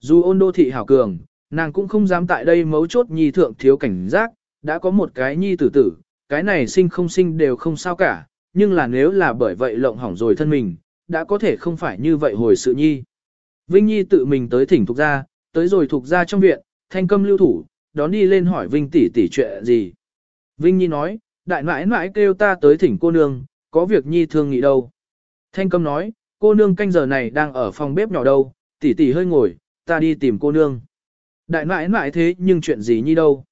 Dù ôn đô thị hảo cường, nàng cũng không dám tại đây mấu chốt nhi thượng thiếu cảnh giác, đã có một cái nhi tử tử, cái này sinh không sinh đều không sao cả, nhưng là nếu là bởi vậy lộng hỏng rồi thân mình, đã có thể không phải như vậy hồi sự nhi. Vinh Nhi tự mình tới thỉnh thuộc ra, tới rồi thuộc ra trong viện, thanh câm lưu thủ, đón đi lên hỏi Vinh tỷ tỷ chuyện gì. Vinh Nhi nói, đại mãi mãi kêu ta tới thỉnh cô nương, có việc Nhi thương nghị đâu. Thanh câm nói, cô nương canh giờ này đang ở phòng bếp nhỏ đâu, tỷ tỷ hơi ngồi, ta đi tìm cô nương. Đại nãi nãi thế nhưng chuyện gì Nhi đâu.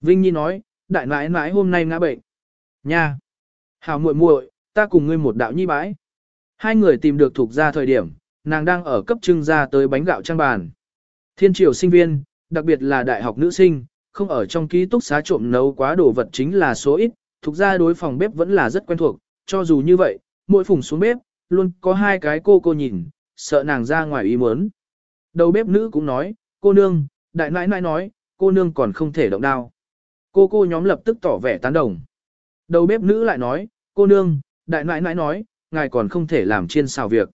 Vinh Nhi nói, đại nãi nãi hôm nay ngã bệnh. Nha! Hảo muội muội, ta cùng ngươi một đạo nhi bãi. Hai người tìm được thuộc ra thời điểm, nàng đang ở cấp trưng ra tới bánh gạo trang bàn. Thiên triều sinh viên, đặc biệt là đại học nữ sinh, không ở trong ký túc xá trộm nấu quá đồ vật chính là số ít, thuộc ra đối phòng bếp vẫn là rất quen thuộc, cho dù như vậy, mỗi phùng xuống bếp, luôn có hai cái cô cô nhìn, sợ nàng ra ngoài ý muốn. Đầu bếp nữ cũng nói, cô nương, đại nãi nãi nói, cô nương còn không thể động đao. Cô cô nhóm lập tức tỏ vẻ tán đồng. Đầu bếp nữ lại nói, cô nương, đại nãi nãi nói, ngài còn không thể làm chiên xào việc.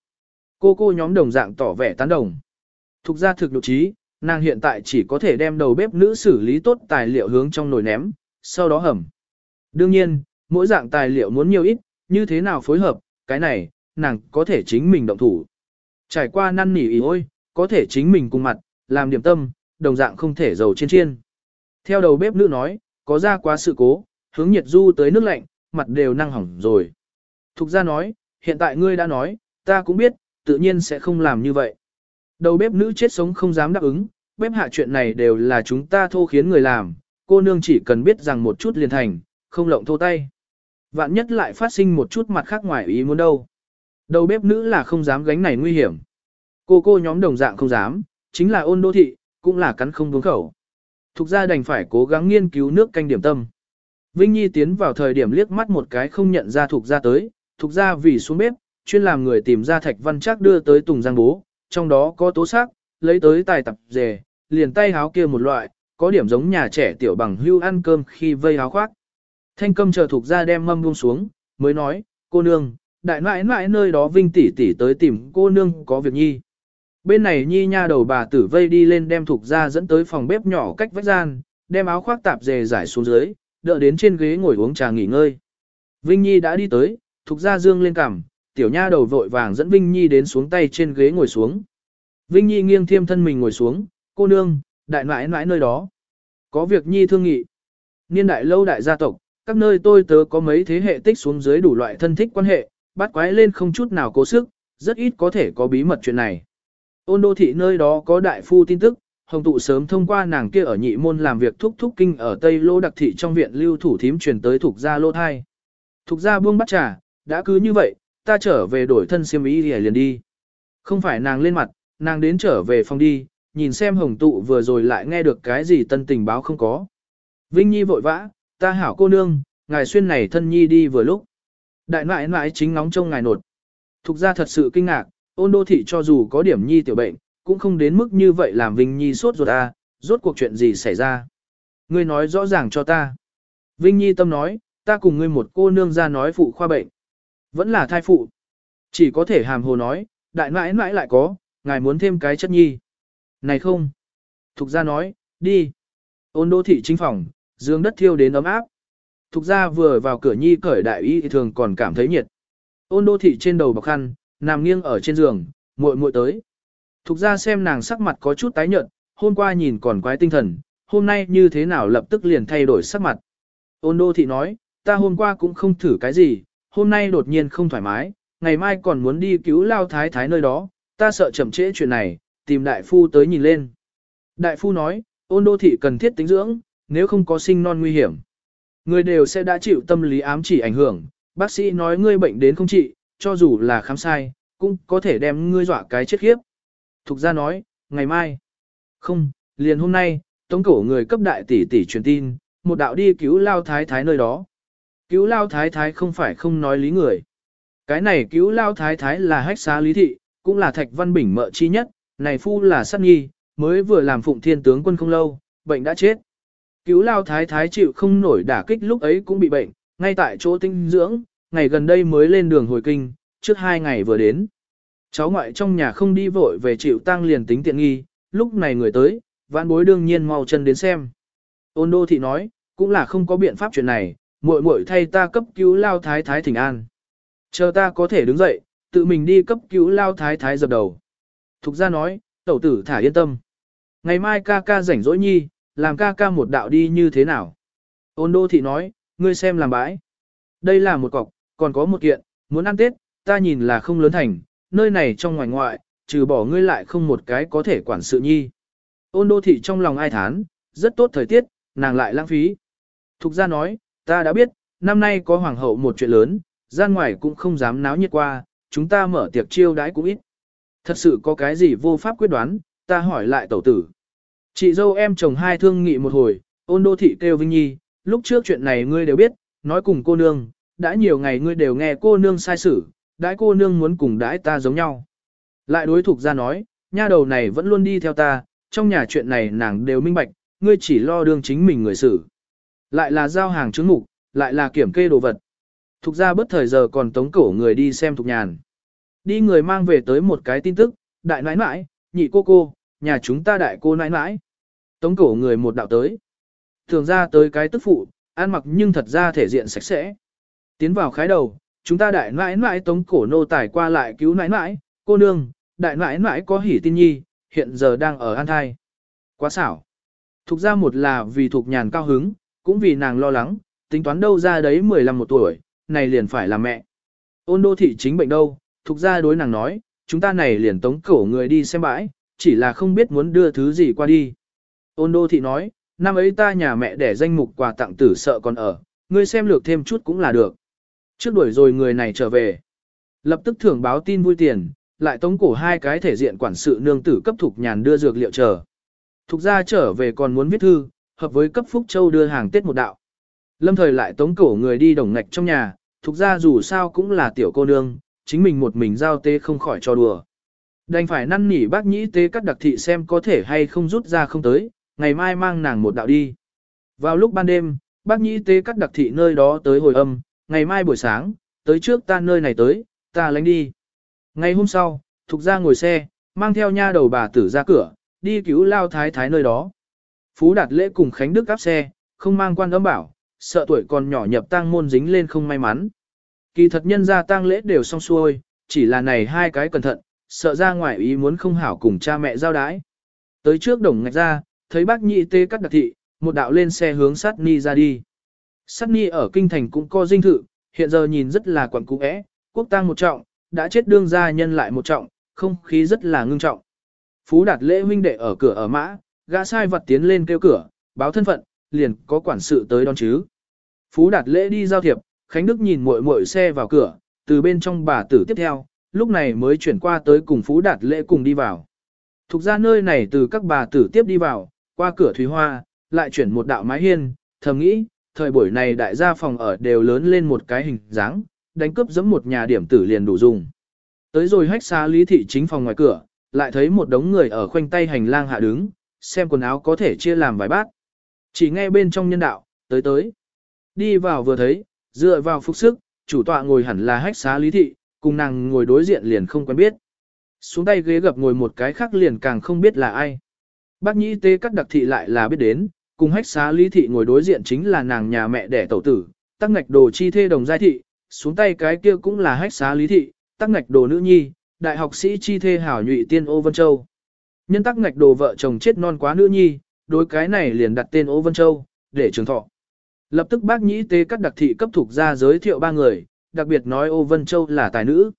Cô cô nhóm đồng dạng tỏ vẻ tán đồng. Thục ra thực độ trí, nàng hiện tại chỉ có thể đem đầu bếp nữ xử lý tốt tài liệu hướng trong nồi ném, sau đó hầm. Đương nhiên, mỗi dạng tài liệu muốn nhiều ít, như thế nào phối hợp, cái này, nàng có thể chính mình động thủ. Trải qua năn nỉ ý ôi, có thể chính mình cùng mặt, làm điểm tâm, đồng dạng không thể dầu chiên chiên. Theo đầu bếp nữ nói, có ra quá sự cố, hướng nhiệt du tới nước lạnh, mặt đều năng hỏng rồi. Thục ra nói, hiện tại ngươi đã nói, ta cũng biết, tự nhiên sẽ không làm như vậy. Đầu bếp nữ chết sống không dám đáp ứng, bếp hạ chuyện này đều là chúng ta thô khiến người làm, cô nương chỉ cần biết rằng một chút liền thành, không lộng thô tay. Vạn nhất lại phát sinh một chút mặt khác ngoài ý muốn đâu. Đầu bếp nữ là không dám gánh này nguy hiểm. Cô cô nhóm đồng dạng không dám, chính là ôn đô thị, cũng là cắn không đúng khẩu. Thục ra đành phải cố gắng nghiên cứu nước canh điểm tâm. Vinh Nhi tiến vào thời điểm liếc mắt một cái không nhận ra thuộc ra tới, thuộc ra vì xuống bếp, chuyên làm người tìm ra thạch văn chắc đưa tới tùng giang bố, trong đó có tố xác, lấy tới tài tập dề, liền tay háo kia một loại, có điểm giống nhà trẻ tiểu bằng hưu ăn cơm khi vây háo khoác. Thanh câm chờ thuộc ra đem mâm buông xuống, mới nói, cô nương, đại nãi nãi nơi đó Vinh tỷ tỷ tới tìm cô nương có việc nhi. Bên này nhi nha đầu bà tử vây đi lên đem thuộc ra dẫn tới phòng bếp nhỏ cách vách gian, đem áo khoác tạp dề giải xuống dưới, đỡ đến trên ghế ngồi uống trà nghỉ ngơi. Vinh Nhi đã đi tới, thục ra dương lên cằm, tiểu nha đầu vội vàng dẫn Vinh Nhi đến xuống tay trên ghế ngồi xuống. Vinh Nhi nghiêng thiêm thân mình ngồi xuống, cô nương, đại nãi nãi nơi đó. Có việc Nhi thương nghị. Niên đại lâu đại gia tộc, các nơi tôi tớ có mấy thế hệ tích xuống dưới đủ loại thân thích quan hệ, bắt quái lên không chút nào cố sức, rất ít có thể có bí mật chuyện này. Ôn đô thị nơi đó có đại phu tin tức, Hồng tụ sớm thông qua nàng kia ở nhị môn làm việc thúc thúc kinh ở Tây Lô đặc thị trong viện lưu thủ thím truyền tới thuộc gia lô thai. Thuộc gia buông bắt trà, đã cứ như vậy, ta trở về đổi thân xiêm y liền đi. Không phải nàng lên mặt, nàng đến trở về phòng đi, nhìn xem hồng tụ vừa rồi lại nghe được cái gì tân tình báo không có. Vinh Nhi vội vã, ta hảo cô nương, ngài xuyên này thân nhi đi vừa lúc. Đại nãi nãi chính nóng trông ngài nột. Thục ra thật sự kinh ngạc, ôn đô thị cho dù có điểm nhi tiểu bệnh, cũng không đến mức như vậy làm Vinh Nhi sốt ruột à, rốt cuộc chuyện gì xảy ra. Ngươi nói rõ ràng cho ta. Vinh Nhi tâm nói, ta cùng ngươi một cô nương ra nói phụ khoa bệnh. Vẫn là thai phụ. Chỉ có thể hàm hồ nói, đại mãi mãi lại có, ngài muốn thêm cái chất nhi. Này không. Thục gia nói, đi. Ôn đô thị chính phòng, dương đất thiêu đến ấm áp. Thục gia vừa vào cửa nhi cởi đại y thường còn cảm thấy nhiệt. Ôn đô thị trên đầu bọc khăn, nằm nghiêng ở trên giường, muội muội tới. Thục ra xem nàng sắc mặt có chút tái nhợt, hôm qua nhìn còn quái tinh thần, hôm nay như thế nào lập tức liền thay đổi sắc mặt. Ôn đô thị nói, ta hôm qua cũng không thử cái gì, hôm nay đột nhiên không thoải mái, ngày mai còn muốn đi cứu lao thái thái nơi đó, ta sợ chậm trễ chuyện này, tìm đại phu tới nhìn lên. Đại phu nói, ôn đô thị cần thiết tính dưỡng, nếu không có sinh non nguy hiểm. Người đều sẽ đã chịu tâm lý ám chỉ ảnh hưởng, bác sĩ nói ngươi bệnh đến không trị, cho dù là khám sai, cũng có thể đem ngươi dọa cái chết khiếp. Thục ra nói, ngày mai. Không, liền hôm nay, tống cổ người cấp đại tỷ tỷ truyền tin, một đạo đi cứu lao thái thái nơi đó. Cứu lao thái thái không phải không nói lý người. Cái này cứu lao thái thái là hách xá lý thị, cũng là thạch văn bình mợ chi nhất, này phu là sát nghi, mới vừa làm phụng thiên tướng quân không lâu, bệnh đã chết. Cứu lao thái thái chịu không nổi đả kích lúc ấy cũng bị bệnh, ngay tại chỗ tinh dưỡng, ngày gần đây mới lên đường hồi kinh, trước hai ngày vừa đến. Cháu ngoại trong nhà không đi vội về chịu tang liền tính tiện nghi, lúc này người tới, vãn bối đương nhiên mau chân đến xem. Ôn đô thị nói, cũng là không có biện pháp chuyện này, muội muội thay ta cấp cứu lao thái thái thỉnh an. Chờ ta có thể đứng dậy, tự mình đi cấp cứu lao thái thái dập đầu. Thục ra nói, tẩu tử thả yên tâm. Ngày mai ca ca rảnh rỗi nhi, làm ca ca một đạo đi như thế nào? Ôn đô thị nói, ngươi xem làm bãi. Đây là một cọc, còn có một kiện, muốn ăn Tết, ta nhìn là không lớn thành, nơi này trong ngoài ngoại, trừ bỏ ngươi lại không một cái có thể quản sự nhi. Ôn đô thị trong lòng ai thán, rất tốt thời tiết, nàng lại lãng phí. Thục ra nói, ta đã biết, năm nay có hoàng hậu một chuyện lớn, gian ngoài cũng không dám náo nhiệt qua, chúng ta mở tiệc chiêu đãi cũng ít. Thật sự có cái gì vô pháp quyết đoán, ta hỏi lại tẩu tử. Chị dâu em chồng hai thương nghị một hồi, ôn đô thị kêu Vinh Nhi, lúc trước chuyện này ngươi đều biết, nói cùng cô nương, đã nhiều ngày ngươi đều nghe cô nương sai xử, đãi cô nương muốn cùng đãi ta giống nhau. Lại đối thuộc ra nói, nha đầu này vẫn luôn đi theo ta, trong nhà chuyện này nàng đều minh bạch, ngươi chỉ lo đương chính mình người xử. Lại là giao hàng chứng mục, lại là kiểm kê đồ vật. Thục ra bất thời giờ còn tống cổ người đi xem thục nhàn. Đi người mang về tới một cái tin tức, đại nãi nãi, nhị cô cô, nhà chúng ta đại cô nãi nãi. Tống cổ người một đạo tới. Thường ra tới cái tức phụ, ăn mặc nhưng thật ra thể diện sạch sẽ. Tiến vào khái đầu, chúng ta đại nãi nãi tống cổ nô tài qua lại cứu nãi nãi, cô nương, đại nãi nãi có hỉ tin nhi, hiện giờ đang ở an thai. Quá xảo. Thục ra một là vì thục nhàn cao hứng, cũng vì nàng lo lắng, tính toán đâu ra đấy 15 một tuổi, này liền phải là mẹ. Ôn đô thị chính bệnh đâu, thục ra đối nàng nói, chúng ta này liền tống cổ người đi xem bãi, chỉ là không biết muốn đưa thứ gì qua đi. Ôn đô thị nói, năm ấy ta nhà mẹ để danh mục quà tặng tử sợ còn ở, ngươi xem lược thêm chút cũng là được. Trước đuổi rồi người này trở về. Lập tức thưởng báo tin vui tiền, lại tống cổ hai cái thể diện quản sự nương tử cấp thục nhàn đưa dược liệu chờ. Thục ra trở về còn muốn viết thư, hợp với cấp Phúc Châu đưa hàng Tết một đạo. Lâm thời lại tống cổ người đi đồng ngạch trong nhà, thục ra dù sao cũng là tiểu cô nương, chính mình một mình giao tế không khỏi cho đùa. Đành phải năn nỉ bác nhĩ tế cắt đặc thị xem có thể hay không rút ra không tới, ngày mai mang nàng một đạo đi. Vào lúc ban đêm, bác nhĩ tế cắt đặc thị nơi đó tới hồi âm, ngày mai buổi sáng, tới trước ta nơi này tới, ta lánh đi. Ngày hôm sau, Thục ra ngồi xe, mang theo nha đầu bà tử ra cửa, đi cứu lao thái thái nơi đó. Phú Đạt lễ cùng Khánh Đức áp xe, không mang quan âm bảo, sợ tuổi còn nhỏ nhập tang môn dính lên không may mắn. Kỳ thật nhân ra tang lễ đều xong xuôi, chỉ là này hai cái cẩn thận, sợ ra ngoài ý muốn không hảo cùng cha mẹ giao đái. Tới trước đồng ngạch ra, thấy bác nhị tê cắt đặc thị, một đạo lên xe hướng sát ni ra đi. Sát ni ở kinh thành cũng có dinh thự, hiện giờ nhìn rất là quẩn cũ é, quốc tang một trọng, đã chết đương gia nhân lại một trọng, không khí rất là ngưng trọng. Phú đạt lễ huynh đệ ở cửa ở mã, gã sai vật tiến lên kêu cửa, báo thân phận, liền có quản sự tới đón chứ. Phú đạt lễ đi giao thiệp, Khánh Đức nhìn muội muội xe vào cửa, từ bên trong bà tử tiếp theo, lúc này mới chuyển qua tới cùng Phú đạt lễ cùng đi vào. Thuộc ra nơi này từ các bà tử tiếp đi vào, qua cửa thủy hoa, lại chuyển một đạo mái hiên, thầm nghĩ, thời buổi này đại gia phòng ở đều lớn lên một cái hình dáng, đánh cướp giẫm một nhà điểm tử liền đủ dùng. Tới rồi hách xa lý thị chính phòng ngoài cửa, lại thấy một đống người ở khoanh tay hành lang hạ đứng, xem quần áo có thể chia làm vài bát. Chỉ nghe bên trong nhân đạo, tới tới. Đi vào vừa thấy, dựa vào phục sức, chủ tọa ngồi hẳn là hách xá lý thị, cùng nàng ngồi đối diện liền không quen biết. Xuống tay ghế gập ngồi một cái khác liền càng không biết là ai. Bác nhĩ tế cắt đặc thị lại là biết đến, cùng hách xá lý thị ngồi đối diện chính là nàng nhà mẹ đẻ tẩu tử, tắc ngạch đồ chi thê đồng giai thị, xuống tay cái kia cũng là hách xá lý thị, tắc ngạch đồ nữ nhi, đại học sĩ chi thê hảo nhụy tiên ô Vân Châu. Nhân tắc ngạch đồ vợ chồng chết non quá nữ nhi, đối cái này liền đặt tên ô Vân Châu, để trường thọ. Lập tức bác nhĩ tế các đặc thị cấp thuộc ra giới thiệu ba người, đặc biệt nói ô Vân Châu là tài nữ.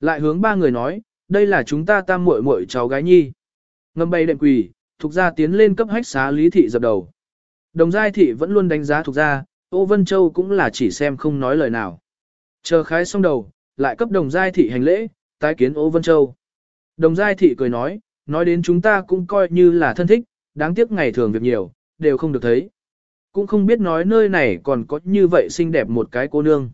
Lại hướng ba người nói, đây là chúng ta tam muội muội cháu gái nhi. Ngâm bay đệm quỳ, thuộc gia tiến lên cấp hách xá lý thị dập đầu. Đồng giai thị vẫn luôn đánh giá thuộc gia, ô Vân Châu cũng là chỉ xem không nói lời nào. Chờ khái xong đầu, lại cấp đồng giai thị hành lễ, tái kiến ô Vân Châu. Đồng giai thị cười nói, nói đến chúng ta cũng coi như là thân thích, đáng tiếc ngày thường việc nhiều, đều không được thấy. Cũng không biết nói nơi này còn có như vậy xinh đẹp một cái cô nương.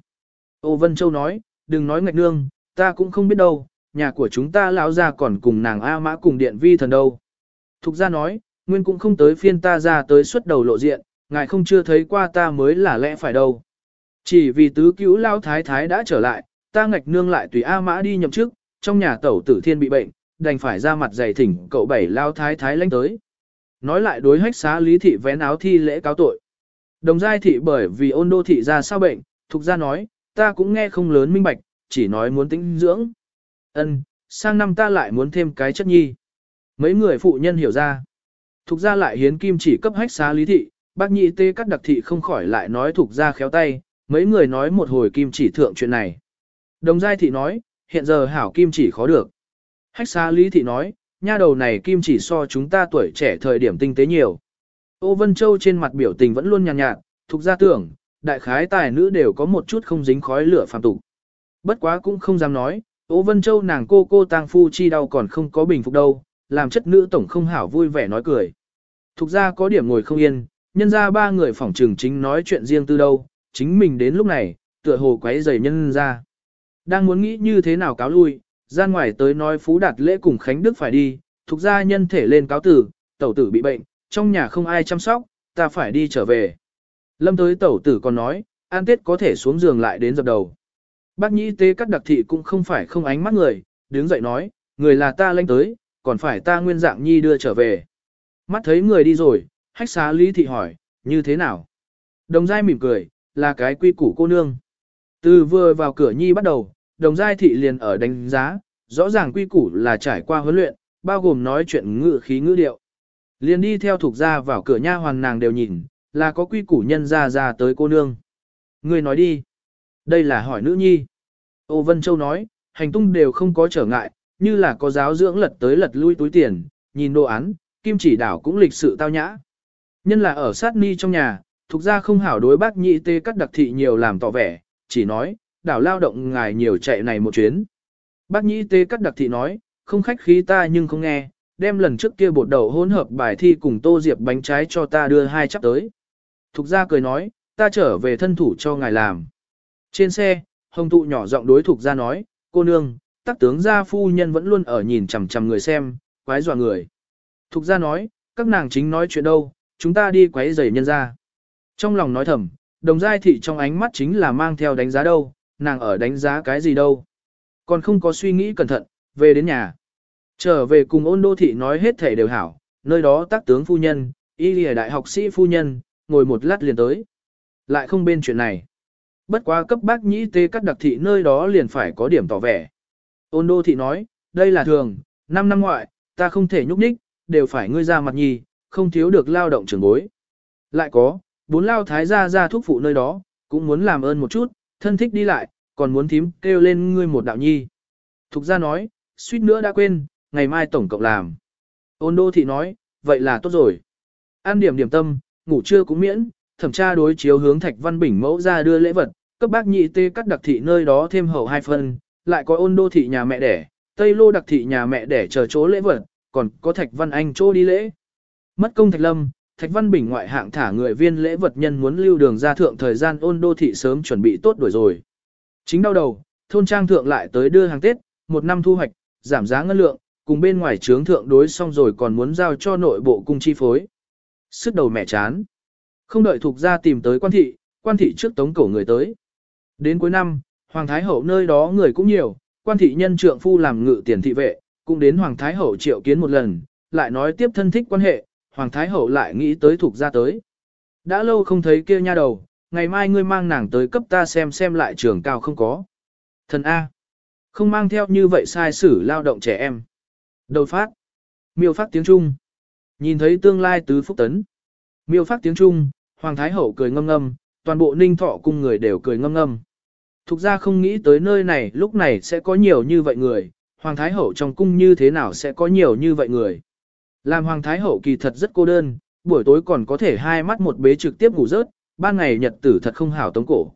Ô Vân Châu nói, đừng nói ngạch nương, ta cũng không biết đâu, nhà của chúng ta lão ra còn cùng nàng A Mã cùng điện vi thần đâu. Thục ra nói, nguyên cũng không tới phiên ta ra tới xuất đầu lộ diện, ngài không chưa thấy qua ta mới là lẽ phải đâu. Chỉ vì tứ cứu lao thái thái đã trở lại, ta ngạch nương lại tùy A Mã đi nhậm chức, trong nhà tẩu tử thiên bị bệnh, đành phải ra mặt dày thỉnh cậu bảy lao thái thái lãnh tới. Nói lại đối hách xá lý thị vén áo thi lễ cáo tội. Đồng giai thị bởi vì ôn đô thị ra sao bệnh, thục ra nói, ta cũng nghe không lớn minh bạch, chỉ nói muốn tĩnh dưỡng. Ân, sang năm ta lại muốn thêm cái chất nhi. Mấy người phụ nhân hiểu ra. Thục ra lại hiến kim chỉ cấp hách xá lý thị, bác nhị tê cắt đặc thị không khỏi lại nói thục ra khéo tay, mấy người nói một hồi kim chỉ thượng chuyện này. Đồng giai thị nói, hiện giờ hảo kim chỉ khó được. Hách xá lý thị nói, nha đầu này kim chỉ so chúng ta tuổi trẻ thời điểm tinh tế nhiều. Ô Vân Châu trên mặt biểu tình vẫn luôn nhàn nhạt, nhạt, thuộc ra tưởng, đại khái tài nữ đều có một chút không dính khói lửa phàm tục. Bất quá cũng không dám nói, Ô Vân Châu nàng cô cô tang phu chi đau còn không có bình phục đâu, làm chất nữ tổng không hảo vui vẻ nói cười. Thục ra có điểm ngồi không yên, nhân ra ba người phỏng trường chính nói chuyện riêng tư đâu, chính mình đến lúc này, tựa hồ quấy rầy nhân ra. Đang muốn nghĩ như thế nào cáo lui, ra ngoài tới nói Phú Đạt lễ cùng Khánh Đức phải đi, thuộc ra nhân thể lên cáo tử, tẩu tử bị bệnh, trong nhà không ai chăm sóc, ta phải đi trở về. Lâm tới tẩu tử còn nói, an tết có thể xuống giường lại đến dập đầu. Bác nhĩ tế cắt đặc thị cũng không phải không ánh mắt người, đứng dậy nói, người là ta lanh tới, còn phải ta nguyên dạng nhi đưa trở về. Mắt thấy người đi rồi, hách xá lý thị hỏi, như thế nào? Đồng giai mỉm cười, là cái quy củ cô nương. Từ vừa vào cửa nhi bắt đầu, đồng giai thị liền ở đánh giá, rõ ràng quy củ là trải qua huấn luyện, bao gồm nói chuyện ngữ khí ngữ điệu. Liền đi theo thuộc gia vào cửa nha hoàng nàng đều nhìn, là có quy củ nhân ra ra tới cô nương. Người nói đi. Đây là hỏi nữ nhi. Ô Vân Châu nói, hành tung đều không có trở ngại, như là có giáo dưỡng lật tới lật lui túi tiền, nhìn đồ án, kim chỉ đảo cũng lịch sự tao nhã. Nhân là ở sát ni trong nhà, thuộc ra không hảo đối bác nhị tê cắt đặc thị nhiều làm tỏ vẻ, chỉ nói, đảo lao động ngài nhiều chạy này một chuyến. Bác nhị tê cắt đặc thị nói, không khách khí ta nhưng không nghe, đem lần trước kia bột đầu hỗn hợp bài thi cùng tô diệp bánh trái cho ta đưa hai chắc tới. Thục ra cười nói, ta trở về thân thủ cho ngài làm. Trên xe, hồng tụ nhỏ giọng đối thục ra nói, cô nương, tác tướng gia phu nhân vẫn luôn ở nhìn chằm chằm người xem, quái dọa người. Thục ra nói, các nàng chính nói chuyện đâu, chúng ta đi quấy rầy nhân ra. Trong lòng nói thầm, đồng giai thị trong ánh mắt chính là mang theo đánh giá đâu, nàng ở đánh giá cái gì đâu. Còn không có suy nghĩ cẩn thận, về đến nhà. Trở về cùng ôn đô thị nói hết thể đều hảo, nơi đó tác tướng phu nhân, y lìa đại học sĩ phu nhân, ngồi một lát liền tới. Lại không bên chuyện này. Bất quá cấp bác nhĩ tế cắt đặc thị nơi đó liền phải có điểm tỏ vẻ. Ôn đô thị nói, đây là thường, 5 năm ngoại, ta không thể nhúc nhích, đều phải ngươi ra mặt nhì, không thiếu được lao động trưởng bối. Lại có, bốn lao thái gia ra thuốc phụ nơi đó, cũng muốn làm ơn một chút, thân thích đi lại, còn muốn thím kêu lên ngươi một đạo nhi. Thục gia nói, suýt nữa đã quên, ngày mai tổng cộng làm. Ôn đô thị nói, vậy là tốt rồi. An điểm điểm tâm, ngủ trưa cũng miễn, thẩm tra đối chiếu hướng Thạch Văn Bình mẫu ra đưa lễ vật, cấp bác nhị tê cắt đặc thị nơi đó thêm hậu hai phân, lại có ôn đô thị nhà mẹ đẻ, tây lô đặc thị nhà mẹ đẻ chờ chỗ lễ vật, còn có Thạch Văn Anh chỗ đi lễ. Mất công Thạch Lâm, Thạch Văn Bình ngoại hạng thả người viên lễ vật nhân muốn lưu đường ra thượng thời gian ôn đô thị sớm chuẩn bị tốt đuổi rồi. Chính đau đầu, thôn trang thượng lại tới đưa hàng Tết, một năm thu hoạch, giảm giá ngân lượng, cùng bên ngoài trướng thượng đối xong rồi còn muốn giao cho nội bộ cung chi phối. Sức đầu mẹ chán. Không đợi thuộc ra tìm tới quan thị, quan thị trước tống cổ người tới. Đến cuối năm, Hoàng Thái Hậu nơi đó người cũng nhiều, quan thị nhân trượng phu làm ngự tiền thị vệ, cũng đến Hoàng Thái Hậu triệu kiến một lần, lại nói tiếp thân thích quan hệ, Hoàng Thái Hậu lại nghĩ tới thuộc ra tới. Đã lâu không thấy kia nha đầu, ngày mai ngươi mang nàng tới cấp ta xem xem lại trường cao không có. Thần A. Không mang theo như vậy sai sử lao động trẻ em. Đầu phát. Miêu phát tiếng Trung. Nhìn thấy tương lai tứ phúc tấn. Miêu phát tiếng Trung, Hoàng Thái Hậu cười ngâm ngâm, toàn bộ ninh thọ cung người đều cười ngâm ngâm. Thục ra không nghĩ tới nơi này lúc này sẽ có nhiều như vậy người, Hoàng Thái Hậu trong cung như thế nào sẽ có nhiều như vậy người. Làm Hoàng Thái Hậu kỳ thật rất cô đơn, buổi tối còn có thể hai mắt một bế trực tiếp ngủ rớt, ban ngày nhật tử thật không hảo tống cổ.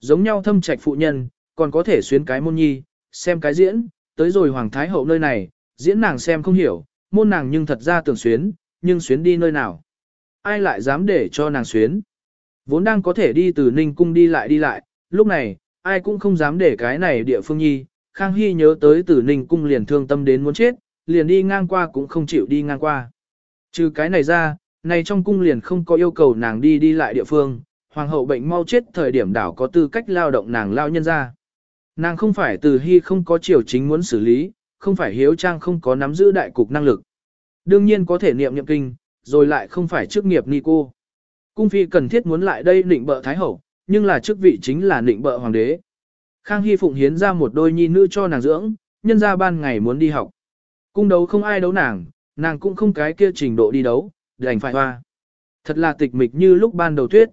Giống nhau thâm trạch phụ nhân, còn có thể xuyến cái môn nhi, xem cái diễn, tới rồi Hoàng Thái Hậu nơi này, diễn nàng xem không hiểu, môn nàng nhưng thật ra tưởng xuyến, nhưng xuyến đi nơi nào. Ai lại dám để cho nàng xuyến. Vốn đang có thể đi từ Ninh Cung đi lại đi lại, lúc này, ai cũng không dám để cái này địa phương nhi. Khang Hy nhớ tới Tử Ninh Cung liền thương tâm đến muốn chết, liền đi ngang qua cũng không chịu đi ngang qua. Trừ cái này ra, này trong cung liền không có yêu cầu nàng đi đi lại địa phương, hoàng hậu bệnh mau chết thời điểm đảo có tư cách lao động nàng lao nhân ra. Nàng không phải từ hy không có triều chính muốn xử lý, không phải hiếu trang không có nắm giữ đại cục năng lực. Đương nhiên có thể niệm niệm kinh, rồi lại không phải chức nghiệp ni cô. Cung phi cần thiết muốn lại đây định bợ thái hậu, nhưng là chức vị chính là nịnh bợ hoàng đế. Khang Hy phụng hiến ra một đôi nhi nữ cho nàng dưỡng, nhân ra ban ngày muốn đi học. Cung đấu không ai đấu nàng, nàng cũng không cái kia trình độ đi đấu, đành phải hoa. Thật là tịch mịch như lúc ban đầu tuyết.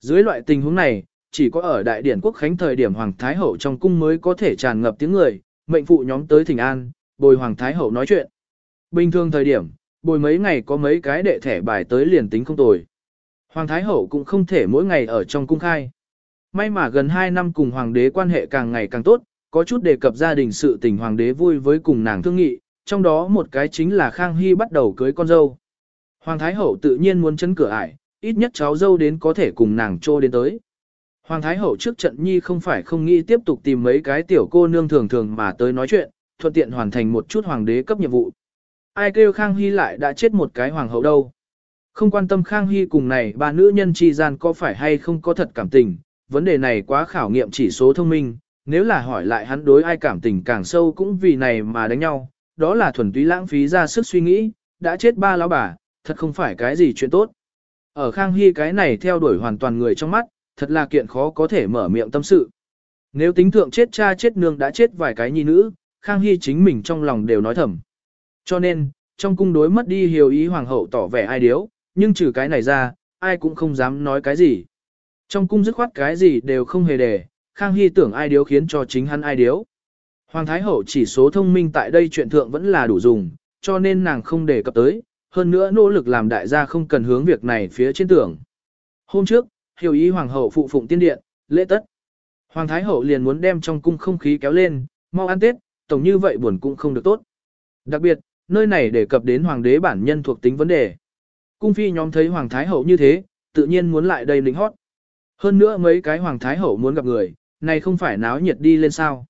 Dưới loại tình huống này, chỉ có ở đại điển quốc khánh thời điểm Hoàng Thái Hậu trong cung mới có thể tràn ngập tiếng người, mệnh phụ nhóm tới thỉnh an, bồi Hoàng Thái Hậu nói chuyện. Bình thường thời điểm, bồi mấy ngày có mấy cái đệ thẻ bài tới liền tính không tồi. Hoàng Thái Hậu cũng không thể mỗi ngày ở trong cung khai. May mà gần 2 năm cùng Hoàng đế quan hệ càng ngày càng tốt, có chút đề cập gia đình sự tình Hoàng đế vui với cùng nàng thương nghị, trong đó một cái chính là Khang Hy bắt đầu cưới con dâu. Hoàng Thái Hậu tự nhiên muốn chấn cửa ải, ít nhất cháu dâu đến có thể cùng nàng trô đến tới. Hoàng Thái Hậu trước trận nhi không phải không nghĩ tiếp tục tìm mấy cái tiểu cô nương thường thường mà tới nói chuyện, thuận tiện hoàn thành một chút hoàng đế cấp nhiệm vụ. Ai kêu Khang Hy lại đã chết một cái hoàng hậu đâu. Không quan tâm Khang Hy cùng này ba nữ nhân chi gian có phải hay không có thật cảm tình, vấn đề này quá khảo nghiệm chỉ số thông minh, nếu là hỏi lại hắn đối ai cảm tình càng sâu cũng vì này mà đánh nhau, đó là thuần túy lãng phí ra sức suy nghĩ, đã chết ba lão bà, thật không phải cái gì chuyện tốt. Ở Khang Hy cái này theo đuổi hoàn toàn người trong mắt, thật là kiện khó có thể mở miệng tâm sự. Nếu tính thượng chết cha chết nương đã chết vài cái nhi nữ, Khang Hy chính mình trong lòng đều nói thầm. Cho nên, trong cung đối mất đi hiểu ý hoàng hậu tỏ vẻ ai điếu, nhưng trừ cái này ra, ai cũng không dám nói cái gì. Trong cung dứt khoát cái gì đều không hề đề, Khang Hy tưởng ai điếu khiến cho chính hắn ai điếu. Hoàng Thái Hậu chỉ số thông minh tại đây chuyện thượng vẫn là đủ dùng, cho nên nàng không đề cập tới, hơn nữa nỗ lực làm đại gia không cần hướng việc này phía trên tưởng. Hôm trước, hiểu ý Hoàng Hậu phụ phụng tiên điện, lễ tất. Hoàng Thái Hậu liền muốn đem trong cung không khí kéo lên, mau ăn Tết, tổng như vậy buồn cũng không được tốt. Đặc biệt, nơi này đề cập đến Hoàng đế bản nhân thuộc tính vấn đề. Cung phi nhóm thấy Hoàng Thái Hậu như thế, tự nhiên muốn lại đây lính hót. Hơn nữa mấy cái Hoàng Thái Hậu muốn gặp người, này không phải náo nhiệt đi lên sao.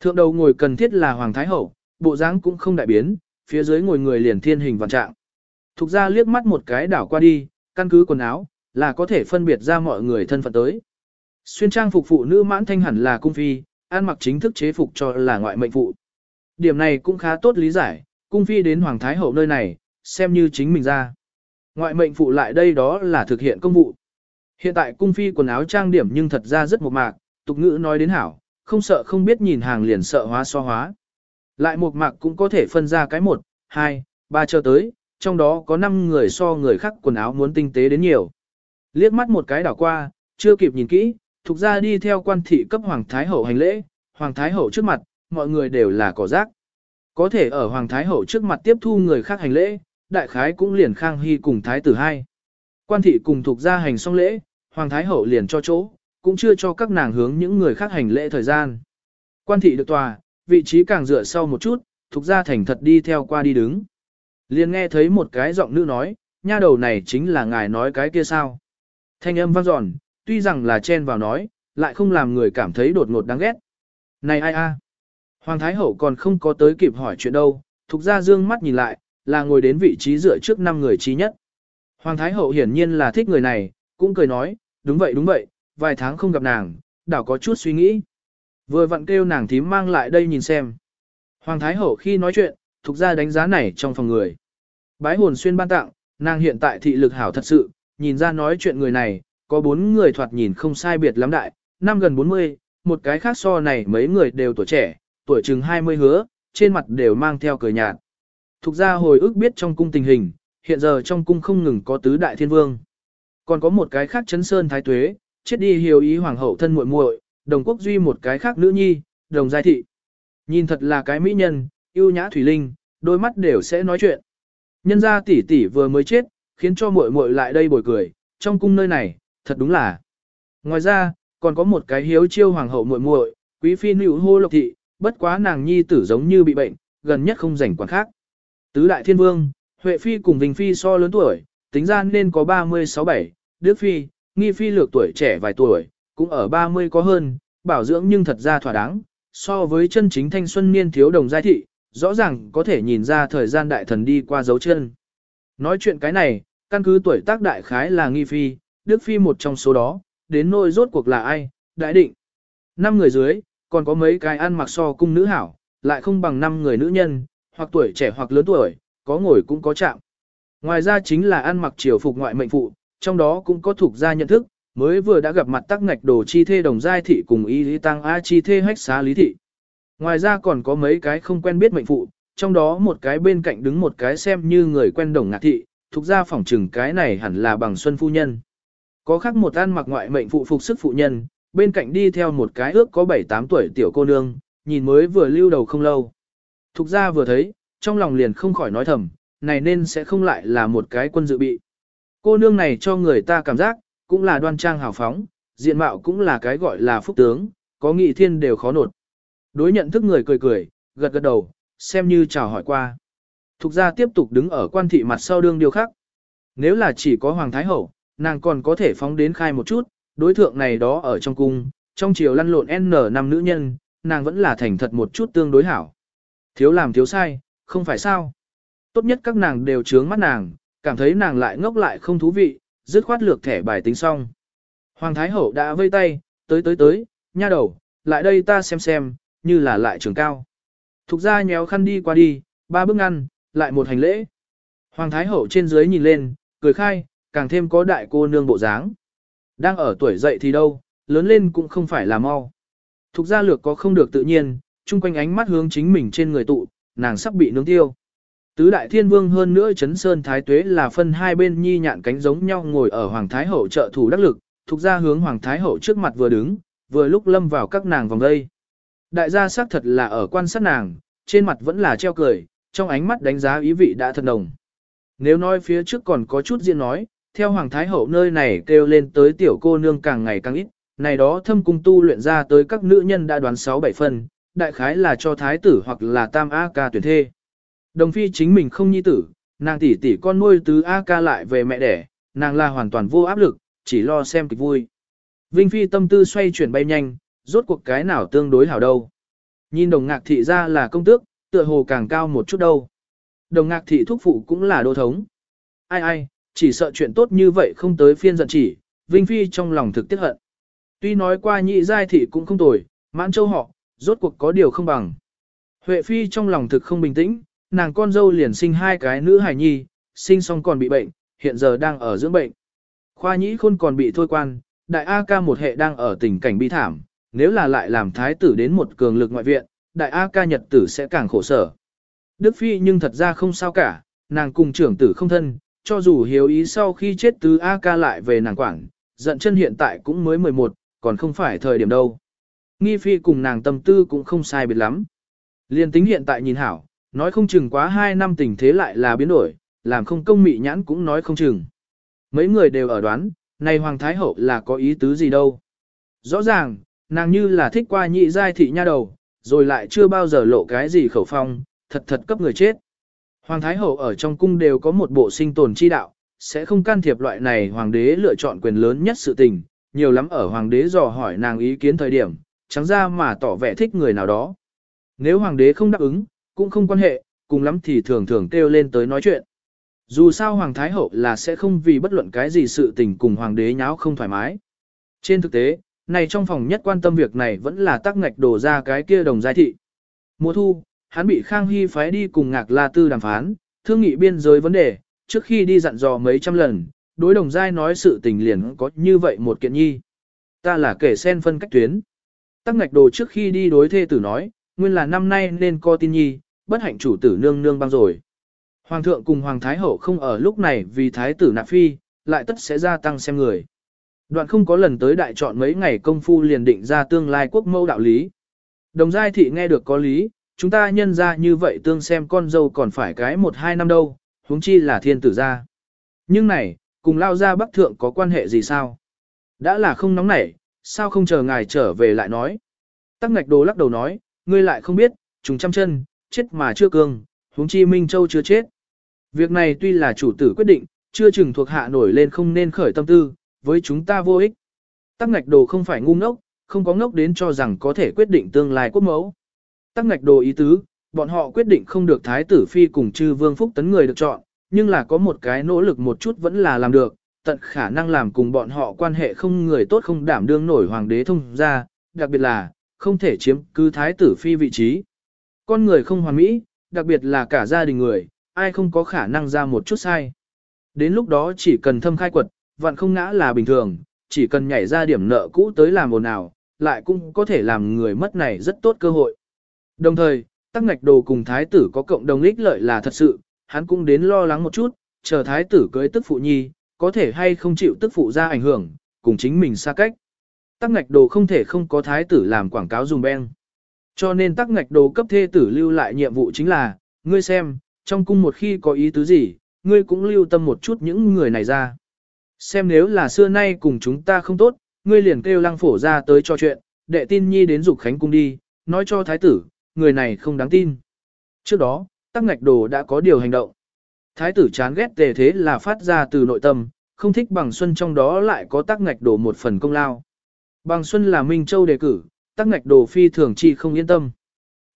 Thượng đầu ngồi cần thiết là Hoàng Thái Hậu, bộ dáng cũng không đại biến, phía dưới ngồi người liền thiên hình vạn trạng. Thục ra liếc mắt một cái đảo qua đi, căn cứ quần áo, là có thể phân biệt ra mọi người thân phận tới. Xuyên trang phục phụ nữ mãn thanh hẳn là cung phi, ăn mặc chính thức chế phục cho là ngoại mệnh phụ. Điểm này cũng khá tốt lý giải, cung phi đến Hoàng Thái Hậu nơi này, xem như chính mình ra. Ngoại mệnh phụ lại đây đó là thực hiện công vụ. Hiện tại cung phi quần áo trang điểm nhưng thật ra rất một mạc, tục ngữ nói đến hảo, không sợ không biết nhìn hàng liền sợ hóa so hóa. Lại một mạc cũng có thể phân ra cái một, hai, ba chờ tới, trong đó có 5 người so người khác quần áo muốn tinh tế đến nhiều. Liếc mắt một cái đảo qua, chưa kịp nhìn kỹ, thuộc ra đi theo quan thị cấp Hoàng Thái Hậu hành lễ, Hoàng Thái Hậu trước mặt, mọi người đều là cỏ rác. Có thể ở Hoàng Thái Hậu trước mặt tiếp thu người khác hành lễ, đại khái cũng liền khang hy cùng Thái tử hai. Quan thị cùng thuộc gia hành xong lễ, Hoàng Thái Hậu liền cho chỗ, cũng chưa cho các nàng hướng những người khác hành lễ thời gian. Quan thị được tòa, vị trí càng dựa sau một chút, thuộc gia thành thật đi theo qua đi đứng. Liền nghe thấy một cái giọng nữ nói, nha đầu này chính là ngài nói cái kia sao. Thanh âm vang dọn, tuy rằng là chen vào nói, lại không làm người cảm thấy đột ngột đáng ghét. Này ai a? Hoàng Thái Hậu còn không có tới kịp hỏi chuyện đâu, thuộc gia dương mắt nhìn lại, là ngồi đến vị trí dựa trước năm người trí nhất. Hoàng Thái Hậu hiển nhiên là thích người này, cũng cười nói, đúng vậy đúng vậy, vài tháng không gặp nàng, đảo có chút suy nghĩ. Vừa vặn kêu nàng thím mang lại đây nhìn xem. Hoàng Thái Hậu khi nói chuyện, thuộc ra đánh giá này trong phòng người. Bái hồn xuyên ban tặng, nàng hiện tại thị lực hảo thật sự, nhìn ra nói chuyện người này, có bốn người thoạt nhìn không sai biệt lắm đại, năm gần 40, một cái khác so này mấy người đều tuổi trẻ, tuổi chừng 20 hứa, trên mặt đều mang theo cười nhạt. Thục ra hồi ức biết trong cung tình hình, hiện giờ trong cung không ngừng có tứ đại thiên vương. Còn có một cái khác chấn sơn thái tuế, chết đi hiểu ý hoàng hậu thân muội muội, đồng quốc duy một cái khác nữ nhi, đồng giai thị. Nhìn thật là cái mỹ nhân, yêu nhã thủy linh, đôi mắt đều sẽ nói chuyện. Nhân gia tỷ tỷ vừa mới chết, khiến cho muội muội lại đây bồi cười, trong cung nơi này, thật đúng là. Ngoài ra, còn có một cái hiếu chiêu hoàng hậu muội muội, quý phi nữ hô lộc thị, bất quá nàng nhi tử giống như bị bệnh, gần nhất không rảnh quản khác. Tứ đại thiên vương, Huệ phi cùng Vinh phi so lớn tuổi, tính ra nên có 36-7, Đức phi, nghi phi lược tuổi trẻ vài tuổi, cũng ở 30 có hơn, bảo dưỡng nhưng thật ra thỏa đáng, so với chân chính thanh xuân niên thiếu đồng giai thị, rõ ràng có thể nhìn ra thời gian đại thần đi qua dấu chân. Nói chuyện cái này, căn cứ tuổi tác đại khái là nghi phi, đức phi một trong số đó, đến nôi rốt cuộc là ai, đại định. Năm người dưới, còn có mấy cái ăn mặc so cung nữ hảo, lại không bằng năm người nữ nhân, hoặc tuổi trẻ hoặc lớn tuổi, có ngồi cũng có chạm. Ngoài ra chính là ăn mặc triều phục ngoại mệnh phụ, trong đó cũng có thuộc gia nhận thức, mới vừa đã gặp mặt tắc ngạch đồ chi thê đồng giai thị cùng y lý tăng a chi thê hách xá lý thị. Ngoài ra còn có mấy cái không quen biết mệnh phụ, trong đó một cái bên cạnh đứng một cái xem như người quen đồng ngạc thị, thuộc gia phỏng trừng cái này hẳn là bằng xuân phu nhân. Có khác một ăn mặc ngoại mệnh phụ phục sức phụ nhân, bên cạnh đi theo một cái ước có 7-8 tuổi tiểu cô nương, nhìn mới vừa lưu đầu không lâu. Thục gia vừa thấy, trong lòng liền không khỏi nói thầm, này nên sẽ không lại là một cái quân dự bị. Cô nương này cho người ta cảm giác, cũng là đoan trang hào phóng, diện mạo cũng là cái gọi là phúc tướng, có nghị thiên đều khó nột. Đối nhận thức người cười cười, gật gật đầu, xem như chào hỏi qua. Thục gia tiếp tục đứng ở quan thị mặt sau đương điều khác. Nếu là chỉ có Hoàng Thái Hậu, nàng còn có thể phóng đến khai một chút, đối thượng này đó ở trong cung, trong chiều lăn lộn N năm nữ nhân, nàng vẫn là thành thật một chút tương đối hảo. Thiếu làm thiếu sai, không phải sao. Tốt nhất các nàng đều trướng mắt nàng, cảm thấy nàng lại ngốc lại không thú vị, dứt khoát lược thẻ bài tính xong. Hoàng Thái Hậu đã vây tay, tới tới tới, nha đầu, lại đây ta xem xem, như là lại trường cao. Thục ra nhéo khăn đi qua đi, ba bước ngăn, lại một hành lễ. Hoàng Thái Hậu trên dưới nhìn lên, cười khai, càng thêm có đại cô nương bộ dáng. Đang ở tuổi dậy thì đâu, lớn lên cũng không phải là mau. Thục gia lược có không được tự nhiên, chung quanh ánh mắt hướng chính mình trên người tụ, nàng sắp bị nướng tiêu. Tứ đại thiên vương hơn nữa chấn sơn thái tuế là phân hai bên nhi nhạn cánh giống nhau ngồi ở hoàng thái hậu trợ thủ đắc lực, thuộc ra hướng hoàng thái hậu trước mặt vừa đứng, vừa lúc lâm vào các nàng vòng đây. Đại gia xác thật là ở quan sát nàng, trên mặt vẫn là treo cười, trong ánh mắt đánh giá ý vị đã thật đồng. Nếu nói phía trước còn có chút diện nói, theo hoàng thái hậu nơi này kêu lên tới tiểu cô nương càng ngày càng ít, này đó thâm cung tu luyện ra tới các nữ nhân đã đoán 6-7 phần, đại khái là cho thái tử hoặc là tam A ca tuyển thê. Đồng phi chính mình không nhi tử, nàng tỷ tỷ con nuôi tứ A ca lại về mẹ đẻ, nàng là hoàn toàn vô áp lực, chỉ lo xem kịch vui. Vinh phi tâm tư xoay chuyển bay nhanh, rốt cuộc cái nào tương đối hảo đâu. Nhìn đồng ngạc thị ra là công tước, tựa hồ càng cao một chút đâu. Đồng ngạc thị thúc phụ cũng là đô thống. Ai ai, chỉ sợ chuyện tốt như vậy không tới phiên giận chỉ, Vinh phi trong lòng thực tiếc hận. Tuy nói qua nhị giai thị cũng không tồi, mãn châu họ, rốt cuộc có điều không bằng. Huệ phi trong lòng thực không bình tĩnh, nàng con dâu liền sinh hai cái nữ hài nhi, sinh xong còn bị bệnh, hiện giờ đang ở dưỡng bệnh. Khoa nhĩ khôn còn bị thôi quan, đại A ca một hệ đang ở tình cảnh bi thảm, nếu là lại làm thái tử đến một cường lực ngoại viện, đại A ca nhật tử sẽ càng khổ sở. Đức Phi nhưng thật ra không sao cả, nàng cùng trưởng tử không thân, cho dù hiếu ý sau khi chết tứ A ca lại về nàng quản, giận chân hiện tại cũng mới 11, còn không phải thời điểm đâu. Nghi Phi cùng nàng tâm tư cũng không sai biệt lắm. Liên tính hiện tại nhìn hảo, nói không chừng quá 2 năm tình thế lại là biến đổi, làm không công mị nhãn cũng nói không chừng. Mấy người đều ở đoán, này Hoàng Thái Hậu là có ý tứ gì đâu. Rõ ràng, nàng như là thích qua nhị giai thị nha đầu, rồi lại chưa bao giờ lộ cái gì khẩu phong, thật thật cấp người chết. Hoàng Thái Hậu ở trong cung đều có một bộ sinh tồn chi đạo, sẽ không can thiệp loại này hoàng đế lựa chọn quyền lớn nhất sự tình, nhiều lắm ở hoàng đế dò hỏi nàng ý kiến thời điểm, trắng ra mà tỏ vẻ thích người nào đó. Nếu hoàng đế không đáp ứng, cũng không quan hệ, cùng lắm thì thường thường kêu lên tới nói chuyện. Dù sao Hoàng Thái Hậu là sẽ không vì bất luận cái gì sự tình cùng Hoàng đế nháo không thoải mái. Trên thực tế, này trong phòng nhất quan tâm việc này vẫn là tắc ngạch đổ ra cái kia đồng giai thị. Mùa thu, hắn bị Khang Hy phái đi cùng Ngạc La Tư đàm phán, thương nghị biên giới vấn đề, trước khi đi dặn dò mấy trăm lần, đối đồng giai nói sự tình liền có như vậy một kiện nhi. Ta là kể sen phân cách tuyến. Tắc ngạch đồ trước khi đi đối thê tử nói, nguyên là năm nay nên co tin nhi, bất hạnh chủ tử nương nương băng rồi. Hoàng thượng cùng Hoàng Thái Hậu không ở lúc này vì Thái tử nạp phi, lại tất sẽ gia tăng xem người. Đoạn không có lần tới đại chọn mấy ngày công phu liền định ra tương lai quốc mẫu đạo lý. Đồng giai thị nghe được có lý, chúng ta nhân ra như vậy tương xem con dâu còn phải cái một hai năm đâu, huống chi là thiên tử gia. Nhưng này, cùng lao ra bắc thượng có quan hệ gì sao? Đã là không nóng nảy, sao không chờ ngài trở về lại nói? Tắc ngạch đồ lắc đầu nói, ngươi lại không biết, trùng trăm chân, chết mà chưa cương, huống chi Minh Châu chưa chết. Việc này tuy là chủ tử quyết định, chưa chừng thuộc hạ nổi lên không nên khởi tâm tư, với chúng ta vô ích. Tắc ngạch đồ không phải ngu ngốc, không có ngốc đến cho rằng có thể quyết định tương lai quốc mẫu. Tắc ngạch đồ ý tứ, bọn họ quyết định không được thái tử phi cùng chư vương phúc tấn người được chọn, nhưng là có một cái nỗ lực một chút vẫn là làm được, tận khả năng làm cùng bọn họ quan hệ không người tốt không đảm đương nổi hoàng đế thông ra, đặc biệt là, không thể chiếm cứ thái tử phi vị trí. Con người không hoàn mỹ, đặc biệt là cả gia đình người, ai không có khả năng ra một chút sai. Đến lúc đó chỉ cần thâm khai quật, vạn không ngã là bình thường, chỉ cần nhảy ra điểm nợ cũ tới làm ồn ào, lại cũng có thể làm người mất này rất tốt cơ hội. Đồng thời, tắc ngạch đồ cùng thái tử có cộng đồng ích lợi là thật sự, hắn cũng đến lo lắng một chút, chờ thái tử cưới tức phụ nhi, có thể hay không chịu tức phụ ra ảnh hưởng, cùng chính mình xa cách. Tắc ngạch đồ không thể không có thái tử làm quảng cáo dùng beng. Cho nên tắc ngạch đồ cấp thê tử lưu lại nhiệm vụ chính là, ngươi xem, trong cung một khi có ý tứ gì, ngươi cũng lưu tâm một chút những người này ra. Xem nếu là xưa nay cùng chúng ta không tốt, ngươi liền kêu lăng phổ ra tới cho chuyện, đệ tin nhi đến dục khánh cung đi, nói cho thái tử, người này không đáng tin. Trước đó, tắc ngạch đồ đã có điều hành động. Thái tử chán ghét tề thế là phát ra từ nội tâm, không thích bằng xuân trong đó lại có tắc ngạch đồ một phần công lao. Bằng xuân là Minh Châu đề cử, tắc ngạch đồ phi thường chi không yên tâm.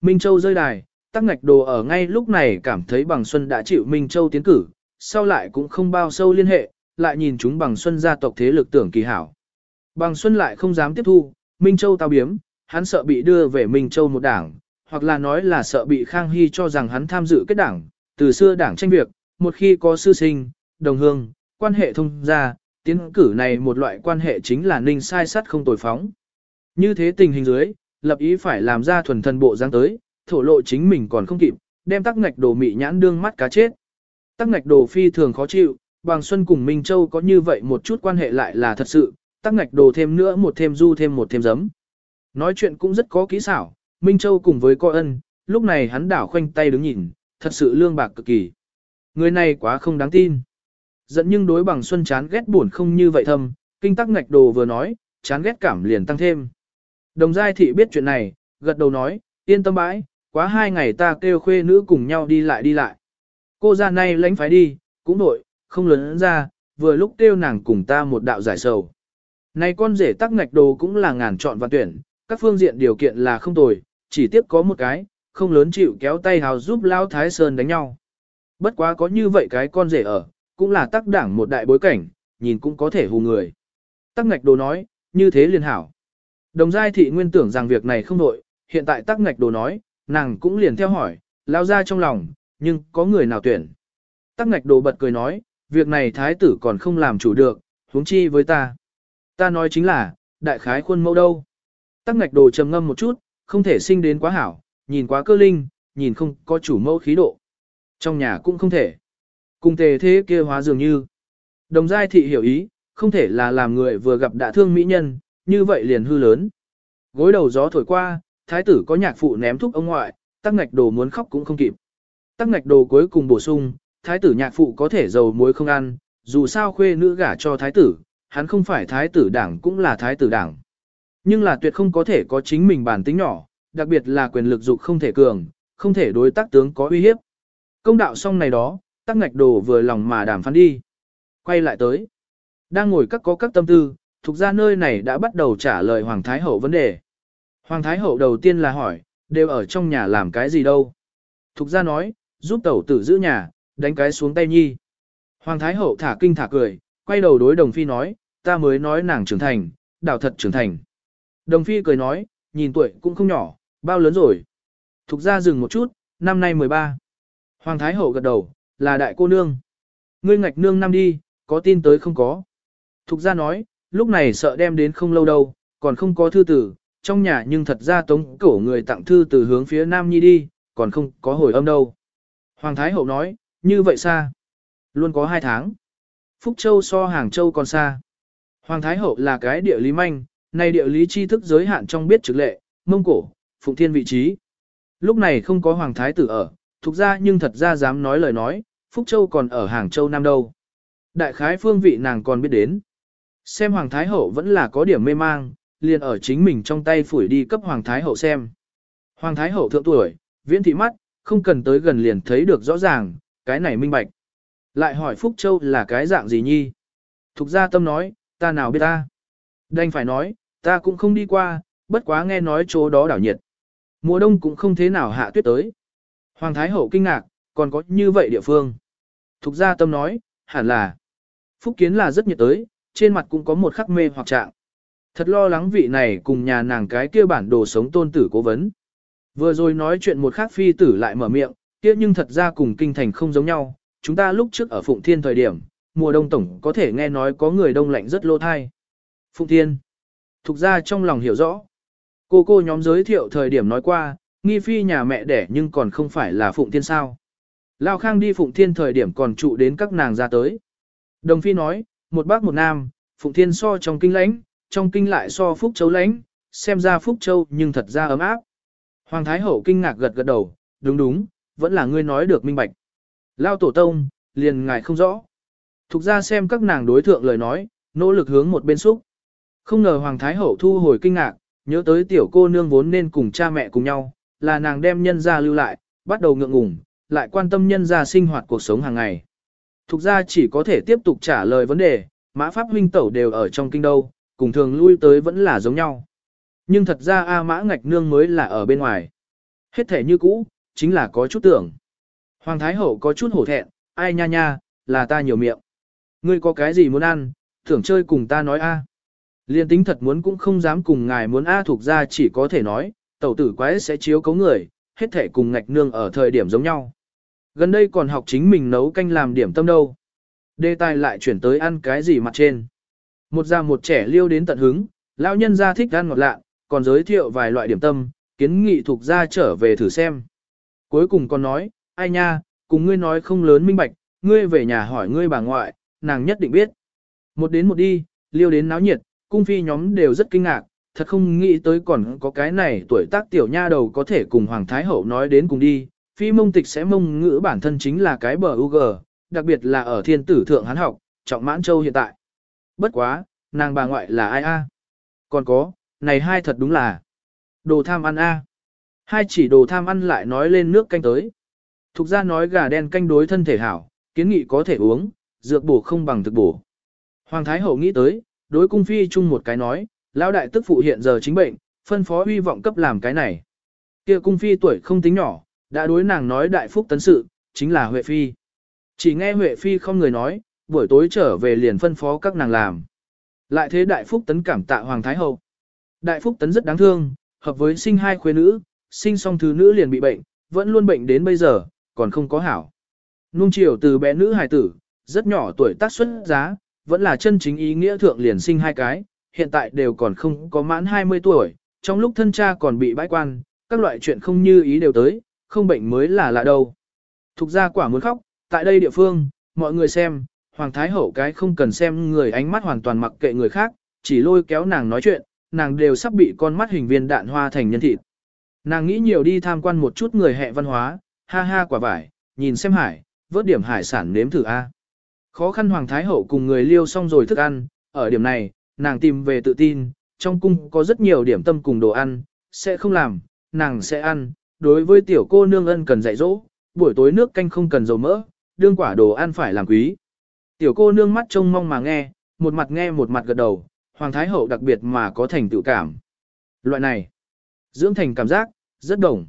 Minh Châu rơi đài, tắc ngạch đồ ở ngay lúc này cảm thấy bằng xuân đã chịu Minh Châu tiến cử, sau lại cũng không bao sâu liên hệ, lại nhìn chúng bằng xuân gia tộc thế lực tưởng kỳ hảo. Bằng xuân lại không dám tiếp thu, Minh Châu tao biếm, hắn sợ bị đưa về Minh Châu một đảng, hoặc là nói là sợ bị Khang Hy cho rằng hắn tham dự kết đảng, từ xưa đảng tranh việc, một khi có sư sinh, đồng hương, quan hệ thông gia, tiến cử này một loại quan hệ chính là ninh sai sắt không tồi phóng. Như thế tình hình dưới, lập ý phải làm ra thuần thần bộ dáng tới, thổ lộ chính mình còn không kịp, đem tắc ngạch đồ mị nhãn đương mắt cá chết. Tắc ngạch đồ phi thường khó chịu, bằng xuân cùng Minh Châu có như vậy một chút quan hệ lại là thật sự, tắc ngạch đồ thêm nữa một thêm du thêm một thêm giấm. Nói chuyện cũng rất có kỹ xảo, Minh Châu cùng với coi ân, lúc này hắn đảo khoanh tay đứng nhìn, thật sự lương bạc cực kỳ. Người này quá không đáng tin. Giận nhưng đối bằng xuân chán ghét buồn không như vậy thâm, kinh tắc ngạch đồ vừa nói, chán ghét cảm liền tăng thêm. Đồng giai thị biết chuyện này, gật đầu nói, yên tâm bãi, quá hai ngày ta kêu khuê nữ cùng nhau đi lại đi lại. Cô ra nay lánh phái đi, cũng nội, không lớn ra, vừa lúc kêu nàng cùng ta một đạo giải sầu. Này con rể tắc ngạch đồ cũng là ngàn chọn và tuyển, các phương diện điều kiện là không tồi, chỉ tiếp có một cái, không lớn chịu kéo tay hào giúp Lao Thái Sơn đánh nhau. Bất quá có như vậy cái con rể ở, cũng là tác đảng một đại bối cảnh, nhìn cũng có thể hù người. Tắc ngạch đồ nói, như thế liền hảo. Đồng giai thị nguyên tưởng rằng việc này không nội, hiện tại tắc ngạch đồ nói, nàng cũng liền theo hỏi, lao ra trong lòng, nhưng có người nào tuyển. Tắc ngạch đồ bật cười nói, việc này thái tử còn không làm chủ được, huống chi với ta. Ta nói chính là, đại khái khuôn mẫu đâu. Tắc ngạch đồ trầm ngâm một chút, không thể sinh đến quá hảo, nhìn quá cơ linh, nhìn không có chủ mẫu khí độ. Trong nhà cũng không thể. Cùng tề thế kia hóa dường như. Đồng giai thị hiểu ý, không thể là làm người vừa gặp đã thương mỹ nhân, như vậy liền hư lớn. Gối đầu gió thổi qua, thái tử có nhạc phụ ném thuốc ông ngoại, tắc ngạch đồ muốn khóc cũng không kịp. Tắc ngạch đồ cuối cùng bổ sung, thái tử nhạc phụ có thể dầu muối không ăn, dù sao khuê nữ gả cho thái tử, hắn không phải thái tử đảng cũng là thái tử đảng. Nhưng là tuyệt không có thể có chính mình bản tính nhỏ, đặc biệt là quyền lực dục không thể cường, không thể đối tác tướng có uy hiếp. Công đạo xong này đó, tắc ngạch đồ vừa lòng mà đàm phán đi. Quay lại tới. Đang ngồi các có các tâm tư, thuộc ra nơi này đã bắt đầu trả lời Hoàng Thái Hậu vấn đề. Hoàng Thái Hậu đầu tiên là hỏi, đều ở trong nhà làm cái gì đâu. Thục ra nói, giúp tẩu tử giữ nhà, đánh cái xuống tay nhi. Hoàng Thái Hậu thả kinh thả cười, quay đầu đối Đồng Phi nói, ta mới nói nàng trưởng thành, đảo thật trưởng thành. Đồng Phi cười nói, nhìn tuổi cũng không nhỏ, bao lớn rồi. Thục ra dừng một chút, năm nay 13. Hoàng Thái Hậu gật đầu, là đại cô nương. Ngươi ngạch nương năm đi, có tin tới không có. Thục ra nói, lúc này sợ đem đến không lâu đâu, còn không có thư tử, trong nhà nhưng thật ra tống cổ người tặng thư từ hướng phía Nam Nhi đi, còn không có hồi âm đâu. Hoàng Thái Hậu nói, như vậy xa. Luôn có hai tháng. Phúc Châu so Hàng Châu còn xa. Hoàng Thái Hậu là cái địa lý manh, này địa lý tri thức giới hạn trong biết trực lệ, mông cổ, phụng thiên vị trí. Lúc này không có Hoàng Thái tử ở, thuộc ra nhưng thật ra dám nói lời nói, Phúc Châu còn ở Hàng Châu Nam đâu. Đại khái phương vị nàng còn biết đến. Xem Hoàng Thái Hậu vẫn là có điểm mê mang, liền ở chính mình trong tay phủi đi cấp Hoàng Thái Hậu xem. Hoàng Thái Hậu thượng tuổi, viễn thị mắt, không cần tới gần liền thấy được rõ ràng, cái này minh bạch. Lại hỏi Phúc Châu là cái dạng gì nhi? Thục gia tâm nói, ta nào biết ta? Đành phải nói, ta cũng không đi qua, bất quá nghe nói chỗ đó đảo nhiệt. Mùa đông cũng không thế nào hạ tuyết tới. Hoàng Thái Hậu kinh ngạc, còn có như vậy địa phương. Thục gia tâm nói, hẳn là. Phúc Kiến là rất nhiệt tới, trên mặt cũng có một khắc mê hoặc trạng. Thật lo lắng vị này cùng nhà nàng cái kia bản đồ sống tôn tử cố vấn. Vừa rồi nói chuyện một khắc phi tử lại mở miệng, kia nhưng thật ra cùng kinh thành không giống nhau, chúng ta lúc trước ở Phụng Thiên thời điểm, mùa đông tổng có thể nghe nói có người đông lạnh rất lô thai. Phụng Thiên. Thục ra trong lòng hiểu rõ. Cô cô nhóm giới thiệu thời điểm nói qua, nghi phi nhà mẹ đẻ nhưng còn không phải là Phụng Thiên sao. Lao Khang đi Phụng Thiên thời điểm còn trụ đến các nàng ra tới. Đồng phi nói, một bác một nam, Phụng Thiên so trong kinh lãnh, trong kinh lại so Phúc Châu lãnh, xem ra Phúc Châu nhưng thật ra ấm áp. Hoàng Thái Hậu kinh ngạc gật gật đầu, đúng đúng, vẫn là ngươi nói được minh bạch. Lao tổ tông, liền ngài không rõ. Thục ra xem các nàng đối thượng lời nói, nỗ lực hướng một bên xúc. Không ngờ Hoàng Thái Hậu thu hồi kinh ngạc, nhớ tới tiểu cô nương vốn nên cùng cha mẹ cùng nhau, là nàng đem nhân ra lưu lại, bắt đầu ngượng ngùng, lại quan tâm nhân ra sinh hoạt cuộc sống hàng ngày. Thục ra chỉ có thể tiếp tục trả lời vấn đề, mã pháp huynh tẩu đều ở trong kinh đâu, cùng thường lui tới vẫn là giống nhau. Nhưng thật ra A mã ngạch nương mới là ở bên ngoài. Hết thể như cũ, chính là có chút tưởng. Hoàng Thái Hậu có chút hổ thẹn, ai nha nha, là ta nhiều miệng. Ngươi có cái gì muốn ăn, thưởng chơi cùng ta nói a. Liên tính thật muốn cũng không dám cùng ngài muốn a thuộc ra chỉ có thể nói, tẩu tử quái sẽ chiếu cấu người, hết thể cùng ngạch nương ở thời điểm giống nhau. Gần đây còn học chính mình nấu canh làm điểm tâm đâu. Đề tài lại chuyển tới ăn cái gì mặt trên. Một già một trẻ liêu đến tận hứng, lão nhân ra thích ăn ngọt lạ, còn giới thiệu vài loại điểm tâm, kiến nghị thuộc ra trở về thử xem. Cuối cùng còn nói, ai nha, cùng ngươi nói không lớn minh bạch, ngươi về nhà hỏi ngươi bà ngoại, nàng nhất định biết. Một đến một đi, liêu đến náo nhiệt, cung phi nhóm đều rất kinh ngạc, thật không nghĩ tới còn có cái này tuổi tác tiểu nha đầu có thể cùng Hoàng Thái Hậu nói đến cùng đi. Phi mông tịch sẽ mông ngữ bản thân chính là cái bờ UG, đặc biệt là ở thiên tử thượng hán học, trọng mãn châu hiện tại. Bất quá, nàng bà ngoại là ai a? Còn có, này hai thật đúng là đồ tham ăn a. Hai chỉ đồ tham ăn lại nói lên nước canh tới. Thục ra nói gà đen canh đối thân thể hảo, kiến nghị có thể uống, dược bổ không bằng thực bổ. Hoàng Thái Hậu nghĩ tới, đối cung phi chung một cái nói, lão đại tức phụ hiện giờ chính bệnh, phân phó uy vọng cấp làm cái này. Kia cung phi tuổi không tính nhỏ, đã đối nàng nói đại phúc tấn sự, chính là Huệ Phi. Chỉ nghe Huệ Phi không người nói, buổi tối trở về liền phân phó các nàng làm. Lại thế đại phúc tấn cảm tạ Hoàng Thái Hậu. Đại phúc tấn rất đáng thương, hợp với sinh hai khuê nữ, sinh xong thứ nữ liền bị bệnh, vẫn luôn bệnh đến bây giờ, còn không có hảo. Nung chiều từ bé nữ hài tử, rất nhỏ tuổi tác xuất giá, vẫn là chân chính ý nghĩa thượng liền sinh hai cái, hiện tại đều còn không có mãn 20 tuổi, trong lúc thân cha còn bị bãi quan, các loại chuyện không như ý đều tới, không bệnh mới là lạ đâu. Thục ra quả muốn khóc, tại đây địa phương, mọi người xem, Hoàng Thái Hậu cái không cần xem người ánh mắt hoàn toàn mặc kệ người khác, chỉ lôi kéo nàng nói chuyện, nàng đều sắp bị con mắt hình viên đạn hoa thành nhân thịt. Nàng nghĩ nhiều đi tham quan một chút người hệ văn hóa, ha ha quả vải, nhìn xem hải, vớt điểm hải sản nếm thử a. Khó khăn Hoàng Thái Hậu cùng người liêu xong rồi thức ăn, ở điểm này, nàng tìm về tự tin, trong cung có rất nhiều điểm tâm cùng đồ ăn, sẽ không làm, nàng sẽ ăn, đối với tiểu cô nương ân cần dạy dỗ, buổi tối nước canh không cần dầu mỡ, đương quả đồ ăn phải làm quý. Tiểu cô nương mắt trông mong mà nghe, một mặt nghe một mặt gật đầu, Hoàng Thái Hậu đặc biệt mà có thành tựu cảm. Loại này, dưỡng thành cảm giác, rất đồng.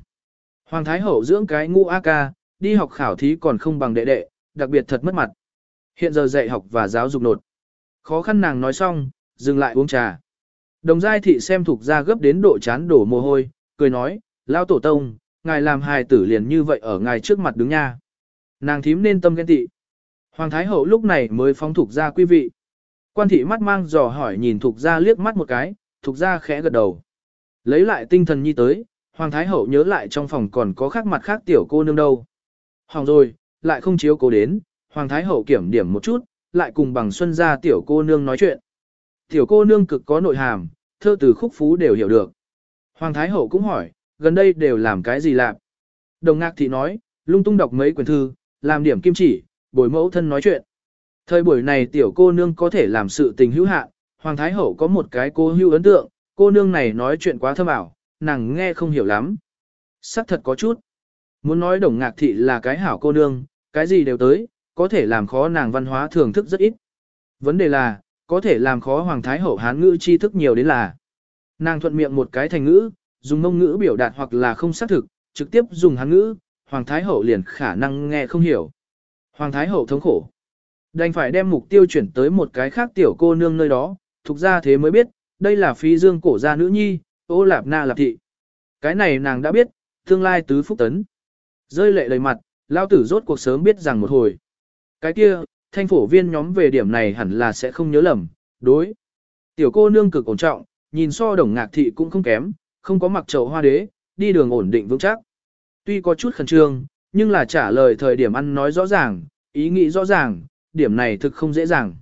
Hoàng Thái Hậu dưỡng cái ngu a ca, đi học khảo thí còn không bằng đệ đệ, đặc biệt thật mất mặt. Hiện giờ dạy học và giáo dục nột. Khó khăn nàng nói xong, dừng lại uống trà. Đồng giai thị xem thuộc ra gấp đến độ chán đổ mồ hôi, cười nói, lao tổ tông, ngài làm hài tử liền như vậy ở ngài trước mặt đứng nha. Nàng thím nên tâm ghen tị. Hoàng Thái Hậu lúc này mới phóng thuộc ra quý vị. Quan thị mắt mang dò hỏi nhìn thuộc ra liếc mắt một cái, thuộc ra khẽ gật đầu. Lấy lại tinh thần nhi tới, Hoàng Thái Hậu nhớ lại trong phòng còn có khác mặt khác tiểu cô nương đâu. Hỏng rồi, lại không chiếu cố đến, Hoàng Thái Hậu kiểm điểm một chút, lại cùng bằng xuân ra tiểu cô nương nói chuyện. Tiểu cô nương cực có nội hàm, thơ từ khúc phú đều hiểu được. Hoàng Thái Hậu cũng hỏi, gần đây đều làm cái gì làm? Đồng ngạc thị nói, lung tung đọc mấy quyển thư, làm điểm kim chỉ, bồi mẫu thân nói chuyện. Thời buổi này tiểu cô nương có thể làm sự tình hữu hạn, Hoàng Thái Hậu có một cái cô hữu ấn tượng, cô nương này nói chuyện quá thâm ảo, nàng nghe không hiểu lắm. Sắc thật có chút. Muốn nói đồng ngạc thị là cái hảo cô nương, cái gì đều tới, có thể làm khó nàng văn hóa thưởng thức rất ít. Vấn đề là, có thể làm khó Hoàng Thái Hậu Hán ngữ tri thức nhiều đến là. Nàng thuận miệng một cái thành ngữ, dùng ngôn ngữ biểu đạt hoặc là không xác thực, trực tiếp dùng Hán ngữ, Hoàng Thái Hậu liền khả năng nghe không hiểu. Hoàng Thái Hậu thống khổ. Đành phải đem mục tiêu chuyển tới một cái khác tiểu cô nương nơi đó, thuộc ra thế mới biết, đây là phi dương cổ gia nữ nhi, ô lạp na lạp thị. Cái này nàng đã biết, Tương lai tứ phúc tấn. Rơi lệ đầy mặt, lao tử rốt cuộc sớm biết rằng một hồi. Cái kia, thanh phổ viên nhóm về điểm này hẳn là sẽ không nhớ lầm, đối. Tiểu cô nương cực ổn trọng, nhìn so đồng ngạc thị cũng không kém, không có mặc trầu hoa đế, đi đường ổn định vững chắc. Tuy có chút khẩn trương, nhưng là trả lời thời điểm ăn nói rõ ràng, ý nghĩ rõ ràng, điểm này thực không dễ dàng.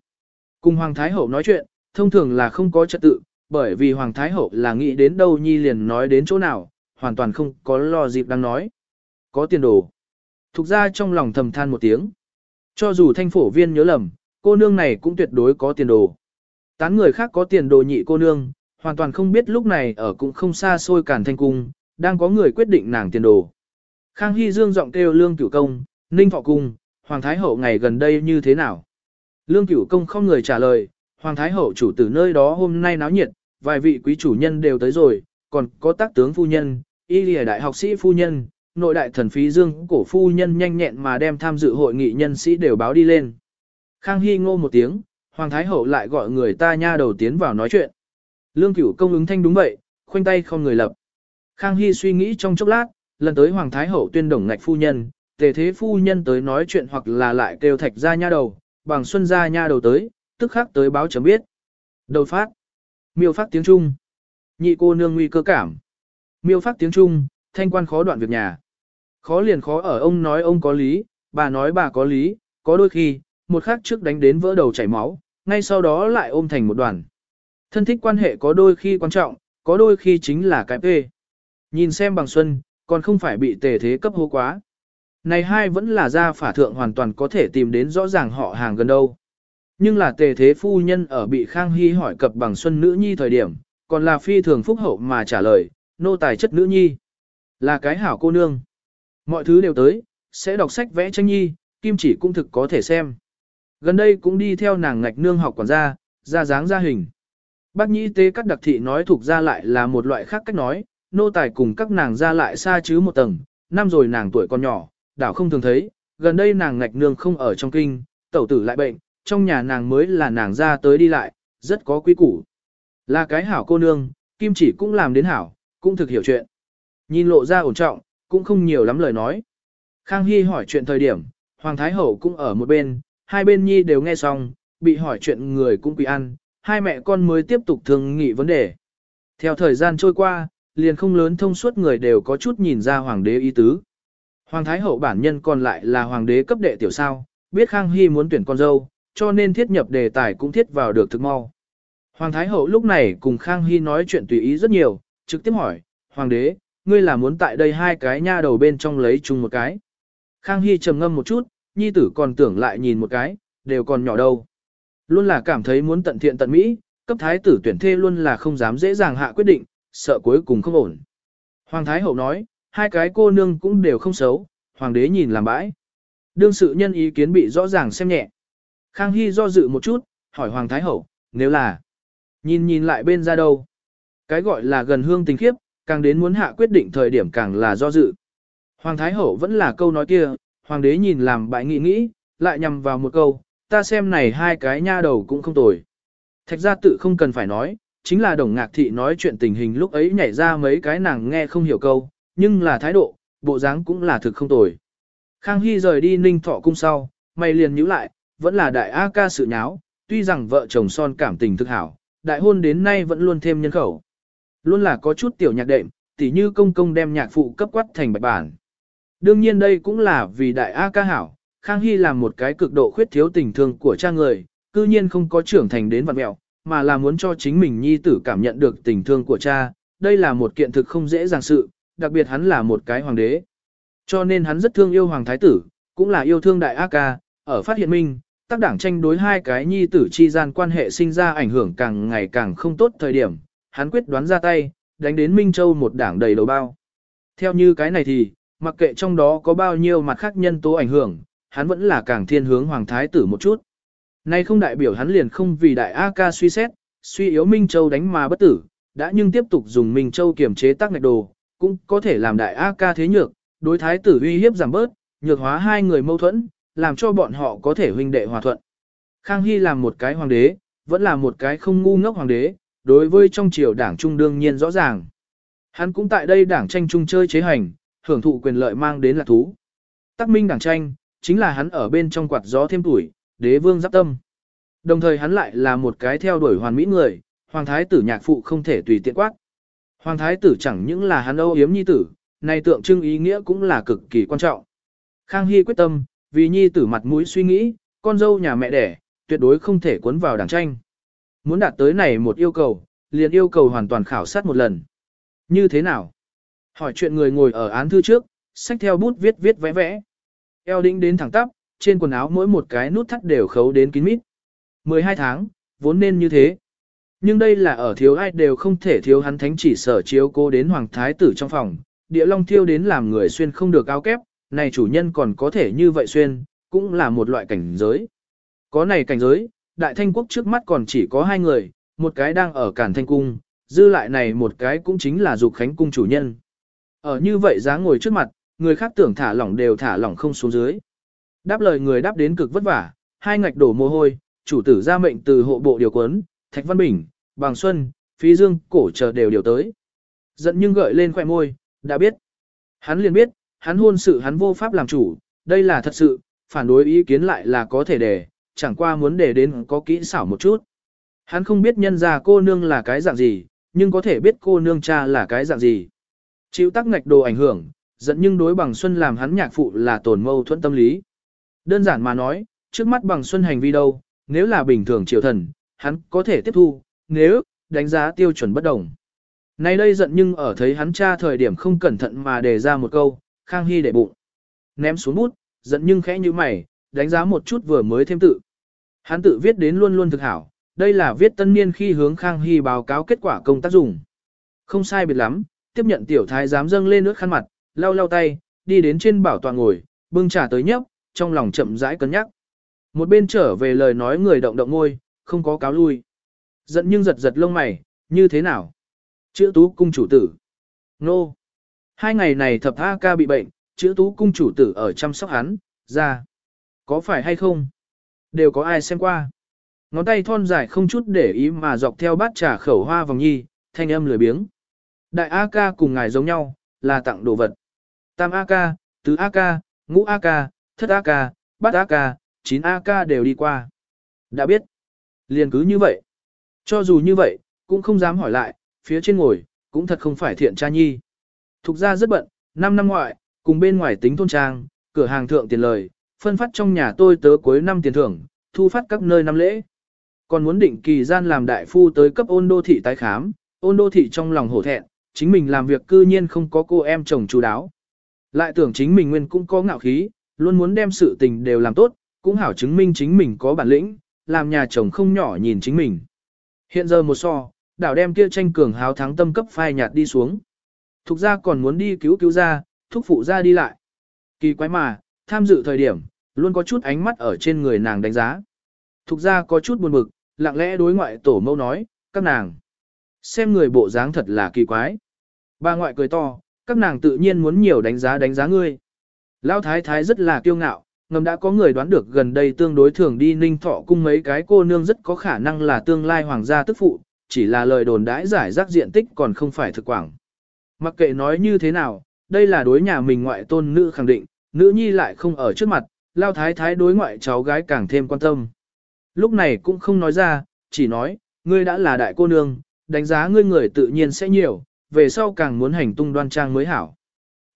Cùng Hoàng Thái Hậu nói chuyện, thông thường là không có trật tự, bởi vì Hoàng Thái Hậu là nghĩ đến đâu nhi liền nói đến chỗ nào, hoàn toàn không có lo dịp đang nói. Có tiền đồ. Thục ra trong lòng thầm than một tiếng. Cho dù thanh phổ viên nhớ lầm, cô nương này cũng tuyệt đối có tiền đồ. Tán người khác có tiền đồ nhị cô nương, hoàn toàn không biết lúc này ở cũng không xa xôi cản thanh cung, đang có người quyết định nàng tiền đồ. Khang Hy Dương giọng kêu lương cửu công, ninh thọ cung, Hoàng Thái Hậu ngày gần đây như thế nào? Lương cửu công không người trả lời, Hoàng Thái Hậu chủ tử nơi đó hôm nay náo nhiệt, vài vị quý chủ nhân đều tới rồi, còn có tác tướng phu nhân, y lìa đại học sĩ phu nhân, nội đại thần phí dương cổ phu nhân nhanh nhẹn mà đem tham dự hội nghị nhân sĩ đều báo đi lên. Khang Hy ngô một tiếng, Hoàng Thái Hậu lại gọi người ta nha đầu tiến vào nói chuyện. Lương cửu công ứng thanh đúng vậy, khoanh tay không người lập. Khang Hy suy nghĩ trong chốc lát, lần tới Hoàng Thái Hậu tuyên đồng ngạch phu nhân, tề thế phu nhân tới nói chuyện hoặc là lại kêu thạch ra nha đầu, bằng xuân ra nha đầu tới, tức khắc tới báo chấm biết. Đầu phát. Miêu phát tiếng Trung. Nhị cô nương nguy cơ cảm. Miêu phát tiếng Trung, thanh quan khó đoạn việc nhà. Khó liền khó ở ông nói ông có lý, bà nói bà có lý, có đôi khi, một khắc trước đánh đến vỡ đầu chảy máu, ngay sau đó lại ôm thành một đoàn. Thân thích quan hệ có đôi khi quan trọng, có đôi khi chính là cái phê. Nhìn xem bằng xuân, còn không phải bị tề thế cấp hô quá. Này hai vẫn là gia phả thượng hoàn toàn có thể tìm đến rõ ràng họ hàng gần đâu. Nhưng là tề thế phu nhân ở bị Khang Hy hỏi cập bằng xuân nữ nhi thời điểm, còn là phi thường phúc hậu mà trả lời, nô tài chất nữ nhi. Là cái hảo cô nương. Mọi thứ đều tới, sẽ đọc sách vẽ tranh nhi, kim chỉ cũng thực có thể xem. Gần đây cũng đi theo nàng ngạch nương học quản gia, ra dáng ra hình. Bác nhĩ tế các đặc thị nói thuộc ra lại là một loại khác cách nói, nô tài cùng các nàng ra lại xa chứ một tầng, năm rồi nàng tuổi còn nhỏ, đảo không thường thấy, gần đây nàng ngạch nương không ở trong kinh, tẩu tử lại bệnh, trong nhà nàng mới là nàng ra tới đi lại, rất có quý củ. Là cái hảo cô nương, kim chỉ cũng làm đến hảo, cũng thực hiểu chuyện. Nhìn lộ ra ổn trọng, cũng không nhiều lắm lời nói. Khang Hy hỏi chuyện thời điểm, Hoàng Thái Hậu cũng ở một bên, hai bên nhi đều nghe xong, bị hỏi chuyện người cũng quỳ ăn, hai mẹ con mới tiếp tục thương nghị vấn đề. Theo thời gian trôi qua, liền không lớn thông suốt người đều có chút nhìn ra Hoàng đế ý tứ. Hoàng Thái Hậu bản nhân còn lại là Hoàng đế cấp đệ tiểu sao, biết Khang Hy muốn tuyển con dâu, cho nên thiết nhập đề tài cũng thiết vào được thực mau. Hoàng Thái Hậu lúc này cùng Khang Hy nói chuyện tùy ý rất nhiều, trực tiếp hỏi, Hoàng đế, ngươi là muốn tại đây hai cái nha đầu bên trong lấy chung một cái. Khang Hy trầm ngâm một chút, nhi tử còn tưởng lại nhìn một cái, đều còn nhỏ đâu. Luôn là cảm thấy muốn tận thiện tận mỹ, cấp thái tử tuyển thê luôn là không dám dễ dàng hạ quyết định, sợ cuối cùng không ổn. Hoàng Thái Hậu nói, hai cái cô nương cũng đều không xấu, Hoàng đế nhìn làm bãi. Đương sự nhân ý kiến bị rõ ràng xem nhẹ. Khang Hy do dự một chút, hỏi Hoàng Thái Hậu, nếu là nhìn nhìn lại bên ra đâu. Cái gọi là gần hương tình khiếp, càng đến muốn hạ quyết định thời điểm càng là do dự. Hoàng Thái Hậu vẫn là câu nói kia, Hoàng đế nhìn làm bại nghĩ nghĩ, lại nhằm vào một câu, ta xem này hai cái nha đầu cũng không tồi. Thạch gia tự không cần phải nói, chính là đồng ngạc thị nói chuyện tình hình lúc ấy nhảy ra mấy cái nàng nghe không hiểu câu, nhưng là thái độ, bộ dáng cũng là thực không tồi. Khang Hy rời đi ninh thọ cung sau, mày liền nhíu lại, vẫn là đại A ca sự nháo, tuy rằng vợ chồng son cảm tình thực hảo, đại hôn đến nay vẫn luôn thêm nhân khẩu. Luôn là có chút tiểu nhạc đệm, tỉ như công công đem nhạc phụ cấp quát thành bạch bản. Đương nhiên đây cũng là vì đại A ca hảo, Khang Hy làm một cái cực độ khuyết thiếu tình thương của cha người, cư nhiên không có trưởng thành đến vặn mẹo, mà là muốn cho chính mình nhi tử cảm nhận được tình thương của cha. Đây là một kiện thực không dễ dàng sự, đặc biệt hắn là một cái hoàng đế. Cho nên hắn rất thương yêu hoàng thái tử, cũng là yêu thương đại A ca, ở phát hiện minh, tác đảng tranh đối hai cái nhi tử chi gian quan hệ sinh ra ảnh hưởng càng ngày càng không tốt thời điểm, hắn quyết đoán ra tay, đánh đến Minh Châu một đảng đầy đầu bao. Theo như cái này thì, mặc kệ trong đó có bao nhiêu mặt khác nhân tố ảnh hưởng, hắn vẫn là càng thiên hướng hoàng thái tử một chút. Nay không đại biểu hắn liền không vì đại A ca suy xét, suy yếu Minh Châu đánh mà bất tử, đã nhưng tiếp tục dùng Minh Châu kiểm chế tác ngạch đồ, cũng có thể làm đại A ca thế nhược, đối thái tử uy hiếp giảm bớt, nhược hóa hai người mâu thuẫn, làm cho bọn họ có thể huynh đệ hòa thuận. Khang Hy làm một cái hoàng đế, vẫn là một cái không ngu ngốc hoàng đế, đối với trong triều đảng trung đương nhiên rõ ràng. Hắn cũng tại đây đảng tranh trung chơi chế hành, hưởng thụ quyền lợi mang đến là thú. Tắc minh đảng tranh, chính là hắn ở bên trong quạt gió thêm tuổi, đế vương giáp tâm. Đồng thời hắn lại là một cái theo đuổi hoàn mỹ người, hoàng thái tử nhạc phụ không thể tùy tiện quát. Hoàng thái tử chẳng những là hắn âu yếm nhi tử, này tượng trưng ý nghĩa cũng là cực kỳ quan trọng. Khang Hy quyết tâm, vì nhi tử mặt mũi suy nghĩ, con dâu nhà mẹ đẻ, tuyệt đối không thể cuốn vào đảng tranh. Muốn đạt tới này một yêu cầu, liền yêu cầu hoàn toàn khảo sát một lần. Như thế nào? Hỏi chuyện người ngồi ở án thư trước, sách theo bút viết viết vẽ vẽ. Eo đĩnh đến thẳng tắp, trên quần áo mỗi một cái nút thắt đều khấu đến kín mít. 12 tháng, vốn nên như thế. Nhưng đây là ở thiếu ai đều không thể thiếu hắn thánh chỉ sở chiếu cô đến hoàng thái tử trong phòng, địa long thiêu đến làm người xuyên không được áo kép, này chủ nhân còn có thể như vậy xuyên, cũng là một loại cảnh giới. Có này cảnh giới, đại thanh quốc trước mắt còn chỉ có hai người, một cái đang ở cản thanh cung, dư lại này một cái cũng chính là dục khánh cung chủ nhân. Ở như vậy giá ngồi trước mặt, người khác tưởng thả lỏng đều thả lỏng không xuống dưới. Đáp lời người đáp đến cực vất vả, hai ngạch đổ mồ hôi, chủ tử ra mệnh từ hộ bộ điều quấn, Thạch Văn Bình, Bàng Xuân, Phí Dương, cổ chờ đều điều tới. Giận nhưng gợi lên khỏe môi, đã biết. Hắn liền biết, hắn hôn sự hắn vô pháp làm chủ, đây là thật sự, phản đối ý kiến lại là có thể để, chẳng qua muốn để đến có kỹ xảo một chút. Hắn không biết nhân ra cô nương là cái dạng gì, nhưng có thể biết cô nương cha là cái dạng gì. Chịu tắc ngạch đồ ảnh hưởng, giận nhưng đối bằng Xuân làm hắn nhạc phụ là tổn mâu thuẫn tâm lý. Đơn giản mà nói, trước mắt bằng Xuân hành vi đâu, nếu là bình thường triều thần, hắn có thể tiếp thu, nếu, đánh giá tiêu chuẩn bất đồng. Nay đây giận nhưng ở thấy hắn cha thời điểm không cẩn thận mà đề ra một câu, Khang Hy để bụng. Ném xuống bút, giận nhưng khẽ như mày, đánh giá một chút vừa mới thêm tự. Hắn tự viết đến luôn luôn thực hảo, đây là viết tân niên khi hướng Khang Hy báo cáo kết quả công tác dùng. Không sai biệt lắm, tiếp nhận tiểu thái dám dâng lên nước khăn mặt, lau lau tay, đi đến trên bảo tọa ngồi, bưng trà tới nhấp, trong lòng chậm rãi cân nhắc. Một bên trở về lời nói người động động ngôi, không có cáo lui. Giận nhưng giật giật lông mày, như thế nào? Chữ tú cung chủ tử. Nô. Hai ngày này thập A ca bị bệnh, chữ tú cung chủ tử ở chăm sóc hắn, ra. Có phải hay không? Đều có ai xem qua. Ngón tay thon dài không chút để ý mà dọc theo bát trà khẩu hoa vòng nhi, thanh âm lười biếng. Đại A ca cùng ngài giống nhau, là tặng đồ vật. Tam A ca, tứ A ca, ngũ A ca, thất A ca, bát A ca, chín A ca đều đi qua. Đã biết. Liền cứ như vậy. Cho dù như vậy, cũng không dám hỏi lại, phía trên ngồi, cũng thật không phải thiện cha nhi. Thục ra rất bận, 5 năm ngoại, cùng bên ngoài tính thôn trang, cửa hàng thượng tiền lời, phân phát trong nhà tôi tớ cuối năm tiền thưởng, thu phát các nơi năm lễ. Còn muốn định kỳ gian làm đại phu tới cấp ôn đô thị tái khám, ôn đô thị trong lòng hổ thẹn, chính mình làm việc cư nhiên không có cô em chồng chú đáo. Lại tưởng chính mình nguyên cũng có ngạo khí, luôn muốn đem sự tình đều làm tốt, cũng hảo chứng minh chính mình có bản lĩnh, làm nhà chồng không nhỏ nhìn chính mình. Hiện giờ một so, đảo đem kia tranh cường háo thắng tâm cấp phai nhạt đi xuống. Thục ra còn muốn đi cứu cứu ra, thúc phụ ra đi lại. Kỳ quái mà, tham dự thời điểm, luôn có chút ánh mắt ở trên người nàng đánh giá. Thục ra có chút buồn bực, lặng lẽ đối ngoại tổ mẫu nói, các nàng. Xem người bộ dáng thật là kỳ quái. Bà ngoại cười to, các nàng tự nhiên muốn nhiều đánh giá đánh giá ngươi. Lão thái thái rất là kiêu ngạo, ngầm đã có người đoán được gần đây tương đối thường đi ninh thọ cung mấy cái cô nương rất có khả năng là tương lai hoàng gia tức phụ, chỉ là lời đồn đãi giải rác diện tích còn không phải thực quảng. Mặc kệ nói như thế nào, đây là đối nhà mình ngoại tôn nữ khẳng định, nữ nhi lại không ở trước mặt, lao thái thái đối ngoại cháu gái càng thêm quan tâm. Lúc này cũng không nói ra, chỉ nói, ngươi đã là đại cô nương, đánh giá ngươi người tự nhiên sẽ nhiều, về sau càng muốn hành tung đoan trang mới hảo.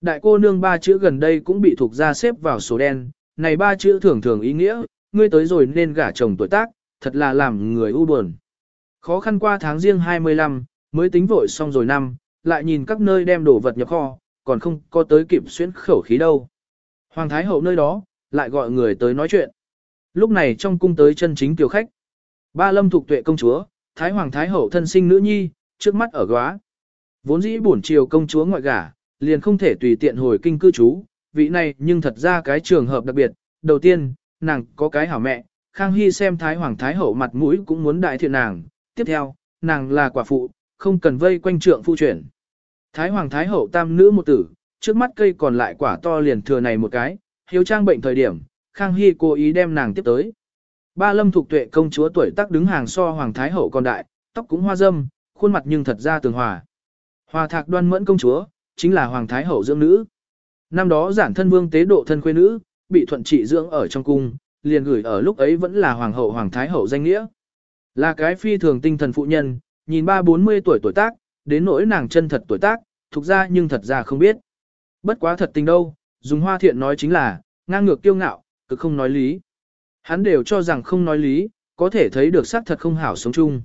Đại cô nương ba chữ gần đây cũng bị thuộc ra xếp vào số đen, này ba chữ thường thường ý nghĩa, ngươi tới rồi nên gả chồng tuổi tác, thật là làm người u buồn. Khó khăn qua tháng riêng 25, mới tính vội xong rồi năm, lại nhìn các nơi đem đồ vật nhập kho, còn không có tới kịp xuyến khẩu khí đâu. Hoàng Thái Hậu nơi đó, lại gọi người tới nói chuyện. Lúc này trong cung tới chân chính tiểu khách. Ba lâm thuộc tuệ công chúa, Thái Hoàng Thái Hậu thân sinh nữ nhi, trước mắt ở góa. Vốn dĩ bổn triều công chúa ngoại gả, liền không thể tùy tiện hồi kinh cư trú, vị này nhưng thật ra cái trường hợp đặc biệt. Đầu tiên, nàng có cái hảo mẹ, Khang Hy xem Thái Hoàng Thái Hậu mặt mũi cũng muốn đại thiện nàng. Tiếp theo, nàng là quả phụ, không cần vây quanh trượng phu chuyển. Thái Hoàng Thái Hậu tam nữ một tử, trước mắt cây còn lại quả to liền thừa này một cái, hiếu trang bệnh thời điểm, Khang Hy cố ý đem nàng tiếp tới. Ba lâm thuộc tuệ công chúa tuổi tác đứng hàng so Hoàng Thái Hậu còn đại, tóc cũng hoa dâm, khuôn mặt nhưng thật ra tường hòa. Hòa thạc đoan mẫn công chúa, chính là Hoàng Thái Hậu dưỡng nữ. Năm đó giản thân vương tế độ thân quê nữ, bị thuận trị dưỡng ở trong cung, liền gửi ở lúc ấy vẫn là hoàng hậu hoàng thái hậu danh nghĩa. Là cái phi thường tinh thần phụ nhân, nhìn ba bốn mươi tuổi tuổi tác, đến nỗi nàng chân thật tuổi tác, thuộc ra nhưng thật ra không biết. Bất quá thật tình đâu, dùng hoa thiện nói chính là, ngang ngược kiêu ngạo, cực không nói lý. Hắn đều cho rằng không nói lý, có thể thấy được xác thật không hảo sống chung.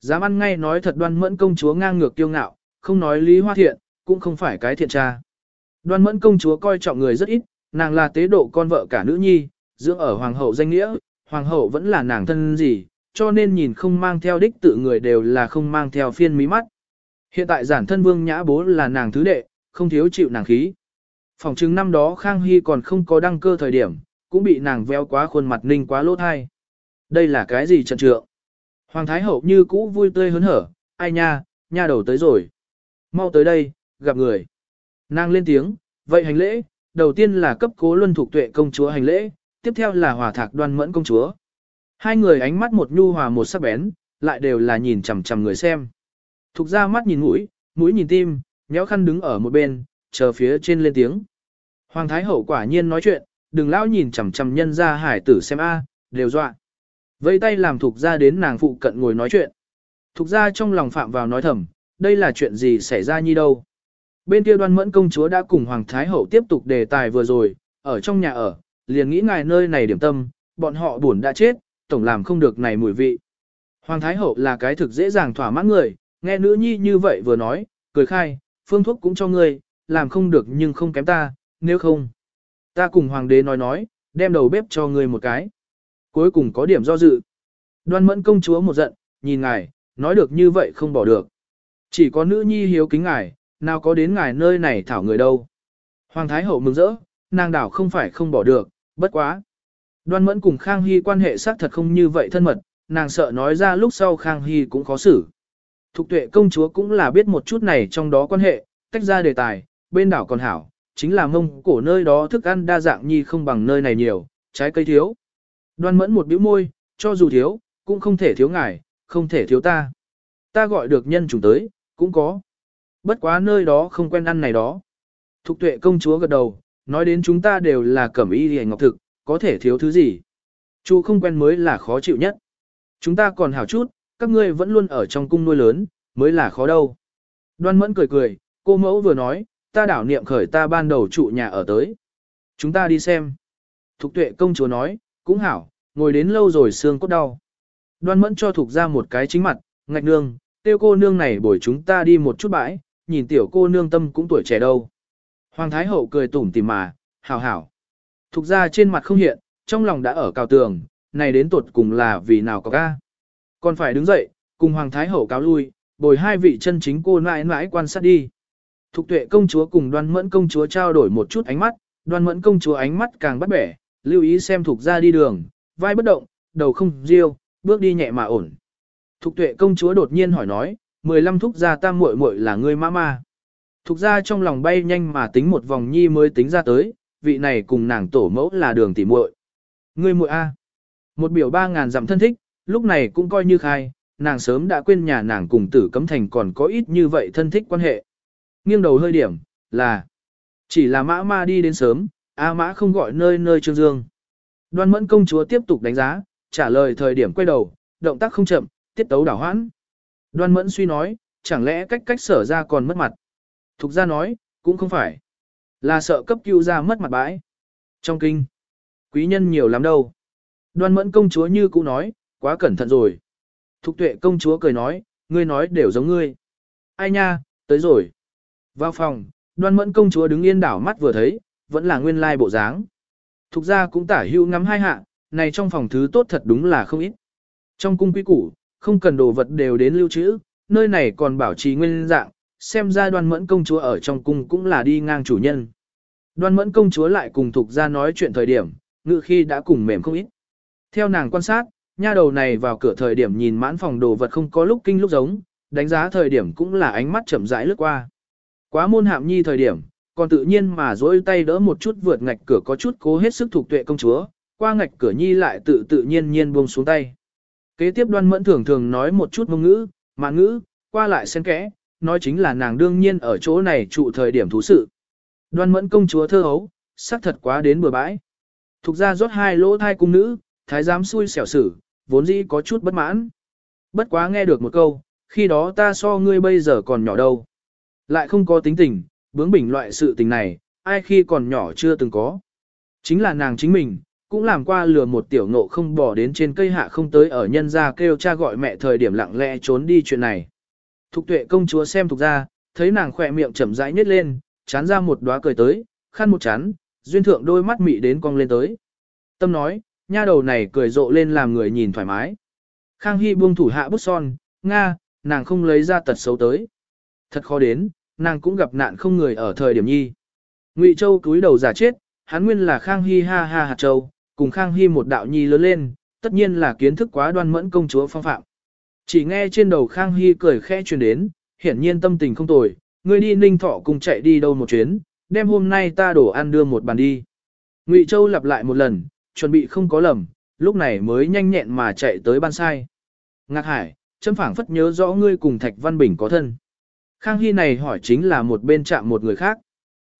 Dám ăn ngay nói thật đoan mẫn công chúa ngang ngược kiêu ngạo, không nói lý hoa thiện, cũng không phải cái thiện tra. Đoan mẫn công chúa coi trọng người rất ít, nàng là tế độ con vợ cả nữ nhi, dưỡng ở hoàng hậu danh nghĩa, hoàng hậu vẫn là nàng thân gì, cho nên nhìn không mang theo đích tự người đều là không mang theo phiên mí mắt. Hiện tại giản thân vương nhã bố là nàng thứ đệ, không thiếu chịu nàng khí. Phòng chứng năm đó Khang Hy còn không có đăng cơ thời điểm, cũng bị nàng veo quá khuôn mặt ninh quá lỗ thai. Đây là cái gì trận trượng? Hoàng Thái Hậu như cũ vui tươi hớn hở, ai nha, nha đầu tới rồi. Mau tới đây, gặp người. Nàng lên tiếng, vậy hành lễ, đầu tiên là cấp cố luân thuộc tuệ công chúa hành lễ, tiếp theo là hòa thạc đoan mẫn công chúa. Hai người ánh mắt một nhu hòa một sắc bén, lại đều là nhìn chằm chằm người xem. Thục ra mắt nhìn mũi, mũi nhìn tim, nhéo khăn đứng ở một bên, chờ phía trên lên tiếng. Hoàng Thái Hậu quả nhiên nói chuyện, đừng lão nhìn chằm chằm nhân ra hải tử xem a, đều dọa. Vây tay làm thục ra đến nàng phụ cận ngồi nói chuyện. Thục ra trong lòng phạm vào nói thầm, đây là chuyện gì xảy ra như đâu. Bên kia đoan mẫn công chúa đã cùng Hoàng Thái Hậu tiếp tục đề tài vừa rồi, ở trong nhà ở, liền nghĩ ngài nơi này điểm tâm, bọn họ buồn đã chết, tổng làm không được này mùi vị. Hoàng Thái Hậu là cái thực dễ dàng thỏa mãn người, nghe nữ nhi như vậy vừa nói, cười khai, phương thuốc cũng cho ngươi, làm không được nhưng không kém ta, nếu không. Ta cùng Hoàng đế nói nói, đem đầu bếp cho ngươi một cái. Cuối cùng có điểm do dự. Đoan mẫn công chúa một giận, nhìn ngài, nói được như vậy không bỏ được. Chỉ có nữ nhi hiếu kính ngài, nào có đến ngài nơi này thảo người đâu. Hoàng Thái Hậu mừng rỡ, nàng đảo không phải không bỏ được, bất quá. Đoan mẫn cùng Khang Hy quan hệ xác thật không như vậy thân mật, nàng sợ nói ra lúc sau Khang Hy cũng khó xử. Thục tuệ công chúa cũng là biết một chút này trong đó quan hệ, tách ra đề tài, bên đảo còn hảo, chính là mông cổ nơi đó thức ăn đa dạng nhi không bằng nơi này nhiều, trái cây thiếu. Đoan mẫn một bĩu môi, cho dù thiếu, cũng không thể thiếu ngài, không thể thiếu ta. Ta gọi được nhân chủng tới, cũng có. Bất quá nơi đó không quen ăn này đó. Thục tuệ công chúa gật đầu, nói đến chúng ta đều là cẩm y hề ngọc thực, có thể thiếu thứ gì. Chú không quen mới là khó chịu nhất. Chúng ta còn hảo chút, các ngươi vẫn luôn ở trong cung nuôi lớn, mới là khó đâu. Đoan mẫn cười cười, cô mẫu vừa nói, ta đảo niệm khởi ta ban đầu trụ nhà ở tới. Chúng ta đi xem. Thục tuệ công chúa nói, cũng hảo, ngồi đến lâu rồi xương cốt đau. Đoan mẫn cho thục ra một cái chính mặt, ngạch nương, tiêu cô nương này bồi chúng ta đi một chút bãi, nhìn tiểu cô nương tâm cũng tuổi trẻ đâu. Hoàng Thái Hậu cười tủm tỉm mà, hảo hảo. Thục ra trên mặt không hiện, trong lòng đã ở cào tường, này đến tuột cùng là vì nào có ca. Còn phải đứng dậy, cùng Hoàng Thái Hậu cáo lui, bồi hai vị chân chính cô nãi nãi quan sát đi. Thục tuệ công chúa cùng đoan mẫn công chúa trao đổi một chút ánh mắt, đoan mẫn công chúa ánh mắt càng bắt bẻ, lưu ý xem thục ra đi đường, vai bất động, đầu không riêu, bước đi nhẹ mà ổn. Thục tuệ công chúa đột nhiên hỏi nói, 15 thúc gia tam muội muội là ngươi ma ma. Thục ra trong lòng bay nhanh mà tính một vòng nhi mới tính ra tới, vị này cùng nàng tổ mẫu là đường tỷ muội. Ngươi muội A. Một biểu ba ngàn dặm thân thích, lúc này cũng coi như khai, nàng sớm đã quên nhà nàng cùng tử cấm thành còn có ít như vậy thân thích quan hệ. Nghiêng đầu hơi điểm, là chỉ là mã ma đi đến sớm, A mã không gọi nơi nơi trương dương. Đoan mẫn công chúa tiếp tục đánh giá, trả lời thời điểm quay đầu, động tác không chậm, tiết tấu đảo hoãn. Đoan mẫn suy nói, chẳng lẽ cách cách sở ra còn mất mặt. Thục ra nói, cũng không phải. Là sợ cấp cứu ra mất mặt bãi. Trong kinh, quý nhân nhiều lắm đâu. Đoan mẫn công chúa như cũ nói, quá cẩn thận rồi. Thục tuệ công chúa cười nói, ngươi nói đều giống ngươi. Ai nha, tới rồi. Vào phòng, đoan mẫn công chúa đứng yên đảo mắt vừa thấy, vẫn là nguyên lai bộ dáng. Thục ra cũng tả hưu ngắm hai hạ, này trong phòng thứ tốt thật đúng là không ít. Trong cung quý củ, không cần đồ vật đều đến lưu trữ, nơi này còn bảo trì nguyên dạng, xem ra đoan mẫn công chúa ở trong cung cũng là đi ngang chủ nhân. Đoan mẫn công chúa lại cùng thục ra nói chuyện thời điểm, ngự khi đã cùng mềm không ít. Theo nàng quan sát, nha đầu này vào cửa thời điểm nhìn mãn phòng đồ vật không có lúc kinh lúc giống, đánh giá thời điểm cũng là ánh mắt chậm rãi lướt qua. Quá môn hạm nhi thời điểm, còn tự nhiên mà dối tay đỡ một chút vượt ngạch cửa có chút cố hết sức thuộc tuệ công chúa, qua ngạch cửa nhi lại tự tự nhiên nhiên buông xuống tay. Kế tiếp đoan mẫn thường thường nói một chút ngôn ngữ, mạn ngữ, qua lại xen kẽ, nói chính là nàng đương nhiên ở chỗ này trụ thời điểm thú sự. Đoan mẫn công chúa thơ hấu, sắc thật quá đến bừa bãi. Thục ra rót hai lỗ thai cung nữ, thái giám xui xẻo xử, vốn dĩ có chút bất mãn. Bất quá nghe được một câu, khi đó ta so ngươi bây giờ còn nhỏ đâu. Lại không có tính tình, bướng bỉnh loại sự tình này, ai khi còn nhỏ chưa từng có. Chính là nàng chính mình, cũng làm qua lừa một tiểu ngộ không bỏ đến trên cây hạ không tới ở nhân gia kêu cha gọi mẹ thời điểm lặng lẽ trốn đi chuyện này. Thục tuệ công chúa xem thục ra, thấy nàng khỏe miệng chậm rãi nhếch lên, chán ra một đóa cười tới, khăn một chán, duyên thượng đôi mắt mị đến cong lên tới. Tâm nói, nha đầu này cười rộ lên làm người nhìn thoải mái. Khang Hy buông thủ hạ bút son, Nga, nàng không lấy ra tật xấu tới. Thật khó đến, nàng cũng gặp nạn không người ở thời điểm nhi. Ngụy Châu cúi đầu giả chết, hắn nguyên là Khang Hy ha ha hạt châu, cùng Khang Hy một đạo nhi lớn lên, tất nhiên là kiến thức quá đoan mẫn công chúa phong phạm. Chỉ nghe trên đầu Khang Hy cười khẽ truyền đến, hiển nhiên tâm tình không tồi, ngươi đi ninh thọ cùng chạy đi đâu một chuyến, đem hôm nay ta đổ ăn đưa một bàn đi. Ngụy Châu lặp lại một lần, chuẩn bị không có lầm, lúc này mới nhanh nhẹn mà chạy tới ban sai. Ngạc Hải, chấm phảng phất nhớ rõ ngươi cùng Thạch Văn Bình có thân. Khang Hy này hỏi chính là một bên chạm một người khác.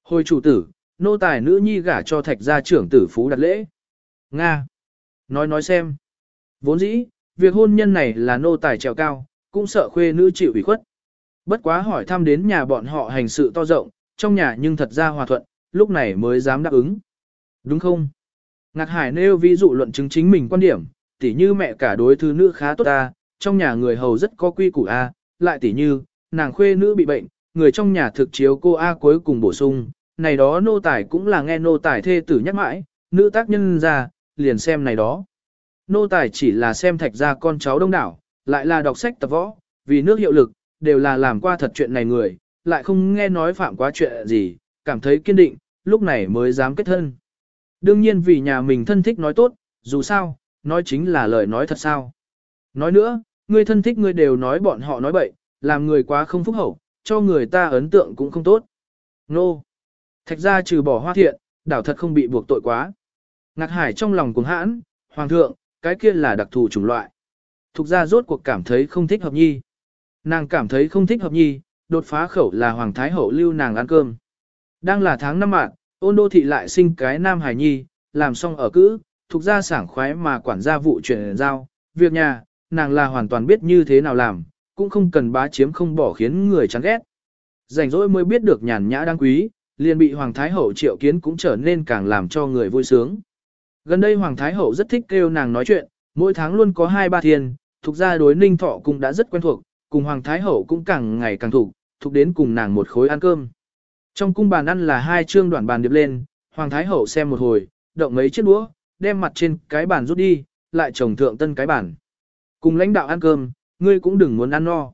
Hồi chủ tử, nô tài nữ nhi gả cho Thạch gia trưởng tử Phú đặt lễ. Nga. Nói nói xem. Vốn dĩ, việc hôn nhân này là nô tài trèo cao, cũng sợ khuê nữ chịu ủy khuất. Bất quá hỏi thăm đến nhà bọn họ hành sự to rộng, trong nhà nhưng thật ra hòa thuận, lúc này mới dám đáp ứng. Đúng không? Ngạc Hải nêu ví dụ luận chứng chính mình quan điểm, tỉ như mẹ cả đối thứ nữ khá tốt ta, trong nhà người hầu rất có quy củ a, lại tỉ như, nàng khuê nữ bị bệnh, người trong nhà thực chiếu cô A cuối cùng bổ sung, này đó nô tài cũng là nghe nô tài thê tử nhắc mãi, nữ tác nhân ra, liền xem này đó. Nô tài chỉ là xem thạch ra con cháu đông đảo, lại là đọc sách tập võ, vì nước hiệu lực, đều là làm qua thật chuyện này người, lại không nghe nói phạm quá chuyện gì, cảm thấy kiên định, lúc này mới dám kết thân. Đương nhiên vì nhà mình thân thích nói tốt, dù sao, nói chính là lời nói thật sao. Nói nữa, người thân thích người đều nói bọn họ nói bậy, làm người quá không phúc hậu, cho người ta ấn tượng cũng không tốt. Nô! Thạch ra trừ bỏ hoa thiện, đảo thật không bị buộc tội quá. Ngạc hải trong lòng cuồng hãn, hoàng thượng, cái kia là đặc thù chủng loại. Thục ra rốt cuộc cảm thấy không thích hợp nhi. Nàng cảm thấy không thích hợp nhi, đột phá khẩu là hoàng thái hậu lưu nàng ăn cơm. Đang là tháng năm mạng, ôn đô thị lại sinh cái nam hải nhi, làm xong ở cữ, thuộc ra sảng khoái mà quản gia vụ chuyển giao, việc nhà, nàng là hoàn toàn biết như thế nào làm, cũng không cần bá chiếm không bỏ khiến người chán ghét. Rảnh rỗi mới biết được nhàn nhã đáng quý, liền bị Hoàng Thái Hậu triệu kiến cũng trở nên càng làm cho người vui sướng. Gần đây Hoàng Thái Hậu rất thích kêu nàng nói chuyện, mỗi tháng luôn có hai ba thiên, thuộc ra đối ninh thọ cũng đã rất quen thuộc, cùng Hoàng Thái Hậu cũng càng ngày càng thuộc, thuộc đến cùng nàng một khối ăn cơm. Trong cung bàn ăn là hai chương đoạn bàn điệp lên, Hoàng Thái Hậu xem một hồi, động mấy chiếc đũa, đem mặt trên cái bàn rút đi, lại trồng thượng tân cái bàn. Cùng lãnh đạo ăn cơm, ngươi cũng đừng muốn ăn no.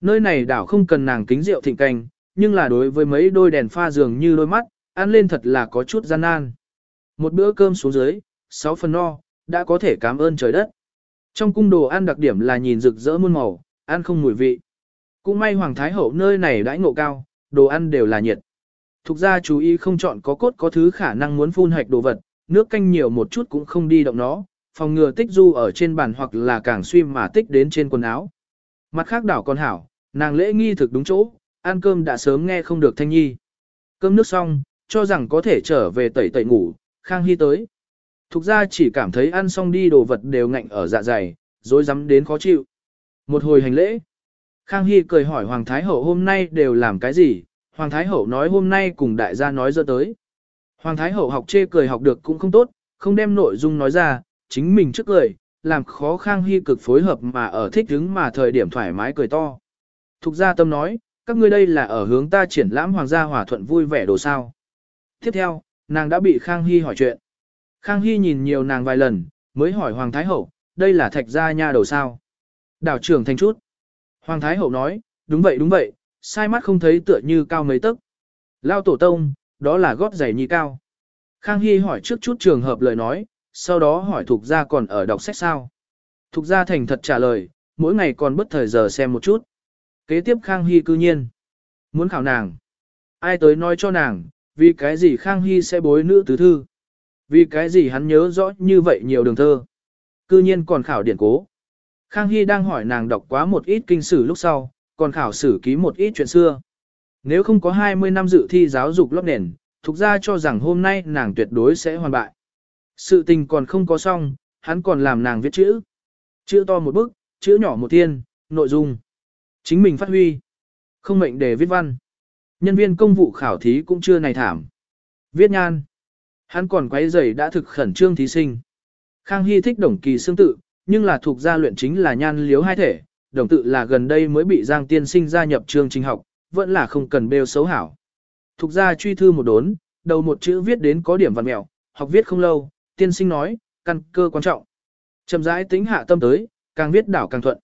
Nơi này đảo không cần nàng kính rượu thịnh canh, nhưng là đối với mấy đôi đèn pha dường như đôi mắt, ăn lên thật là có chút gian nan. Một bữa cơm xuống dưới, sáu phần no, đã có thể cảm ơn trời đất. Trong cung đồ ăn đặc điểm là nhìn rực rỡ muôn màu, ăn không mùi vị. Cũng may Hoàng Thái Hậu nơi này đãi ngộ cao, đồ ăn đều là nhiệt. Thục ra chú ý không chọn có cốt có thứ khả năng muốn phun hạch đồ vật, nước canh nhiều một chút cũng không đi động nó, phòng ngừa tích du ở trên bàn hoặc là càng suy mà tích đến trên quần áo. Mặt khác đảo con hảo, nàng lễ nghi thực đúng chỗ, ăn cơm đã sớm nghe không được thanh nhi. Cơm nước xong, cho rằng có thể trở về tẩy tẩy ngủ, Khang Hy tới. Thục ra chỉ cảm thấy ăn xong đi đồ vật đều ngạnh ở dạ dày, rồi dám đến khó chịu. Một hồi hành lễ, Khang Hy cười hỏi Hoàng Thái Hậu hôm nay đều làm cái gì, Hoàng Thái Hậu nói hôm nay cùng đại gia nói dơ tới. Hoàng Thái Hậu học chê cười học được cũng không tốt, không đem nội dung nói ra, chính mình trước cười, làm khó Khang Hy cực phối hợp mà ở thích đứng mà thời điểm thoải mái cười to. Thục gia tâm nói, các ngươi đây là ở hướng ta triển lãm hoàng gia hòa thuận vui vẻ đồ sao. Tiếp theo, nàng đã bị Khang Hy hỏi chuyện. Khang Hy nhìn nhiều nàng vài lần, mới hỏi Hoàng Thái Hậu, đây là thạch gia nha đầu sao. Đảo trưởng thành chút. Hoàng Thái Hậu nói, đúng vậy đúng vậy, sai mắt không thấy tựa như cao mấy tấc. Lao tổ tông, đó là gót giày nhi cao. Khang Hy hỏi trước chút trường hợp lời nói, sau đó hỏi Thục Gia còn ở đọc sách sao. Thục Gia thành thật trả lời, mỗi ngày còn bất thời giờ xem một chút. Kế tiếp Khang Hy cư nhiên. Muốn khảo nàng. Ai tới nói cho nàng, vì cái gì Khang Hy sẽ bối nữ tứ thư. Vì cái gì hắn nhớ rõ như vậy nhiều đường thơ. Cư nhiên còn khảo điển cố. Khang Hy đang hỏi nàng đọc quá một ít kinh sử lúc sau, còn khảo sử ký một ít chuyện xưa. Nếu không có 20 năm dự thi giáo dục lớp nền, thuộc ra cho rằng hôm nay nàng tuyệt đối sẽ hoàn bại. Sự tình còn không có xong, hắn còn làm nàng viết chữ. Chữ to một bức, chữ nhỏ một thiên, nội dung. Chính mình phát huy. Không mệnh để viết văn. Nhân viên công vụ khảo thí cũng chưa này thảm. Viết nhan. Hắn còn quấy giày đã thực khẩn trương thí sinh. Khang Hy thích đồng kỳ xương tự, nhưng là thuộc gia luyện chính là nhan liếu hai thể. Đồng tự là gần đây mới bị Giang Tiên Sinh gia nhập trường trình học, vẫn là không cần bêu xấu hảo. Thục gia truy thư một đốn, đầu một chữ viết đến có điểm văn mẹo, học viết không lâu, tiên sinh nói, căn cơ quan trọng. Chậm rãi tính hạ tâm tới, càng viết đảo càng thuận.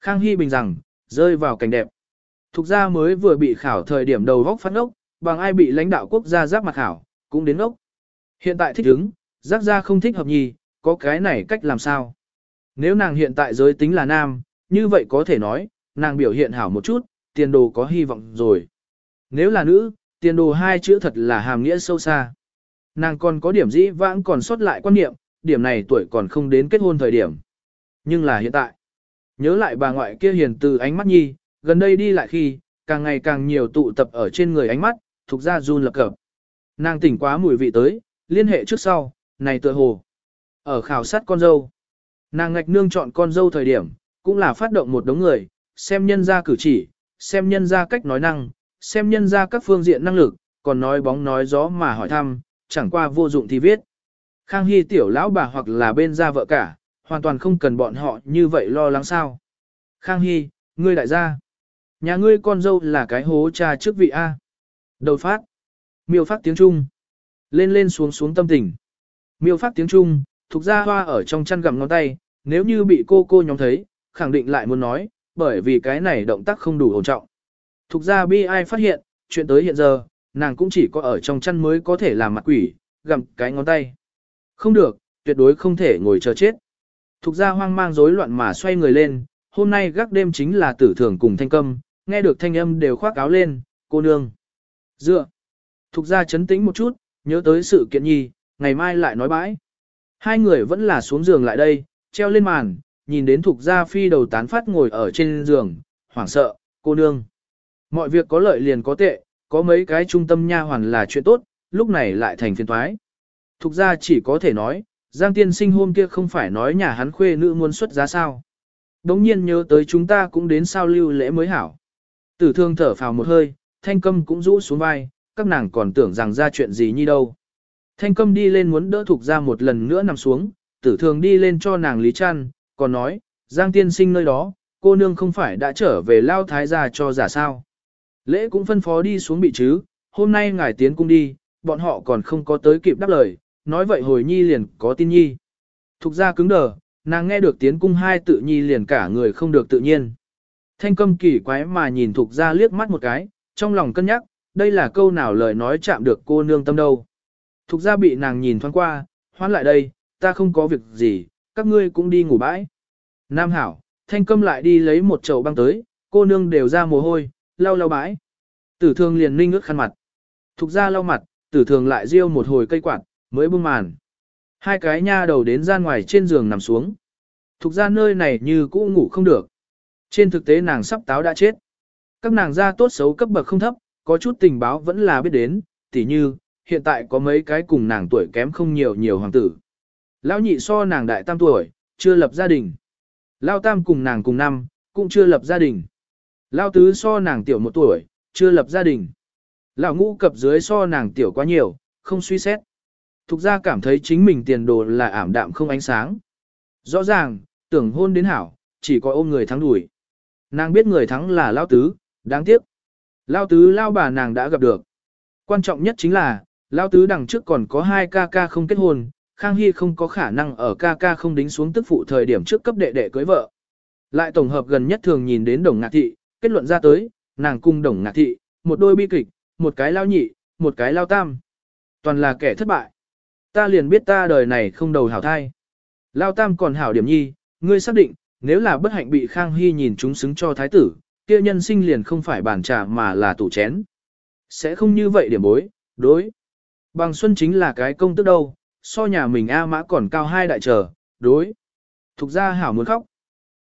Khang Hy bình rằng, rơi vào cảnh đẹp. Thục gia mới vừa bị khảo thời điểm đầu góc phát ốc, bằng ai bị lãnh đạo quốc gia giáp mặt khảo, cũng đến ốc. Hiện tại thích ứng, giác gia không thích hợp nhì, có cái này cách làm sao? Nếu nàng hiện tại giới tính là nam, như vậy có thể nói, nàng biểu hiện hảo một chút, tiền đồ có hy vọng rồi. Nếu là nữ, tiền đồ hai chữ thật là hàm nghĩa sâu xa. Nàng còn có điểm dĩ vãng còn sót lại quan niệm, điểm này tuổi còn không đến kết hôn thời điểm. Nhưng là hiện tại, nhớ lại bà ngoại kia hiền từ ánh mắt nhi, gần đây đi lại khi, càng ngày càng nhiều tụ tập ở trên người ánh mắt, thuộc ra run lập cập. Nàng tỉnh quá mùi vị tới, liên hệ trước sau, này tựa hồ. Ở khảo sát con dâu, nàng ngạch nương chọn con dâu thời điểm, cũng là phát động một đống người, xem nhân ra cử chỉ, xem nhân ra cách nói năng, xem nhân ra các phương diện năng lực, còn nói bóng nói gió mà hỏi thăm, chẳng qua vô dụng thì viết. Khang Hy tiểu lão bà hoặc là bên gia vợ cả, hoàn toàn không cần bọn họ như vậy lo lắng sao. Khang Hy, ngươi đại gia. Nhà ngươi con dâu là cái hố cha trước vị A. Đầu phát. Miêu phát tiếng Trung. Lên lên xuống xuống tâm tình. Miêu phát tiếng Trung, thuộc ra hoa ở trong chăn gặm ngón tay, nếu như bị cô cô nhóm thấy, khẳng định lại muốn nói, bởi vì cái này động tác không đủ ổn trọng. Thục ra bi ai phát hiện, chuyện tới hiện giờ, nàng cũng chỉ có ở trong chăn mới có thể làm mặt quỷ, gặm cái ngón tay. Không được, tuyệt đối không thể ngồi chờ chết. Thục ra hoang mang rối loạn mà xoay người lên, hôm nay gác đêm chính là tử thường cùng thanh câm, nghe được thanh âm đều khoác áo lên, cô nương. Dựa. Thục ra chấn tĩnh một chút, nhớ tới sự kiện nhi, ngày mai lại nói bãi. Hai người vẫn là xuống giường lại đây, treo lên màn, nhìn đến thục gia phi đầu tán phát ngồi ở trên giường, hoảng sợ, cô nương. Mọi việc có lợi liền có tệ, có mấy cái trung tâm nha hoàn là chuyện tốt, lúc này lại thành phiền toái. Thục gia chỉ có thể nói, Giang tiên sinh hôm kia không phải nói nhà hắn khuê nữ muốn xuất giá sao. Đống nhiên nhớ tới chúng ta cũng đến sao lưu lễ mới hảo. Tử thương thở phào một hơi, thanh câm cũng rũ xuống vai, các nàng còn tưởng rằng ra chuyện gì như đâu. Thanh câm đi lên muốn đỡ thục ra một lần nữa nằm xuống, tử thường đi lên cho nàng lý chăn, còn nói, Giang tiên sinh nơi đó, cô nương không phải đã trở về lao thái gia cho giả sao. Lễ cũng phân phó đi xuống bị chứ, hôm nay ngài tiến cung đi, bọn họ còn không có tới kịp đáp lời, nói vậy hồi nhi liền có tin nhi. Thục ra cứng đờ, nàng nghe được tiến cung hai tự nhi liền cả người không được tự nhiên. Thanh câm kỳ quái mà nhìn thục ra liếc mắt một cái, trong lòng cân nhắc, đây là câu nào lời nói chạm được cô nương tâm đâu. Thục ra bị nàng nhìn thoáng qua, hoán lại đây, ta không có việc gì, các ngươi cũng đi ngủ bãi. Nam hảo, thanh câm lại đi lấy một chậu băng tới, cô nương đều ra mồ hôi, lau lau bãi. Tử thường liền ninh ước khăn mặt. Thục ra lau mặt, tử thường lại riêu một hồi cây quạt, mới buông màn. Hai cái nha đầu đến ra ngoài trên giường nằm xuống. Thục ra nơi này như cũ ngủ không được. Trên thực tế nàng sắp táo đã chết. Các nàng ra tốt xấu cấp bậc không thấp, có chút tình báo vẫn là biết đến, tỉ như, hiện tại có mấy cái cùng nàng tuổi kém không nhiều nhiều hoàng tử. Lão nhị so nàng đại tam tuổi, chưa lập gia đình. Lão tam cùng nàng cùng năm, cũng chưa lập gia đình. Lão tứ so nàng tiểu một tuổi, chưa lập gia đình. Lão ngũ cập dưới so nàng tiểu quá nhiều, không suy xét. Thục ra cảm thấy chính mình tiền đồ là ảm đạm không ánh sáng. Rõ ràng, tưởng hôn đến hảo, chỉ có ôm người thắng đuổi. Nàng biết người thắng là Lao Tứ, đáng tiếc. Lao Tứ Lao bà nàng đã gặp được. Quan trọng nhất chính là, Lao Tứ đằng trước còn có hai ca ca không kết hôn, Khang Hy không có khả năng ở ca ca không đính xuống tức phụ thời điểm trước cấp đệ đệ cưới vợ. Lại tổng hợp gần nhất thường nhìn đến đồng ngạc thị, kết luận ra tới, nàng cung đồng ngạc thị, một đôi bi kịch, một cái lao nhị, một cái lao tam. Toàn là kẻ thất bại. Ta liền biết ta đời này không đầu hảo thai. Lao tam còn hảo điểm nhi, ngươi xác định, nếu là bất hạnh bị Khang Hy nhìn chúng xứng cho thái tử, kia nhân sinh liền không phải bàn trà mà là tủ chén. Sẽ không như vậy điểm bối, đối. Bằng Xuân chính là cái công tức đâu, so nhà mình A mã còn cao hai đại trở, đối. Thục ra hảo muốn khóc.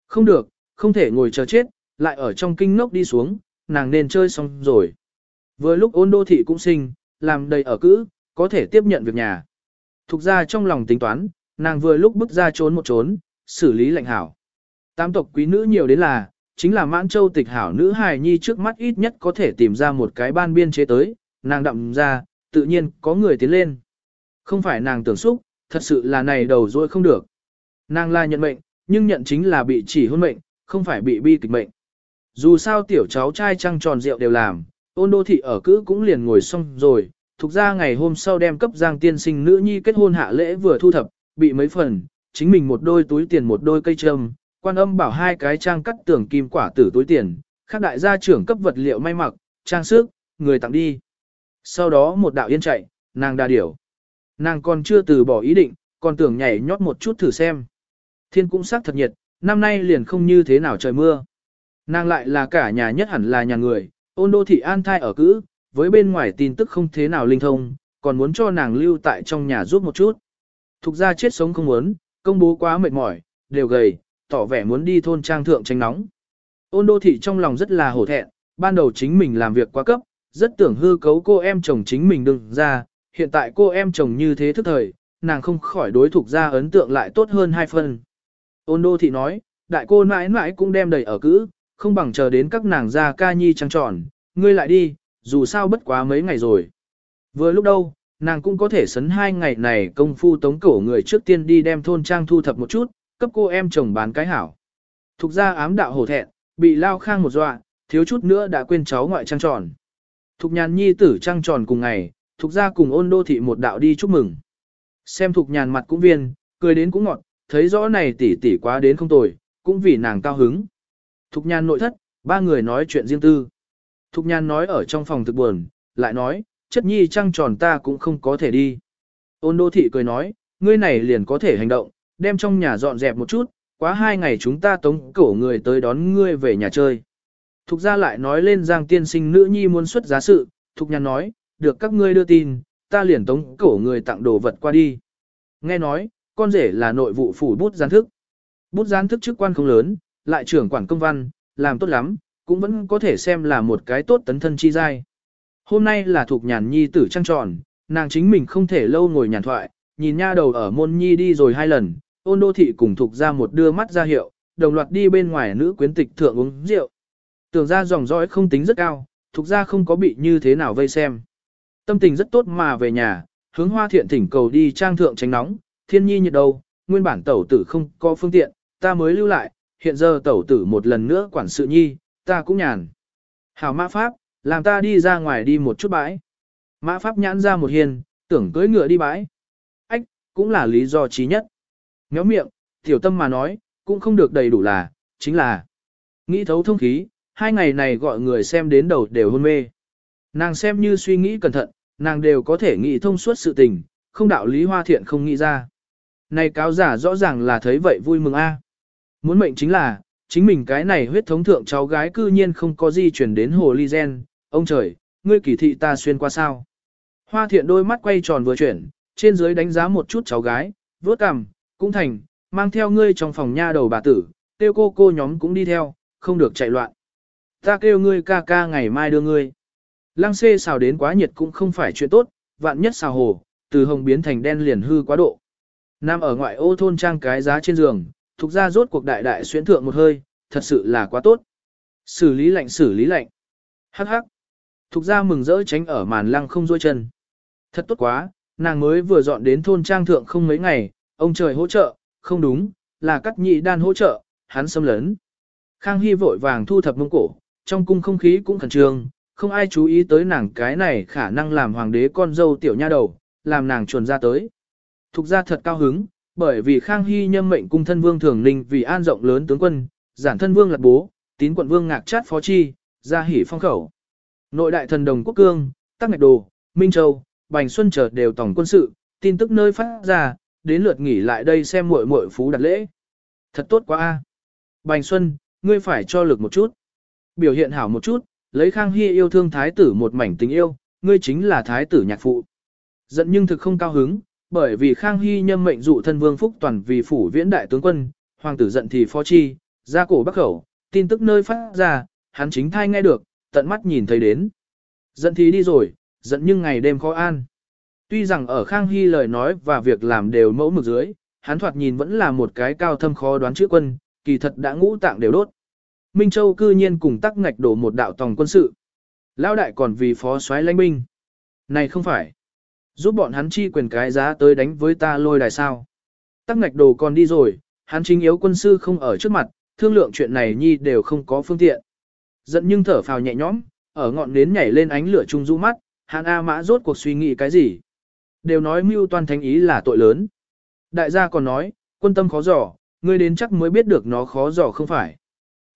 Không được, không thể ngồi chờ chết, lại ở trong kinh ngốc đi xuống, nàng nên chơi xong rồi. Vừa lúc ôn đô thị cũng sinh, làm đầy ở cữ, có thể tiếp nhận việc nhà. Thục ra trong lòng tính toán, nàng vừa lúc bước ra trốn một trốn, xử lý lệnh hảo. Tam tộc quý nữ nhiều đến là, chính là mãn châu tịch hảo nữ hài nhi trước mắt ít nhất có thể tìm ra một cái ban biên chế tới, nàng đậm ra, tự nhiên có người tiến lên. Không phải nàng tưởng xúc, thật sự là này đầu rồi không được. Nàng là nhận mệnh, nhưng nhận chính là bị chỉ hôn mệnh, không phải bị bi kịch mệnh. Dù sao tiểu cháu trai trăng tròn rượu đều làm, ôn đô thị ở cữ cũng liền ngồi xong rồi, thuộc ra ngày hôm sau đem cấp giang tiên sinh nữ nhi kết hôn hạ lễ vừa thu thập, bị mấy phần, chính mình một đôi túi tiền một đôi cây trâm, quan âm bảo hai cái trang cắt tưởng kim quả tử túi tiền, khác đại gia trưởng cấp vật liệu may mặc, trang sức, người tặng đi. Sau đó một đạo yên chạy, nàng đa điểu. Nàng còn chưa từ bỏ ý định, còn tưởng nhảy nhót một chút thử xem. Thiên cũng sắc thật nhiệt, năm nay liền không như thế nào trời mưa. Nàng lại là cả nhà nhất hẳn là nhà người, ôn đô thị an thai ở cữ, với bên ngoài tin tức không thế nào linh thông, còn muốn cho nàng lưu tại trong nhà giúp một chút. Thục ra chết sống không muốn, công bố quá mệt mỏi, đều gầy, tỏ vẻ muốn đi thôn trang thượng tránh nóng. Ôn đô thị trong lòng rất là hổ thẹn, ban đầu chính mình làm việc quá cấp, rất tưởng hư cấu cô em chồng chính mình đừng ra, hiện tại cô em chồng như thế thức thời, nàng không khỏi đối thuộc ra ấn tượng lại tốt hơn hai phần. Ôn đô thị nói, đại cô mãi mãi cũng đem đầy ở cữ, không bằng chờ đến các nàng ra ca nhi trăng tròn, ngươi lại đi, dù sao bất quá mấy ngày rồi. Vừa lúc đâu, nàng cũng có thể sấn hai ngày này công phu tống cổ người trước tiên đi đem thôn trang thu thập một chút, cấp cô em chồng bán cái hảo. Thục ra ám đạo hổ thẹn, bị lao khang một dọa, thiếu chút nữa đã quên cháu ngoại trăng tròn. Thục nhàn nhi tử trăng tròn cùng ngày, thục ra cùng ôn đô thị một đạo đi chúc mừng. Xem thục nhàn mặt cũng viên, cười đến cũng ngọt, thấy rõ này tỷ tỷ quá đến không tồi, cũng vì nàng cao hứng. Thục nhàn nội thất, ba người nói chuyện riêng tư. Thục nhàn nói ở trong phòng thực buồn, lại nói, chất nhi trăng tròn ta cũng không có thể đi. Ôn đô thị cười nói, ngươi này liền có thể hành động, đem trong nhà dọn dẹp một chút, quá hai ngày chúng ta tống cổ người tới đón ngươi về nhà chơi. Thục ra lại nói lên giang tiên sinh nữ nhi muốn xuất giá sự, thục nhàn nói, được các ngươi đưa tin, ta liền tống cổ người tặng đồ vật qua đi. Nghe nói, con rể là nội vụ phủ bút gián thức. Bút gián thức chức quan không lớn, lại trưởng quản công văn, làm tốt lắm, cũng vẫn có thể xem là một cái tốt tấn thân chi giai. Hôm nay là thuộc nhàn nhi tử trăng tròn, nàng chính mình không thể lâu ngồi nhàn thoại, nhìn nha đầu ở môn nhi đi rồi hai lần, ôn đô thị cùng thuộc ra một đưa mắt ra hiệu, đồng loạt đi bên ngoài nữ quyến tịch thượng uống rượu. Tưởng ra dòng dõi không tính rất cao, thuộc ra không có bị như thế nào vây xem. Tâm tình rất tốt mà về nhà, hướng hoa thiện thỉnh cầu đi trang thượng tránh nóng, thiên nhi nhiệt đầu, nguyên bản tẩu tử không có phương tiện, ta mới lưu lại, hiện giờ tẩu tử một lần nữa quản sự nhi, ta cũng nhàn. Hảo mã pháp, làm ta đi ra ngoài đi một chút bãi. Mã pháp nhãn ra một hiền, tưởng cưỡi ngựa đi bãi. Ách, cũng là lý do trí nhất. Nhó miệng, tiểu tâm mà nói, cũng không được đầy đủ là, chính là. Nghĩ thấu thông khí, hai ngày này gọi người xem đến đầu đều hôn mê. Nàng xem như suy nghĩ cẩn thận, nàng đều có thể nghĩ thông suốt sự tình, không đạo lý hoa thiện không nghĩ ra. Này cáo giả rõ ràng là thấy vậy vui mừng a. À. Muốn mệnh chính là, chính mình cái này huyết thống thượng cháu gái cư nhiên không có di chuyển đến hồ ly gen, ông trời, ngươi kỳ thị ta xuyên qua sao. Hoa thiện đôi mắt quay tròn vừa chuyển, trên dưới đánh giá một chút cháu gái, vớt cằm, cũng thành, mang theo ngươi trong phòng nha đầu bà tử, tiêu cô cô nhóm cũng đi theo, không được chạy loạn. Ta kêu ngươi ca ca ngày mai đưa ngươi. Lang xê xào đến quá nhiệt cũng không phải chuyện tốt, vạn nhất xào hồ, từ hồng biến thành đen liền hư quá độ. Nam ở ngoại ô thôn trang cái giá trên giường, thuộc ra rốt cuộc đại đại xuyến thượng một hơi, thật sự là quá tốt. Xử lý lạnh xử lý lạnh. Hắc hắc. Thục ra mừng rỡ tránh ở màn lăng không rôi chân. Thật tốt quá, nàng mới vừa dọn đến thôn trang thượng không mấy ngày, ông trời hỗ trợ, không đúng, là cắt nhị đan hỗ trợ, hắn xâm lấn. Khang Hy vội vàng thu thập mông cổ, trong cung không khí cũng khẩn trương, không ai chú ý tới nàng cái này khả năng làm hoàng đế con dâu tiểu nha đầu, làm nàng chuồn ra tới. Thục ra thật cao hứng, bởi vì Khang Hy nhâm mệnh cung thân vương thường ninh vì an rộng lớn tướng quân, giản thân vương lạc bố, tín quận vương ngạc chát phó chi, ra hỉ phong khẩu. Nội đại thần đồng quốc cương, tắc ngạch đồ, Minh Châu, Bành Xuân trở đều tổng quân sự, tin tức nơi phát ra, đến lượt nghỉ lại đây xem muội muội phú đặt lễ. Thật tốt quá a. Bành Xuân, ngươi phải cho lực một chút. Biểu hiện hảo một chút, lấy Khang Hy yêu thương thái tử một mảnh tình yêu, ngươi chính là thái tử nhạc phụ. Giận nhưng thực không cao hứng, bởi vì Khang Hy nhâm mệnh dụ thân vương Phúc Toàn vì phủ viễn đại tướng quân, hoàng tử giận thì phó chi, ra cổ bắc khẩu, tin tức nơi phát ra, hắn chính thai nghe được, tận mắt nhìn thấy đến. Giận thì đi rồi, giận nhưng ngày đêm khó an. Tuy rằng ở Khang Hy lời nói và việc làm đều mẫu mực dưới, hắn thoạt nhìn vẫn là một cái cao thâm khó đoán chữ quân, kỳ thật đã ngũ tạng đều đốt. Minh Châu cư nhiên cùng tắc ngạch đổ một đạo tòng quân sự. Lão đại còn vì phó soái lãnh binh. Này không phải. Giúp bọn hắn chi quyền cái giá tới đánh với ta lôi đài sao. Tắc ngạch đồ còn đi rồi, hắn chính yếu quân sư không ở trước mặt, thương lượng chuyện này nhi đều không có phương tiện. Giận nhưng thở phào nhẹ nhõm, ở ngọn nến nhảy lên ánh lửa trung du mắt, hắn A mã rốt cuộc suy nghĩ cái gì. Đều nói mưu toàn thánh ý là tội lớn. Đại gia còn nói, quân tâm khó dò, ngươi đến chắc mới biết được nó khó dò không phải.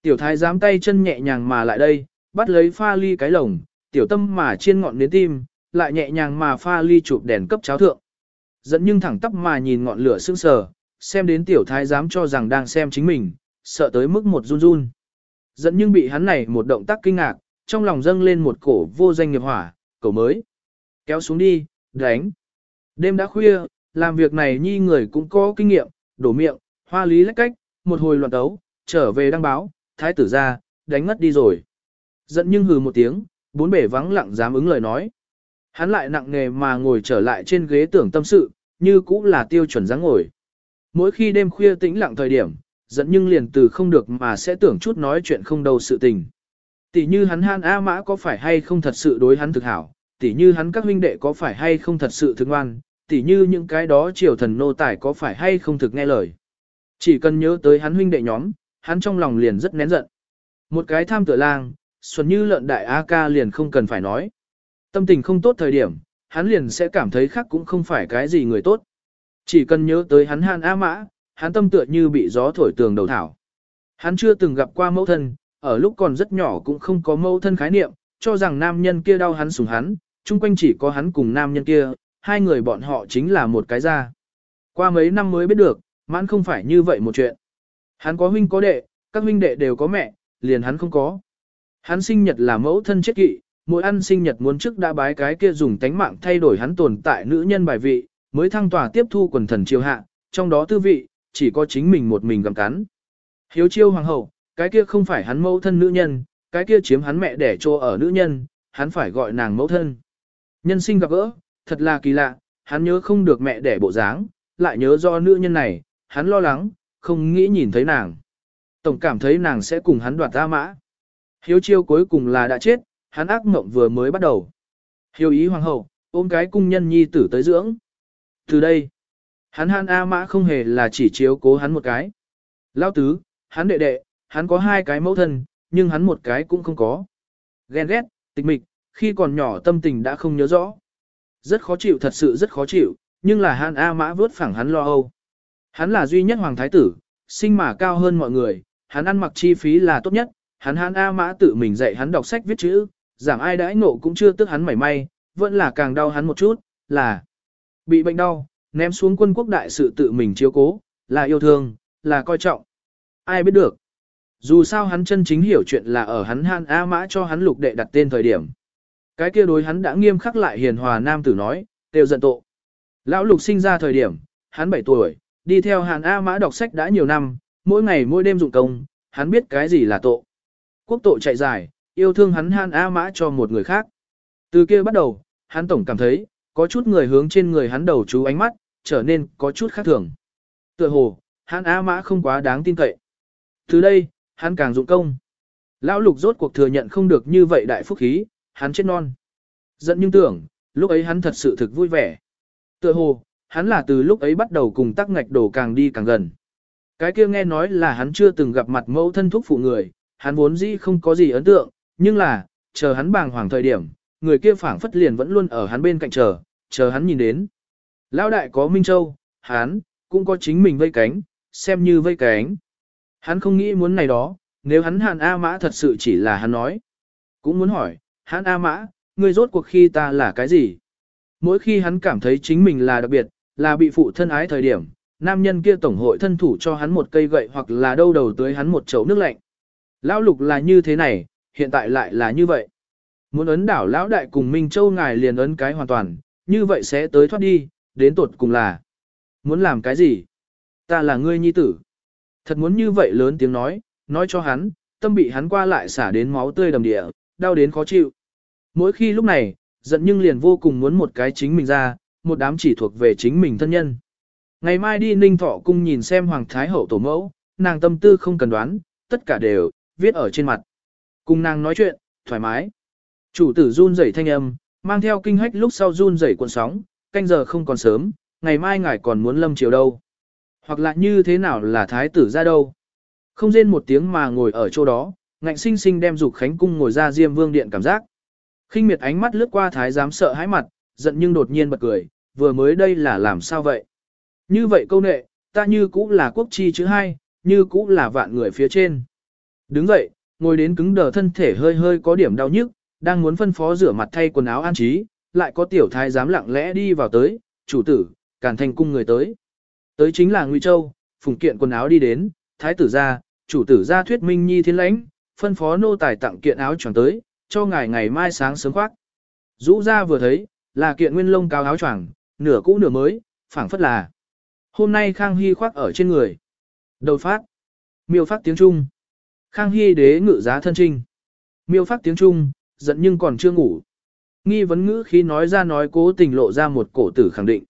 Tiểu thái giám tay chân nhẹ nhàng mà lại đây, bắt lấy pha ly cái lồng, tiểu tâm mà chiên ngọn nến tim, lại nhẹ nhàng mà pha ly chụp đèn cấp cháo thượng. Dẫn nhưng thẳng tắp mà nhìn ngọn lửa sững sờ, xem đến tiểu thái giám cho rằng đang xem chính mình, sợ tới mức một run run. Dẫn nhưng bị hắn này một động tác kinh ngạc, trong lòng dâng lên một cổ vô danh nghiệp hỏa, cổ mới. Kéo xuống đi, đánh. Đêm đã khuya, làm việc này nhi người cũng có kinh nghiệm, đổ miệng, hoa lý lách cách, một hồi loạn đấu, trở về đăng báo, thái tử ra, đánh ngất đi rồi. Giận nhưng hừ một tiếng, bốn bể vắng lặng dám ứng lời nói. Hắn lại nặng nghề mà ngồi trở lại trên ghế tưởng tâm sự, như cũng là tiêu chuẩn dáng ngồi. Mỗi khi đêm khuya tĩnh lặng thời điểm, giận nhưng liền từ không được mà sẽ tưởng chút nói chuyện không đầu sự tình. Tỷ như hắn han A mã có phải hay không thật sự đối hắn thực hảo, tỷ như hắn các huynh đệ có phải hay không thật sự thương ngoan, tỷ như những cái đó triều thần nô tài có phải hay không thực nghe lời. Chỉ cần nhớ tới hắn huynh đệ nhóm, hắn trong lòng liền rất nén giận. Một cái tham tựa lang, xuân như lợn đại A ca liền không cần phải nói. Tâm tình không tốt thời điểm, hắn liền sẽ cảm thấy khác cũng không phải cái gì người tốt. Chỉ cần nhớ tới hắn han A mã, hắn tâm tựa như bị gió thổi tường đầu thảo. Hắn chưa từng gặp qua mẫu thân, ở lúc còn rất nhỏ cũng không có mẫu thân khái niệm, cho rằng nam nhân kia đau hắn sủng hắn, chung quanh chỉ có hắn cùng nam nhân kia, hai người bọn họ chính là một cái ra. Qua mấy năm mới biết được, mãn không phải như vậy một chuyện. Hắn có huynh có đệ, các huynh đệ đều có mẹ, liền hắn không có. Hắn sinh nhật là mẫu thân chết kỵ, mỗi ăn sinh nhật muốn trước đã bái cái kia dùng tánh mạng thay đổi hắn tồn tại nữ nhân bài vị, mới thăng tòa tiếp thu quần thần triều hạ, trong đó tư vị, chỉ có chính mình một mình gặm cắn. Hiếu chiêu hoàng hậu, cái kia không phải hắn mẫu thân nữ nhân, cái kia chiếm hắn mẹ đẻ trô ở nữ nhân, hắn phải gọi nàng mẫu thân. Nhân sinh gặp gỡ, thật là kỳ lạ, hắn nhớ không được mẹ đẻ bộ dáng, lại nhớ do nữ nhân này, hắn lo lắng, không nghĩ nhìn thấy nàng. Tổng cảm thấy nàng sẽ cùng hắn đoạt ra mã. Hiếu chiêu cuối cùng là đã chết, hắn ác mộng vừa mới bắt đầu. Hiếu ý hoàng hậu, ôm cái cung nhân nhi tử tới dưỡng. Từ đây, hắn hắn A mã không hề là chỉ chiếu cố hắn một cái. Lao tứ, hắn đệ đệ, hắn có hai cái mẫu thân, nhưng hắn một cái cũng không có. Ghen ghét, tịch mịch, khi còn nhỏ tâm tình đã không nhớ rõ. Rất khó chịu thật sự rất khó chịu, nhưng là hắn A mã vớt phẳng hắn lo âu. Hắn là duy nhất hoàng thái tử, sinh mà cao hơn mọi người, hắn ăn mặc chi phí là tốt nhất, hắn hắn A mã tự mình dạy hắn đọc sách viết chữ, giảm ai đãi nộ cũng chưa tức hắn mảy may, vẫn là càng đau hắn một chút, là bị bệnh đau, ném xuống quân quốc đại sự tự mình chiếu cố, là yêu thương, là coi trọng. Ai biết được. Dù sao hắn chân chính hiểu chuyện là ở hắn han A mã cho hắn lục đệ đặt tên thời điểm. Cái kia đối hắn đã nghiêm khắc lại hiền hòa nam tử nói, đều giận tội. Lão lục sinh ra thời điểm, hắn 7 tuổi, đi theo hàn A mã đọc sách đã nhiều năm, mỗi ngày mỗi đêm dụng công, hắn biết cái gì là tội. Quốc tội chạy dài, yêu thương hắn hàn A mã cho một người khác. Từ kia bắt đầu, hắn tổng cảm thấy, có chút người hướng trên người hắn đầu chú ánh mắt, trở nên có chút khác thường. Tựa hồ, hắn A mã không quá đáng tin cậy. Từ đây, hắn càng dụng công. Lão lục rốt cuộc thừa nhận không được như vậy đại phúc khí, hắn chết non. Giận nhưng tưởng, lúc ấy hắn thật sự thực vui vẻ. Tựa hồ, hắn là từ lúc ấy bắt đầu cùng tắc ngạch đổ càng đi càng gần. Cái kia nghe nói là hắn chưa từng gặp mặt mẫu thân thúc phụ người, hắn vốn dĩ không có gì ấn tượng, nhưng là, chờ hắn bàng hoàng thời điểm, người kia phảng phất liền vẫn luôn ở hắn bên cạnh chờ, chờ hắn nhìn đến. Lão đại có Minh Châu, hắn, cũng có chính mình vây cánh, xem như vây cánh. Hắn không nghĩ muốn này đó, nếu hắn hàn A Mã thật sự chỉ là hắn nói. Cũng muốn hỏi, hắn A Mã, ngươi rốt cuộc khi ta là cái gì? Mỗi khi hắn cảm thấy chính mình là đặc biệt, là bị phụ thân ái thời điểm, nam nhân kia tổng hội thân thủ cho hắn một cây gậy hoặc là đâu đầu tới hắn một chậu nước lạnh. Lão lục là như thế này, hiện tại lại là như vậy. Muốn ấn đảo lão đại cùng Minh Châu ngài liền ấn cái hoàn toàn, như vậy sẽ tới thoát đi, đến tột cùng là. Muốn làm cái gì? Ta là ngươi nhi tử. Thật muốn như vậy lớn tiếng nói, nói cho hắn, tâm bị hắn qua lại xả đến máu tươi đầm địa, đau đến khó chịu. Mỗi khi lúc này, giận nhưng liền vô cùng muốn một cái chính mình ra, một đám chỉ thuộc về chính mình thân nhân. Ngày mai đi Ninh Thọ cung nhìn xem Hoàng Thái Hậu tổ mẫu, nàng tâm tư không cần đoán, tất cả đều, viết ở trên mặt. Cùng nàng nói chuyện, thoải mái. Chủ tử run rẩy thanh âm, mang theo kinh hách lúc sau run rẩy cuộn sóng, canh giờ không còn sớm, ngày mai ngài còn muốn lâm chiều đâu. Hoặc là như thế nào là thái tử ra đâu. Không rên một tiếng mà ngồi ở chỗ đó, ngạnh sinh sinh đem dục khánh cung ngồi ra diêm vương điện cảm giác. khinh miệt ánh mắt lướt qua thái giám sợ hãi mặt, giận nhưng đột nhiên bật cười, vừa mới đây là làm sao vậy? Như vậy câu nệ, ta như cũ là quốc chi chữ hai, như cũ là vạn người phía trên. Đứng dậy, ngồi đến cứng đờ thân thể hơi hơi có điểm đau nhức, đang muốn phân phó rửa mặt thay quần áo an trí, lại có tiểu thái giám lặng lẽ đi vào tới, chủ tử, càn thành cung người tới. Tới chính là Nguy Châu, phùng kiện quần áo đi đến, thái tử ra, chủ tử ra thuyết minh nhi thiên lãnh, phân phó nô tài tặng kiện áo choàng tới, cho ngài ngày mai sáng sớm khoác. Rũ ra vừa thấy, là kiện nguyên lông cao áo choàng, nửa cũ nửa mới, phảng phất là. Hôm nay Khang Hy khoác ở trên người. Đầu phát. Miêu phát tiếng Trung. Khang Hy đế ngự giá thân trinh. Miêu phát tiếng Trung, giận nhưng còn chưa ngủ. Nghi vấn ngữ khi nói ra nói cố tình lộ ra một cổ tử khẳng định.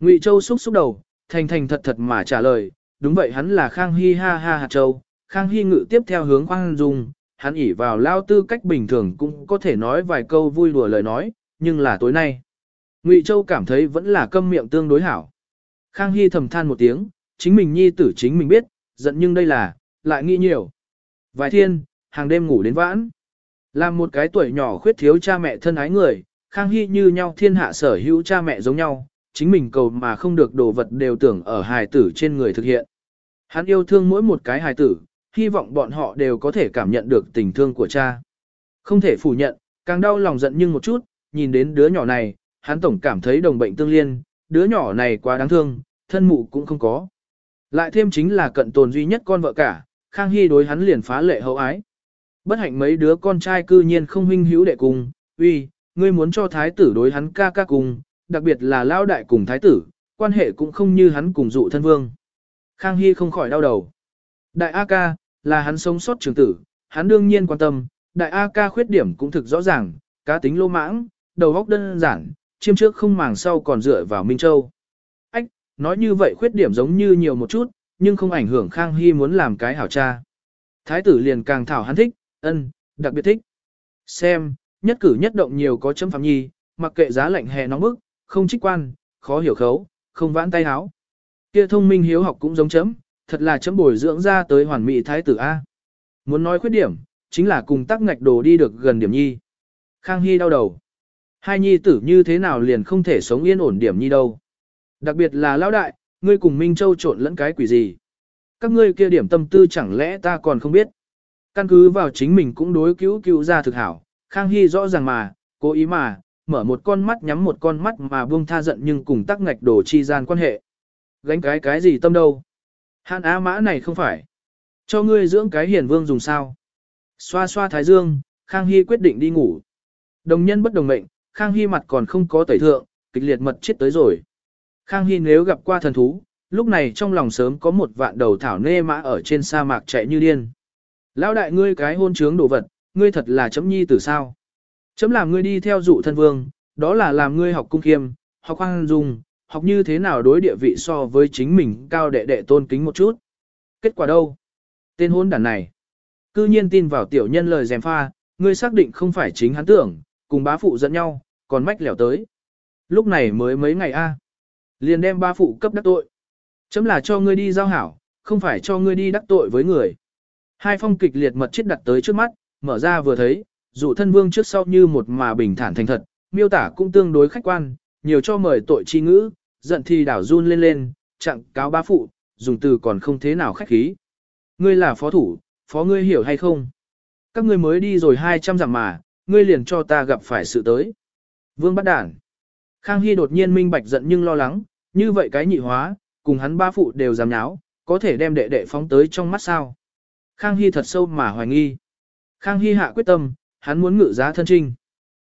Ngụy Châu xúc xúc đầu, thành thành thật thật mà trả lời, đúng vậy hắn là Khang Hy ha ha hạt châu, Khang Hy ngự tiếp theo hướng khoan dung, hắn ỉ vào lao tư cách bình thường cũng có thể nói vài câu vui đùa lời nói, nhưng là tối nay. Ngụy Châu cảm thấy vẫn là câm miệng tương đối hảo. Khang Hy thầm than một tiếng, chính mình nhi tử chính mình biết, giận nhưng đây là, lại nghĩ nhiều. Vài thiên, hàng đêm ngủ đến vãn. Làm một cái tuổi nhỏ khuyết thiếu cha mẹ thân ái người, Khang Hy như nhau thiên hạ sở hữu cha mẹ giống nhau, chính mình cầu mà không được đồ vật đều tưởng ở hài tử trên người thực hiện. Hắn yêu thương mỗi một cái hài tử, hy vọng bọn họ đều có thể cảm nhận được tình thương của cha. Không thể phủ nhận, càng đau lòng giận nhưng một chút, nhìn đến đứa nhỏ này, hắn tổng cảm thấy đồng bệnh tương liên, đứa nhỏ này quá đáng thương, thân mụ cũng không có. Lại thêm chính là cận tồn duy nhất con vợ cả, Khang Hy đối hắn liền phá lệ hậu ái. Bất hạnh mấy đứa con trai cư nhiên không huynh hữu đệ cùng, uy, ngươi muốn cho thái tử đối hắn ca ca cùng, đặc biệt là lao đại cùng thái tử, quan hệ cũng không như hắn cùng dụ thân vương. Khang Hy không khỏi đau đầu. Đại A ca, là hắn sống sót trường tử, hắn đương nhiên quan tâm, đại A ca khuyết điểm cũng thực rõ ràng, cá tính lô mãng, đầu óc đơn giản, chiêm trước không màng sau còn dựa vào Minh Châu. Ách, nói như vậy khuyết điểm giống như nhiều một chút, nhưng không ảnh hưởng Khang Hy muốn làm cái hảo cha. Thái tử liền càng thảo hắn thích, ân, đặc biệt thích. Xem, nhất cử nhất động nhiều có chấm phạm nhi, mặc kệ giá lạnh hè nóng bức, không trích quan, khó hiểu khấu, không vãn tay háo. Kia thông minh hiếu học cũng giống chấm, thật là chấm bồi dưỡng ra tới hoàn mỹ thái tử A. Muốn nói khuyết điểm, chính là cùng tắc ngạch đồ đi được gần điểm nhi. Khang Hy đau đầu. Hai nhi tử như thế nào liền không thể sống yên ổn điểm nhi đâu. Đặc biệt là lão đại, ngươi cùng Minh Châu trộn lẫn cái quỷ gì. Các ngươi kia điểm tâm tư chẳng lẽ ta còn không biết. Căn cứ vào chính mình cũng đối cứu cứu ra thực hảo. Khang Hy rõ ràng mà, cố ý mà, mở một con mắt nhắm một con mắt mà buông tha giận nhưng cùng tắc ngạch đổ chi gian quan hệ. Gánh cái cái gì tâm đâu. Hàn Á mã này không phải. Cho ngươi dưỡng cái hiền vương dùng sao. Xoa xoa thái dương, Khang Hy quyết định đi ngủ. Đồng nhân bất đồng mệnh, Khang Hy mặt còn không có tẩy thượng, kịch liệt mật chết tới rồi. Khang Hy nếu gặp qua thần thú, lúc này trong lòng sớm có một vạn đầu thảo nê mã ở trên sa mạc chạy như điên. Lão đại ngươi cái hôn trướng đồ vật, ngươi thật là chấm nhi tử sao. Chấm làm ngươi đi theo dụ thân vương, đó là làm ngươi học cung khiêm, học hoang dung, học như thế nào đối địa vị so với chính mình cao đệ đệ tôn kính một chút. Kết quả đâu? Tên hôn đàn này. Cư nhiên tin vào tiểu nhân lời dèm pha, ngươi xác định không phải chính hắn tưởng, cùng bá phụ dẫn nhau, còn mách lẻo tới. Lúc này mới mấy ngày a, Liền đem ba phụ cấp đắc tội. Chấm là cho ngươi đi giao hảo, không phải cho ngươi đi đắc tội với người. Hai phong kịch liệt mật chết đặt tới trước mắt, mở ra vừa thấy, dù thân vương trước sau như một mà bình thản thành thật, miêu tả cũng tương đối khách quan, nhiều cho mời tội chi ngữ, giận thì đảo run lên lên, chặng cáo ba phụ, dùng từ còn không thế nào khách khí. Ngươi là phó thủ, phó ngươi hiểu hay không? Các ngươi mới đi rồi 200 dặm mà, ngươi liền cho ta gặp phải sự tới. Vương bắt đản. Khang Hy đột nhiên minh bạch giận nhưng lo lắng, như vậy cái nhị hóa, cùng hắn ba phụ đều dám nháo, có thể đem đệ đệ phóng tới trong mắt sao. Khang Hy thật sâu mà hoài nghi. Khang Hy hạ quyết tâm, hắn muốn ngự giá thân trinh.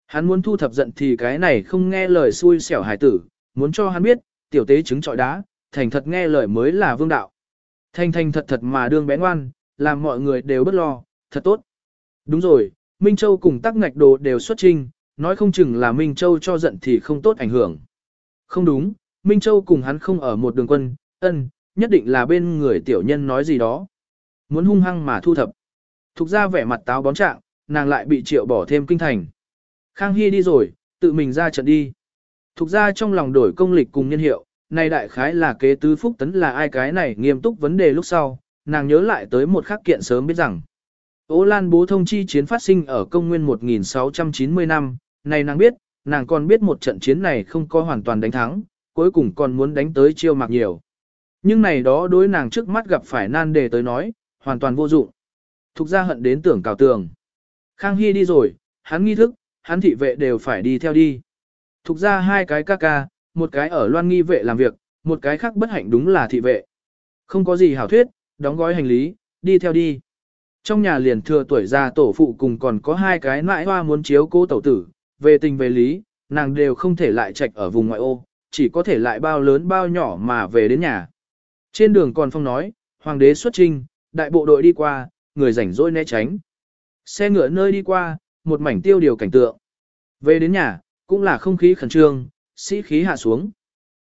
Hắn muốn thu thập giận thì cái này không nghe lời xui xẻo hải tử, muốn cho hắn biết, tiểu tế chứng trọi đá, thành thật nghe lời mới là vương đạo. Thành thành thật thật mà đương bé ngoan, làm mọi người đều bất lo, thật tốt. Đúng rồi, Minh Châu cùng tắc ngạch đồ đều xuất trinh, nói không chừng là Minh Châu cho giận thì không tốt ảnh hưởng. Không đúng, Minh Châu cùng hắn không ở một đường quân, ân, nhất định là bên người tiểu nhân nói gì đó. Muốn hung hăng mà thu thập. Thục ra vẻ mặt táo bón trạng, nàng lại bị triệu bỏ thêm kinh thành. Khang Hy đi rồi, tự mình ra trận đi. Thục ra trong lòng đổi công lịch cùng nhân hiệu, này đại khái là kế tứ phúc tấn là ai cái này nghiêm túc vấn đề lúc sau, nàng nhớ lại tới một khắc kiện sớm biết rằng. Ô Lan bố thông chi chiến phát sinh ở công nguyên 1690 năm, này nàng biết, nàng còn biết một trận chiến này không có hoàn toàn đánh thắng, cuối cùng còn muốn đánh tới chiêu mạc nhiều. Nhưng này đó đối nàng trước mắt gặp phải nan đề tới nói, hoàn toàn vô dụng. Thục ra hận đến tưởng cào tường. Khang Hy đi rồi, hắn nghi thức, hắn thị vệ đều phải đi theo đi. Thục ra hai cái ca ca, một cái ở loan nghi vệ làm việc, một cái khác bất hạnh đúng là thị vệ. Không có gì hảo thuyết, đóng gói hành lý, đi theo đi. Trong nhà liền thừa tuổi già tổ phụ cùng còn có hai cái nãi hoa muốn chiếu cố tẩu tử, về tình về lý, nàng đều không thể lại trạch ở vùng ngoại ô, chỉ có thể lại bao lớn bao nhỏ mà về đến nhà. Trên đường còn phong nói, hoàng đế xuất trinh, đại bộ đội đi qua, người rảnh rỗi né tránh. Xe ngựa nơi đi qua, một mảnh tiêu điều cảnh tượng. Về đến nhà, cũng là không khí khẩn trương, sĩ khí hạ xuống.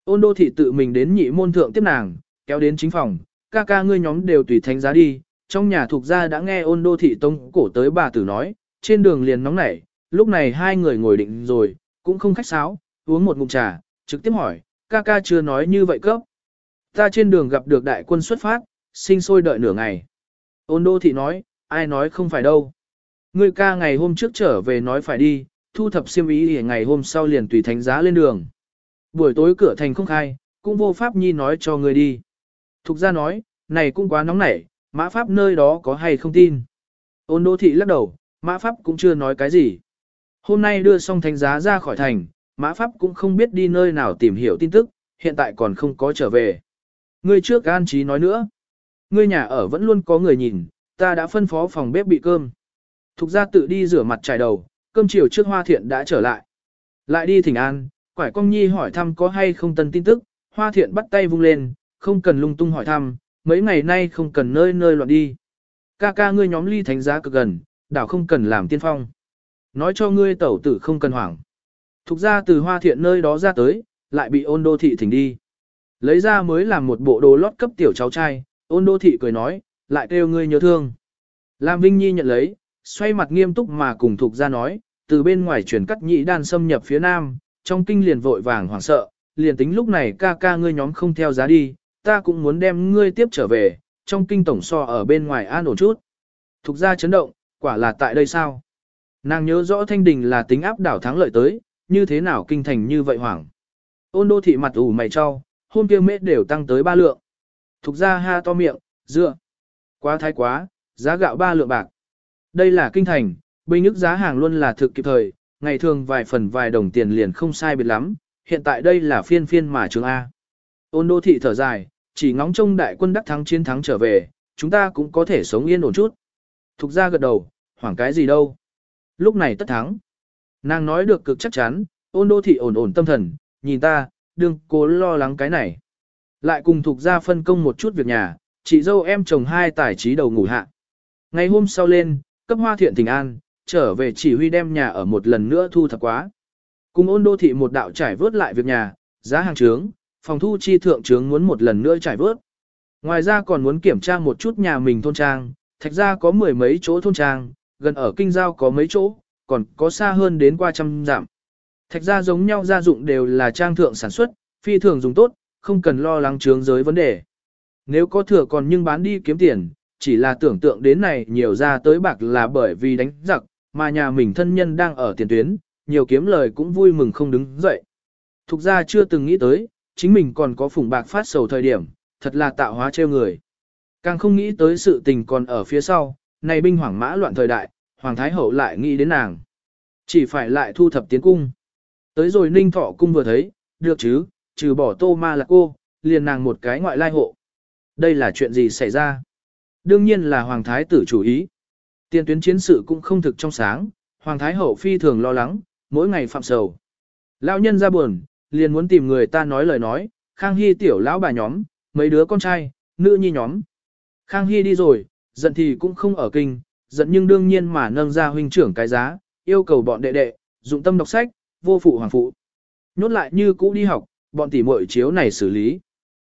Ôn đô thị tự mình đến nhị môn thượng tiếp nàng, kéo đến chính phòng, ca ca ngươi nhóm đều tùy thánh giá đi, trong nhà thuộc gia đã nghe ôn đô thị tông cổ tới bà tử nói, trên đường liền nóng nảy, lúc này hai người ngồi định rồi, cũng không khách sáo, uống một ngụm trà, trực tiếp hỏi, ca ca chưa nói như vậy cấp. Ta trên đường gặp được đại quân xuất phát, sinh sôi đợi nửa ngày. Ôn đô thị nói, ai nói không phải đâu. Ngươi ca ngày hôm trước trở về nói phải đi, thu thập siêm ý thì ngày hôm sau liền tùy thánh giá lên đường. Buổi tối cửa thành không khai, cũng vô pháp nhi nói cho người đi. Thục ra nói, này cũng quá nóng nảy, mã pháp nơi đó có hay không tin. Ôn đô thị lắc đầu, mã pháp cũng chưa nói cái gì. Hôm nay đưa xong thánh giá ra khỏi thành, mã pháp cũng không biết đi nơi nào tìm hiểu tin tức, hiện tại còn không có trở về. Ngươi trước an trí nói nữa. Ngươi nhà ở vẫn luôn có người nhìn, ta đã phân phó phòng bếp bị cơm. Thục ra tự đi rửa mặt trải đầu, cơm chiều trước hoa thiện đã trở lại. Lại đi thỉnh an, quải công nhi hỏi thăm có hay không tân tin tức, hoa thiện bắt tay vung lên, không cần lung tung hỏi thăm, mấy ngày nay không cần nơi nơi loạn đi. Ca ca ngươi nhóm ly thánh giá cực gần, đảo không cần làm tiên phong. Nói cho ngươi tẩu tử không cần hoảng. Thục ra từ hoa thiện nơi đó ra tới, lại bị ôn đô thị thỉnh đi. Lấy ra mới làm một bộ đồ lót cấp tiểu cháu trai, ôn đô thị cười nói, lại kêu ngươi nhớ thương. Lam Vinh Nhi nhận lấy, xoay mặt nghiêm túc mà cùng Thục ra nói, từ bên ngoài chuyển cắt nhị đan xâm nhập phía nam, trong kinh liền vội vàng hoảng sợ, liền tính lúc này ca ca ngươi nhóm không theo giá đi, ta cũng muốn đem ngươi tiếp trở về, trong kinh tổng so ở bên ngoài an ổn chút. Thục ra chấn động, quả là tại đây sao? Nàng nhớ rõ thanh đình là tính áp đảo thắng lợi tới, như thế nào kinh thành như vậy hoảng. Ôn đô thị mặt ủ mày cho, hôm kia mết đều tăng tới ba lượng. Thục ra ha to miệng, dựa. Quá thái quá, giá gạo ba lượng bạc. Đây là kinh thành, bình ức giá hàng luôn là thực kịp thời, ngày thường vài phần vài đồng tiền liền không sai biệt lắm, hiện tại đây là phiên phiên mà trường A. Ôn đô thị thở dài, chỉ ngóng trông đại quân đắc thắng chiến thắng trở về, chúng ta cũng có thể sống yên ổn chút. Thục ra gật đầu, hoảng cái gì đâu. Lúc này tất thắng. Nàng nói được cực chắc chắn, ôn đô thị ổn ổn tâm thần, nhìn ta, đừng cố lo lắng cái này. Lại cùng thuộc ra phân công một chút việc nhà, chị dâu em chồng hai tài trí đầu ngủ hạ. Ngày hôm sau lên, cấp hoa thiện tình an, trở về chỉ huy đem nhà ở một lần nữa thu thập quá. Cùng ôn đô thị một đạo trải vớt lại việc nhà, giá hàng trướng, phòng thu chi thượng trướng muốn một lần nữa trải vớt. Ngoài ra còn muốn kiểm tra một chút nhà mình thôn trang, thạch ra có mười mấy chỗ thôn trang, gần ở kinh giao có mấy chỗ, còn có xa hơn đến qua trăm dặm. Thạch ra giống nhau gia dụng đều là trang thượng sản xuất, phi thường dùng tốt, không cần lo lắng trướng giới vấn đề. Nếu có thừa còn nhưng bán đi kiếm tiền, chỉ là tưởng tượng đến này nhiều ra tới bạc là bởi vì đánh giặc, mà nhà mình thân nhân đang ở tiền tuyến, nhiều kiếm lời cũng vui mừng không đứng dậy. Thục ra chưa từng nghĩ tới, chính mình còn có phủng bạc phát sầu thời điểm, thật là tạo hóa trêu người. Càng không nghĩ tới sự tình còn ở phía sau, này binh hoảng mã loạn thời đại, Hoàng Thái Hậu lại nghĩ đến nàng. Chỉ phải lại thu thập tiến cung. Tới rồi Ninh Thọ cung vừa thấy, được chứ, trừ bỏ tô ma là cô, liền nàng một cái ngoại lai hộ. Đây là chuyện gì xảy ra? Đương nhiên là Hoàng Thái tử chủ ý. Tiền tuyến chiến sự cũng không thực trong sáng, Hoàng Thái Hậu phi thường lo lắng, mỗi ngày phạm sầu. Lão nhân ra buồn, liền muốn tìm người ta nói lời nói, Khang Hy tiểu lão bà nhóm, mấy đứa con trai, nữ nhi nhóm. Khang Hy đi rồi, giận thì cũng không ở kinh, giận nhưng đương nhiên mà nâng ra huynh trưởng cái giá, yêu cầu bọn đệ đệ, dụng tâm đọc sách, vô phụ hoàng phụ. Nhốt lại như cũ đi học, bọn tỷ muội chiếu này xử lý.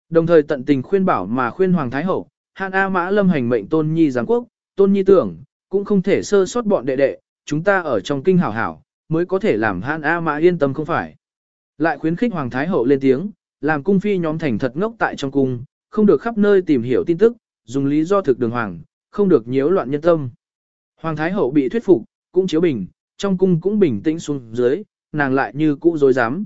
Đồng thời tận tình khuyên bảo mà khuyên Hoàng Thái Hậu, Hàn A Mã Lâm hành mệnh Tôn Nhi giáng quốc, Tôn Nhi tưởng, cũng không thể sơ sót bọn đệ đệ, chúng ta ở trong kinh hảo hảo, mới có thể làm Hàn A Mã yên tâm không phải. Lại khuyến khích Hoàng Thái Hậu lên tiếng, làm cung phi nhóm thành thật ngốc tại trong cung, không được khắp nơi tìm hiểu tin tức, dùng lý do thực đường hoàng, không được nhiễu loạn nhân tâm. Hoàng Thái Hậu bị thuyết phục, cũng chiếu bình, trong cung cũng bình tĩnh xuống dưới, nàng lại như cũ dối dám.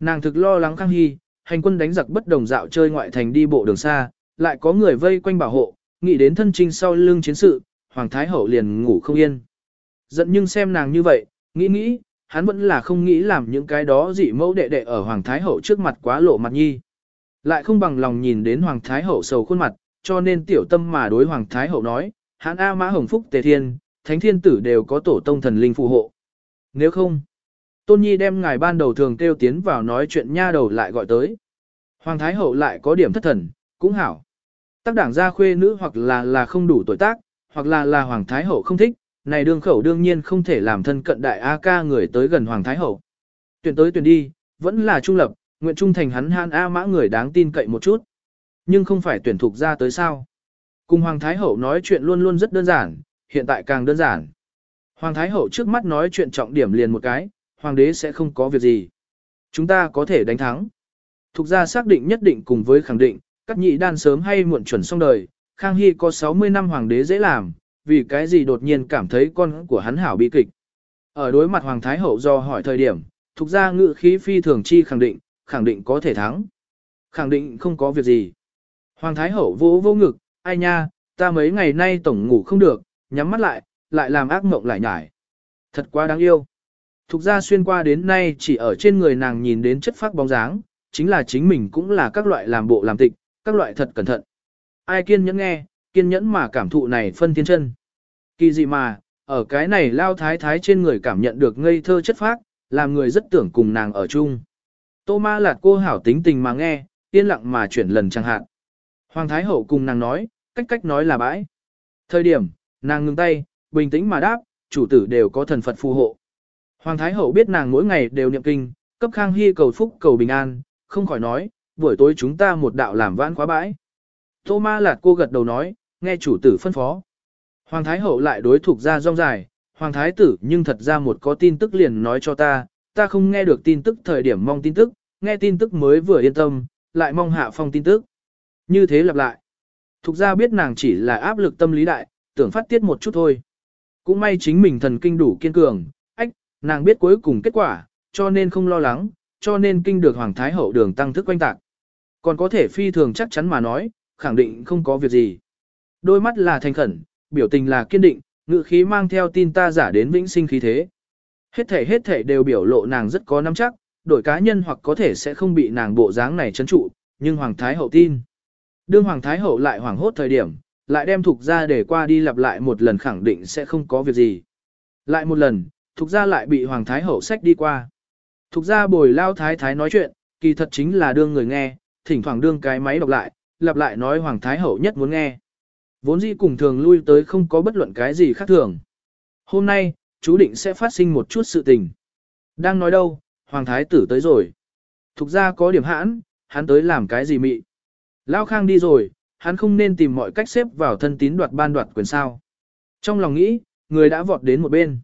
Nàng thực lo lắng Khang Hy, hành quân đánh giặc bất đồng dạo chơi ngoại thành đi bộ đường xa, lại có người vây quanh bảo hộ, nghĩ đến thân trinh sau lưng chiến sự, Hoàng Thái Hậu liền ngủ không yên. Giận nhưng xem nàng như vậy, nghĩ nghĩ, hắn vẫn là không nghĩ làm những cái đó dị mẫu đệ đệ ở Hoàng Thái Hậu trước mặt quá lộ mặt nhi. Lại không bằng lòng nhìn đến Hoàng Thái Hậu sầu khuôn mặt, cho nên tiểu tâm mà đối Hoàng Thái Hậu nói, hắn A Mã Hồng Phúc Tề Thiên, Thánh Thiên Tử đều có tổ tông thần linh phù hộ. Nếu không, Tôn Nhi đem ngài ban đầu thường kêu tiến vào nói chuyện nha đầu lại gọi tới. Hoàng Thái Hậu lại có điểm thất thần, cũng hảo. Tác đảng gia khuê nữ hoặc là là không đủ tuổi tác, hoặc là là Hoàng Thái Hậu không thích, này đương khẩu đương nhiên không thể làm thân cận đại A ca người tới gần Hoàng Thái Hậu. Tuyển tới tuyển đi, vẫn là trung lập, nguyện trung thành hắn han A mã người đáng tin cậy một chút. Nhưng không phải tuyển thuộc ra tới sao. Cùng Hoàng Thái Hậu nói chuyện luôn luôn rất đơn giản, hiện tại càng đơn giản. Hoàng Thái Hậu trước mắt nói chuyện trọng điểm liền một cái, Hoàng đế sẽ không có việc gì. Chúng ta có thể đánh thắng. Thục ra xác định nhất định cùng với khẳng định, các nhị đan sớm hay muộn chuẩn xong đời, Khang Hy có 60 năm hoàng đế dễ làm, vì cái gì đột nhiên cảm thấy con của hắn hảo bị kịch. Ở đối mặt Hoàng Thái Hậu do hỏi thời điểm, thuộc ra ngự khí phi thường chi khẳng định, khẳng định có thể thắng. Khẳng định không có việc gì. Hoàng Thái Hậu vỗ vô ngực, ai nha, ta mấy ngày nay tổng ngủ không được, nhắm mắt lại, lại làm ác mộng lại nhải. Thật quá đáng yêu. Thục ra xuyên qua đến nay chỉ ở trên người nàng nhìn đến chất phát bóng dáng, chính là chính mình cũng là các loại làm bộ làm tịch, các loại thật cẩn thận. Ai kiên nhẫn nghe, kiên nhẫn mà cảm thụ này phân thiên chân. Kỳ dị mà, ở cái này lao thái thái trên người cảm nhận được ngây thơ chất phác, làm người rất tưởng cùng nàng ở chung. Tô ma lạt cô hảo tính tình mà nghe, yên lặng mà chuyển lần chẳng hạn. Hoàng thái hậu cùng nàng nói, cách cách nói là bãi. Thời điểm, nàng ngừng tay, bình tĩnh mà đáp, chủ tử đều có thần Phật phù hộ. Hoàng thái hậu biết nàng mỗi ngày đều niệm kinh, cấp khang hy cầu phúc cầu bình an, không khỏi nói, buổi tối chúng ta một đạo làm vãn khóa bãi. Tô ma lạt cô gật đầu nói, nghe chủ tử phân phó. Hoàng Thái Hậu lại đối thuộc ra rong dài, Hoàng Thái tử nhưng thật ra một có tin tức liền nói cho ta, ta không nghe được tin tức thời điểm mong tin tức, nghe tin tức mới vừa yên tâm, lại mong hạ phong tin tức. Như thế lặp lại. Thục ra biết nàng chỉ là áp lực tâm lý đại, tưởng phát tiết một chút thôi. Cũng may chính mình thần kinh đủ kiên cường, ách, nàng biết cuối cùng kết quả, cho nên không lo lắng, cho nên kinh được Hoàng Thái Hậu đường tăng thức quanh tạc. Còn có thể phi thường chắc chắn mà nói, khẳng định không có việc gì. Đôi mắt là thành khẩn, biểu tình là kiên định, ngự khí mang theo tin ta giả đến vĩnh sinh khí thế. Hết thể hết thể đều biểu lộ nàng rất có nắm chắc, đổi cá nhân hoặc có thể sẽ không bị nàng bộ dáng này chấn trụ, nhưng Hoàng Thái Hậu tin. Đương Hoàng Thái Hậu lại hoảng hốt thời điểm, lại đem Thục ra để qua đi lặp lại một lần khẳng định sẽ không có việc gì. Lại một lần, Thục ra lại bị Hoàng Thái Hậu sách đi qua. Thục ra bồi lao Thái Thái nói chuyện, kỳ thật chính là đương người nghe, thỉnh thoảng đương cái máy đọc lại, lặp lại nói Hoàng Thái Hậu nhất muốn nghe. Vốn dĩ cùng thường lui tới không có bất luận cái gì khác thường. Hôm nay, chú định sẽ phát sinh một chút sự tình. Đang nói đâu, Hoàng Thái tử tới rồi. Thục ra có điểm hãn, hắn tới làm cái gì mị. Lao Khang đi rồi, hắn không nên tìm mọi cách xếp vào thân tín đoạt ban đoạt quyền sao. Trong lòng nghĩ, người đã vọt đến một bên.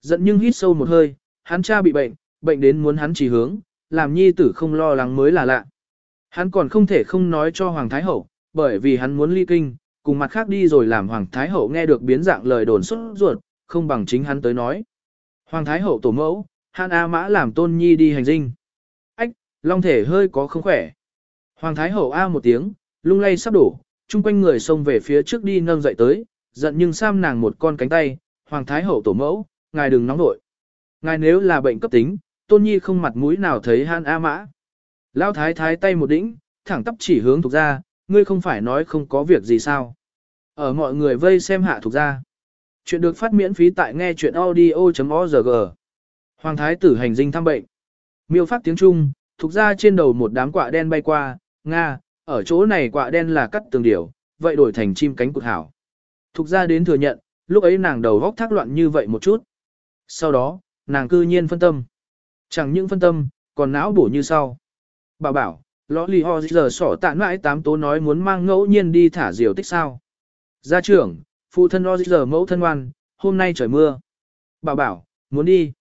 Giận nhưng hít sâu một hơi, hắn cha bị bệnh, bệnh đến muốn hắn chỉ hướng, làm nhi tử không lo lắng mới là lạ. Hắn còn không thể không nói cho Hoàng Thái Hậu, bởi vì hắn muốn ly kinh, cùng mặt khác đi rồi làm Hoàng Thái Hậu nghe được biến dạng lời đồn xuất ruột, không bằng chính hắn tới nói. Hoàng Thái Hậu tổ mẫu, Han A Mã làm tôn nhi đi hành dinh. Ách, long thể hơi có không khỏe. Hoàng Thái Hậu A một tiếng, lung lay sắp đổ, chung quanh người xông về phía trước đi nâng dậy tới, giận nhưng sam nàng một con cánh tay, Hoàng Thái Hậu tổ mẫu, ngài đừng nóng nội. Ngài nếu là bệnh cấp tính, tôn nhi không mặt mũi nào thấy Han A Mã. lao Thái Thái tay một đĩnh, thẳng tắp chỉ hướng thuộc ra, ngươi không phải nói không có việc gì sao. Ở mọi người vây xem hạ thuộc ra. Chuyện được phát miễn phí tại nghe chuyện audio.org. Hoàng thái tử hành dinh thăm bệnh. Miêu phát tiếng Trung, thuộc ra trên đầu một đám quạ đen bay qua, Nga, ở chỗ này quạ đen là cắt tường điểu, vậy đổi thành chim cánh cụt hảo. Thục ra đến thừa nhận, lúc ấy nàng đầu góc thác loạn như vậy một chút. Sau đó, nàng cư nhiên phân tâm. Chẳng những phân tâm, còn não bổ như sau. Bà bảo, lõ lì ho giờ sỏ tạ mãi tám tố nói muốn mang ngẫu nhiên đi thả diều tích sao. Gia trưởng, phụ thân ho giờ mẫu thân ngoan, hôm nay trời mưa. Bảo bảo, muốn đi.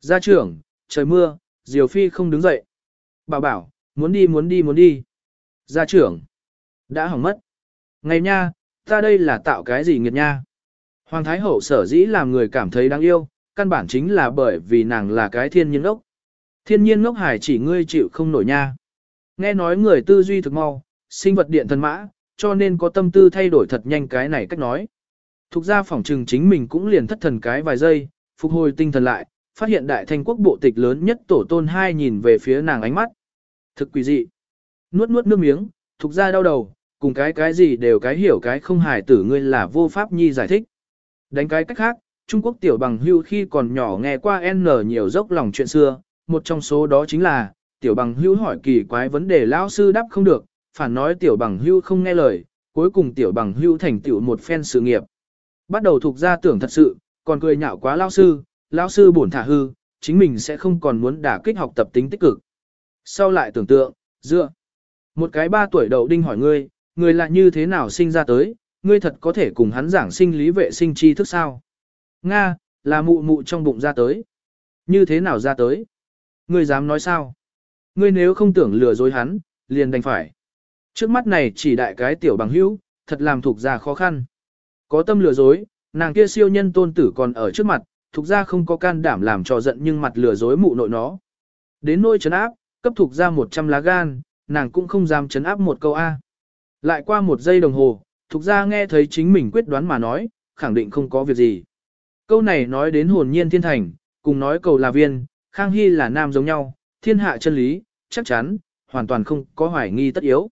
Gia trưởng, trời mưa, diều phi không đứng dậy. Bảo bảo, muốn đi muốn đi muốn đi. Gia trưởng, đã hỏng mất. Ngày nha, ta đây là tạo cái gì nghiệt nha. Hoàng Thái Hậu sở dĩ làm người cảm thấy đáng yêu, căn bản chính là bởi vì nàng là cái thiên nhiên ngốc. Thiên nhiên ngốc hải chỉ ngươi chịu không nổi nha. Nghe nói người tư duy thực mau, sinh vật điện thần mã, cho nên có tâm tư thay đổi thật nhanh cái này cách nói. Thục ra phỏng trừng chính mình cũng liền thất thần cái vài giây, phục hồi tinh thần lại, phát hiện đại thanh quốc bộ tịch lớn nhất tổ tôn hai nhìn về phía nàng ánh mắt. Thực quỷ dị. Nuốt nuốt nước miếng, thục ra đau đầu, cùng cái cái gì đều cái hiểu cái không hài tử ngươi là vô pháp nhi giải thích. Đánh cái cách khác, Trung Quốc tiểu bằng hưu khi còn nhỏ nghe qua N nhiều dốc lòng chuyện xưa, một trong số đó chính là, tiểu bằng hưu hỏi kỳ quái vấn đề lão sư đáp không được, phản nói tiểu bằng hưu không nghe lời, cuối cùng tiểu bằng hưu thành tiểu một phen sự nghiệp. Bắt đầu thuộc ra tưởng thật sự, còn cười nhạo quá lão sư, lão sư bổn thả hư, chính mình sẽ không còn muốn đả kích học tập tính tích cực. Sau lại tưởng tượng, dựa, một cái ba tuổi đầu đinh hỏi ngươi, ngươi là như thế nào sinh ra tới, ngươi thật có thể cùng hắn giảng sinh lý vệ sinh tri thức sao? Nga, là mụ mụ trong bụng ra tới. Như thế nào ra tới? Ngươi dám nói sao? Ngươi nếu không tưởng lừa dối hắn, liền đành phải. Trước mắt này chỉ đại cái tiểu bằng hữu, thật làm thuộc gia khó khăn. Có tâm lừa dối, nàng kia siêu nhân tôn tử còn ở trước mặt, thuộc gia không có can đảm làm cho giận nhưng mặt lừa dối mụ nội nó. Đến nôi chấn áp, cấp thuộc gia 100 lá gan, nàng cũng không dám chấn áp một câu A. Lại qua một giây đồng hồ, thuộc gia nghe thấy chính mình quyết đoán mà nói, khẳng định không có việc gì. Câu này nói đến hồn nhiên thiên thành, cùng nói cầu là viên, Khang Hy là nam giống nhau, thiên hạ chân lý, chắc chắn, hoàn toàn không có hoài nghi tất yếu.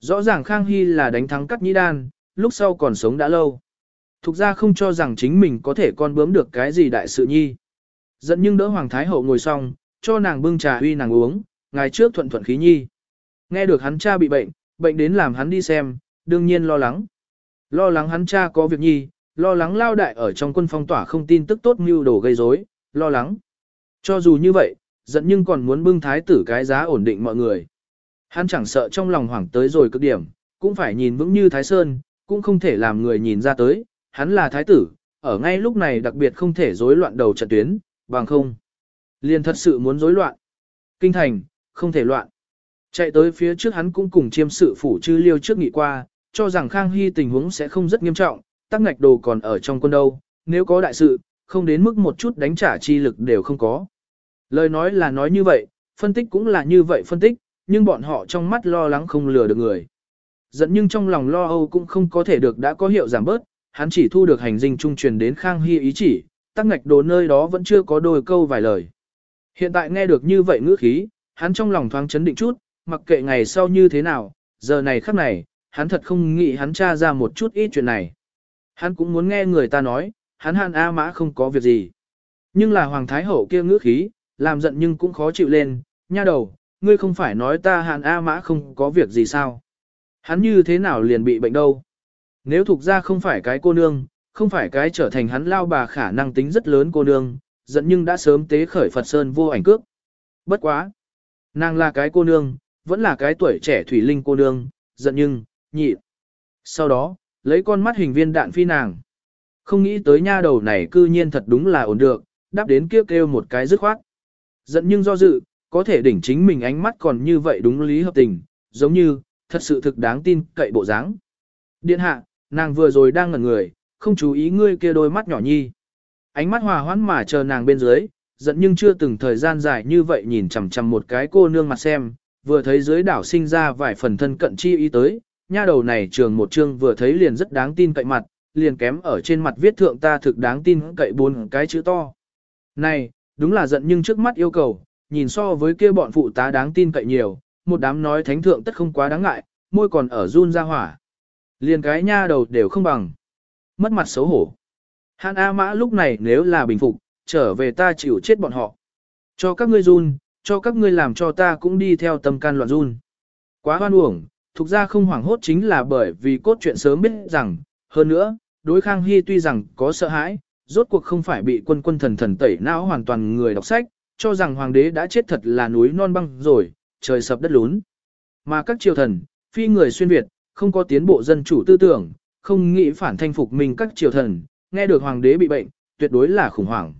Rõ ràng Khang Hy là đánh thắng cắt nhĩ đan, lúc sau còn sống đã lâu. Thục ra không cho rằng chính mình có thể con bướm được cái gì đại sự nhi. Dẫn nhưng đỡ Hoàng Thái Hậu ngồi xong, cho nàng bưng trà uy nàng uống, ngày trước thuận thuận khí nhi. Nghe được hắn cha bị bệnh, bệnh đến làm hắn đi xem, đương nhiên lo lắng. Lo lắng hắn cha có việc nhi, lo lắng lao đại ở trong quân phong tỏa không tin tức tốt mưu đồ gây rối, lo lắng. Cho dù như vậy, giận nhưng còn muốn bưng thái tử cái giá ổn định mọi người. Hắn chẳng sợ trong lòng hoảng tới rồi cực điểm, cũng phải nhìn vững như thái sơn, cũng không thể làm người nhìn ra tới, hắn là thái tử, ở ngay lúc này đặc biệt không thể rối loạn đầu trận tuyến, bằng không. Liền thật sự muốn rối loạn. Kinh thành, không thể loạn. Chạy tới phía trước hắn cũng cùng chiêm sự phủ chư liêu trước nghị qua, cho rằng Khang Hy tình huống sẽ không rất nghiêm trọng, tắc ngạch đồ còn ở trong quân đâu, nếu có đại sự, không đến mức một chút đánh trả chi lực đều không có. Lời nói là nói như vậy, phân tích cũng là như vậy phân tích, nhưng bọn họ trong mắt lo lắng không lừa được người. Dẫn nhưng trong lòng lo âu cũng không có thể được đã có hiệu giảm bớt, hắn chỉ thu được hành dinh trung truyền đến Khang Hy ý chỉ, tắc ngạch đồ nơi đó vẫn chưa có đôi câu vài lời. Hiện tại nghe được như vậy ngữ khí, hắn trong lòng thoáng chấn định chút, mặc kệ ngày sau như thế nào, giờ này khắc này, hắn thật không nghĩ hắn tra ra một chút ít chuyện này. Hắn cũng muốn nghe người ta nói, hắn hàn A mã không có việc gì. Nhưng là Hoàng Thái Hậu kia ngữ khí, làm giận nhưng cũng khó chịu lên, nha đầu, ngươi không phải nói ta hàn A mã không có việc gì sao. Hắn như thế nào liền bị bệnh đâu. Nếu thuộc ra không phải cái cô nương, không phải cái trở thành hắn lao bà khả năng tính rất lớn cô nương, giận nhưng đã sớm tế khởi Phật Sơn vô ảnh cước. Bất quá. Nàng là cái cô nương, vẫn là cái tuổi trẻ thủy linh cô nương, giận nhưng, nhị. Sau đó, lấy con mắt hình viên đạn phi nàng. Không nghĩ tới nha đầu này cư nhiên thật đúng là ổn được, đáp đến kêu kêu một cái dứt khoát. Giận nhưng do dự, có thể đỉnh chính mình ánh mắt còn như vậy đúng lý hợp tình, giống như, thật sự thực đáng tin cậy bộ dáng. Điện hạ, nàng vừa rồi đang ngẩn người, không chú ý ngươi kia đôi mắt nhỏ nhi. Ánh mắt hòa hoãn mà chờ nàng bên dưới, giận nhưng chưa từng thời gian dài như vậy nhìn chằm chằm một cái cô nương mặt xem, vừa thấy dưới đảo sinh ra vài phần thân cận chi ý tới, nha đầu này trường một chương vừa thấy liền rất đáng tin cậy mặt, liền kém ở trên mặt viết thượng ta thực đáng tin cậy bốn cái chữ to. Này, đúng là giận nhưng trước mắt yêu cầu, nhìn so với kia bọn phụ tá đáng tin cậy nhiều, một đám nói thánh thượng tất không quá đáng ngại, môi còn ở run ra hỏa. Liền cái nha đầu đều không bằng. Mất mặt xấu hổ. Hàn A Mã lúc này nếu là bình phục, trở về ta chịu chết bọn họ. Cho các ngươi run, cho các ngươi làm cho ta cũng đi theo tâm can loạn run. Quá hoan uổng, thuộc ra không hoảng hốt chính là bởi vì cốt truyện sớm biết rằng, hơn nữa, đối Khang Hy tuy rằng có sợ hãi, rốt cuộc không phải bị quân quân thần thần tẩy não hoàn toàn người đọc sách, cho rằng hoàng đế đã chết thật là núi non băng rồi, trời sập đất lún. Mà các triều thần, phi người xuyên Việt, không có tiến bộ dân chủ tư tưởng, không nghĩ phản thanh phục mình các triều thần, nghe được hoàng đế bị bệnh, tuyệt đối là khủng hoảng.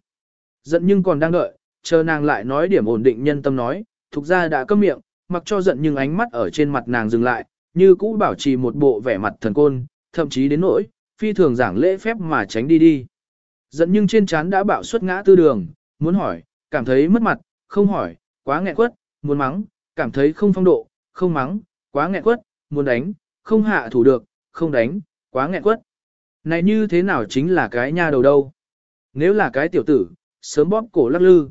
Giận nhưng còn đang đợi, chờ nàng lại nói điểm ổn định nhân tâm nói, thuộc ra đã câm miệng, mặc cho giận nhưng ánh mắt ở trên mặt nàng dừng lại, như cũ bảo trì một bộ vẻ mặt thần côn, thậm chí đến nỗi, phi thường giảng lễ phép mà tránh đi đi. Giận nhưng trên trán đã bạo xuất ngã tư đường, muốn hỏi, cảm thấy mất mặt, không hỏi, quá nghẹn quất, muốn mắng, cảm thấy không phong độ, không mắng, quá nghẹn quất, muốn đánh, không hạ thủ được, không đánh, quá nghẹn quất. Này như thế nào chính là cái nha đầu đâu? Nếu là cái tiểu tử, sớm bóp cổ lắc lư.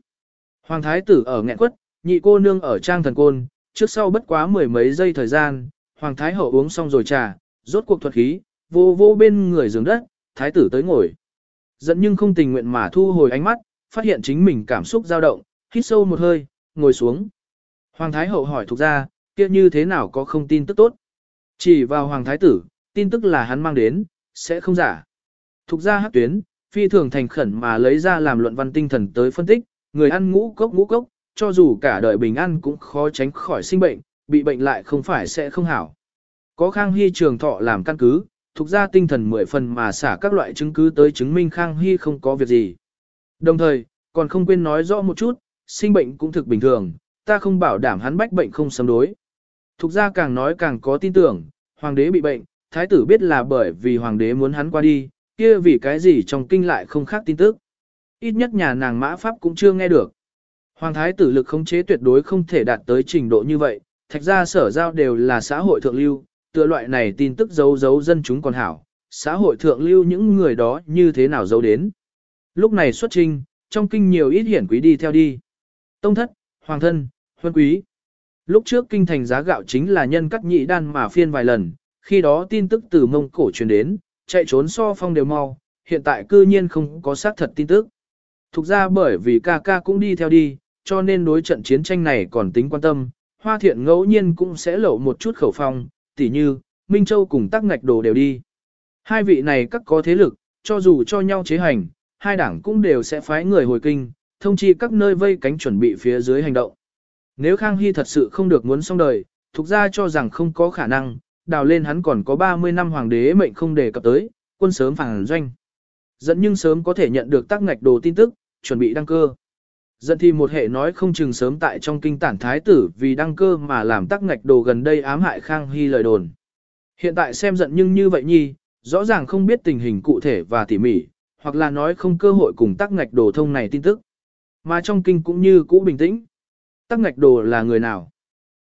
Hoàng thái tử ở nghẹn quất, nhị cô nương ở trang thần côn, trước sau bất quá mười mấy giây thời gian, hoàng thái hậu uống xong rồi trà, rốt cuộc thuật khí, vô vô bên người giường đất, thái tử tới ngồi. Dẫn nhưng không tình nguyện mà thu hồi ánh mắt, phát hiện chính mình cảm xúc dao động, hít sâu một hơi, ngồi xuống. Hoàng thái hậu hỏi thuộc ra, kia như thế nào có không tin tức tốt. Chỉ vào hoàng thái tử, tin tức là hắn mang đến, sẽ không giả. Thục ra hắc tuyến, phi thường thành khẩn mà lấy ra làm luận văn tinh thần tới phân tích, người ăn ngũ cốc ngũ cốc, cho dù cả đời bình an cũng khó tránh khỏi sinh bệnh, bị bệnh lại không phải sẽ không hảo. Có Khang Hy trường thọ làm căn cứ, thuộc ra tinh thần mười phần mà xả các loại chứng cứ tới chứng minh Khang Hy không có việc gì. Đồng thời, còn không quên nói rõ một chút, sinh bệnh cũng thực bình thường, ta không bảo đảm hắn bách bệnh không sớm đối. Thục ra càng nói càng có tin tưởng, hoàng đế bị bệnh, thái tử biết là bởi vì hoàng đế muốn hắn qua đi, kia vì cái gì trong kinh lại không khác tin tức. Ít nhất nhà nàng mã pháp cũng chưa nghe được. Hoàng thái tử lực khống chế tuyệt đối không thể đạt tới trình độ như vậy, thạch ra sở giao đều là xã hội thượng lưu, tựa loại này tin tức giấu giấu dân chúng còn hảo, xã hội thượng lưu những người đó như thế nào giấu đến. Lúc này xuất trinh, trong kinh nhiều ít hiển quý đi theo đi. Tông thất, hoàng thân, huân quý. Lúc trước kinh thành giá gạo chính là nhân cắt nhị đan mà phiên vài lần, khi đó tin tức từ mông cổ truyền đến, chạy trốn so phong đều mau, hiện tại cư nhiên không có xác thật tin tức. Thực ra bởi vì ca ca cũng đi theo đi, cho nên đối trận chiến tranh này còn tính quan tâm, hoa thiện ngẫu nhiên cũng sẽ lộ một chút khẩu phong, tỉ như, Minh Châu cùng tắc ngạch đồ đều đi. Hai vị này các có thế lực, cho dù cho nhau chế hành, hai đảng cũng đều sẽ phái người hồi kinh, thông chi các nơi vây cánh chuẩn bị phía dưới hành động. Nếu Khang Hy thật sự không được muốn xong đời, thuộc ra cho rằng không có khả năng, đào lên hắn còn có 30 năm hoàng đế mệnh không đề cập tới, quân sớm phản doanh. Dẫn nhưng sớm có thể nhận được tác ngạch đồ tin tức, chuẩn bị đăng cơ. Dẫn thì một hệ nói không chừng sớm tại trong kinh tản thái tử vì đăng cơ mà làm tắc ngạch đồ gần đây ám hại Khang Hy lời đồn. Hiện tại xem giận nhưng như vậy nhi, rõ ràng không biết tình hình cụ thể và tỉ mỉ, hoặc là nói không cơ hội cùng tắc ngạch đồ thông này tin tức. Mà trong kinh cũng như cũ bình tĩnh. tắc ngạch đồ là người nào?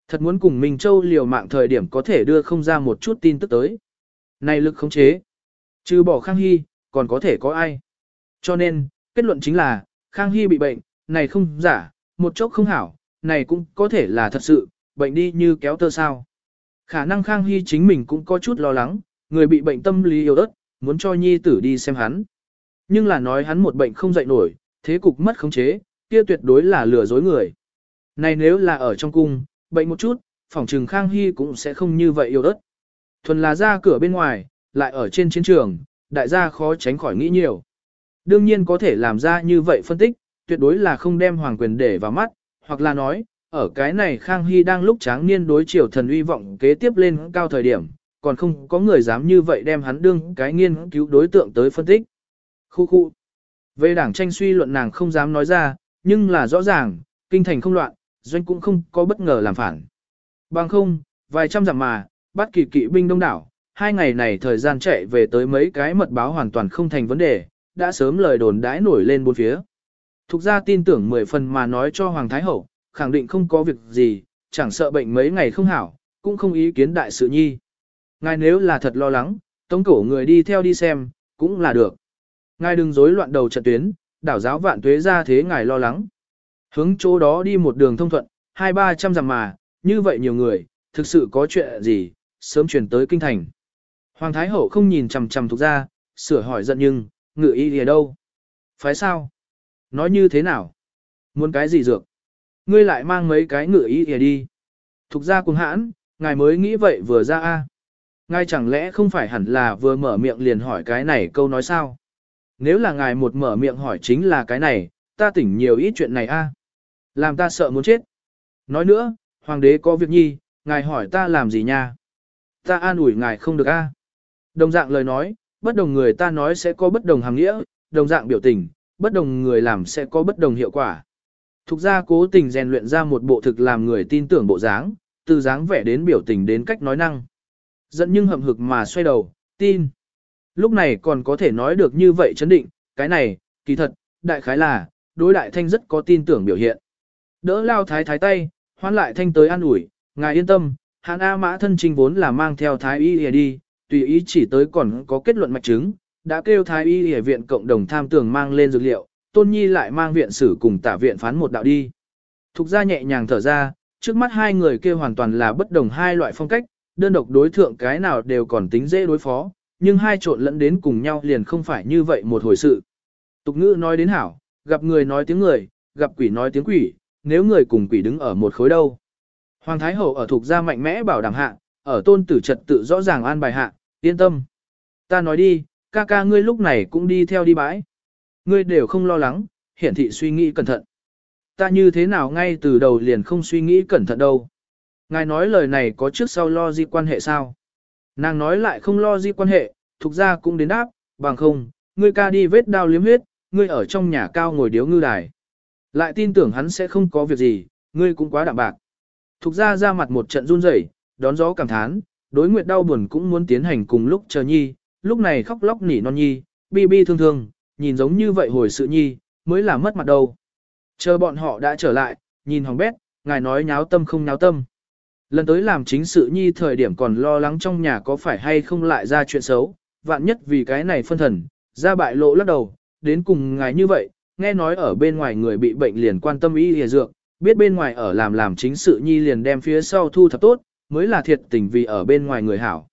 Thật muốn cùng Minh Châu liều mạng thời điểm có thể đưa không ra một chút tin tức tới. Này lực khống chế. Trừ bỏ Khang Hy, còn có thể có ai? Cho nên, kết luận chính là, Khang Hy bị bệnh, này không giả, một chốc không hảo, này cũng có thể là thật sự, bệnh đi như kéo tơ sao. Khả năng Khang Hy chính mình cũng có chút lo lắng, người bị bệnh tâm lý yếu ớt, muốn cho nhi tử đi xem hắn. Nhưng là nói hắn một bệnh không dậy nổi, thế cục mất khống chế, kia tuyệt đối là lừa dối người. Này nếu là ở trong cung, bệnh một chút, phòng trừng Khang Hy cũng sẽ không như vậy yếu ớt. Thuần là ra cửa bên ngoài, lại ở trên chiến trường, đại gia khó tránh khỏi nghĩ nhiều. Đương nhiên có thể làm ra như vậy phân tích, tuyệt đối là không đem hoàng quyền để vào mắt, hoặc là nói, ở cái này Khang Hy đang lúc tráng niên đối triều thần uy vọng kế tiếp lên cao thời điểm, còn không có người dám như vậy đem hắn đương cái nghiên cứu đối tượng tới phân tích. Khu khu. Về đảng tranh suy luận nàng không dám nói ra, nhưng là rõ ràng, kinh thành không loạn, doanh cũng không có bất ngờ làm phản. Bằng không, vài trăm dặm mà, bắt kỳ kỵ binh đông đảo, hai ngày này thời gian chạy về tới mấy cái mật báo hoàn toàn không thành vấn đề, đã sớm lời đồn đãi nổi lên bốn phía. Thục ra tin tưởng mười phần mà nói cho Hoàng Thái Hậu, khẳng định không có việc gì, chẳng sợ bệnh mấy ngày không hảo, cũng không ý kiến đại sự nhi. Ngài nếu là thật lo lắng, tống cổ người đi theo đi xem, cũng là được. Ngài đừng rối loạn đầu trận tuyến, đảo giáo vạn tuế ra thế ngài lo lắng. Hướng chỗ đó đi một đường thông thuận, hai ba trăm dặm mà, như vậy nhiều người, thực sự có chuyện gì, sớm chuyển tới kinh thành. Hoàng Thái Hậu không nhìn chằm chằm thuộc ra, sửa hỏi giận nhưng, ngự y ở đâu? Phái sao? Nói như thế nào? Muốn cái gì dược? Ngươi lại mang mấy cái ngựa ý ỉa đi. Thục ra cùng hãn, ngài mới nghĩ vậy vừa ra a. Ngài chẳng lẽ không phải hẳn là vừa mở miệng liền hỏi cái này câu nói sao? Nếu là ngài một mở miệng hỏi chính là cái này, ta tỉnh nhiều ít chuyện này a, Làm ta sợ muốn chết. Nói nữa, hoàng đế có việc nhi, ngài hỏi ta làm gì nha? Ta an ủi ngài không được a. Đồng dạng lời nói, bất đồng người ta nói sẽ có bất đồng hàng nghĩa, đồng dạng biểu tình, bất đồng người làm sẽ có bất đồng hiệu quả. Thục ra cố tình rèn luyện ra một bộ thực làm người tin tưởng bộ dáng, từ dáng vẻ đến biểu tình đến cách nói năng. Giận nhưng hậm hực mà xoay đầu, tin. Lúc này còn có thể nói được như vậy chấn định, cái này, kỳ thật, đại khái là, đối đại thanh rất có tin tưởng biểu hiện. Đỡ lao thái thái tay, hoán lại thanh tới an ủi, ngài yên tâm, hạng A mã thân trình vốn là mang theo thái y đi, tùy ý chỉ tới còn có kết luận mạch chứng, đã kêu thái y y viện cộng đồng tham tưởng mang lên dược liệu, tôn nhi lại mang viện sử cùng tả viện phán một đạo đi. Thục ra nhẹ nhàng thở ra, trước mắt hai người kia hoàn toàn là bất đồng hai loại phong cách, đơn độc đối thượng cái nào đều còn tính dễ đối phó, nhưng hai trộn lẫn đến cùng nhau liền không phải như vậy một hồi sự. Tục ngữ nói đến hảo, gặp người nói tiếng người, gặp quỷ nói tiếng quỷ, nếu người cùng quỷ đứng ở một khối đâu. Hoàng Thái Hậu ở thuộc gia mạnh mẽ bảo đảm hạ, ở tôn tử trật tự rõ ràng an bài hạ, yên tâm. Ta nói đi, ca ca ngươi lúc này cũng đi theo đi bãi. Ngươi đều không lo lắng, hiển thị suy nghĩ cẩn thận. Ta như thế nào ngay từ đầu liền không suy nghĩ cẩn thận đâu. Ngài nói lời này có trước sau lo di quan hệ sao? Nàng nói lại không lo di quan hệ, thuộc ra cũng đến đáp, bằng không, ngươi ca đi vết đao liếm huyết, ngươi ở trong nhà cao ngồi điếu ngư đài. Lại tin tưởng hắn sẽ không có việc gì, ngươi cũng quá đạm bạc. Thục ra ra mặt một trận run rẩy, đón gió cảm thán, đối nguyệt đau buồn cũng muốn tiến hành cùng lúc chờ nhi, lúc này khóc lóc nỉ non nhi, bi bi thương thương, nhìn giống như vậy hồi sự nhi, mới là mất mặt đâu. Chờ bọn họ đã trở lại, nhìn hỏng bét, ngài nói nháo tâm không nháo tâm. Lần tới làm chính sự nhi thời điểm còn lo lắng trong nhà có phải hay không lại ra chuyện xấu, vạn nhất vì cái này phân thần, ra bại lộ lắc đầu, đến cùng ngài như vậy, nghe nói ở bên ngoài người bị bệnh liền quan tâm y hề dược, biết bên ngoài ở làm làm chính sự nhi liền đem phía sau thu thập tốt, mới là thiệt tình vì ở bên ngoài người hảo.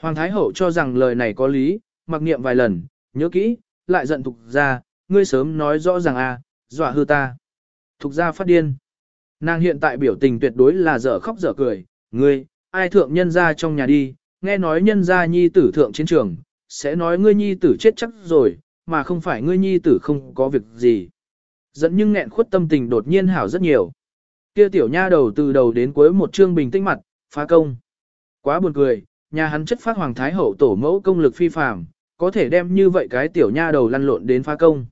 Hoàng Thái Hậu cho rằng lời này có lý, mặc niệm vài lần, nhớ kỹ, lại giận thục ra, ngươi sớm nói rõ ràng a, à, dọa hư ta. Thục ra phát điên. Nàng hiện tại biểu tình tuyệt đối là dở khóc dở cười, ngươi, ai thượng nhân ra trong nhà đi, nghe nói nhân ra nhi tử thượng chiến trường, sẽ nói ngươi nhi tử chết chắc rồi, mà không phải ngươi nhi tử không có việc gì. Dẫn nhưng nghẹn khuất tâm tình đột nhiên hảo rất nhiều. Kia tiểu nha đầu từ đầu đến cuối một chương bình tĩnh mặt, phá công. Quá buồn cười, nhà hắn chất phát hoàng thái hậu tổ mẫu công lực phi phàm, có thể đem như vậy cái tiểu nha đầu lăn lộn đến phá công.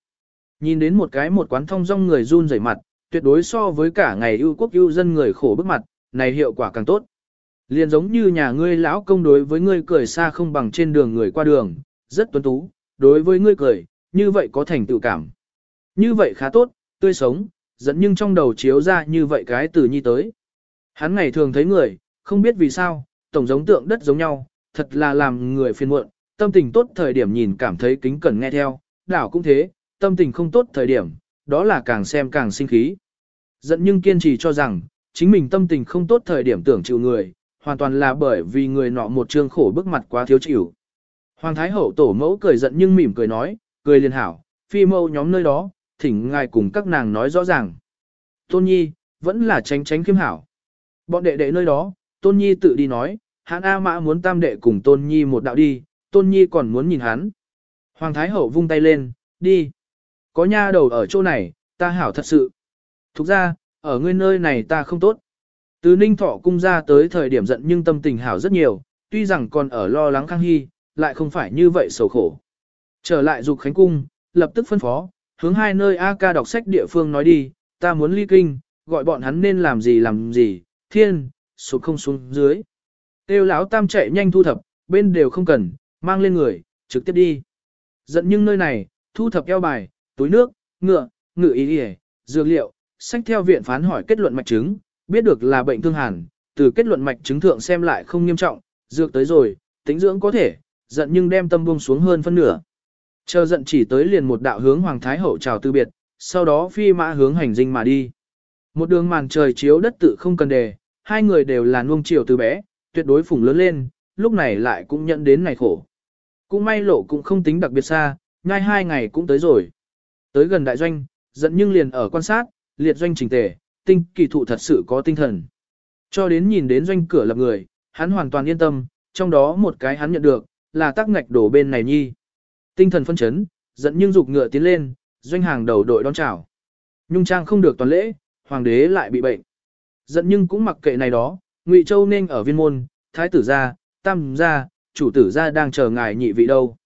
Nhìn đến một cái một quán thông rong người run rẩy mặt, tuyệt đối so với cả ngày ưu quốc ưu dân người khổ bức mặt, này hiệu quả càng tốt. Liền giống như nhà ngươi lão công đối với ngươi cười xa không bằng trên đường người qua đường, rất tuấn tú, đối với ngươi cười, như vậy có thành tựu cảm. Như vậy khá tốt, tươi sống, dẫn nhưng trong đầu chiếu ra như vậy cái từ nhi tới. Hắn ngày thường thấy người, không biết vì sao, tổng giống tượng đất giống nhau, thật là làm người phiền muộn, tâm tình tốt thời điểm nhìn cảm thấy kính cẩn nghe theo, đảo cũng thế, tâm tình không tốt thời điểm, đó là càng xem càng sinh khí. Giận nhưng kiên trì cho rằng, chính mình tâm tình không tốt thời điểm tưởng chịu người, hoàn toàn là bởi vì người nọ một trương khổ bức mặt quá thiếu chịu. Hoàng Thái Hậu tổ mẫu cười giận nhưng mỉm cười nói, cười liền hảo, phi mâu nhóm nơi đó, thỉnh ngài cùng các nàng nói rõ ràng. Tôn Nhi, vẫn là tránh tránh khiêm hảo. Bọn đệ đệ nơi đó, Tôn Nhi tự đi nói, hãn A Mã muốn tam đệ cùng Tôn Nhi một đạo đi, Tôn Nhi còn muốn nhìn hắn. Hoàng Thái Hậu vung tay lên, đi. Có nha đầu ở chỗ này, ta hảo thật sự. Thục ra, ở ngươi nơi này ta không tốt. Từ Ninh Thọ cung ra tới thời điểm giận nhưng tâm tình hảo rất nhiều, tuy rằng còn ở lo lắng Khang Hy, lại không phải như vậy sầu khổ. Trở lại dục khánh cung, lập tức phân phó, hướng hai nơi A ca đọc sách địa phương nói đi, ta muốn ly kinh, gọi bọn hắn nên làm gì làm gì, thiên, sụp không xuống dưới. Têu lão tam chạy nhanh thu thập, bên đều không cần, mang lên người, trực tiếp đi. Giận nhưng nơi này, thu thập eo bài, túi nước, ngựa, ngựa ý đi dược liệu, sách theo viện phán hỏi kết luận mạch chứng, biết được là bệnh thương hàn, từ kết luận mạch chứng thượng xem lại không nghiêm trọng, dược tới rồi, tính dưỡng có thể, giận nhưng đem tâm buông xuống hơn phân nửa. Chờ giận chỉ tới liền một đạo hướng Hoàng Thái Hậu chào từ biệt, sau đó phi mã hướng hành dinh mà đi. Một đường màn trời chiếu đất tự không cần đề, hai người đều là nuông chiều từ bé, tuyệt đối phủng lớn lên, lúc này lại cũng nhận đến này khổ. Cũng may lộ cũng không tính đặc biệt xa, ngay hai ngày cũng tới rồi. Tới gần đại doanh, giận nhưng liền ở quan sát, liệt doanh chỉnh tề, tinh kỳ thụ thật sự có tinh thần. Cho đến nhìn đến doanh cửa lập người, hắn hoàn toàn yên tâm, trong đó một cái hắn nhận được, là tác ngạch đổ bên này nhi. Tinh thần phân chấn, Giận nhưng dục ngựa tiến lên, doanh hàng đầu đội đón chào. Nhung trang không được toàn lễ, hoàng đế lại bị bệnh. Giận nhưng cũng mặc kệ này đó, Ngụy Châu nên ở viên môn, thái tử gia, tam gia, chủ tử gia đang chờ ngài nhị vị đâu.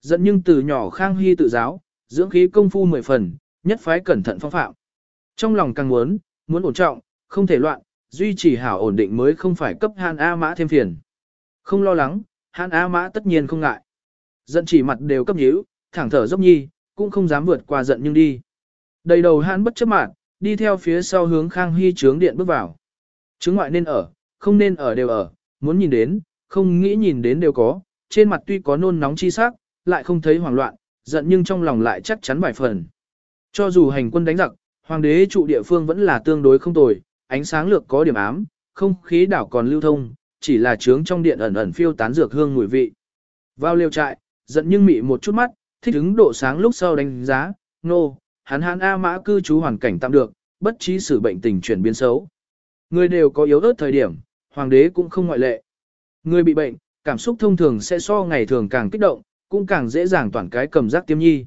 Giận nhưng từ nhỏ khang hy tự giáo, dưỡng khí công phu mười phần, nhất phái cẩn thận phong phạm. Trong lòng càng muốn, muốn ổn trọng, không thể loạn, duy trì hảo ổn định mới không phải cấp Hàn A Mã thêm phiền. Không lo lắng, Hàn A Mã tất nhiên không ngại. Giận chỉ mặt đều cấp nhíu, thẳng thở dốc nhi, cũng không dám vượt qua giận nhưng đi. Đầy đầu Hàn bất chấp mạng, đi theo phía sau hướng Khang Hy trướng điện bước vào. Trướng ngoại nên ở, không nên ở đều ở, muốn nhìn đến, không nghĩ nhìn đến đều có, trên mặt tuy có nôn nóng chi sắc, lại không thấy hoảng loạn, giận nhưng trong lòng lại chắc chắn vài phần. Cho dù hành quân đánh giặc, hoàng đế trụ địa phương vẫn là tương đối không tồi, ánh sáng lược có điểm ám, không khí đảo còn lưu thông, chỉ là trướng trong điện ẩn ẩn phiêu tán dược hương mùi vị. Vào liêu trại, giận nhưng mị một chút mắt, thích ứng độ sáng lúc sau đánh giá, nô, no, hắn hắn A mã cư trú hoàn cảnh tạm được, bất trí xử bệnh tình chuyển biến xấu. Người đều có yếu ớt thời điểm, hoàng đế cũng không ngoại lệ. Người bị bệnh, cảm xúc thông thường sẽ so ngày thường càng kích động, cũng càng dễ dàng toàn cái cầm giác tiêm nhi.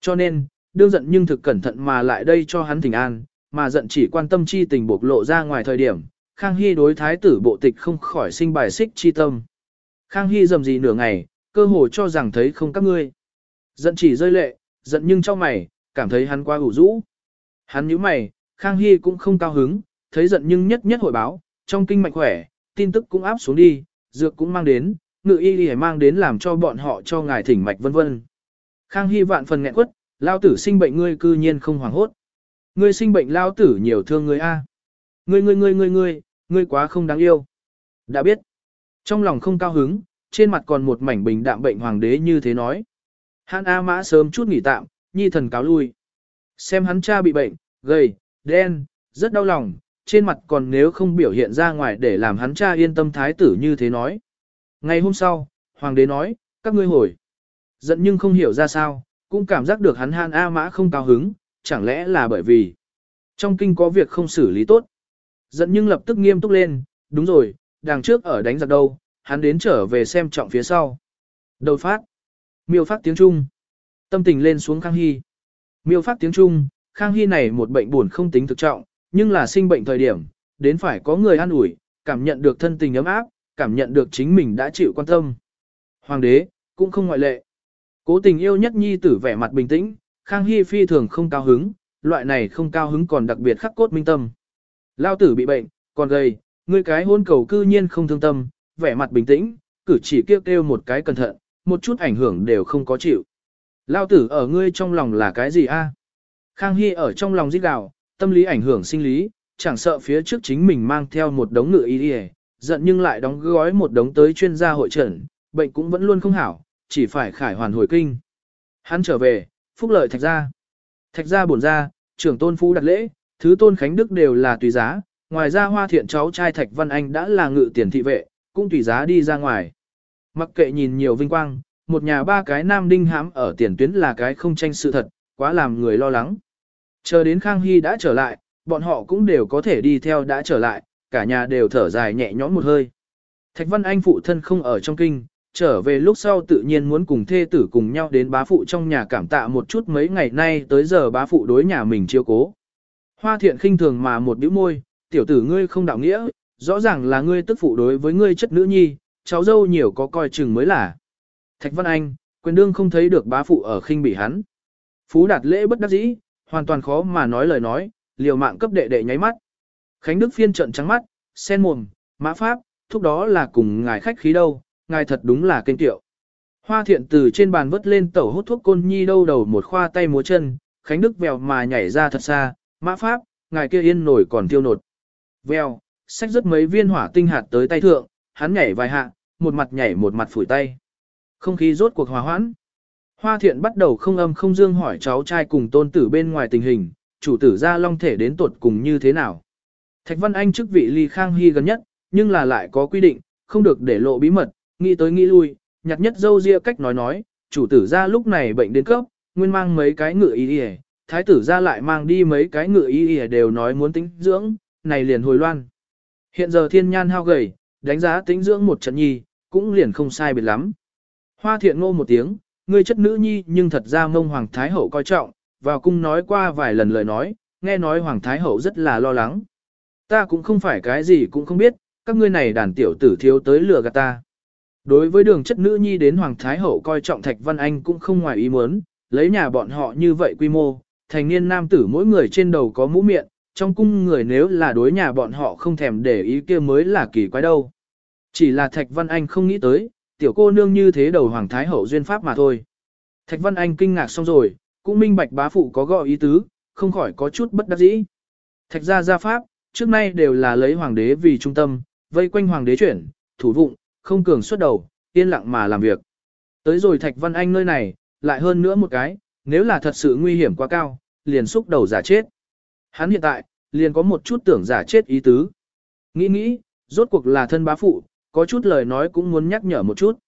Cho nên, đương giận nhưng thực cẩn thận mà lại đây cho hắn thỉnh an, mà giận chỉ quan tâm chi tình bộc lộ ra ngoài thời điểm, Khang Hy đối thái tử bộ tịch không khỏi sinh bài xích chi tâm. Khang Hy dầm gì nửa ngày, cơ hồ cho rằng thấy không các ngươi. Giận chỉ rơi lệ, giận nhưng trong mày, cảm thấy hắn quá ủ rũ. Hắn nhíu mày, Khang Hy cũng không cao hứng, thấy giận nhưng nhất nhất hội báo, trong kinh mạnh khỏe, tin tức cũng áp xuống đi, dược cũng mang đến, ngự y đi mang đến làm cho bọn họ cho ngài thỉnh mạch vân vân. Khang Hy vạn phần nghẹn quất, lao tử sinh bệnh ngươi cư nhiên không hoảng hốt. Ngươi sinh bệnh lao tử nhiều thương ngươi a. Ngươi ngươi ngươi ngươi ngươi, ngươi quá không đáng yêu. Đã biết. Trong lòng không cao hứng, trên mặt còn một mảnh bình đạm bệnh hoàng đế như thế nói. Hàn A Mã sớm chút nghỉ tạm, nhi thần cáo lui. Xem hắn cha bị bệnh, gầy, đen, rất đau lòng, trên mặt còn nếu không biểu hiện ra ngoài để làm hắn cha yên tâm thái tử như thế nói. Ngày hôm sau, hoàng đế nói, các ngươi hồi. Giận nhưng không hiểu ra sao, cũng cảm giác được hắn Han A Mã không cao hứng, chẳng lẽ là bởi vì trong kinh có việc không xử lý tốt. Giận nhưng lập tức nghiêm túc lên, đúng rồi, đằng trước ở đánh giặc đâu, hắn đến trở về xem trọng phía sau. Đầu phát. Miêu phát tiếng Trung. Tâm tình lên xuống Khang Hy. Miêu phát tiếng Trung, Khang Hy này một bệnh buồn không tính thực trọng, nhưng là sinh bệnh thời điểm, đến phải có người an ủi, cảm nhận được thân tình ấm áp, cảm nhận được chính mình đã chịu quan tâm. Hoàng đế, cũng không ngoại lệ. Cố tình yêu nhất nhi tử vẻ mặt bình tĩnh, Khang Hy phi thường không cao hứng, loại này không cao hứng còn đặc biệt khắc cốt minh tâm. Lao tử bị bệnh, còn gầy, ngươi cái hôn cầu cư nhiên không thương tâm, vẻ mặt bình tĩnh, cử chỉ kêu kêu một cái cẩn thận, một chút ảnh hưởng đều không có chịu. Lao tử ở ngươi trong lòng là cái gì a? Khang Hy ở trong lòng giết gạo? tâm lý ảnh hưởng sinh lý, chẳng sợ phía trước chính mình mang theo một đống ngựa y đi giận nhưng lại đóng gói một đống tới chuyên gia hội trần, bệnh cũng vẫn luôn không hảo, chỉ phải khải hoàn hồi kinh. Hắn trở về, phúc lợi thạch gia. Thạch gia bổn gia, trưởng tôn phú đặt lễ, thứ tôn khánh đức đều là tùy giá, ngoài ra hoa thiện cháu trai thạch văn anh đã là ngự tiền thị vệ, cũng tùy giá đi ra ngoài. Mặc kệ nhìn nhiều vinh quang, một nhà ba cái nam đinh hãm ở tiền tuyến là cái không tranh sự thật, quá làm người lo lắng. Chờ đến Khang Hy đã trở lại, bọn họ cũng đều có thể đi theo đã trở lại, cả nhà đều thở dài nhẹ nhõm một hơi. Thạch Văn Anh phụ thân không ở trong kinh, trở về lúc sau tự nhiên muốn cùng thê tử cùng nhau đến bá phụ trong nhà cảm tạ một chút mấy ngày nay tới giờ bá phụ đối nhà mình chiêu cố. Hoa thiện khinh thường mà một bĩu môi, tiểu tử ngươi không đạo nghĩa, rõ ràng là ngươi tức phụ đối với ngươi chất nữ nhi, cháu dâu nhiều có coi chừng mới là. Thạch Văn Anh, quyền đương không thấy được bá phụ ở khinh bị hắn. Phú đạt lễ bất đắc dĩ, hoàn toàn khó mà nói lời nói, liều mạng cấp đệ đệ nháy mắt. Khánh Đức phiên trận trắng mắt, sen mồm, mã pháp, thúc đó là cùng ngài khách khí đâu, ngài thật đúng là kênh tiệu. Hoa thiện từ trên bàn vớt lên tẩu hút thuốc côn nhi đâu đầu một khoa tay múa chân, Khánh Đức vèo mà nhảy ra thật xa, mã pháp, ngài kia yên nổi còn tiêu nột. Vèo, sách rất mấy viên hỏa tinh hạt tới tay thượng, hắn nhảy vài hạ, một mặt nhảy một mặt phủi tay. Không khí rốt cuộc hòa hoãn. Hoa thiện bắt đầu không âm không dương hỏi cháu trai cùng tôn tử bên ngoài tình hình, chủ tử ra long thể đến tuột cùng như thế nào. Thạch Văn Anh chức vị ly khang hy gần nhất, nhưng là lại có quy định, không được để lộ bí mật, nghĩ tới nghĩ lui, nhặt nhất dâu ria cách nói nói, chủ tử ra lúc này bệnh đến cấp, nguyên mang mấy cái ngựa y y thái tử ra lại mang đi mấy cái ngựa y y đều nói muốn tính dưỡng, này liền hồi loan. Hiện giờ thiên nhan hao gầy, đánh giá tính dưỡng một trận nhi, cũng liền không sai biệt lắm. Hoa thiện ngô một tiếng, ngươi chất nữ nhi nhưng thật ra mông Hoàng Thái Hậu coi trọng, vào cung nói qua vài lần lời nói, nghe nói Hoàng Thái Hậu rất là lo lắng. Ta cũng không phải cái gì cũng không biết, các ngươi này đàn tiểu tử thiếu tới lừa gạt ta. Đối với đường chất nữ nhi đến Hoàng Thái Hậu coi trọng Thạch Văn Anh cũng không ngoài ý muốn, lấy nhà bọn họ như vậy quy mô, thành niên nam tử mỗi người trên đầu có mũ miệng, trong cung người nếu là đối nhà bọn họ không thèm để ý kia mới là kỳ quái đâu. Chỉ là Thạch Văn Anh không nghĩ tới, tiểu cô nương như thế đầu Hoàng Thái Hậu duyên pháp mà thôi. Thạch Văn Anh kinh ngạc xong rồi, cũng minh bạch bá phụ có gọi ý tứ, không khỏi có chút bất đắc dĩ. Thạch gia gia pháp, trước nay đều là lấy hoàng đế vì trung tâm, vây quanh hoàng đế chuyển, thủ vụng, không cường xuất đầu, yên lặng mà làm việc. Tới rồi Thạch Văn Anh nơi này, lại hơn nữa một cái, nếu là thật sự nguy hiểm quá cao, liền xúc đầu giả chết. Hắn hiện tại, liền có một chút tưởng giả chết ý tứ. Nghĩ nghĩ, rốt cuộc là thân bá phụ, có chút lời nói cũng muốn nhắc nhở một chút.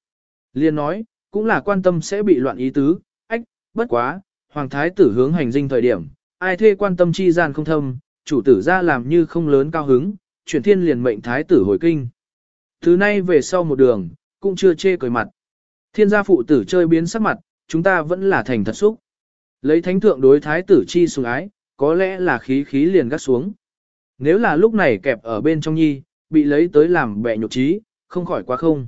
Liền nói, cũng là quan tâm sẽ bị loạn ý tứ, ách, bất quá, hoàng thái tử hướng hành dinh thời điểm, ai thê quan tâm chi gian không thâm, chủ tử ra làm như không lớn cao hứng, chuyển thiên liền mệnh thái tử hồi kinh. Thứ nay về sau một đường, cũng chưa chê cười mặt. Thiên gia phụ tử chơi biến sắc mặt, chúng ta vẫn là thành thật xúc. Lấy thánh thượng đối thái tử chi sùng ái, có lẽ là khí khí liền gắt xuống. Nếu là lúc này kẹp ở bên trong nhi, bị lấy tới làm bẹ nhục trí, không khỏi quá không.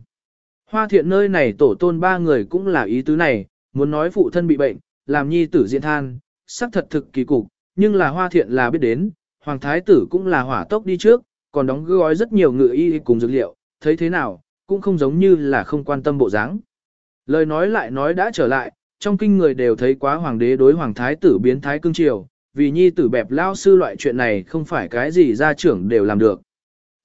Hoa thiện nơi này tổ tôn ba người cũng là ý tứ này, muốn nói phụ thân bị bệnh, làm nhi tử diện than, sắc thật thực kỳ cục, nhưng là hoa thiện là biết đến, hoàng thái tử cũng là hỏa tốc đi trước, còn đóng gói rất nhiều ngự y cùng dược liệu, thấy thế nào, cũng không giống như là không quan tâm bộ dáng. Lời nói lại nói đã trở lại, trong kinh người đều thấy quá hoàng đế đối hoàng thái tử biến thái cương triều, vì nhi tử bẹp lao sư loại chuyện này không phải cái gì gia trưởng đều làm được.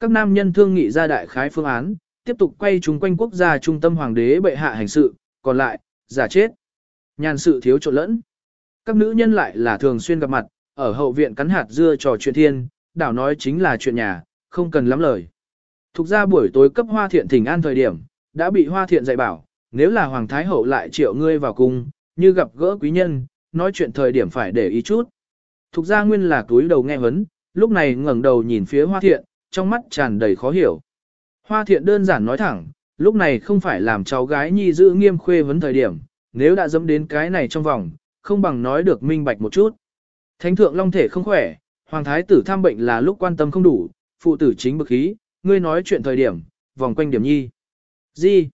Các nam nhân thương nghị ra đại khái phương án, tiếp tục quay chúng quanh quốc gia trung tâm hoàng đế bệ hạ hành sự, còn lại, giả chết. Nhàn sự thiếu trộn lẫn. Các nữ nhân lại là thường xuyên gặp mặt, ở hậu viện cắn hạt dưa trò chuyện thiên, đảo nói chính là chuyện nhà, không cần lắm lời. Thục ra buổi tối cấp hoa thiện thỉnh an thời điểm, đã bị hoa thiện dạy bảo, nếu là hoàng thái hậu lại triệu ngươi vào cung, như gặp gỡ quý nhân, nói chuyện thời điểm phải để ý chút. Thục ra nguyên là túi đầu nghe vấn, lúc này ngẩng đầu nhìn phía hoa thiện, trong mắt tràn đầy khó hiểu. Hoa thiện đơn giản nói thẳng, lúc này không phải làm cháu gái nhi giữ nghiêm khuê vấn thời điểm, nếu đã dẫm đến cái này trong vòng, không bằng nói được minh bạch một chút. Thánh thượng long thể không khỏe, hoàng thái tử tham bệnh là lúc quan tâm không đủ, phụ tử chính bực khí, ngươi nói chuyện thời điểm, vòng quanh điểm nhi. Gì?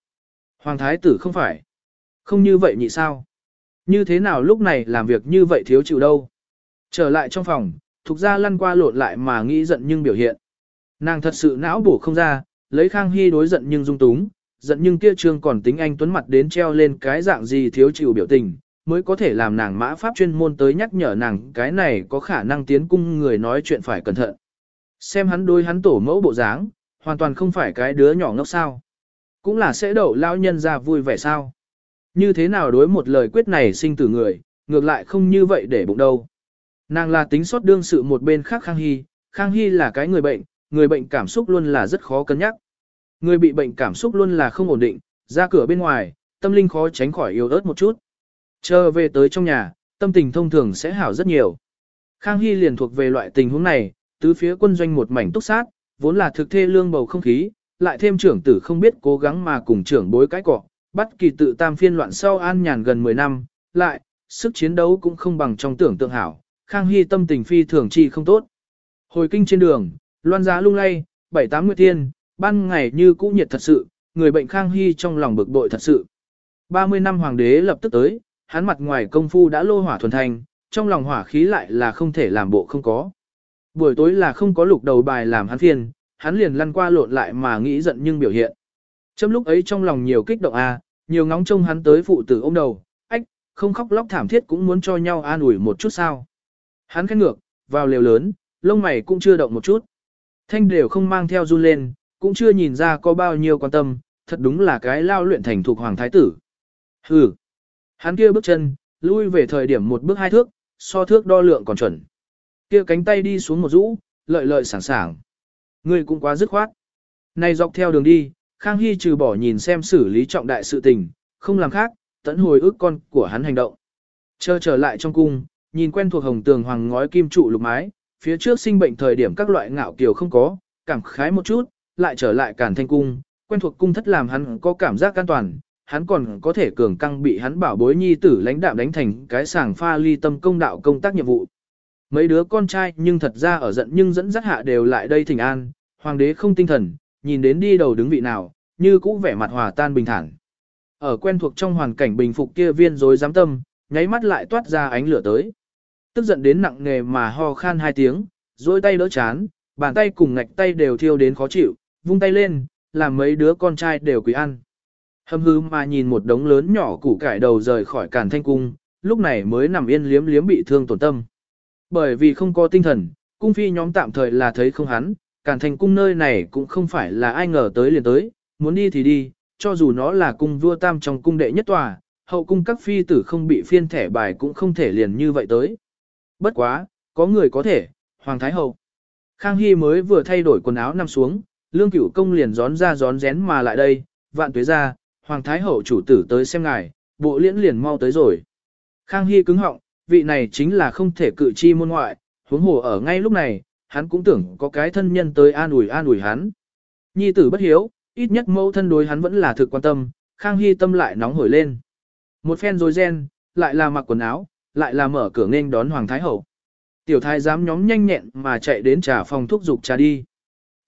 Hoàng thái tử không phải. Không như vậy nhị sao? Như thế nào lúc này làm việc như vậy thiếu chịu đâu? Trở lại trong phòng, thuộc ra lăn qua lộn lại mà nghĩ giận nhưng biểu hiện. Nàng thật sự não bổ không ra, lấy Khang Hy đối giận nhưng dung túng, giận nhưng kia trương còn tính anh tuấn mặt đến treo lên cái dạng gì thiếu chịu biểu tình, mới có thể làm nàng mã pháp chuyên môn tới nhắc nhở nàng cái này có khả năng tiến cung người nói chuyện phải cẩn thận. Xem hắn đối hắn tổ mẫu bộ dáng, hoàn toàn không phải cái đứa nhỏ ngốc sao. Cũng là sẽ đậu lão nhân ra vui vẻ sao. Như thế nào đối một lời quyết này sinh tử người, ngược lại không như vậy để bụng đâu. Nàng là tính sót đương sự một bên khác Khang Hy, Khang Hy là cái người bệnh, người bệnh cảm xúc luôn là rất khó cân nhắc. Người bị bệnh cảm xúc luôn là không ổn định, ra cửa bên ngoài, tâm linh khó tránh khỏi yếu ớt một chút. Chờ về tới trong nhà, tâm tình thông thường sẽ hảo rất nhiều. Khang Hy liền thuộc về loại tình huống này, tứ phía quân doanh một mảnh túc sát, vốn là thực thê lương bầu không khí, lại thêm trưởng tử không biết cố gắng mà cùng trưởng bối cái cọ, bắt kỳ tự tam phiên loạn sau an nhàn gần 10 năm, lại, sức chiến đấu cũng không bằng trong tưởng tượng hảo, Khang Hy tâm tình phi thường chi không tốt. Hồi kinh trên đường, loan giá lung lay, bảy tám nguyệt thiên, ban ngày như cũ nhiệt thật sự, người bệnh Khang Hy trong lòng bực bội thật sự. 30 năm hoàng đế lập tức tới, hắn mặt ngoài công phu đã lô hỏa thuần thành, trong lòng hỏa khí lại là không thể làm bộ không có. Buổi tối là không có lục đầu bài làm hắn phiền, hắn liền lăn qua lộn lại mà nghĩ giận nhưng biểu hiện. Trong lúc ấy trong lòng nhiều kích động a, à, nhiều ngóng trông hắn tới phụ tử ôm đầu, ách, không khóc lóc thảm thiết cũng muốn cho nhau an ủi một chút sao. Hắn khét ngược, vào lều lớn, lông mày cũng chưa động một chút. Thanh đều không mang theo run lên, cũng chưa nhìn ra có bao nhiêu quan tâm, thật đúng là cái lao luyện thành thuộc hoàng thái tử. Hừ. Hắn kia bước chân, lui về thời điểm một bước hai thước, so thước đo lượng còn chuẩn. Kia cánh tay đi xuống một rũ, lợi lợi sảng sảng. Ngươi cũng quá dứt khoát. Này dọc theo đường đi, Khang Hy trừ bỏ nhìn xem xử lý trọng đại sự tình, không làm khác, tận hồi ức con của hắn hành động. Chờ trở lại trong cung, nhìn quen thuộc hồng tường hoàng ngói kim trụ lục mái, phía trước sinh bệnh thời điểm các loại ngạo kiều không có, cảm khái một chút, lại trở lại cản thanh cung, quen thuộc cung thất làm hắn có cảm giác an toàn, hắn còn có thể cường căng bị hắn bảo bối nhi tử lãnh đạm đánh thành cái sàng pha ly tâm công đạo công tác nhiệm vụ. Mấy đứa con trai nhưng thật ra ở giận nhưng dẫn dắt hạ đều lại đây thỉnh an, hoàng đế không tinh thần, nhìn đến đi đầu đứng vị nào, như cũ vẻ mặt hòa tan bình thản. Ở quen thuộc trong hoàn cảnh bình phục kia viên rối giám tâm, nháy mắt lại toát ra ánh lửa tới. Tức giận đến nặng nề mà ho khan hai tiếng, dối tay đỡ chán, bàn tay cùng ngạch tay đều thiêu đến khó chịu, vung tay lên, làm mấy đứa con trai đều quỳ ăn. Hâm hư mà nhìn một đống lớn nhỏ củ cải đầu rời khỏi càn thanh cung, lúc này mới nằm yên liếm liếm bị thương tổn tâm. Bởi vì không có tinh thần, cung phi nhóm tạm thời là thấy không hắn, càn thanh cung nơi này cũng không phải là ai ngờ tới liền tới, muốn đi thì đi, cho dù nó là cung vua tam trong cung đệ nhất tòa, hậu cung các phi tử không bị phiên thẻ bài cũng không thể liền như vậy tới. Bất quá, có người có thể, Hoàng Thái Hậu. Khang Hy mới vừa thay đổi quần áo nằm xuống, lương cửu công liền gión ra gión rén mà lại đây, vạn tuế ra, Hoàng Thái Hậu chủ tử tới xem ngài, bộ liễn liền mau tới rồi. Khang Hy cứng họng, vị này chính là không thể cự chi môn ngoại, huống hồ ở ngay lúc này, hắn cũng tưởng có cái thân nhân tới an ủi an ủi hắn. Nhi tử bất hiếu, ít nhất mẫu thân đối hắn vẫn là thực quan tâm, Khang Hy tâm lại nóng hổi lên. Một phen rồi ren, lại là mặc quần áo, lại là mở cửa nghênh đón Hoàng Thái Hậu. Tiểu thái giám nhóm nhanh nhẹn mà chạy đến trà phòng thúc dục trà đi.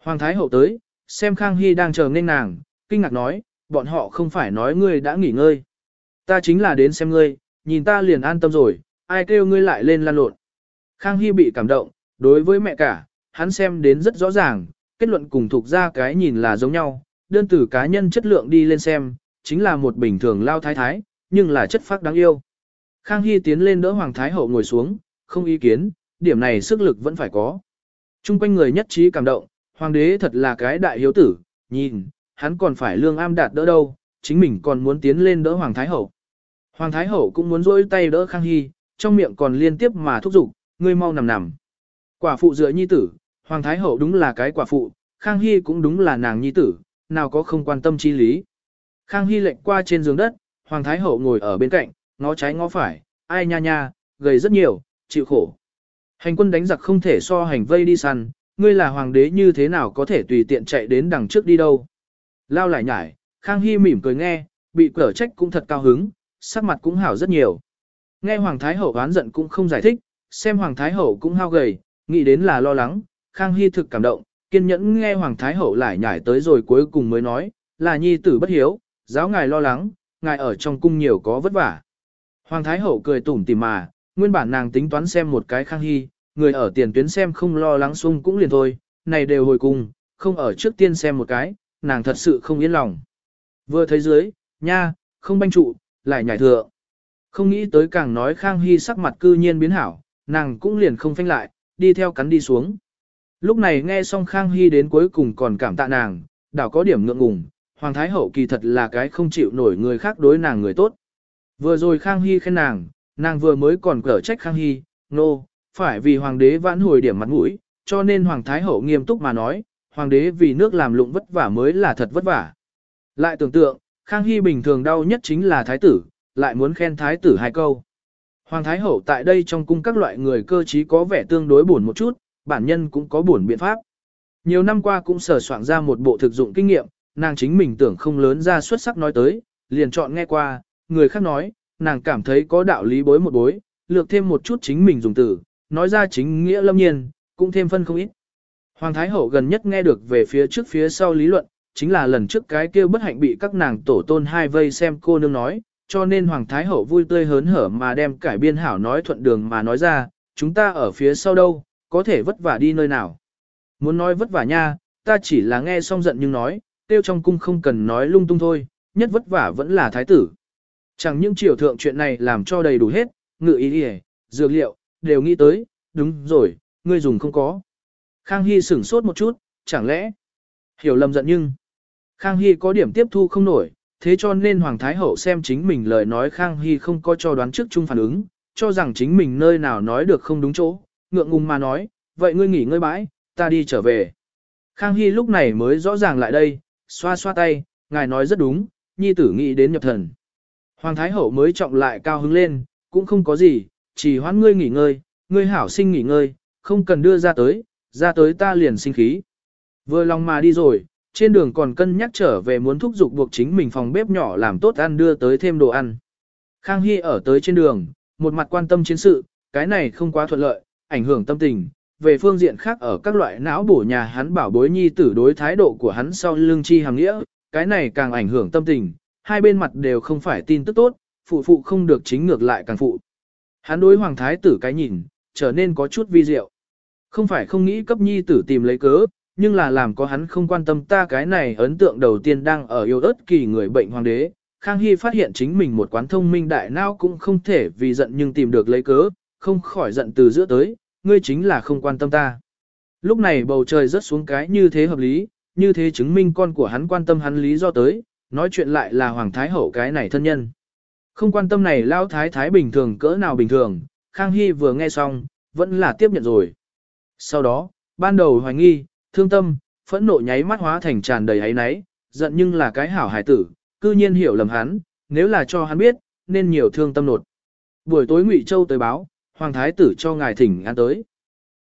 Hoàng Thái Hậu tới, xem Khang Hy đang chờ nghênh nàng, kinh ngạc nói, bọn họ không phải nói ngươi đã nghỉ ngơi. Ta chính là đến xem ngươi, nhìn ta liền an tâm rồi, ai kêu ngươi lại lên lan lộn. Khang Hy bị cảm động, đối với mẹ cả, hắn xem đến rất rõ ràng, kết luận cùng thuộc ra cái nhìn là giống nhau, đơn từ cá nhân chất lượng đi lên xem, chính là một bình thường lao thái thái, nhưng là chất phác đáng yêu. Khang Hy tiến lên đỡ Hoàng Thái Hậu ngồi xuống, không ý kiến, điểm này sức lực vẫn phải có. Trung quanh người nhất trí cảm động, Hoàng đế thật là cái đại hiếu tử, nhìn, hắn còn phải lương am đạt đỡ đâu, chính mình còn muốn tiến lên đỡ Hoàng Thái Hậu. Hoàng Thái Hậu cũng muốn rỗi tay đỡ Khang Hy, trong miệng còn liên tiếp mà thúc giục, ngươi mau nằm nằm. Quả phụ dựa nhi tử, Hoàng Thái Hậu đúng là cái quả phụ, Khang Hy cũng đúng là nàng nhi tử, nào có không quan tâm chi lý. Khang Hy lệnh qua trên giường đất, Hoàng Thái Hậu ngồi ở bên cạnh, ngó trái ngó phải, ai nha nha, gầy rất nhiều, chịu khổ. Hành quân đánh giặc không thể so hành vây đi săn, ngươi là hoàng đế như thế nào có thể tùy tiện chạy đến đằng trước đi đâu. Lao lại nhải, Khang Hy mỉm cười nghe, bị cở trách cũng thật cao hứng, sắc mặt cũng hảo rất nhiều. Nghe Hoàng Thái Hậu oán giận cũng không giải thích, xem Hoàng Thái Hậu cũng hao gầy, nghĩ đến là lo lắng, Khang Hy thực cảm động, kiên nhẫn nghe Hoàng Thái Hậu lại nhải tới rồi cuối cùng mới nói, là nhi tử bất hiếu, giáo ngài lo lắng, ngài ở trong cung nhiều có vất vả. Hoàng Thái Hậu cười tủm tỉm mà, nguyên bản nàng tính toán xem một cái Khang Hy, người ở tiền tuyến xem không lo lắng sung cũng liền thôi, này đều hồi cùng, không ở trước tiên xem một cái, nàng thật sự không yên lòng. Vừa thấy dưới, nha, không banh trụ, lại nhảy thừa. Không nghĩ tới càng nói Khang Hy sắc mặt cư nhiên biến hảo, nàng cũng liền không phanh lại, đi theo cắn đi xuống. Lúc này nghe xong Khang Hy đến cuối cùng còn cảm tạ nàng, đảo có điểm ngượng ngùng, Hoàng Thái Hậu kỳ thật là cái không chịu nổi người khác đối nàng người tốt. Vừa rồi Khang Hy khen nàng, nàng vừa mới còn cở trách Khang Hy, nô, no, phải vì Hoàng đế vãn hồi điểm mặt mũi, cho nên Hoàng Thái Hậu nghiêm túc mà nói, Hoàng đế vì nước làm lụng vất vả mới là thật vất vả. Lại tưởng tượng, Khang Hy bình thường đau nhất chính là Thái tử, lại muốn khen Thái tử hai câu. Hoàng Thái Hậu tại đây trong cung các loại người cơ trí có vẻ tương đối buồn một chút, bản nhân cũng có buồn biện pháp. Nhiều năm qua cũng sở soạn ra một bộ thực dụng kinh nghiệm, nàng chính mình tưởng không lớn ra xuất sắc nói tới, liền chọn nghe qua, người khác nói, nàng cảm thấy có đạo lý bối một bối, lược thêm một chút chính mình dùng từ, nói ra chính nghĩa lâm nhiên, cũng thêm phân không ít. Hoàng Thái Hậu gần nhất nghe được về phía trước phía sau lý luận, chính là lần trước cái kia bất hạnh bị các nàng tổ tôn hai vây xem cô nương nói, cho nên Hoàng Thái Hậu vui tươi hớn hở mà đem cải biên hảo nói thuận đường mà nói ra, chúng ta ở phía sau đâu, có thể vất vả đi nơi nào. Muốn nói vất vả nha, ta chỉ là nghe xong giận nhưng nói, tiêu trong cung không cần nói lung tung thôi, nhất vất vả vẫn là thái tử. Chẳng những triều thượng chuyện này làm cho đầy đủ hết, ngự ý đi dược liệu, đều nghĩ tới, đúng rồi, ngươi dùng không có. Khang Hy sửng sốt một chút, chẳng lẽ, hiểu lầm giận nhưng, Khang Hy có điểm tiếp thu không nổi, thế cho nên Hoàng Thái Hậu xem chính mình lời nói Khang Hy không có cho đoán trước chung phản ứng, cho rằng chính mình nơi nào nói được không đúng chỗ, ngượng ngùng mà nói, vậy ngươi nghỉ ngơi bãi, ta đi trở về. Khang Hy lúc này mới rõ ràng lại đây, xoa xoa tay, ngài nói rất đúng, nhi tử nghĩ đến nhập thần. Hoàng Thái Hậu mới trọng lại cao hứng lên, cũng không có gì, chỉ hoãn ngươi nghỉ ngơi, ngươi hảo sinh nghỉ ngơi, không cần đưa ra tới, ra tới ta liền sinh khí. Vừa lòng mà đi rồi, trên đường còn cân nhắc trở về muốn thúc giục buộc chính mình phòng bếp nhỏ làm tốt ăn đưa tới thêm đồ ăn. Khang Hy ở tới trên đường, một mặt quan tâm chiến sự, cái này không quá thuận lợi, ảnh hưởng tâm tình. Về phương diện khác ở các loại não bổ nhà hắn bảo bối nhi tử đối thái độ của hắn sau lương chi hàng nghĩa, cái này càng ảnh hưởng tâm tình, hai bên mặt đều không phải tin tức tốt, phụ phụ không được chính ngược lại càng phụ. Hắn đối hoàng thái tử cái nhìn, trở nên có chút vi diệu. Không phải không nghĩ cấp nhi tử tìm lấy cớ, nhưng là làm có hắn không quan tâm ta cái này ấn tượng đầu tiên đang ở yêu ớt kỳ người bệnh hoàng đế. Khang Hy phát hiện chính mình một quán thông minh đại não cũng không thể vì giận nhưng tìm được lấy cớ, không khỏi giận từ giữa tới, ngươi chính là không quan tâm ta. Lúc này bầu trời rớt xuống cái như thế hợp lý, như thế chứng minh con của hắn quan tâm hắn lý do tới, nói chuyện lại là Hoàng Thái Hậu cái này thân nhân. Không quan tâm này lao thái thái bình thường cỡ nào bình thường, Khang Hy vừa nghe xong, vẫn là tiếp nhận rồi. Sau đó, ban đầu hoài nghi, thương tâm, phẫn nộ nháy mắt hóa thành tràn đầy ấy náy, giận nhưng là cái hảo hải tử, cư nhiên hiểu lầm hắn, nếu là cho hắn biết, nên nhiều thương tâm nột. Buổi tối Ngụy Châu tới báo, Hoàng Thái tử cho ngài thỉnh an tới.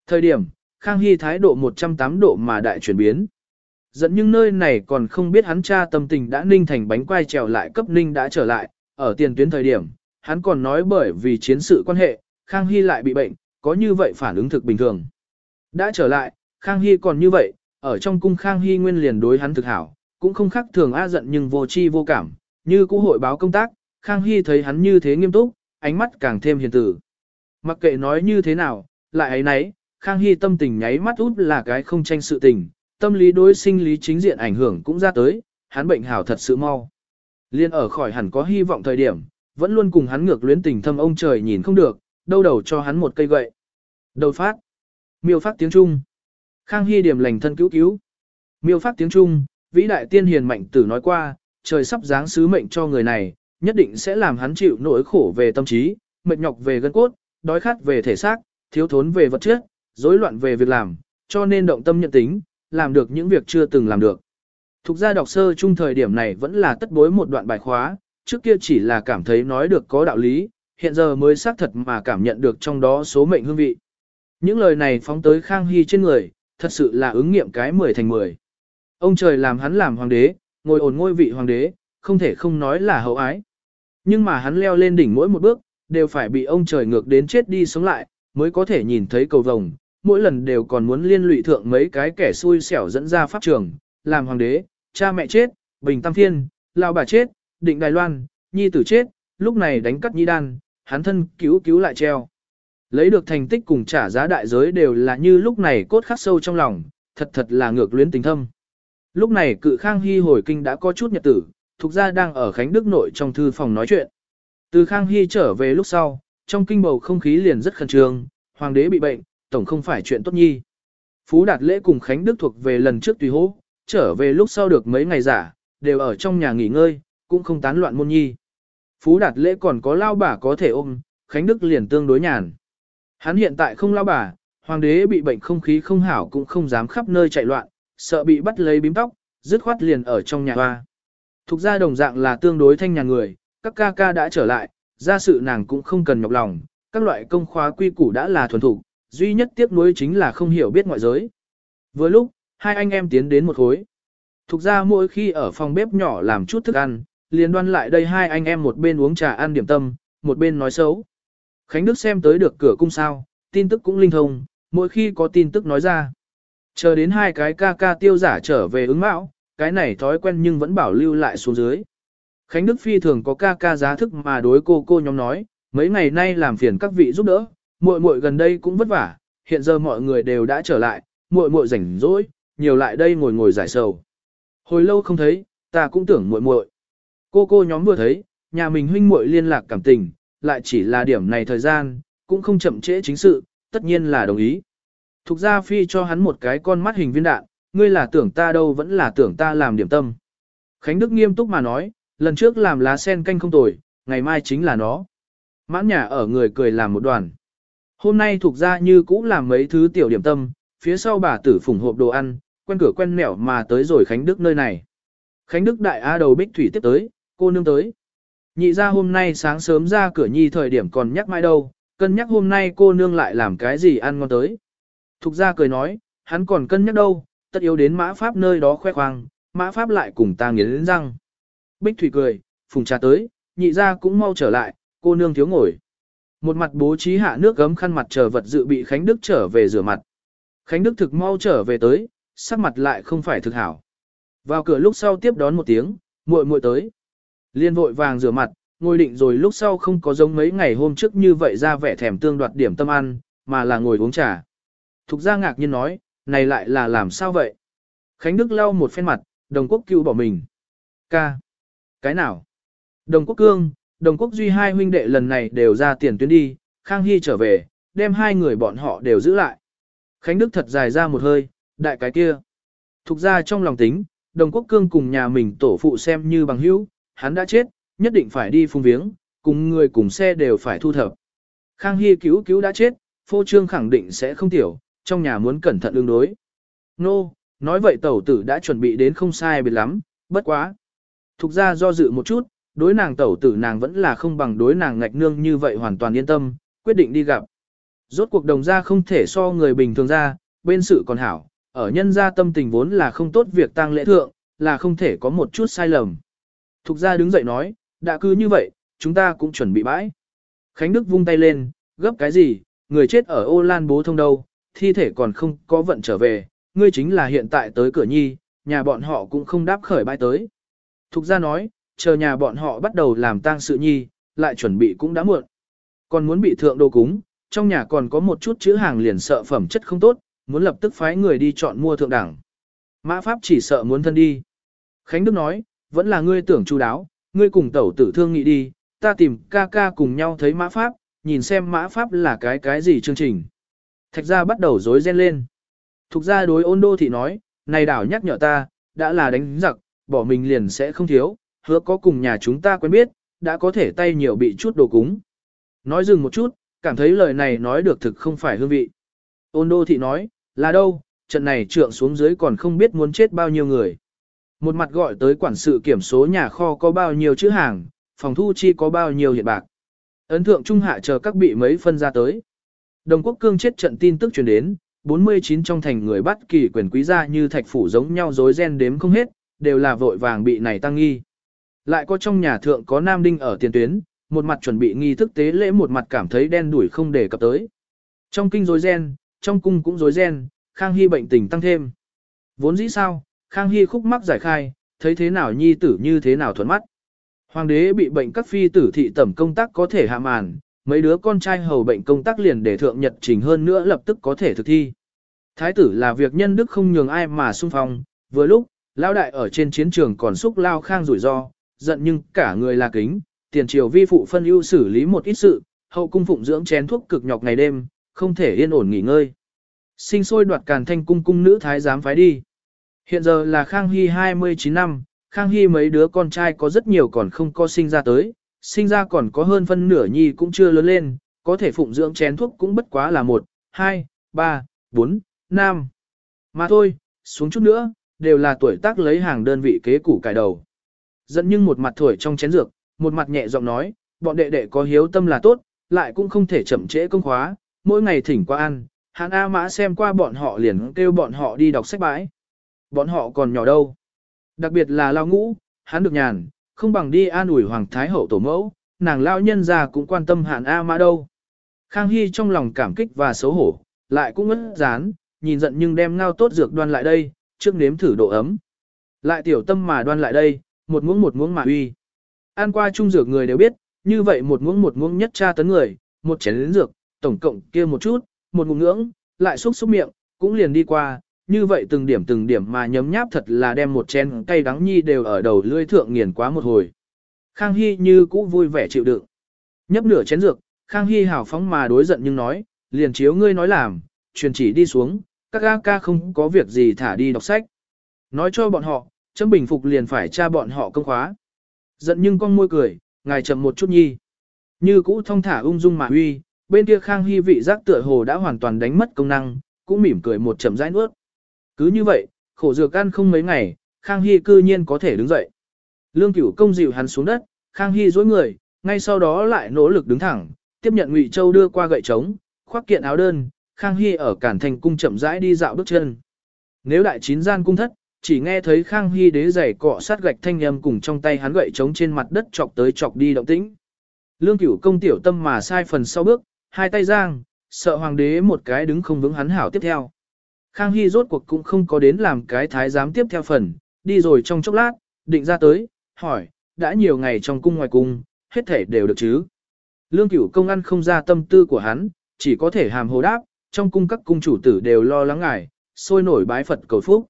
Thời điểm, Khang Hy thái độ 108 độ mà đại chuyển biến dẫn nhưng nơi này còn không biết hắn cha tâm tình đã ninh thành bánh quai trèo lại cấp ninh đã trở lại, ở tiền tuyến thời điểm, hắn còn nói bởi vì chiến sự quan hệ, Khang Hy lại bị bệnh, có như vậy phản ứng thực bình thường. Đã trở lại, Khang Hy còn như vậy, ở trong cung Khang Hy nguyên liền đối hắn thực hảo, cũng không khác thường a giận nhưng vô chi vô cảm, như cũ hội báo công tác, Khang Hy thấy hắn như thế nghiêm túc, ánh mắt càng thêm hiền tử. Mặc kệ nói như thế nào, lại ấy nấy, Khang Hy tâm tình nháy mắt út là cái không tranh sự tình, tâm lý đối sinh lý chính diện ảnh hưởng cũng ra tới, hắn bệnh hào thật sự mau. Liên ở khỏi hẳn có hy vọng thời điểm, vẫn luôn cùng hắn ngược luyến tình thâm ông trời nhìn không được, đâu đầu cho hắn một cây gậy. Đầu phát. Miêu phát tiếng Trung. Khang Hy điểm lành thân cứu cứu. Miêu phát tiếng Trung, vĩ đại tiên hiền mạnh tử nói qua, trời sắp giáng sứ mệnh cho người này, nhất định sẽ làm hắn chịu nỗi khổ về tâm trí, mệt nhọc về gân cốt, đói khát về thể xác, thiếu thốn về vật chất, rối loạn về việc làm, cho nên động tâm nhận tính, làm được những việc chưa từng làm được. Thục ra đọc sơ chung thời điểm này vẫn là tất bối một đoạn bài khóa, trước kia chỉ là cảm thấy nói được có đạo lý, hiện giờ mới xác thật mà cảm nhận được trong đó số mệnh hương vị. Những lời này phóng tới Khang Hy trên người, thật sự là ứng nghiệm cái 10 thành 10. Ông trời làm hắn làm hoàng đế, ngồi ổn ngôi vị hoàng đế, không thể không nói là hậu ái. Nhưng mà hắn leo lên đỉnh mỗi một bước, đều phải bị ông trời ngược đến chết đi sống lại, mới có thể nhìn thấy cầu vồng, mỗi lần đều còn muốn liên lụy thượng mấy cái kẻ xui xẻo dẫn ra pháp trường, làm hoàng đế, cha mẹ chết, bình tam phiên, lao bà chết, định Đài Loan, nhi tử chết, lúc này đánh cắt nhi đan, hắn thân cứu cứu lại treo. Lấy được thành tích cùng trả giá đại giới đều là như lúc này cốt khắc sâu trong lòng, thật thật là ngược luyến tình thâm. Lúc này cự Khang Hy hồi kinh đã có chút nhật tử, thuộc ra đang ở Khánh Đức nội trong thư phòng nói chuyện. Từ Khang Hy trở về lúc sau, trong kinh bầu không khí liền rất khẩn trương, hoàng đế bị bệnh, tổng không phải chuyện tốt nhi. Phú Đạt Lễ cùng Khánh Đức thuộc về lần trước tùy hố, trở về lúc sau được mấy ngày giả, đều ở trong nhà nghỉ ngơi, cũng không tán loạn môn nhi. Phú Đạt Lễ còn có lao bà có thể ôm, Khánh Đức liền tương đối nhàn. Hắn hiện tại không lao bà, hoàng đế bị bệnh không khí không hảo cũng không dám khắp nơi chạy loạn, sợ bị bắt lấy bím tóc, dứt khoát liền ở trong nhà hoa. Thục ra đồng dạng là tương đối thanh nhà người, các ca ca đã trở lại, ra sự nàng cũng không cần nhọc lòng, các loại công khóa quy củ đã là thuần thủ, duy nhất tiếc nuối chính là không hiểu biết ngoại giới. Vừa lúc, hai anh em tiến đến một khối. Thục ra mỗi khi ở phòng bếp nhỏ làm chút thức ăn, liền đoan lại đây hai anh em một bên uống trà ăn điểm tâm, một bên nói xấu. Khánh Đức xem tới được cửa cung sao, tin tức cũng linh thông, mỗi khi có tin tức nói ra. Chờ đến hai cái ca ca tiêu giả trở về ứng mạo, cái này thói quen nhưng vẫn bảo lưu lại xuống dưới. Khánh Đức Phi thường có ca ca giá thức mà đối cô cô nhóm nói, mấy ngày nay làm phiền các vị giúp đỡ, muội muội gần đây cũng vất vả, hiện giờ mọi người đều đã trở lại, muội muội rảnh rỗi, nhiều lại đây ngồi ngồi giải sầu. Hồi lâu không thấy, ta cũng tưởng muội muội. Cô cô nhóm vừa thấy, nhà mình huynh muội liên lạc cảm tình, lại chỉ là điểm này thời gian, cũng không chậm trễ chính sự, tất nhiên là đồng ý. Thục gia phi cho hắn một cái con mắt hình viên đạn, ngươi là tưởng ta đâu vẫn là tưởng ta làm điểm tâm. Khánh Đức nghiêm túc mà nói, lần trước làm lá sen canh không tồi, ngày mai chính là nó. Mãn nhà ở người cười làm một đoàn. Hôm nay thuộc ra như cũ làm mấy thứ tiểu điểm tâm, phía sau bà tử phủng hộp đồ ăn, quen cửa quen mẻo mà tới rồi Khánh Đức nơi này. Khánh Đức đại A đầu bích thủy tiếp tới, cô nương tới. Nhị ra hôm nay sáng sớm ra cửa nhi thời điểm còn nhắc mai đâu, cân nhắc hôm nay cô nương lại làm cái gì ăn ngon tới. Thục ra cười nói, hắn còn cân nhắc đâu, tất yếu đến mã pháp nơi đó khoe khoang, mã pháp lại cùng ta nghiến răng. Bích Thủy cười, phùng trà tới, nhị ra cũng mau trở lại, cô nương thiếu ngồi. Một mặt bố trí hạ nước gấm khăn mặt chờ vật dự bị Khánh Đức trở về rửa mặt. Khánh Đức thực mau trở về tới, sắc mặt lại không phải thực hảo. Vào cửa lúc sau tiếp đón một tiếng, muội muội tới. Liên vội vàng rửa mặt, ngồi định rồi lúc sau không có giống mấy ngày hôm trước như vậy ra vẻ thèm tương đoạt điểm tâm ăn, mà là ngồi uống trà. Thục ra ngạc nhiên nói, này lại là làm sao vậy? Khánh Đức lau một phen mặt, đồng quốc cứu bỏ mình. Ca. Cái nào? Đồng quốc cương, đồng quốc duy hai huynh đệ lần này đều ra tiền tuyến đi, Khang Hy trở về, đem hai người bọn họ đều giữ lại. Khánh Đức thật dài ra một hơi, đại cái kia. Thục ra trong lòng tính, đồng quốc cương cùng nhà mình tổ phụ xem như bằng hữu, hắn đã chết, nhất định phải đi phung viếng, cùng người cùng xe đều phải thu thập. Khang Hy cứu cứu đã chết, phô trương khẳng định sẽ không tiểu, trong nhà muốn cẩn thận ứng đối. Nô, nói vậy tẩu tử đã chuẩn bị đến không sai biệt lắm, bất quá. Thục ra do dự một chút, đối nàng tẩu tử nàng vẫn là không bằng đối nàng ngạch nương như vậy hoàn toàn yên tâm, quyết định đi gặp. Rốt cuộc đồng gia không thể so người bình thường ra, bên sự còn hảo, ở nhân gia tâm tình vốn là không tốt việc tang lễ thượng, là không thể có một chút sai lầm. Thục gia đứng dậy nói, đã cứ như vậy, chúng ta cũng chuẩn bị bãi. Khánh Đức vung tay lên, gấp cái gì, người chết ở ô lan bố thông đâu, thi thể còn không có vận trở về, ngươi chính là hiện tại tới cửa nhi, nhà bọn họ cũng không đáp khởi bãi tới. Thục gia nói, chờ nhà bọn họ bắt đầu làm tang sự nhi, lại chuẩn bị cũng đã muộn. Còn muốn bị thượng đồ cúng, trong nhà còn có một chút chữ hàng liền sợ phẩm chất không tốt, muốn lập tức phái người đi chọn mua thượng đẳng. Mã Pháp chỉ sợ muốn thân đi. Khánh Đức nói, vẫn là ngươi tưởng chu đáo, ngươi cùng tẩu tử thương nghị đi, ta tìm ca ca cùng nhau thấy Mã Pháp, nhìn xem Mã Pháp là cái cái gì chương trình. Thạch gia bắt đầu rối ren lên. Thục gia đối ôn đô thị nói, này đảo nhắc nhở ta, đã là đánh giặc, bỏ mình liền sẽ không thiếu, hứa có cùng nhà chúng ta quen biết, đã có thể tay nhiều bị chút đồ cúng. Nói dừng một chút, cảm thấy lời này nói được thực không phải hương vị. Ôn đô thị nói, là đâu, trận này trượng xuống dưới còn không biết muốn chết bao nhiêu người. Một mặt gọi tới quản sự kiểm số nhà kho có bao nhiêu chữ hàng, phòng thu chi có bao nhiêu hiện bạc. Ấn thượng trung hạ chờ các bị mấy phân ra tới. Đồng quốc cương chết trận tin tức truyền đến, 49 trong thành người bắt kỳ quyền quý gia như thạch phủ giống nhau dối ren đếm không hết, đều là vội vàng bị này tăng nghi. Lại có trong nhà thượng có nam đinh ở tiền tuyến, một mặt chuẩn bị nghi thức tế lễ một mặt cảm thấy đen đuổi không để cập tới. Trong kinh rối ren, trong cung cũng rối ren, Khang Hy bệnh tình tăng thêm. Vốn dĩ sao, Khang Hy khúc mắc giải khai, thấy thế nào nhi tử như thế nào thuận mắt. Hoàng đế bị bệnh các phi tử thị tẩm công tác có thể hạ màn, mấy đứa con trai hầu bệnh công tác liền để thượng nhật trình hơn nữa lập tức có thể thực thi. Thái tử là việc nhân đức không nhường ai mà xung phong, vừa lúc, lao đại ở trên chiến trường còn xúc lao khang rủi ro, giận nhưng cả người là kính, tiền triều vi phụ phân ưu xử lý một ít sự, hậu cung phụng dưỡng chén thuốc cực nhọc ngày đêm, không thể yên ổn nghỉ ngơi. Sinh sôi đoạt càn thanh cung cung nữ thái giám phái đi. Hiện giờ là Khang Hy 29 năm, Khang Hy mấy đứa con trai có rất nhiều còn không có sinh ra tới, sinh ra còn có hơn phân nửa nhi cũng chưa lớn lên, có thể phụng dưỡng chén thuốc cũng bất quá là một, hai, ba, bốn, năm. Mà thôi, xuống chút nữa, đều là tuổi tác lấy hàng đơn vị kế củ cải đầu. Dẫn nhưng một mặt thổi trong chén dược, một mặt nhẹ giọng nói, bọn đệ đệ có hiếu tâm là tốt, lại cũng không thể chậm trễ công khóa, mỗi ngày thỉnh qua ăn, Hàn A Mã xem qua bọn họ liền kêu bọn họ đi đọc sách bãi. Bọn họ còn nhỏ đâu. Đặc biệt là lao ngũ, hắn được nhàn, không bằng đi an ủi Hoàng Thái Hậu tổ mẫu, nàng lao nhân già cũng quan tâm Hàn A Mã đâu. Khang Hy trong lòng cảm kích và xấu hổ, lại cũng ngất dán nhìn giận nhưng đem ngao tốt dược đoan lại đây, trước nếm thử độ ấm. Lại tiểu tâm mà đoan lại đây, một muỗng một muỗng mà uy. Ăn qua chung dược người đều biết, như vậy một muỗng một muỗng nhất tra tấn người, một chén lớn dược, tổng cộng kia một chút, một ngụm ngưỡng, lại xúc xúc miệng, cũng liền đi qua, như vậy từng điểm từng điểm mà nhấm nháp thật là đem một chén cay đắng nhi đều ở đầu lưỡi thượng nghiền quá một hồi. Khang Hy như cũ vui vẻ chịu đựng. Nhấp nửa chén dược, Khang Hy hào phóng mà đối giận nhưng nói, liền chiếu ngươi nói làm, truyền chỉ đi xuống, các ca ca không có việc gì thả đi đọc sách. Nói cho bọn họ, chấm bình phục liền phải tra bọn họ công khóa. Giận nhưng con môi cười, ngài chậm một chút nhi. Như cũ thông thả ung dung mà huy, bên kia Khang Hy vị giác tựa hồ đã hoàn toàn đánh mất công năng, cũng mỉm cười một chậm rãi nuốt. Cứ như vậy, khổ dược ăn không mấy ngày, Khang Hy cư nhiên có thể đứng dậy. Lương Cửu công dịu hắn xuống đất, Khang Hy dối người, ngay sau đó lại nỗ lực đứng thẳng, tiếp nhận Ngụy Châu đưa qua gậy trống, khoác kiện áo đơn, Khang Hy ở Cản Thành cung chậm rãi đi dạo bước chân. Nếu đại chín gian cung thất, chỉ nghe thấy Khang Hy đế giày cọ sát gạch thanh âm cùng trong tay hắn gậy trống trên mặt đất chọc tới chọc đi động tĩnh. Lương cửu công tiểu tâm mà sai phần sau bước, hai tay giang, sợ hoàng đế một cái đứng không vững hắn hảo tiếp theo. Khang Hy rốt cuộc cũng không có đến làm cái thái giám tiếp theo phần, đi rồi trong chốc lát, định ra tới, hỏi, đã nhiều ngày trong cung ngoài cung, hết thể đều được chứ. Lương cửu công ăn không ra tâm tư của hắn, chỉ có thể hàm hồ đáp, trong cung các cung chủ tử đều lo lắng ngài, sôi nổi bái Phật cầu phúc.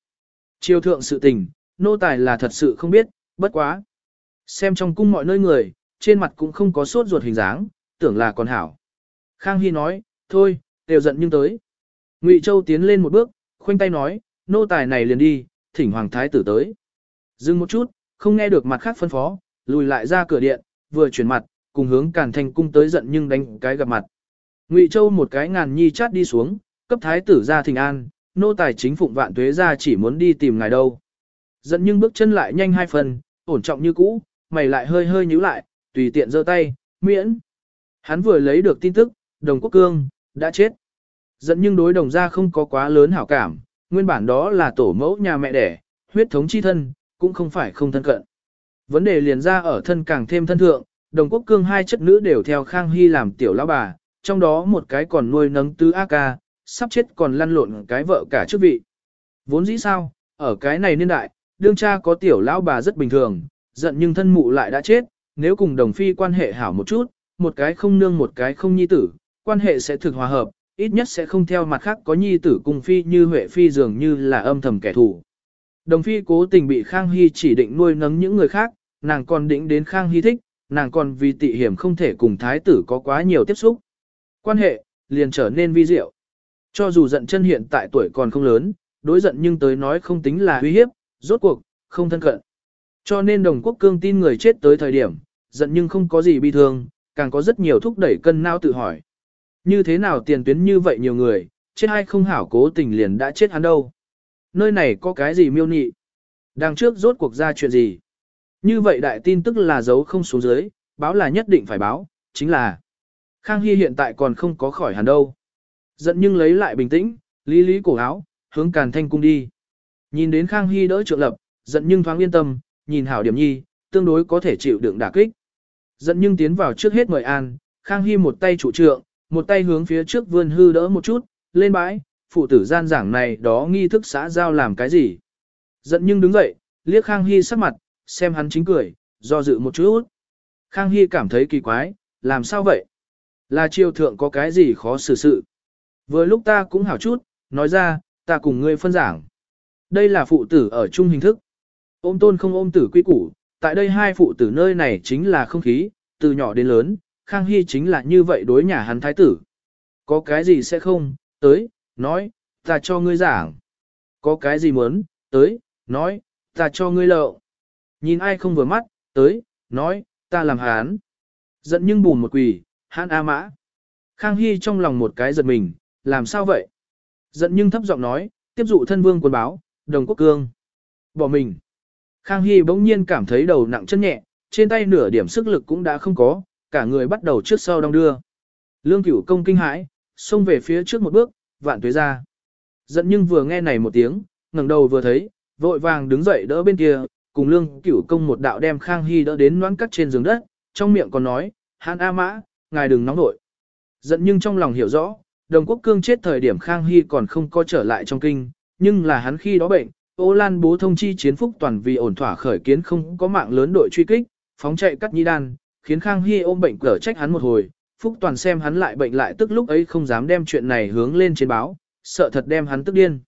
Triều thượng sự tình, nô tài là thật sự không biết, bất quá. Xem trong cung mọi nơi người, trên mặt cũng không có sốt ruột hình dáng, tưởng là còn hảo. Khang Hy nói, thôi, đều giận nhưng tới. Ngụy Châu tiến lên một bước, khoanh tay nói, nô tài này liền đi, thỉnh Hoàng Thái tử tới. Dừng một chút, không nghe được mặt khác phân phó, lùi lại ra cửa điện, vừa chuyển mặt, cùng hướng Càn Thành cung tới giận nhưng đánh cái gặp mặt. Ngụy Châu một cái ngàn nhi chát đi xuống, cấp thái tử ra thỉnh an, nô tài chính phụng vạn tuế ra chỉ muốn đi tìm ngài đâu. Giận nhưng bước chân lại nhanh hai phần, ổn trọng như cũ, mày lại hơi hơi nhíu lại, tùy tiện giơ tay, miễn. Hắn vừa lấy được tin tức, đồng quốc cương, đã chết. Giận nhưng đối đồng ra không có quá lớn hảo cảm, nguyên bản đó là tổ mẫu nhà mẹ đẻ, huyết thống chi thân, cũng không phải không thân cận. Vấn đề liền ra ở thân càng thêm thân thượng, đồng quốc cương hai chất nữ đều theo Khang Hy làm tiểu lão bà, trong đó một cái còn nuôi nấng tứ A ca, sắp chết còn lăn lộn cái vợ cả chức vị. Vốn dĩ sao, ở cái này niên đại, đương cha có tiểu lão bà rất bình thường, giận nhưng thân mụ lại đã chết, nếu cùng đồng phi quan hệ hảo một chút, một cái không nương một cái không nhi tử, quan hệ sẽ thực hòa hợp, ít nhất sẽ không theo mặt khác có nhi tử cùng phi như Huệ phi dường như là âm thầm kẻ thù. Đồng phi cố tình bị Khang Hy chỉ định nuôi nấng những người khác, nàng còn định đến Khang Hy thích, nàng còn vì tị hiểm không thể cùng thái tử có quá nhiều tiếp xúc. Quan hệ, liền trở nên vi diệu. Cho dù giận chân hiện tại tuổi còn không lớn, đối giận nhưng tới nói không tính là uy hiếp, rốt cuộc, không thân cận. Cho nên đồng quốc cương tin người chết tới thời điểm, giận nhưng không có gì bi thương, càng có rất nhiều thúc đẩy cân não tự hỏi. Như thế nào tiền tuyến như vậy nhiều người, chết hay không hảo cố tình liền đã chết hắn đâu. Nơi này có cái gì miêu nị? Đằng trước rốt cuộc ra chuyện gì? Như vậy đại tin tức là giấu không xuống dưới, báo là nhất định phải báo, chính là Khang Hy hiện tại còn không có khỏi hắn đâu. Giận nhưng lấy lại bình tĩnh, lý lý cổ áo, hướng Càn Thanh cung đi. Nhìn đến Khang Hy đỡ trượng lập, giận nhưng thoáng yên tâm, nhìn hảo điểm nhi, tương đối có thể chịu đựng đả kích. Giận nhưng tiến vào trước hết mời an, Khang Hy một tay trụ trượng, một tay hướng phía trước vươn hư đỡ một chút, lên bãi, phụ tử gian giảng này đó nghi thức xã giao làm cái gì. Giận nhưng đứng dậy, liếc Khang Hy sắc mặt, xem hắn chính cười, do dự một chút. Khang Hy cảm thấy kỳ quái, làm sao vậy? Là triều thượng có cái gì khó xử sự. Vừa lúc ta cũng hảo chút, nói ra, ta cùng ngươi phân giảng. Đây là phụ tử ở chung hình thức. Ôm tôn không ôm tử quy củ, tại đây hai phụ tử nơi này chính là không khí, từ nhỏ đến lớn, Khang Hy chính là như vậy đối nhà hắn thái tử. Có cái gì sẽ không, tới, nói, ta cho ngươi giảng. Có cái gì muốn, tới, nói, ta cho ngươi lợ. Nhìn ai không vừa mắt, tới, nói, ta làm hán. Giận nhưng bùn một quỳ, hán A mã. Khang Hy trong lòng một cái giật mình, làm sao vậy? Giận nhưng thấp giọng nói, tiếp dụ thân vương quân báo, đồng quốc cương. Bỏ mình. Khang Hy bỗng nhiên cảm thấy đầu nặng chân nhẹ, trên tay nửa điểm sức lực cũng đã không có, cả người bắt đầu trước sau đong đưa. Lương cửu công kinh hãi, xông về phía trước một bước, vạn tuế ra. Giận nhưng vừa nghe này một tiếng, ngẩng đầu vừa thấy, vội vàng đứng dậy đỡ bên kia, cùng lương cửu công một đạo đem Khang Hy đỡ đến noãn cắt trên giường đất, trong miệng còn nói, hãn A mã, ngài đừng nóng nổi. Giận nhưng trong lòng hiểu rõ, đồng quốc cương chết thời điểm Khang Hy còn không có trở lại trong kinh, nhưng là hắn khi đó bệnh, Ô Lan bố thông chi chiến phúc toàn vì ổn thỏa khởi kiến không có mạng lớn đội truy kích, phóng chạy cắt nhi đan, khiến Khang Hy ôm bệnh cở trách hắn một hồi, phúc toàn xem hắn lại bệnh lại tức lúc ấy không dám đem chuyện này hướng lên trên báo, sợ thật đem hắn tức điên.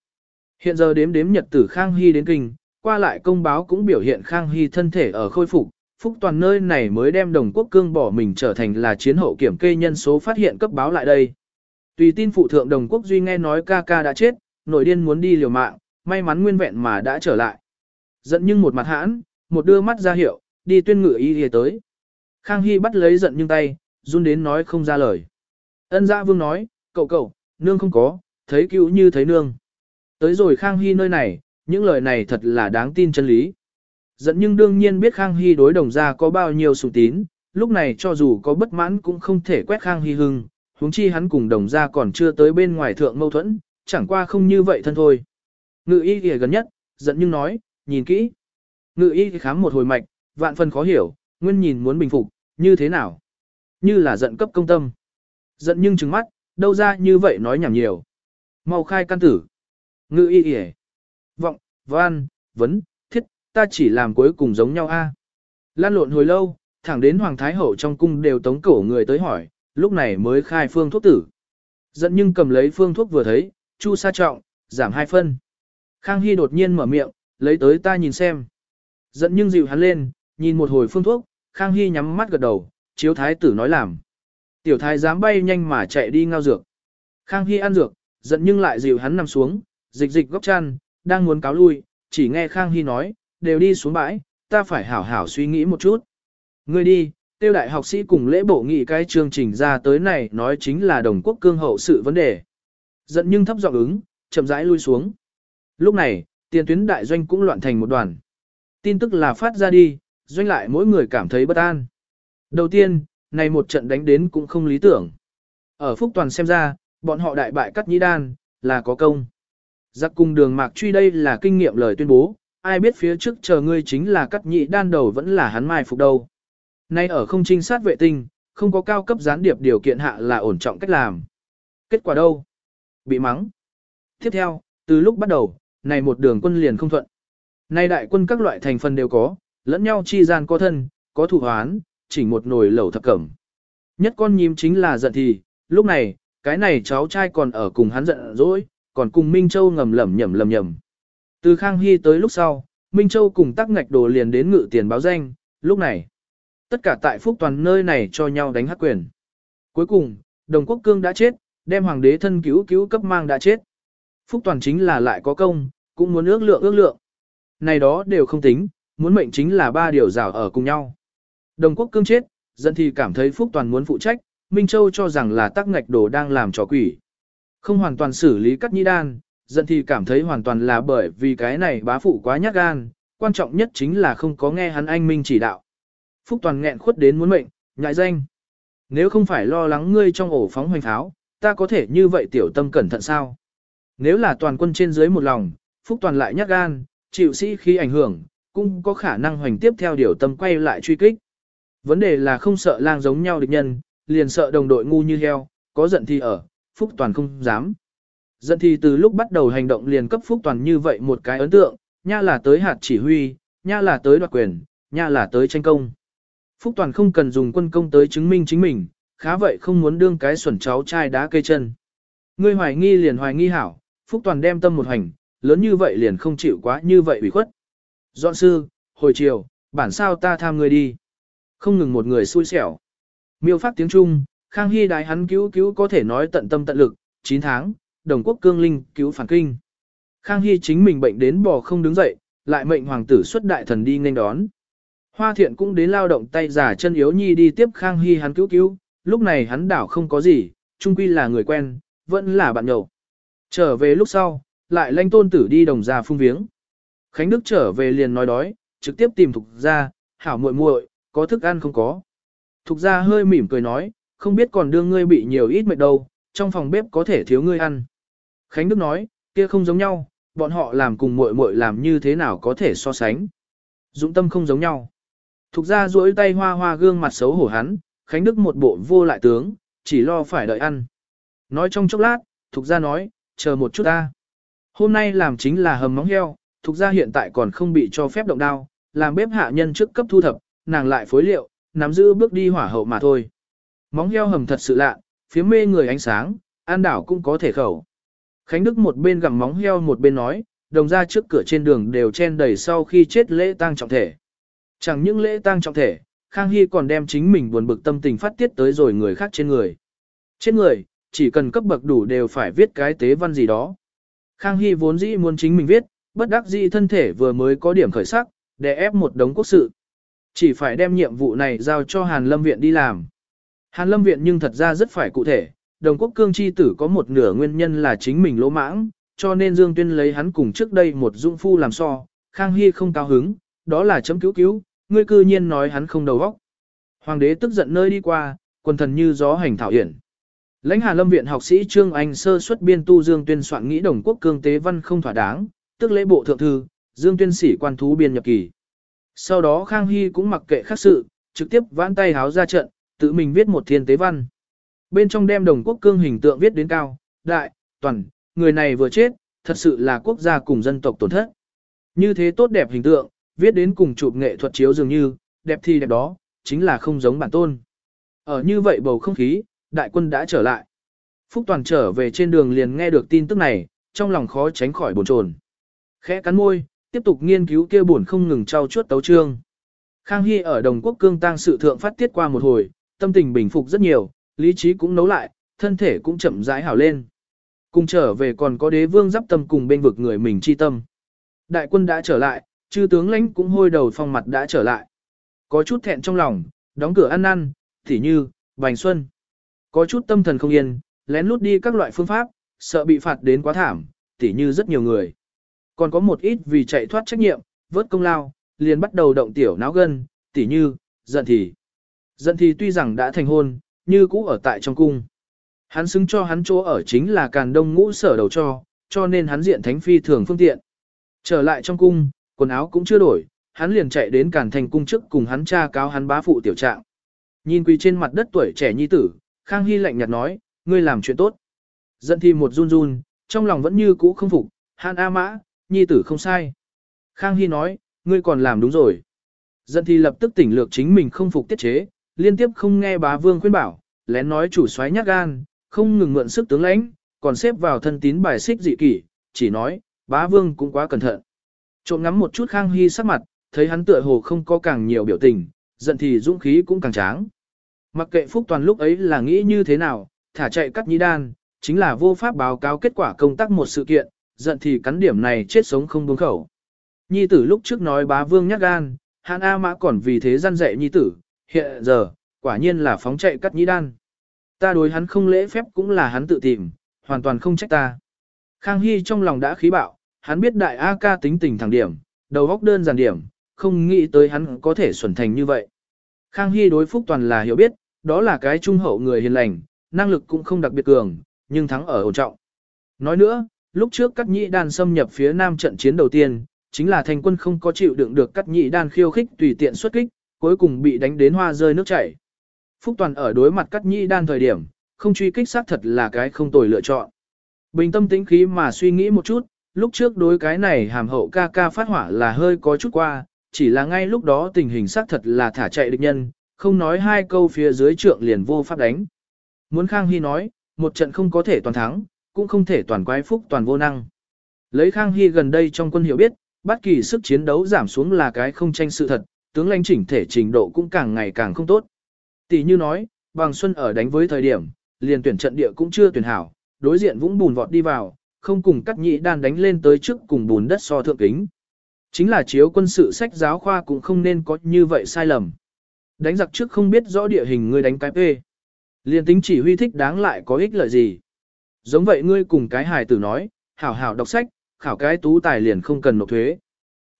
Hiện giờ đếm đếm nhật tử Khang Hy đến kinh, qua lại công báo cũng biểu hiện Khang Hy thân thể ở khôi phục, phúc toàn nơi này mới đem đồng quốc cương bỏ mình trở thành là chiến hậu kiểm kê nhân số phát hiện cấp báo lại đây. Tùy tin phụ thượng đồng quốc duy nghe nói ca ca đã chết, nội điên muốn đi liều mạng, may mắn nguyên vẹn mà đã trở lại. Giận nhưng một mặt hãn, một đưa mắt ra hiệu, đi tuyên ngự y đi tới. Khang Hy bắt lấy giận nhưng tay, run đến nói không ra lời. Ân gia vương nói, cậu cậu, nương không có, thấy cứu như thấy nương. Tới rồi Khang Hy nơi này, những lời này thật là đáng tin chân lý. Giận nhưng đương nhiên biết Khang Hy đối đồng gia có bao nhiêu sủng tín, lúc này cho dù có bất mãn cũng không thể quét Khang Hy hưng, huống chi hắn cùng đồng gia còn chưa tới bên ngoài thượng mâu thuẫn, chẳng qua không như vậy thân thôi. Ngự y kìa gần nhất, Giận nhưng nói, nhìn kỹ. Ngự y khám một hồi mạch, vạn phần khó hiểu, nguyên nhìn muốn bình phục, như thế nào? Như là giận cấp công tâm. Giận nhưng trừng mắt, đâu ra như vậy nói nhảm nhiều. Mau khai căn tử. Ngự y kìa. Vọng, văn, vấn, thiết, ta chỉ làm cuối cùng giống nhau a. Lan lộn hồi lâu, thẳng đến Hoàng Thái Hậu trong cung đều tống cổ người tới hỏi, lúc này mới khai phương thuốc tử. Giận nhưng cầm lấy phương thuốc vừa thấy, chu sa trọng, giảm hai phân. Khang Hy đột nhiên mở miệng, lấy tới ta nhìn xem. Giận nhưng dịu hắn lên, nhìn một hồi phương thuốc, Khang Hy nhắm mắt gật đầu, chiếu thái tử nói làm. Tiểu thái dám bay nhanh mà chạy đi ngao dược. Khang Hy ăn dược, giận nhưng lại dịu hắn nằm xuống, dịch dịch góc chăn, đang muốn cáo lui, chỉ nghe Khang Hy nói, đều đi xuống bãi, ta phải hảo hảo suy nghĩ một chút. Ngươi đi, tiêu đại học sĩ cùng lễ bộ nghị cái chương trình ra tới này nói chính là đồng quốc cương hậu sự vấn đề. Giận nhưng thấp giọng ứng, chậm rãi lui xuống. Lúc này, tiền tuyến đại doanh cũng loạn thành một đoàn. Tin tức là phát ra đi, doanh lại mỗi người cảm thấy bất an. Đầu tiên, này một trận đánh đến cũng không lý tưởng. Ở Phúc Toàn xem ra, bọn họ đại bại cắt nhĩ đan, là có công. Giặc cùng đường mạc truy đây là kinh nghiệm lời tuyên bố, ai biết phía trước chờ ngươi chính là cắt nhị đan đầu vẫn là hắn mai phục đâu. Nay ở không trinh sát vệ tinh, không có cao cấp gián điệp điều kiện hạ là ổn trọng cách làm. Kết quả đâu? Bị mắng. Tiếp theo, từ lúc bắt đầu, này một đường quân liền không thuận. Nay đại quân các loại thành phần đều có, lẫn nhau chi gian có thân, có thủ hoán, chỉ một nồi lẩu thập cẩm. Nhất con nhím chính là giận thì, lúc này, cái này cháu trai còn ở cùng hắn giận dỗi, còn cùng Minh Châu ngầm lầm nhầm lầm nhầm. Từ Khang Hy tới lúc sau, Minh Châu cùng tắc ngạch đồ liền đến ngự tiền báo danh, lúc này. Tất cả tại Phúc Toàn nơi này cho nhau đánh hắc quyền. Cuối cùng, Đồng Quốc Cương đã chết, đem hoàng đế thân cứu cứu cấp mang đã chết. Phúc Toàn chính là lại có công, cũng muốn ước lượng ước lượng. Này đó đều không tính, muốn mệnh chính là ba điều rào ở cùng nhau. Đồng Quốc Cương chết, dân thì cảm thấy Phúc Toàn muốn phụ trách, Minh Châu cho rằng là tắc ngạch đồ đang làm trò quỷ. Không hoàn toàn xử lý cắt nhĩ đan, dân thì cảm thấy hoàn toàn là bởi vì cái này bá phụ quá nhát gan, quan trọng nhất chính là không có nghe hắn anh Minh chỉ đạo. Phúc Toàn nghẹn khuất đến muốn mệnh, nhại danh. Nếu không phải lo lắng ngươi trong ổ phóng hoành pháo, ta có thể như vậy tiểu tâm cẩn thận sao? Nếu là toàn quân trên dưới một lòng, Phúc Toàn lại nhát gan, chịu sĩ khi ảnh hưởng, cũng có khả năng hoành tiếp theo điều tâm quay lại truy kích. Vấn đề là không sợ lang giống nhau địch nhân, liền sợ đồng đội ngu như heo, có giận thì ở, Phúc Toàn không dám. Giận thì từ lúc bắt đầu hành động liền cấp Phúc Toàn như vậy một cái ấn tượng, nha là tới hạt chỉ huy, nha là tới đoạt quyền, nha là tới tranh công. Phúc Toàn không cần dùng quân công tới chứng minh chính mình, khá vậy không muốn đương cái xuẩn cháu trai đá cây chân. Ngươi hoài nghi liền hoài nghi hảo, Phúc Toàn đem tâm một hành, lớn như vậy liền không chịu quá như vậy ủy khuất. Dọn sư, hồi chiều, bản sao ta tham ngươi đi. Không ngừng một người xui xẻo. Miêu phát tiếng Trung, Khang Hy đại hắn cứu cứu có thể nói tận tâm tận lực, 9 tháng, đồng quốc cương linh cứu phản kinh. Khang Hy chính mình bệnh đến bò không đứng dậy, lại mệnh hoàng tử xuất đại thần đi nên đón. Hoa thiện cũng đến lao động tay giả chân yếu nhi đi tiếp Khang Hy hắn cứu cứu, lúc này hắn đảo không có gì, trung quy là người quen, vẫn là bạn nhậu. Trở về lúc sau, lại lanh tôn tử đi đồng ra phung viếng. Khánh Đức trở về liền nói đói, trực tiếp tìm Thục ra, hảo muội muội, có thức ăn không có. Thục ra hơi mỉm cười nói, không biết còn đương ngươi bị nhiều ít mệt đâu, trong phòng bếp có thể thiếu ngươi ăn. Khánh Đức nói, kia không giống nhau, bọn họ làm cùng muội muội làm như thế nào có thể so sánh. Dũng tâm không giống nhau. Thục ra duỗi tay hoa hoa gương mặt xấu hổ hắn, Khánh Đức một bộ vô lại tướng, chỉ lo phải đợi ăn. Nói trong chốc lát, Thục ra nói, chờ một chút ta. Hôm nay làm chính là hầm móng heo, Thục ra hiện tại còn không bị cho phép động đao, làm bếp hạ nhân trước cấp thu thập, nàng lại phối liệu, nắm giữ bước đi hỏa hậu mà thôi. Móng heo hầm thật sự lạ, phía mê người ánh sáng, an đảo cũng có thể khẩu. Khánh Đức một bên gặm móng heo một bên nói, đồng ra trước cửa trên đường đều chen đầy sau khi chết lễ tang trọng thể. Chẳng những lễ tang trọng thể, Khang Hy còn đem chính mình buồn bực tâm tình phát tiết tới rồi người khác trên người. Trên người, chỉ cần cấp bậc đủ đều phải viết cái tế văn gì đó. Khang Hy vốn dĩ muốn chính mình viết, bất đắc dĩ thân thể vừa mới có điểm khởi sắc, để ép một đống quốc sự. Chỉ phải đem nhiệm vụ này giao cho Hàn Lâm Viện đi làm. Hàn Lâm Viện nhưng thật ra rất phải cụ thể, đồng quốc cương chi tử có một nửa nguyên nhân là chính mình lỗ mãng, cho nên Dương Tuyên lấy hắn cùng trước đây một dung phu làm so, Khang Hy không cao hứng, đó là chấm cứu cứu, ngươi cư nhiên nói hắn không đầu óc. Hoàng đế tức giận nơi đi qua, quần thần như gió hành thảo hiển. Lãnh Hà Lâm viện học sĩ Trương Anh sơ xuất biên tu Dương tuyên soạn nghĩ đồng quốc cương tế văn không thỏa đáng, tức lễ bộ thượng thư, Dương Tuyên Sĩ quan thú biên nhập kỳ. Sau đó Khang Hy cũng mặc kệ khác sự, trực tiếp vãn tay háo ra trận, tự mình viết một thiên tế văn. Bên trong đem đồng quốc cương hình tượng viết đến cao, đại, toàn, người này vừa chết, thật sự là quốc gia cùng dân tộc tổn thất. Như thế tốt đẹp hình tượng, viết đến cùng chụp nghệ thuật chiếu dường như, đẹp thì đẹp đó, chính là không giống bản tôn. Ở như vậy bầu không khí, đại quân đã trở lại. Phúc Toàn trở về trên đường liền nghe được tin tức này, trong lòng khó tránh khỏi bồn chồn. Khẽ cắn môi, tiếp tục nghiên cứu kia buồn không ngừng trao chuốt tấu trương. Khang Hy ở đồng quốc cương tang sự thượng phát tiết qua một hồi, tâm tình bình phục rất nhiều, lý trí cũng nấu lại, thân thể cũng chậm rãi hảo lên. Cùng trở về còn có đế vương giáp tâm cùng bên vực người mình chi tâm. Đại quân đã trở lại, chư tướng lãnh cũng hôi đầu phong mặt đã trở lại. Có chút thẹn trong lòng, đóng cửa ăn năn, tỉ như, bành xuân. Có chút tâm thần không yên, lén lút đi các loại phương pháp, sợ bị phạt đến quá thảm, tỉ như rất nhiều người. Còn có một ít vì chạy thoát trách nhiệm, vớt công lao, liền bắt đầu động tiểu náo gân, tỉ như, giận thì. Giận thì tuy rằng đã thành hôn, như cũ ở tại trong cung. Hắn xứng cho hắn chỗ ở chính là càn đông ngũ sở đầu cho, cho nên hắn diện thánh phi thường phương tiện. Trở lại trong cung, quần áo cũng chưa đổi, hắn liền chạy đến càn thành cung trước cùng hắn cha cáo hắn bá phụ tiểu trạng. Nhìn quỳ trên mặt đất tuổi trẻ nhi tử, Khang Hy lạnh nhạt nói, ngươi làm chuyện tốt. Giận thì một run run, trong lòng vẫn như cũ không phục, hắn A mã, nhi tử không sai. Khang Hy nói, ngươi còn làm đúng rồi. Giận thì lập tức tỉnh lược chính mình không phục tiết chế, liên tiếp không nghe bá vương khuyên bảo, lén nói chủ soái nhát gan, không ngừng mượn sức tướng lãnh, còn xếp vào thân tín bài xích dị kỷ, chỉ nói, bá vương cũng quá cẩn thận. Trộm ngắm một chút Khang Hy sắc mặt, thấy hắn tựa hồ không có càng nhiều biểu tình, giận thì dũng khí cũng càng tráng. Mặc kệ Phúc Toàn lúc ấy là nghĩ như thế nào, thả chạy cắt nhĩ đan, chính là vô pháp báo cáo kết quả công tác một sự kiện, giận thì cắn điểm này chết sống không buông khẩu. Nhi tử lúc trước nói bá vương nhát gan, hắn A mã còn vì thế gian dạy nhi tử, hiện giờ, quả nhiên là phóng chạy cắt nhĩ đan. Ta đối hắn không lễ phép cũng là hắn tự tìm, hoàn toàn không trách ta. Khang Hy trong lòng đã khí bạo, hắn biết đại A ca tính tình thẳng điểm, đầu góc đơn giản điểm, không nghĩ tới hắn có thể xuẩn thành như vậy. Khang Hy đối Phúc Toàn là hiểu biết, đó là cái trung hậu người hiền lành, năng lực cũng không đặc biệt cường, nhưng thắng ở ổn trọng. Nói nữa, lúc trước các nhị đan xâm nhập phía nam trận chiến đầu tiên, chính là thành quân không có chịu đựng được các nhị đan khiêu khích tùy tiện xuất kích, cuối cùng bị đánh đến hoa rơi nước chảy. Phúc Toàn ở đối mặt các nhị đan thời điểm, không truy kích xác thật là cái không tồi lựa chọn. Bình tâm tĩnh khí mà suy nghĩ một chút, lúc trước đối cái này hàm hậu ca ca phát hỏa là hơi có chút qua, chỉ là ngay lúc đó tình hình xác thật là thả chạy địch nhân, không nói hai câu phía dưới trượng liền vô pháp đánh. Muốn Khang Hy nói, một trận không có thể toàn thắng, cũng không thể toàn quái phúc toàn vô năng. Lấy Khang Hy gần đây trong quân hiểu biết, bất kỳ sức chiến đấu giảm xuống là cái không tranh sự thật, tướng lãnh chỉnh thể trình độ cũng càng ngày càng không tốt. Tỷ như nói, Bằng Xuân ở đánh với thời điểm, liền tuyển trận địa cũng chưa tuyển hảo, đối diện vũng bùn vọt đi vào, không cùng cắt nhị đan đánh lên tới trước cùng bùn đất so thượng kính. Chính là chiếu quân sự sách giáo khoa cũng không nên có như vậy sai lầm. Đánh giặc trước không biết rõ địa hình ngươi đánh cái phê. Liên tính chỉ huy thích đáng lại có ích lợi gì. Giống vậy ngươi cùng cái hài tử nói, hảo hảo đọc sách, khảo cái tú tài liền không cần nộp thuế.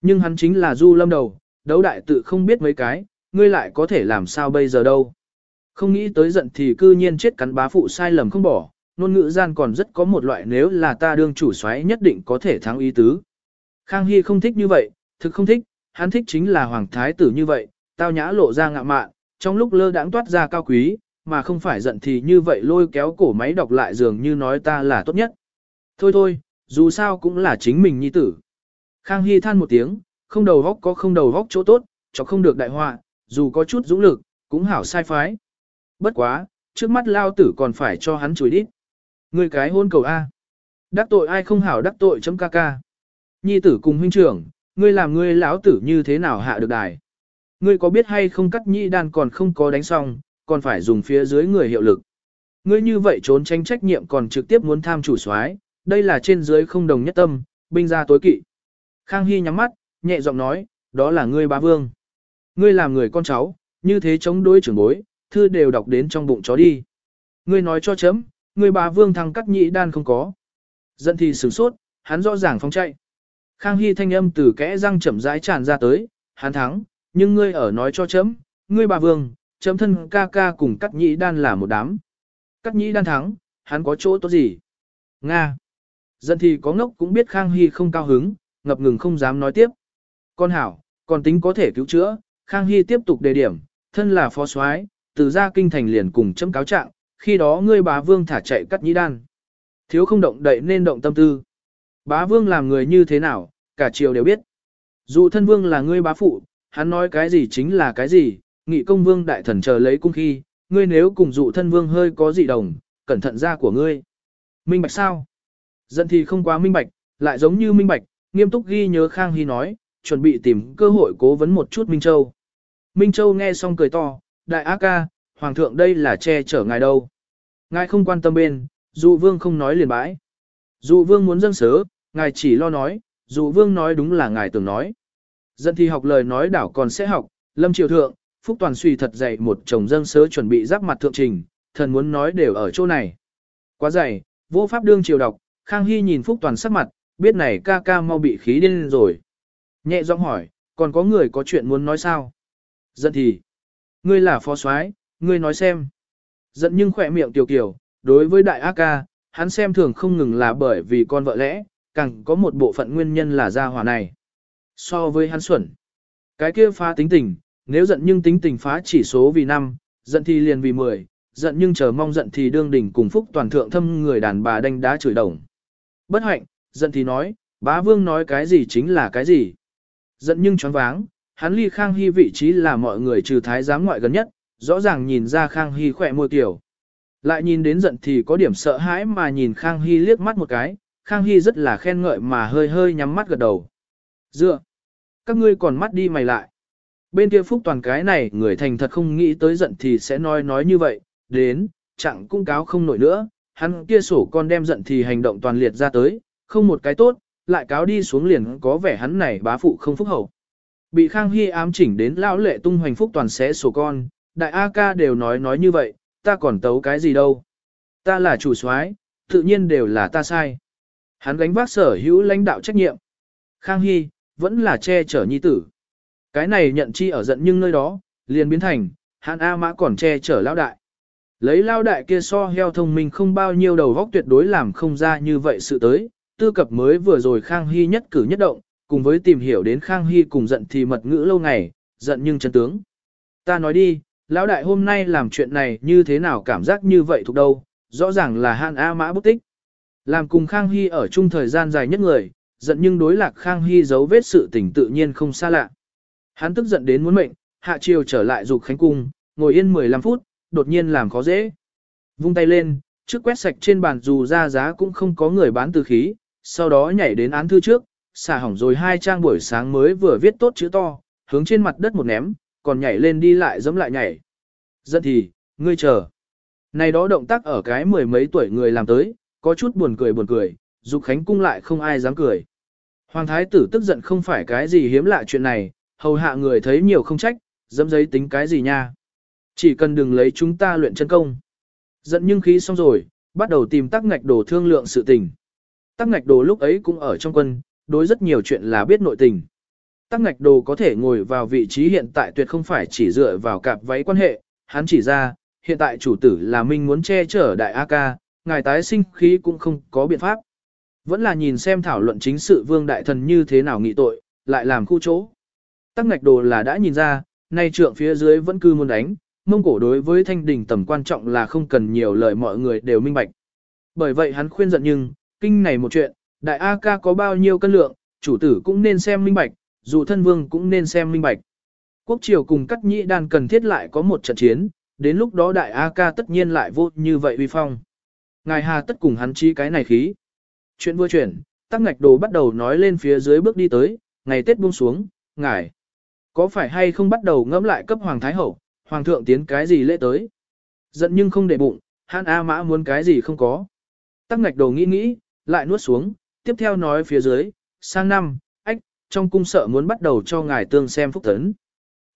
Nhưng hắn chính là du lâm đầu, đấu đại tự không biết mấy cái, ngươi lại có thể làm sao bây giờ đâu. Không nghĩ tới giận thì cư nhiên chết cắn bá phụ sai lầm không bỏ, ngôn ngữ gian còn rất có một loại nếu là ta đương chủ soái nhất định có thể thắng ý tứ. Khang Hy không thích như vậy, thực không thích, hắn thích chính là hoàng thái tử như vậy, tao nhã lộ ra ngạ mạn, trong lúc lơ đãng toát ra cao quý, mà không phải giận thì như vậy lôi kéo cổ máy đọc lại dường như nói ta là tốt nhất. Thôi thôi, dù sao cũng là chính mình nhi tử. Khang Hy than một tiếng, không đầu góc có không đầu góc chỗ tốt, cho không được đại họa, dù có chút dũng lực, cũng hảo sai phái. Bất quá, trước mắt lao tử còn phải cho hắn chùi đít. Người cái hôn cầu A. Đắc tội ai không hảo đắc tội chấm ca ca. Nhi tử cùng huynh trưởng, ngươi làm ngươi lão tử như thế nào hạ được đài. Ngươi có biết hay không cắt nhi đan còn không có đánh xong, còn phải dùng phía dưới người hiệu lực. Ngươi như vậy trốn tránh trách nhiệm còn trực tiếp muốn tham chủ soái, đây là trên dưới không đồng nhất tâm, binh ra tối kỵ. Khang Hy nhắm mắt, nhẹ giọng nói, đó là ngươi bá vương. Ngươi làm người con cháu, như thế chống đối trưởng bối, thư đều đọc đến trong bụng chó đi. Ngươi nói cho chấm, ngươi bà vương thăng cắt nhị đan không có. Giận thì sửng sốt, hắn rõ ràng phóng chạy. Khang Hy thanh âm từ kẽ răng chậm rãi tràn ra tới, hắn thắng, nhưng ngươi ở nói cho chấm, ngươi bà vương, chấm thân ca ca cùng cắt nhị đan là một đám. Cắt nhị đan thắng, hắn có chỗ tốt gì? Nga. Dân thì có ngốc cũng biết Khang Hy không cao hứng, ngập ngừng không dám nói tiếp. Con hảo, còn tính có thể cứu chữa, Khang Hy tiếp tục đề điểm, thân là phó soái, từ ra kinh thành liền cùng chấm cáo trạng, khi đó ngươi bá vương thả chạy cắt nhĩ đan. Thiếu không động đậy nên động tâm tư. Bá vương làm người như thế nào, cả triều đều biết. Dù thân vương là ngươi bá phụ, hắn nói cái gì chính là cái gì, nghị công vương đại thần chờ lấy cung khi, ngươi nếu cùng dụ thân vương hơi có gì đồng, cẩn thận ra của ngươi. Minh bạch sao? Giận thì không quá minh bạch, lại giống như minh bạch, nghiêm túc ghi nhớ Khang Hy nói, chuẩn bị tìm cơ hội cố vấn một chút Minh Châu. Minh Châu nghe xong cười to, đại á ca, hoàng thượng đây là che chở ngài đâu. Ngài không quan tâm bên, dụ vương không nói liền bãi. Dụ vương muốn dâng sớ, ngài chỉ lo nói, dụ vương nói đúng là ngài tưởng nói. Dân thì học lời nói đảo còn sẽ học, lâm triều thượng, Phúc Toàn suy thật dạy một chồng dâng sớ chuẩn bị giáp mặt thượng trình, thần muốn nói đều ở chỗ này. Quá dày, vô pháp đương triều đọc, Khang Hy nhìn Phúc Toàn sắc mặt, biết này ca ca mau bị khí điên rồi. Nhẹ giọng hỏi, còn có người có chuyện muốn nói sao? Dân thì, ngươi là phó soái, ngươi nói xem. Giận nhưng khỏe miệng tiểu kiểu, đối với đại A ca, hắn xem thường không ngừng là bởi vì con vợ lẽ, càng có một bộ phận nguyên nhân là gia hỏa này. So với hắn xuẩn, cái kia phá tính tình, nếu giận nhưng tính tình phá chỉ số vì 5, giận thì liền vì 10, giận nhưng chờ mong giận thì đương đỉnh cùng phúc toàn thượng thâm người đàn bà đánh đá chửi đồng. Bất hạnh, giận thì nói, bá vương nói cái gì chính là cái gì. Giận nhưng choáng váng, hắn ly Khang Hy vị trí là mọi người trừ thái giám ngoại gần nhất, rõ ràng nhìn ra Khang Hy khỏe môi tiểu. Lại nhìn đến giận thì có điểm sợ hãi mà nhìn Khang Hy liếc mắt một cái, Khang Hy rất là khen ngợi mà hơi hơi nhắm mắt gật đầu. Dựa! Các ngươi còn mắt đi mày lại. Bên kia phúc toàn cái này người thành thật không nghĩ tới giận thì sẽ nói nói như vậy, đến, chẳng cung cáo không nổi nữa, hắn kia sổ con đem giận thì hành động toàn liệt ra tới, không một cái tốt, lại cáo đi xuống liền có vẻ hắn này bá phụ không phúc hậu. Bị Khang Hy ám chỉnh đến lão lệ tung hoành phúc toàn xé sổ con, đại A ca đều nói nói như vậy, ta còn tấu cái gì đâu. Ta là chủ soái, tự nhiên đều là ta sai. Hắn gánh vác sở hữu lãnh đạo trách nhiệm. Khang Hy, vẫn là che chở nhi tử. Cái này nhận chi ở giận nhưng nơi đó, liền biến thành, hắn A mã còn che chở lão đại. Lấy lao đại kia so heo thông minh không bao nhiêu đầu góc tuyệt đối làm không ra như vậy sự tới, tư cập mới vừa rồi Khang Hy nhất cử nhất động, cùng với tìm hiểu đến Khang Hy cùng giận thì mật ngữ lâu ngày, giận nhưng chân tướng. Ta nói đi, lão đại hôm nay làm chuyện này như thế nào cảm giác như vậy thuộc đâu, rõ ràng là hạn A Mã bút tích. Làm cùng Khang Hy ở chung thời gian dài nhất người, giận nhưng đối lạc Khang Hy giấu vết sự tình tự nhiên không xa lạ. Hắn tức giận đến muốn mệnh, hạ chiều trở lại dục khánh cung, ngồi yên 15 phút, đột nhiên làm khó dễ. Vung tay lên, trước quét sạch trên bàn dù ra giá cũng không có người bán từ khí, sau đó nhảy đến án thư trước, xả hỏng rồi hai trang buổi sáng mới vừa viết tốt chữ to, hướng trên mặt đất một ném, còn nhảy lên đi lại giống lại nhảy. Giận thì, ngươi chờ. Này đó động tác ở cái mười mấy tuổi người làm tới, có chút buồn cười buồn cười, dục khánh cung lại không ai dám cười. Hoàng thái tử tức giận không phải cái gì hiếm lạ chuyện này, hầu hạ người thấy nhiều không trách, dẫm giấy tính cái gì nha. Chỉ cần đừng lấy chúng ta luyện chân công. Giận nhưng khí xong rồi, bắt đầu tìm tắc ngạch đồ thương lượng sự tình. Tắc ngạch đồ lúc ấy cũng ở trong quân, đối rất nhiều chuyện là biết nội tình. Tắc ngạch đồ có thể ngồi vào vị trí hiện tại tuyệt không phải chỉ dựa vào cặp váy quan hệ, hắn chỉ ra, hiện tại chủ tử là Minh muốn che chở đại A ca, ngài tái sinh khí cũng không có biện pháp. Vẫn là nhìn xem thảo luận chính sự vương đại thần như thế nào nghị tội, lại làm khu chỗ. Tắc ngạch đồ là đã nhìn ra, nay trượng phía dưới vẫn cư muốn đánh, mông cổ đối với thanh đình tầm quan trọng là không cần nhiều lời mọi người đều minh bạch. Bởi vậy hắn khuyên giận nhưng, kinh này một chuyện, đại A ca có bao nhiêu cân lượng, chủ tử cũng nên xem minh bạch, dù thân vương cũng nên xem minh bạch. Quốc triều cùng cắt nhĩ đan cần thiết lại có một trận chiến, đến lúc đó đại A ca tất nhiên lại vô như vậy uy phong. Ngài hà tất cùng hắn chi cái này khí. Chuyện vừa chuyển, tắc ngạch đồ bắt đầu nói lên phía dưới bước đi tới, ngày Tết buông xuống, ngài. Có phải hay không bắt đầu ngẫm lại cấp Hoàng Thái Hậu, Hoàng thượng tiến cái gì lễ tới? Giận nhưng không để bụng, hắn A mã muốn cái gì không có. Tắc ngạch đồ nghĩ nghĩ, lại nuốt xuống, tiếp theo nói phía dưới, sang năm, trong cung sợ muốn bắt đầu cho ngài tương xem phúc tấn.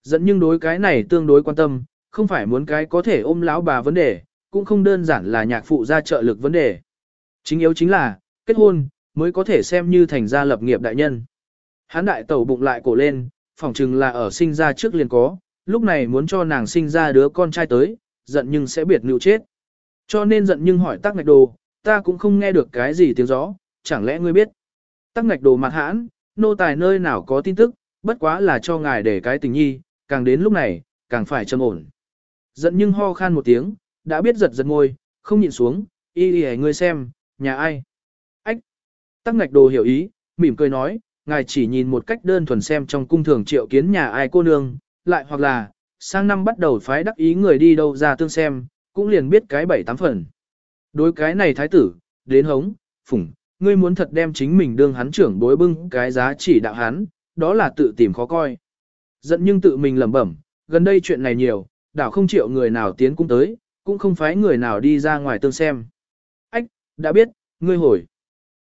Giận nhưng đối cái này tương đối quan tâm, không phải muốn cái có thể ôm lão bà vấn đề, cũng không đơn giản là nhạc phụ ra trợ lực vấn đề. Chính yếu chính là, kết hôn, mới có thể xem như thành gia lập nghiệp đại nhân. Hán đại tẩu bụng lại cổ lên, phỏng chừng là ở sinh ra trước liền có, lúc này muốn cho nàng sinh ra đứa con trai tới, giận nhưng sẽ biệt nữ chết. Cho nên giận nhưng hỏi tắc ngạch đồ, ta cũng không nghe được cái gì tiếng gió, chẳng lẽ ngươi biết. Tắc ngạch đồ mặt hãn, nô tài nơi nào có tin tức, bất quá là cho ngài để cái tình nhi, càng đến lúc này, càng phải trầm ổn. Giận nhưng ho khan một tiếng, đã biết giật giật môi, không nhịn xuống, y y ngươi xem, nhà ai. Ách! Tắc ngạch đồ hiểu ý, mỉm cười nói, ngài chỉ nhìn một cách đơn thuần xem trong cung thường triệu kiến nhà ai cô nương, lại hoặc là, sang năm bắt đầu phái đắc ý người đi đâu ra tương xem, cũng liền biết cái bảy tám phần. Đối cái này thái tử, đến hống, phủng, ngươi muốn thật đem chính mình đương hắn trưởng bối bưng cái giá chỉ đạo hắn, đó là tự tìm khó coi. Giận nhưng tự mình lẩm bẩm, gần đây chuyện này nhiều, đảo không chịu người nào tiến cung tới, cũng không phái người nào đi ra ngoài tương xem. Ách, đã biết, ngươi hồi.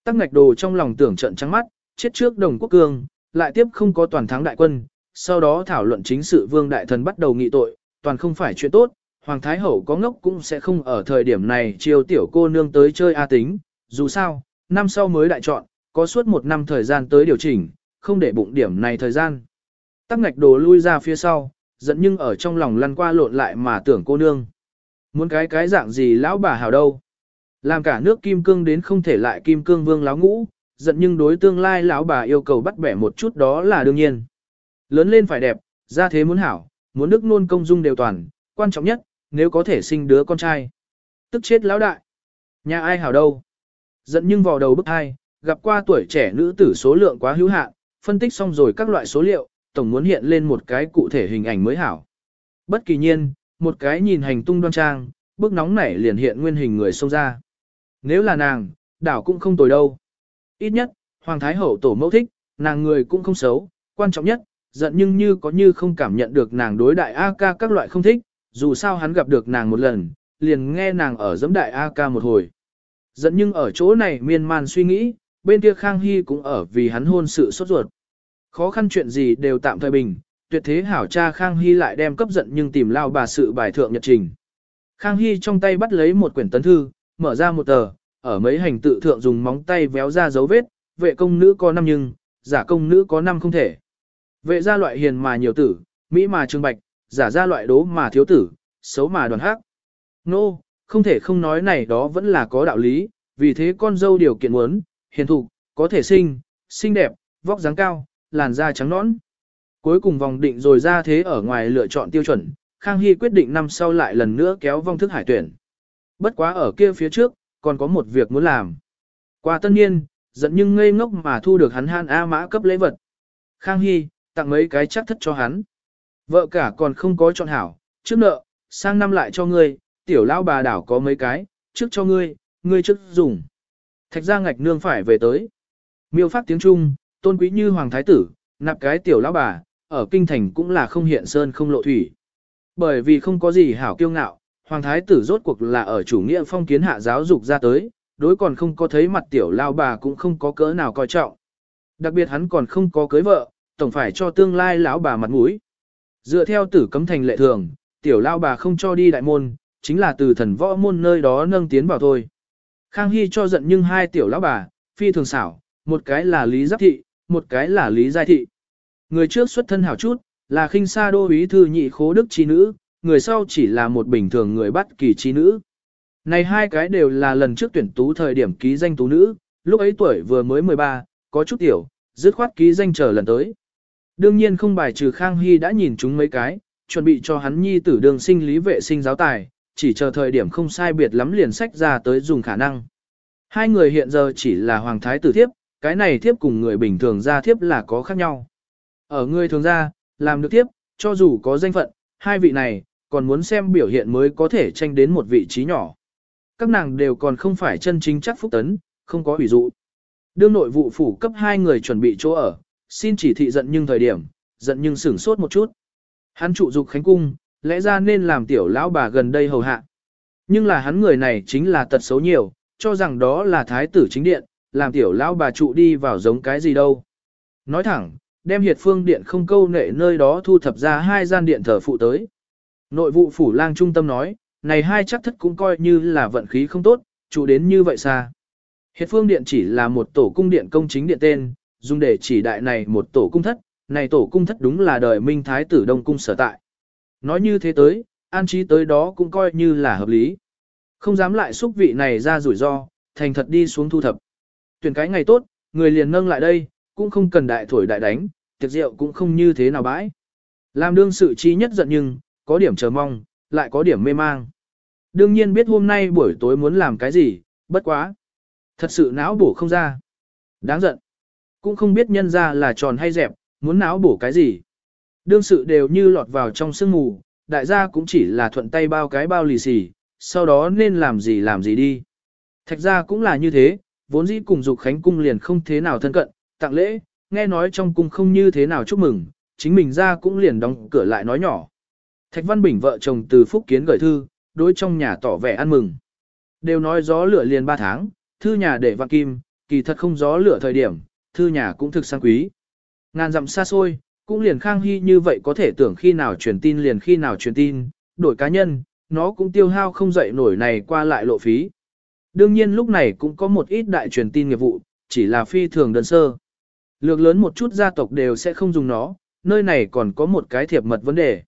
Tắc ngạch đồ trong lòng tưởng trận trắng mắt, chết trước đồng quốc cương, lại tiếp không có toàn thắng đại quân, sau đó thảo luận chính sự vương đại thần bắt đầu nghị tội, toàn không phải chuyện tốt, Hoàng Thái Hậu có ngốc cũng sẽ không ở thời điểm này chiêu tiểu cô nương tới chơi A tính, dù sao, năm sau mới đại chọn, có suốt một năm thời gian tới điều chỉnh, không để bụng điểm này thời gian. Tắc ngạch đồ lui ra phía sau, giận nhưng ở trong lòng lăn qua lộn lại mà tưởng cô nương. Muốn cái cái dạng gì lão bà hào đâu. Làm cả nước kim cương đến không thể lại kim cương vương láo ngũ, giận nhưng đối tương lai lão bà yêu cầu bắt bẻ một chút đó là đương nhiên. Lớn lên phải đẹp, ra thế muốn hảo, muốn đức nôn công dung đều toàn, quan trọng nhất, nếu có thể sinh đứa con trai. Tức chết lão đại. Nhà ai hảo đâu. Giận nhưng vào đầu bức hai, gặp qua tuổi trẻ nữ tử số lượng quá hữu hạn, phân tích xong rồi các loại số liệu, tổng muốn hiện lên một cái cụ thể hình ảnh mới hảo. Bất kỳ nhiên, một cái nhìn hành tung đoan trang, bước nóng nảy liền hiện nguyên hình người xông ra. Nếu là nàng, đảo cũng không tồi đâu. Ít nhất, Hoàng Thái Hậu tổ mẫu thích, nàng người cũng không xấu, quan trọng nhất, giận nhưng như có như không cảm nhận được nàng đối đại A ca các loại không thích, dù sao hắn gặp được nàng một lần, liền nghe nàng ở giấm đại A ca một hồi dẫn nhưng ở chỗ này miên man suy nghĩ, bên kia Khang Hy cũng ở vì hắn hôn sự sốt ruột. Khó khăn chuyện gì đều tạm thời bình, tuyệt thế hảo cha Khang Hy lại đem cấp giận nhưng tìm lao bà sự bài thượng nhật trình. Khang Hy trong tay bắt lấy một quyển tấn thư, mở ra một tờ, ở mấy hành tự thượng dùng móng tay véo ra dấu vết, vệ công nữ có năm nhưng, giả công nữ có năm không thể. Vệ gia loại hiền mà nhiều tử, mỹ mà trương bạch, giả ra loại đố mà thiếu tử, xấu mà đoàn hắc. Nô, no, không thể không nói này đó vẫn là có đạo lý, vì thế con dâu điều kiện muốn, hiền thục, có thể sinh, xinh đẹp, vóc dáng cao, làn da trắng nõn. Cuối cùng vòng định rồi ra thế ở ngoài lựa chọn tiêu chuẩn, Khang Hy quyết định năm sau lại lần nữa kéo vong thức hải tuyển. Bất quá ở kia phía trước, còn có một việc muốn làm. Qua tân niên, giận nhưng ngây ngốc mà thu được hắn han A mã cấp lễ vật. Khang Hy, tặng mấy cái chắc thất cho hắn. Vợ cả còn không có chọn hảo, trước nợ, sang năm lại cho ngươi, tiểu lão bà đảo có mấy cái, trước cho ngươi, ngươi trước dùng. Thạch ra ngạch nương phải về tới. Miêu phát tiếng Trung, tôn quý như hoàng thái tử, nạp cái tiểu lão bà, ở kinh thành cũng là không hiện sơn không lộ thủy. Bởi vì không có gì hảo kiêu ngạo, hoàng thái tử rốt cuộc là ở chủ nghĩa phong kiến hạ giáo dục ra tới, đối còn không có thấy mặt tiểu lao bà cũng không có cỡ nào coi trọng. Đặc biệt hắn còn không có cưới vợ, tổng phải cho tương lai lão bà mặt mũi. Dựa theo tử cấm thành lệ thường, tiểu lao bà không cho đi đại môn, chính là từ thần võ môn nơi đó nâng tiến vào thôi. Khang Hy cho giận nhưng hai tiểu lão bà, phi thường xảo, một cái là Lý Giáp Thị, một cái là Lý Giai Thị. Người trước xuất thân hảo chút, là khinh sa đô ý thư nhị khố đức chi nữ, người sau chỉ là một bình thường người bắt kỳ chi nữ. Này hai cái đều là lần trước tuyển tú thời điểm ký danh tú nữ, lúc ấy tuổi vừa mới 13, có chút tiểu, dứt khoát ký danh chờ lần tới. Đương nhiên không bài trừ Khang Hy đã nhìn chúng mấy cái, chuẩn bị cho hắn nhi tử đường sinh lý vệ sinh giáo tài, chỉ chờ thời điểm không sai biệt lắm liền sách ra tới dùng khả năng. Hai người hiện giờ chỉ là hoàng thái tử thiếp, cái này thiếp cùng người bình thường ra thiếp là có khác nhau. Ở người thường ra, làm được thiếp, cho dù có danh phận, hai vị này, còn muốn xem biểu hiện mới có thể tranh đến một vị trí nhỏ. Các nàng đều còn không phải chân chính chắc phúc tấn, không có ủy dụ. Đương nội vụ phủ cấp hai người chuẩn bị chỗ ở, xin chỉ thị giận nhưng thời điểm, giận nhưng sửng sốt một chút. Hắn trụ dục khánh cung, lẽ ra nên làm tiểu lão bà gần đây hầu hạ. Nhưng là hắn người này chính là tật xấu nhiều, cho rằng đó là thái tử chính điện, làm tiểu lão bà trụ đi vào giống cái gì đâu. Nói thẳng, đem hiệt phương điện không câu nệ nơi đó thu thập ra hai gian điện thờ phụ tới. Nội vụ phủ lang trung tâm nói, này hai chắc thất cũng coi như là vận khí không tốt, trụ đến như vậy xa. Hiệt phương điện chỉ là một tổ cung điện công chính điện tên, dùng để chỉ đại này một tổ cung thất, này tổ cung thất đúng là đời minh thái tử đông cung sở tại. Nói như thế tới, an trí tới đó cũng coi như là hợp lý. Không dám lại xúc vị này ra rủi ro, thành thật đi xuống thu thập. Tuyển cái ngày tốt, người liền nâng lại đây, cũng không cần đại thổi đại đánh, tiệc rượu cũng không như thế nào bãi. Làm đương sự chi nhất giận nhưng, có điểm chờ mong, lại có điểm mê mang. Đương nhiên biết hôm nay buổi tối muốn làm cái gì, bất quá. Thật sự não bổ không ra. Đáng giận. Cũng không biết nhân ra là tròn hay dẹp, muốn não bổ cái gì. Đương sự đều như lọt vào trong sương mù, đại gia cũng chỉ là thuận tay bao cái bao lì xì, sau đó nên làm gì làm gì đi. Thạch ra cũng là như thế, vốn dĩ cùng dục khánh cung liền không thế nào thân cận, tặng lễ, nghe nói trong cung không như thế nào chúc mừng, chính mình ra cũng liền đóng cửa lại nói nhỏ. Thạch Văn Bình vợ chồng từ Phúc Kiến gửi thư, đối trong nhà tỏ vẻ ăn mừng. Đều nói gió lửa liền 3 tháng, thư nhà để vạn kim, kỳ thật không gió lửa thời điểm, thư nhà cũng thực sang quý. Ngàn dặm xa xôi, cũng liền Khang Hy như vậy có thể tưởng khi nào truyền tin liền khi nào truyền tin, đổi cá nhân, nó cũng tiêu hao không dậy nổi này qua lại lộ phí. Đương nhiên lúc này cũng có một ít đại truyền tin nghiệp vụ, chỉ là phi thường đơn sơ. Lược lớn một chút gia tộc đều sẽ không dùng nó, nơi này còn có một cái thiệp mật vấn đề.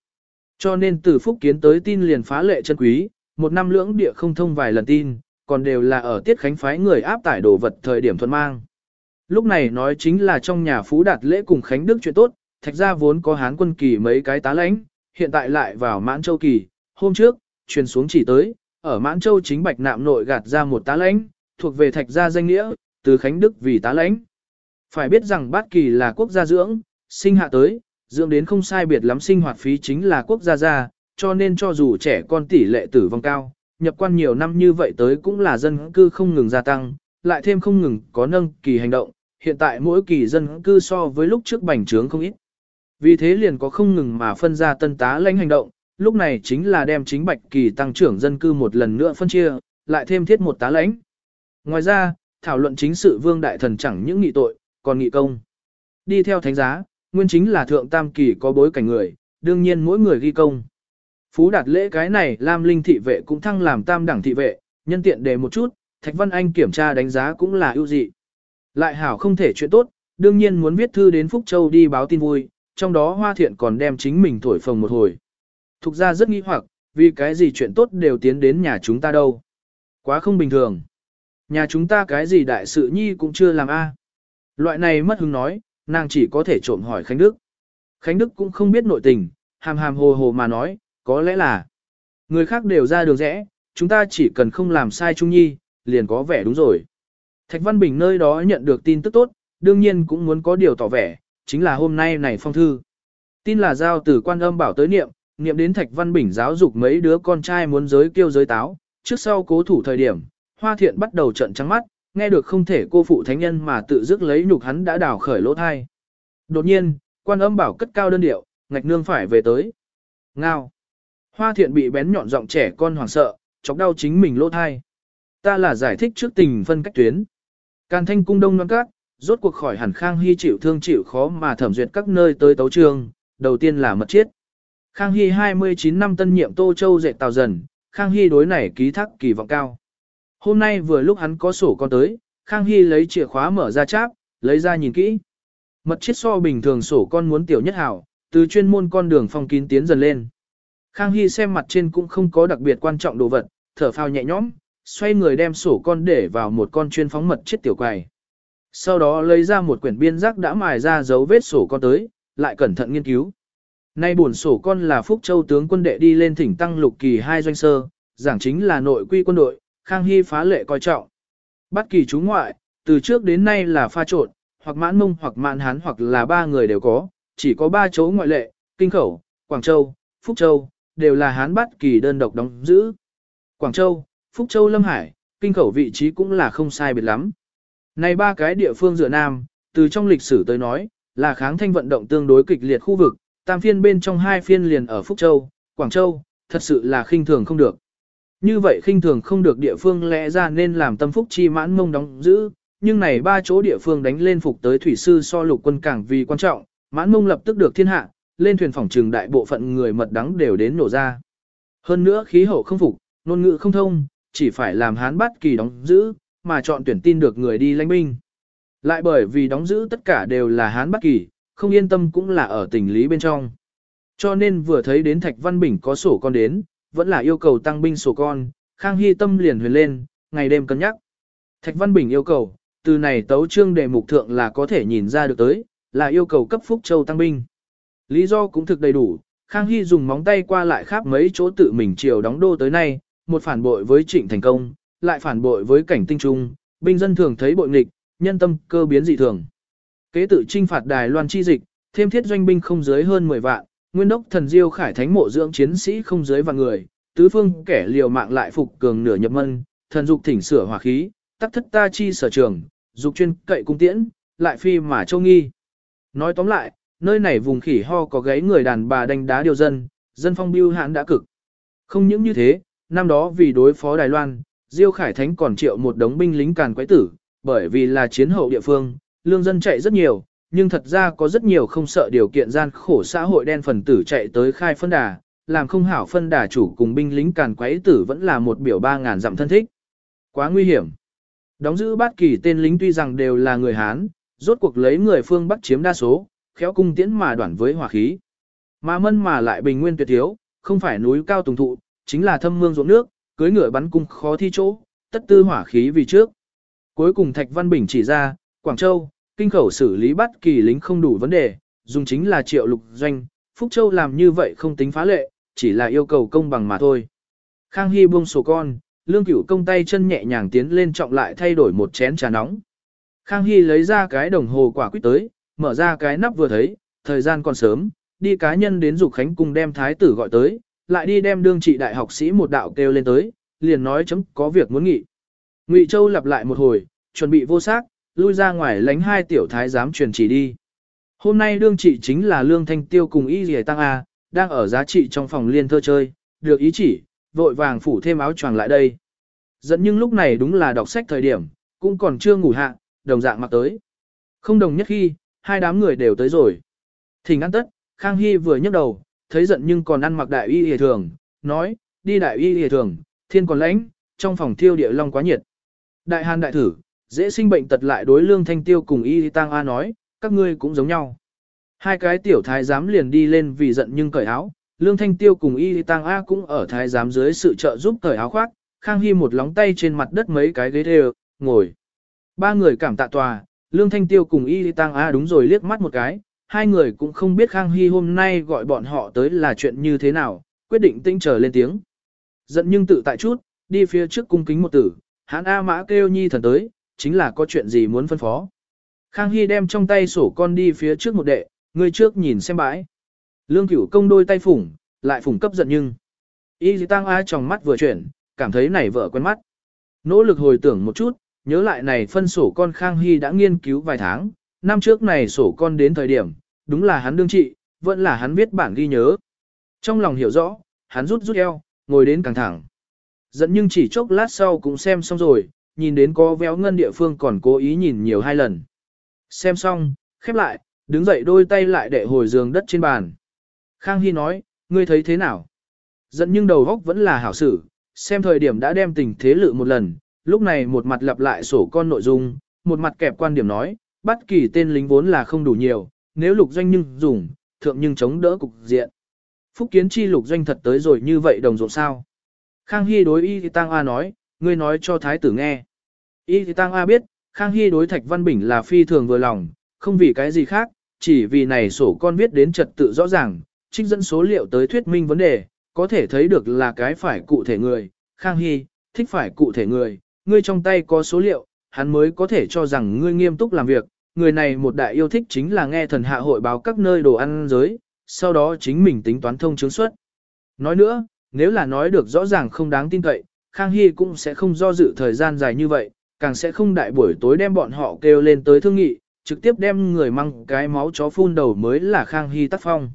Cho nên từ phúc kiến tới tin liền phá lệ chân quý, một năm lưỡng địa không thông vài lần tin, còn đều là ở tiết khánh phái người áp tải đồ vật thời điểm thuận mang. Lúc này nói chính là trong nhà phú đạt lễ cùng Khánh Đức chuyện tốt, thạch Gia vốn có hán quân kỳ mấy cái tá lãnh, hiện tại lại vào mãn châu kỳ, hôm trước, truyền xuống chỉ tới, ở mãn châu chính bạch nạm nội gạt ra một tá lãnh, thuộc về thạch gia danh nghĩa, từ Khánh Đức vì tá lãnh. Phải biết rằng bát kỳ là quốc gia dưỡng, sinh hạ tới, dưỡng đến không sai biệt lắm sinh hoạt phí chính là quốc gia gia, cho nên cho dù trẻ con tỷ lệ tử vong cao, nhập quan nhiều năm như vậy tới cũng là dân cư không ngừng gia tăng, lại thêm không ngừng có nâng kỳ hành động, hiện tại mỗi kỳ dân cư so với lúc trước bành trướng không ít. Vì thế liền có không ngừng mà phân ra tân tá lãnh hành động, lúc này chính là đem chính bạch kỳ tăng trưởng dân cư một lần nữa phân chia, lại thêm thiết một tá lãnh. Ngoài ra, thảo luận chính sự vương đại thần chẳng những nghị tội, còn nghị công. Đi theo thánh giá, nguyên chính là thượng tam kỳ có bối cảnh người, đương nhiên mỗi người ghi công. Phú đạt lễ cái này Lam Linh thị vệ cũng thăng làm tam đẳng thị vệ, nhân tiện để một chút, Thạch Văn Anh kiểm tra đánh giá cũng là ưu dị. Lại hảo không thể chuyện tốt, đương nhiên muốn viết thư đến Phúc Châu đi báo tin vui, trong đó Hoa Thiện còn đem chính mình thổi phồng một hồi. Thục ra rất nghi hoặc, vì cái gì chuyện tốt đều tiến đến nhà chúng ta đâu. Quá không bình thường. Nhà chúng ta cái gì đại sự nhi cũng chưa làm a. Loại này mất hứng nói, nàng chỉ có thể trộm hỏi Khánh Đức. Khánh Đức cũng không biết nội tình, hàm hàm hồ hồ mà nói, có lẽ là người khác đều ra đường rẽ, chúng ta chỉ cần không làm sai Trung Nhi, liền có vẻ đúng rồi. Thạch Văn Bình nơi đó nhận được tin tức tốt, đương nhiên cũng muốn có điều tỏ vẻ, chính là hôm nay này phong thư. Tin là giao từ quan âm bảo tới niệm, niệm đến Thạch Văn Bình giáo dục mấy đứa con trai muốn giới kêu giới táo, trước sau cố thủ thời điểm, Hoa Thiện bắt đầu trận trắng mắt, nghe được không thể cô phụ thánh nhân mà tự dứt lấy nhục hắn đã đào khởi lỗ thai. Đột nhiên, quan âm bảo cất cao đơn điệu, ngạch nương phải về tới. Ngao. Hoa Thiện bị bén nhọn giọng trẻ con hoảng sợ, chọc đau chính mình lỗ thai. Ta là giải thích trước tình phân cách tuyến. Càn thanh cung đông non cát, rốt cuộc khỏi hẳn Khang Hy chịu thương chịu khó mà thẩm duyệt các nơi tới tấu trường, đầu tiên là mật chiết. Khang Hy 29 năm tân nhiệm Tô Châu dệt tàu dần, Khang Hy đối này ký thác kỳ vọng cao. Hôm nay vừa lúc hắn có sổ con tới, Khang Hy lấy chìa khóa mở ra cháp, lấy ra nhìn kỹ. Mật chiết so bình thường sổ con muốn tiểu nhất hảo, từ chuyên môn con đường phong kín tiến dần lên. Khang Hy xem mặt trên cũng không có đặc biệt quan trọng đồ vật, thở phào nhẹ nhõm, xoay người đem sổ con để vào một con chuyên phóng mật chết tiểu quầy. Sau đó lấy ra một quyển biên giác đã mài ra dấu vết sổ con tới, lại cẩn thận nghiên cứu. Nay buồn sổ con là Phúc Châu tướng quân đệ đi lên thỉnh tăng lục kỳ hai doanh sơ, giảng chính là nội quy quân đội, Khang Hy phá lệ coi trọng. Bắt kỳ chú ngoại, từ trước đến nay là pha trộn, hoặc mãn mông hoặc mãn hán hoặc là ba người đều có, chỉ có ba chỗ ngoại lệ, Kinh Khẩu, Quảng Châu, Phúc Châu, đều là hán bắt kỳ đơn độc đóng giữ. Quảng Châu, Phúc Châu Lâm Hải, kinh khẩu vị trí cũng là không sai biệt lắm. Này ba cái địa phương dựa Nam, từ trong lịch sử tới nói, là kháng thanh vận động tương đối kịch liệt khu vực, tam phiên bên trong hai phiên liền ở Phúc Châu, Quảng Châu, thật sự là khinh thường không được. Như vậy khinh thường không được địa phương lẽ ra nên làm tâm phúc chi mãn mông đóng giữ, nhưng này ba chỗ địa phương đánh lên phục tới thủy sư so lục quân cảng vì quan trọng, mãn mông lập tức được thiên hạ, lên thuyền phòng trường đại bộ phận người mật đắng đều đến nổ ra. Hơn nữa khí hậu không phục, ngôn ngữ không thông, chỉ phải làm hán bắt kỳ đóng giữ, mà chọn tuyển tin được người đi lãnh binh. Lại bởi vì đóng giữ tất cả đều là hán Bắc kỳ, không yên tâm cũng là ở tình lý bên trong. Cho nên vừa thấy đến Thạch Văn Bình có sổ con đến, vẫn là yêu cầu tăng binh sổ con, Khang Hy tâm liền huyền lên, ngày đêm cân nhắc. Thạch Văn Bình yêu cầu, từ này tấu trương đề mục thượng là có thể nhìn ra được tới, là yêu cầu cấp Phúc Châu tăng binh. Lý do cũng thực đầy đủ, Khang Hy dùng móng tay qua lại khắp mấy chỗ tự mình chiều đóng đô tới nay, một phản bội với trịnh thành công, lại phản bội với cảnh tinh trung, binh dân thường thấy bội nghịch, nhân tâm cơ biến dị thường. Kế tự trinh phạt Đài Loan chi dịch, thêm thiết doanh binh không dưới hơn 10 vạn, nguyên đốc thần diêu khải thánh mộ dưỡng chiến sĩ không dưới vạn người, tứ phương kẻ liều mạng lại phục cường nửa nhập mân, thần dục thỉnh sửa hỏa khí, tắc thất ta chi sở trường, dục chuyên cậy cung tiễn, lại phi mà châu nghi. Nói tóm lại, nơi này vùng khỉ ho có gáy người đàn bà đánh đá điều dân, dân phong biêu hãn đã cực. Không những như thế, năm đó vì đối phó Đài Loan, Diêu Khải Thánh còn triệu một đống binh lính càn quái tử, bởi vì là chiến hậu địa phương, lương dân chạy rất nhiều, nhưng thật ra có rất nhiều không sợ điều kiện gian khổ xã hội đen phần tử chạy tới khai phân đà, làm không hảo phân đà chủ cùng binh lính càn quái tử vẫn là một biểu ba ngàn dặm thân thích. Quá nguy hiểm. Đóng giữ bát kỳ tên lính tuy rằng đều là người Hán, rốt cuộc lấy người phương Bắc chiếm đa số, khéo cung tiễn mà đoạn với hỏa khí. Mà mân mà lại bình nguyên tuyệt thiếu, không phải núi cao tùng thụ, chính là thâm mương ruộng nước, cưới ngựa bắn cung khó thi chỗ, tất tư hỏa khí vì trước. Cuối cùng Thạch Văn Bình chỉ ra, Quảng Châu, kinh khẩu xử lý bắt kỳ lính không đủ vấn đề, dùng chính là triệu lục doanh, Phúc Châu làm như vậy không tính phá lệ, chỉ là yêu cầu công bằng mà thôi. Khang Hy buông sổ con, lương cửu công tay chân nhẹ nhàng tiến lên trọng lại thay đổi một chén trà nóng. Khang Hy lấy ra cái đồng hồ quả quyết tới, mở ra cái nắp vừa thấy, thời gian còn sớm, đi cá nhân đến dục khánh cung đem thái tử gọi tới, lại đi đem đương trị đại học sĩ một đạo kêu lên tới, liền nói chấm có việc muốn nghị. Ngụy Châu lặp lại một hồi, chuẩn bị vô xác, lui ra ngoài lánh hai tiểu thái giám truyền chỉ đi. Hôm nay đương trị chính là Lương Thanh Tiêu cùng Y Lìa Tăng A, đang ở giá trị trong phòng liên thơ chơi, được ý chỉ, vội vàng phủ thêm áo choàng lại đây. Dẫn nhưng lúc này đúng là đọc sách thời điểm, cũng còn chưa ngủ hạ, đồng dạng mặc tới. Không đồng nhất khi, hai đám người đều tới rồi. Thỉnh ăn tất, Khang Hy vừa nhấc đầu, thấy giận nhưng còn ăn mặc đại y hề thường, nói, đi đại y hề thường, thiên còn lãnh, trong phòng thiêu địa long quá nhiệt. Đại hàn đại thử, dễ sinh bệnh tật lại đối lương thanh tiêu cùng y tang a nói, các ngươi cũng giống nhau. Hai cái tiểu thái giám liền đi lên vì giận nhưng cởi áo, lương thanh tiêu cùng y tang a cũng ở thái giám dưới sự trợ giúp cởi áo khoác, khang hy một lóng tay trên mặt đất mấy cái ghế đều, ngồi. Ba người cảm tạ tòa, lương thanh tiêu cùng y tang a đúng rồi liếc mắt một cái, hai người cũng không biết khang hy hôm nay gọi bọn họ tới là chuyện như thế nào, quyết định tinh trở lên tiếng. Giận nhưng tự tại chút, đi phía trước cung kính một tử, hãn A mã kêu nhi thần tới, chính là có chuyện gì muốn phân phó. Khang Hy đem trong tay sổ con đi phía trước một đệ, người trước nhìn xem bãi. Lương cửu công đôi tay phủng, lại phủng cấp giận nhưng. Y dì tăng A trong mắt vừa chuyển, cảm thấy này vợ quen mắt. Nỗ lực hồi tưởng một chút, nhớ lại này phân sổ con Khang Hy đã nghiên cứu vài tháng, năm trước này sổ con đến thời điểm, đúng là hắn đương trị, vẫn là hắn viết bản ghi nhớ. Trong lòng hiểu rõ, hắn rút rút eo, ngồi đến càng thẳng. Dẫn nhưng chỉ chốc lát sau cũng xem xong rồi, nhìn đến có véo ngân địa phương còn cố ý nhìn nhiều hai lần. Xem xong, khép lại, đứng dậy đôi tay lại để hồi giường đất trên bàn. Khang Hy nói, ngươi thấy thế nào? Dẫn nhưng đầu góc vẫn là hảo sử, xem thời điểm đã đem tình thế lự một lần, lúc này một mặt lặp lại sổ con nội dung, một mặt kẹp quan điểm nói, bất kỳ tên lính vốn là không đủ nhiều, nếu lục doanh nhưng dùng, thượng nhưng chống đỡ cục diện. Phúc kiến chi lục doanh thật tới rồi như vậy đồng ruộng sao? Khang Hy đối Y Thị Tăng A nói, ngươi nói cho thái tử nghe. Y Thị Tăng A biết, Khang Hy đối Thạch Văn Bình là phi thường vừa lòng, không vì cái gì khác, chỉ vì này sổ con viết đến trật tự rõ ràng, trích dẫn số liệu tới thuyết minh vấn đề, có thể thấy được là cái phải cụ thể người. Khang Hy, thích phải cụ thể người, ngươi trong tay có số liệu, hắn mới có thể cho rằng ngươi nghiêm túc làm việc. Người này một đại yêu thích chính là nghe thần hạ hội báo các nơi đồ ăn giới, sau đó chính mình tính toán thông chứng suất. Nói nữa, nếu là nói được rõ ràng không đáng tin cậy, Khang Hy cũng sẽ không do dự thời gian dài như vậy, càng sẽ không đại buổi tối đem bọn họ kêu lên tới thương nghị, trực tiếp đem người mang cái máu chó phun đầu mới là Khang Hy tác phong.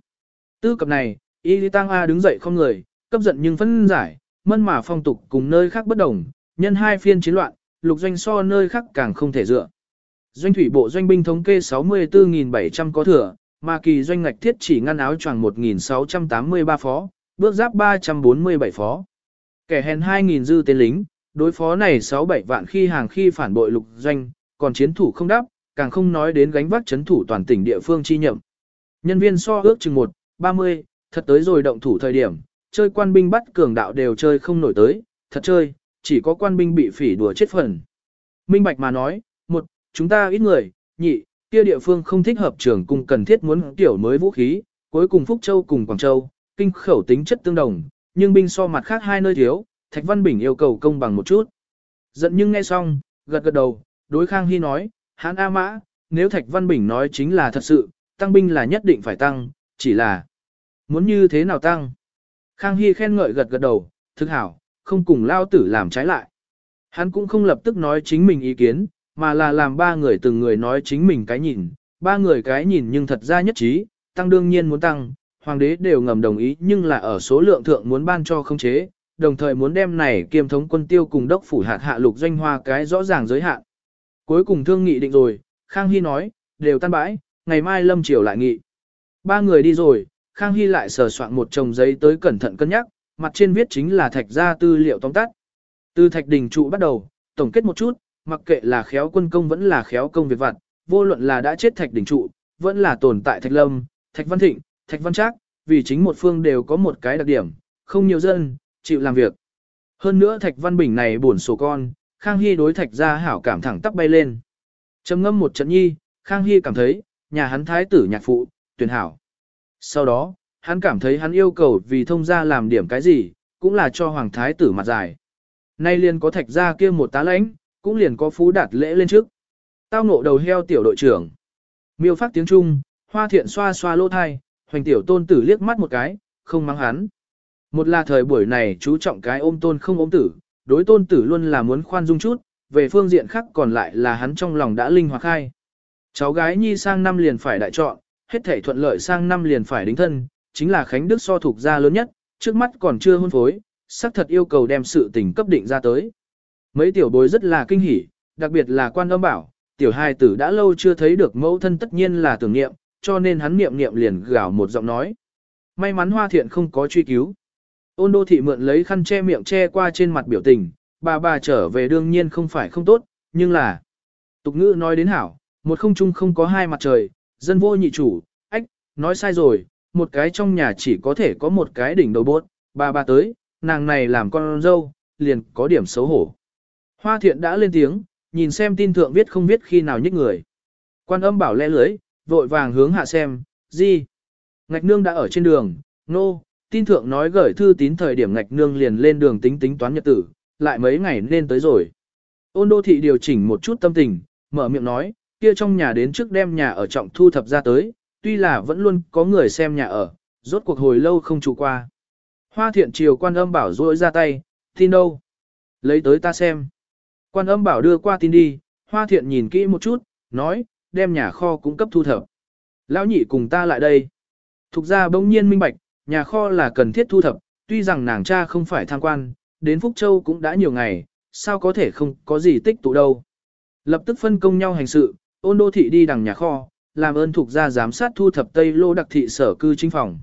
Tư cập này, Y Lý Tăng A đứng dậy không người, cấp giận nhưng phân giải, mân mà phong tục cùng nơi khác bất đồng, nhân hai phiên chiến loạn, lục doanh so nơi khác càng không thể dựa. Doanh thủy bộ doanh binh thống kê 64.700 có thừa, mà kỳ doanh ngạch thiết chỉ ngăn áo choàng 1.683 phó, bước giáp 347 phó. Kẻ hèn 2.000 dư tên lính, đối phó này 6-7 vạn khi hàng khi phản bội lục doanh, còn chiến thủ không đáp, càng không nói đến gánh vác chấn thủ toàn tỉnh địa phương chi nhậm. Nhân viên so ước chừng 1, 30, thật tới rồi động thủ thời điểm, chơi quan binh bắt cường đạo đều chơi không nổi tới, thật chơi, chỉ có quan binh bị phỉ đùa chết phần. Minh Bạch mà nói, một, chúng ta ít người, nhị, kia địa phương không thích hợp trường cung cần thiết muốn tiểu mới vũ khí, cuối cùng Phúc Châu cùng Quảng Châu, kinh khẩu tính chất tương đồng, nhưng binh so mặt khác hai nơi thiếu, Thạch Văn Bình yêu cầu công bằng một chút. Giận nhưng nghe xong, gật gật đầu, đối Khang Hy nói, hán A Mã, nếu Thạch Văn Bình nói chính là thật sự, tăng binh là nhất định phải tăng, chỉ là muốn như thế nào tăng. Khang Hy khen ngợi gật gật đầu, thực hảo, không cùng lao tử làm trái lại. Hắn cũng không lập tức nói chính mình ý kiến, mà là làm ba người từng người nói chính mình cái nhìn, ba người cái nhìn nhưng thật ra nhất trí, tăng đương nhiên muốn tăng, hoàng đế đều ngầm đồng ý nhưng là ở số lượng thượng muốn ban cho không chế, đồng thời muốn đem này kiêm thống quân tiêu cùng đốc phủ hạt hạ lục doanh hoa cái rõ ràng giới hạn. Cuối cùng thương nghị định rồi, Khang Hy nói, đều tan bãi, ngày mai lâm triều lại nghị. Ba người đi rồi, Khang Hy lại sờ soạn một chồng giấy tới cẩn thận cân nhắc, mặt trên viết chính là thạch gia tư liệu tóm tắt. Từ thạch đình trụ bắt đầu, tổng kết một chút, mặc kệ là khéo quân công vẫn là khéo công việc vặt, vô luận là đã chết thạch đỉnh trụ, vẫn là tồn tại thạch lâm, thạch văn thịnh, thạch văn trác, vì chính một phương đều có một cái đặc điểm, không nhiều dân, chịu làm việc. Hơn nữa thạch văn bình này buồn sổ con, Khang Hy đối thạch gia hảo cảm thẳng tắp bay lên. Trầm ngâm một trận nhi, Khang Hy cảm thấy, nhà hắn thái tử nhạc phụ, tuyển hảo. Sau đó, hắn cảm thấy hắn yêu cầu vì thông gia làm điểm cái gì, cũng là cho hoàng thái tử mặt dài. Nay liền có thạch gia kia một tá lãnh, cũng liền có phú đạt lễ lên trước. Tao ngộ đầu heo tiểu đội trưởng. Miêu phát tiếng Trung, hoa thiện xoa xoa lỗ thai, hoành tiểu tôn tử liếc mắt một cái, không mắng hắn. Một là thời buổi này chú trọng cái ôm tôn không ôm tử, đối tôn tử luôn là muốn khoan dung chút, về phương diện khác còn lại là hắn trong lòng đã linh hoạt khai. Cháu gái nhi sang năm liền phải đại chọn, hết thể thuận lợi sang năm liền phải đính thân, chính là Khánh Đức so thuộc gia lớn nhất, trước mắt còn chưa hôn phối, xác thật yêu cầu đem sự tình cấp định ra tới. Mấy tiểu bối rất là kinh hỉ, đặc biệt là quan âm bảo, tiểu hài tử đã lâu chưa thấy được mẫu thân tất nhiên là tưởng niệm, cho nên hắn niệm niệm liền gào một giọng nói. May mắn hoa thiện không có truy cứu. Ôn đô thị mượn lấy khăn che miệng che qua trên mặt biểu tình, bà bà trở về đương nhiên không phải không tốt, nhưng là... Tục ngữ nói đến hảo, một không chung không có hai mặt trời, dân vô nhị chủ, ách, nói sai rồi, một cái trong nhà chỉ có thể có một cái đỉnh đầu bốt, bà bà tới, nàng này làm con dâu, liền có điểm xấu hổ. Hoa thiện đã lên tiếng, nhìn xem tin thượng viết không viết khi nào nhích người. Quan âm bảo lẽ lưới, vội vàng hướng hạ xem, gì? Ngạch nương đã ở trên đường, nô, no, tin thượng nói gửi thư tín thời điểm ngạch nương liền lên đường tính tính toán nhật tử, lại mấy ngày nên tới rồi. Ôn đô thị điều chỉnh một chút tâm tình, mở miệng nói, kia trong nhà đến trước đem nhà ở trọng thu thập ra tới, tuy là vẫn luôn có người xem nhà ở, rốt cuộc hồi lâu không trụ qua. Hoa thiện triều quan âm bảo rỗi ra tay, tin đâu? Lấy tới ta xem. Quan âm bảo đưa qua tin đi, hoa thiện nhìn kỹ một chút, nói, đem nhà kho cung cấp thu thập. Lão nhị cùng ta lại đây. Thục ra bỗng nhiên minh bạch, nhà kho là cần thiết thu thập, tuy rằng nàng cha không phải tham quan, đến Phúc Châu cũng đã nhiều ngày, sao có thể không có gì tích tụ đâu. Lập tức phân công nhau hành sự, ôn đô thị đi đằng nhà kho, làm ơn thuộc gia giám sát thu thập Tây Lô đặc thị sở cư chính phòng.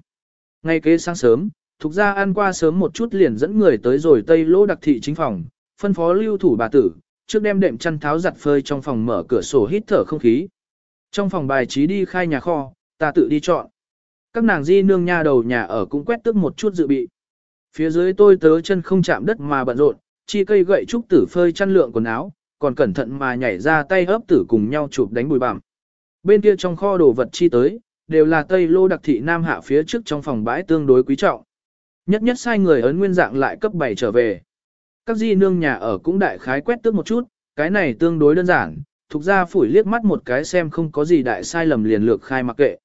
Ngay kế sáng sớm, thuộc gia ăn qua sớm một chút liền dẫn người tới rồi Tây Lô đặc thị chính phòng, phân phó lưu thủ bà tử, trước đem đệm chăn tháo giặt phơi trong phòng mở cửa sổ hít thở không khí. Trong phòng bài trí đi khai nhà kho, ta tự đi chọn. Các nàng di nương nha đầu nhà ở cũng quét tước một chút dự bị. Phía dưới tôi tớ chân không chạm đất mà bận rộn, chi cây gậy trúc tử phơi chăn lượng quần áo, còn cẩn thận mà nhảy ra tay ấp tử cùng nhau chụp đánh bùi bằm. Bên kia trong kho đồ vật chi tới, đều là tây lô đặc thị nam hạ phía trước trong phòng bãi tương đối quý trọng. Nhất nhất sai người ấn nguyên dạng lại cấp 7 trở về. Các di nương nhà ở cũng đại khái quét tước một chút, cái này tương đối đơn giản, thuộc ra phủi liếc mắt một cái xem không có gì đại sai lầm liền lược khai mặc kệ.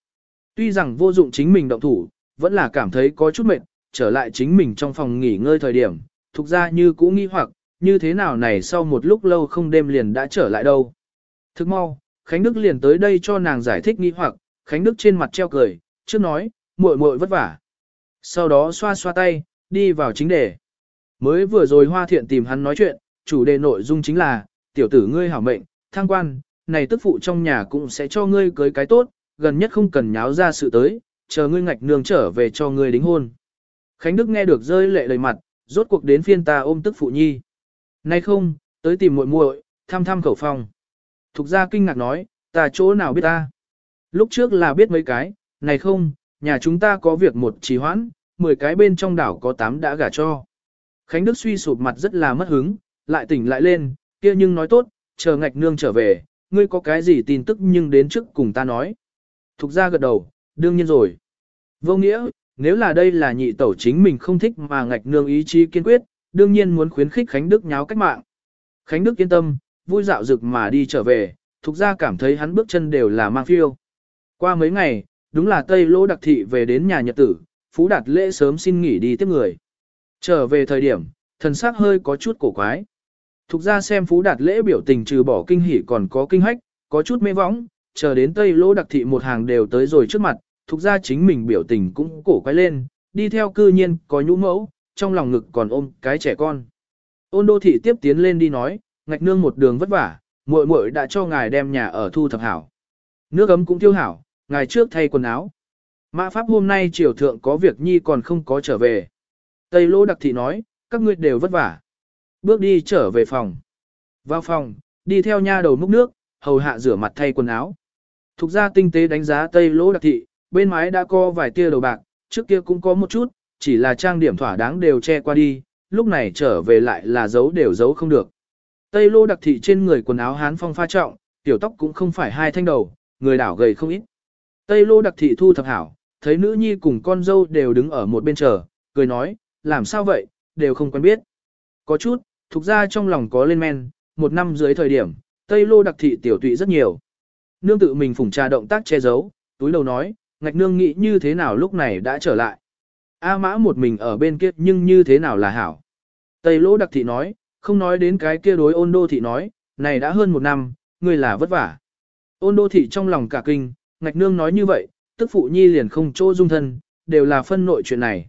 Tuy rằng vô dụng chính mình động thủ, vẫn là cảm thấy có chút mệt, trở lại chính mình trong phòng nghỉ ngơi thời điểm, thuộc ra như cũ nghi hoặc, như thế nào này sau một lúc lâu không đêm liền đã trở lại đâu. Thức mau, Khánh Đức liền tới đây cho nàng giải thích nghi hoặc, Khánh Đức trên mặt treo cười, trước nói, muội muội vất vả. Sau đó xoa xoa tay, đi vào chính đề. Mới vừa rồi Hoa Thiện tìm hắn nói chuyện, chủ đề nội dung chính là, tiểu tử ngươi hảo mệnh, thăng quan, này tức phụ trong nhà cũng sẽ cho ngươi cưới cái tốt, gần nhất không cần nháo ra sự tới, chờ ngươi ngạch nương trở về cho ngươi đính hôn. Khánh Đức nghe được rơi lệ đầy mặt, rốt cuộc đến phiên ta ôm tức phụ nhi. Nay không, tới tìm muội muội, thăm thăm khẩu phòng. Thục gia kinh ngạc nói, ta chỗ nào biết ta. Lúc trước là biết mấy cái, này không, nhà chúng ta có việc một trì hoãn, 10 cái bên trong đảo có 8 đã gả cho. Khánh Đức suy sụp mặt rất là mất hứng, lại tỉnh lại lên, kia nhưng nói tốt, chờ ngạch nương trở về, ngươi có cái gì tin tức nhưng đến trước cùng ta nói. Thục ra gật đầu, đương nhiên rồi. Vô nghĩa, nếu là đây là nhị tẩu chính mình không thích mà ngạch nương ý chí kiên quyết, đương nhiên muốn khuyến khích Khánh Đức nháo cách mạng. Khánh Đức yên tâm, vui dạo dực mà đi trở về, thục ra cảm thấy hắn bước chân đều là mang phiêu. Qua mấy ngày, đúng là Tây Lô Đặc Thị về đến nhà nhật tử, Phú Đạt lễ sớm xin nghỉ đi tiếp người. Trở về thời điểm, thần sắc hơi có chút cổ quái. Thục ra xem Phú Đạt lễ biểu tình trừ bỏ kinh hỉ còn có kinh hách, có chút mê võng, chờ đến Tây Lô Đặc Thị một hàng đều tới rồi trước mặt, thục ra chính mình biểu tình cũng cổ quái lên, đi theo cư nhiên có nhũ mẫu, trong lòng ngực còn ôm cái trẻ con. Ôn đô thị tiếp tiến lên đi nói, ngạch nương một đường vất vả, muội muội đã cho ngài đem nhà ở thu thập hảo. Nước ấm cũng tiêu hảo, ngài trước thay quần áo. Mã Pháp hôm nay triều thượng có việc nhi còn không có trở về. Tây Lô Đặc Thị nói, các ngươi đều vất vả. Bước đi trở về phòng. Vào phòng, đi theo nha đầu múc nước, hầu hạ rửa mặt thay quần áo. Thục ra tinh tế đánh giá Tây Lô Đặc Thị, bên mái đã có vài tia đầu bạc, trước kia cũng có một chút, chỉ là trang điểm thỏa đáng đều che qua đi, lúc này trở về lại là giấu đều giấu không được. Tây Lô Đặc Thị trên người quần áo hán phong pha trọng, tiểu tóc cũng không phải hai thanh đầu, người đảo gầy không ít. Tây Lô Đặc Thị thu thập hảo, thấy nữ nhi cùng con dâu đều đứng ở một bên chờ, cười nói, làm sao vậy, đều không quen biết. Có chút, thuộc ra trong lòng có lên men, một năm dưới thời điểm, Tây Lô đặc thị tiểu tụy rất nhiều. Nương tự mình phủng trà động tác che giấu, túi đầu nói, ngạch nương nghĩ như thế nào lúc này đã trở lại. A mã một mình ở bên kia nhưng như thế nào là hảo. Tây Lô đặc thị nói, không nói đến cái kia đối ôn đô thị nói, này đã hơn một năm, người là vất vả. Ôn đô thị trong lòng cả kinh, ngạch nương nói như vậy, tức phụ nhi liền không chỗ dung thân, đều là phân nội chuyện này.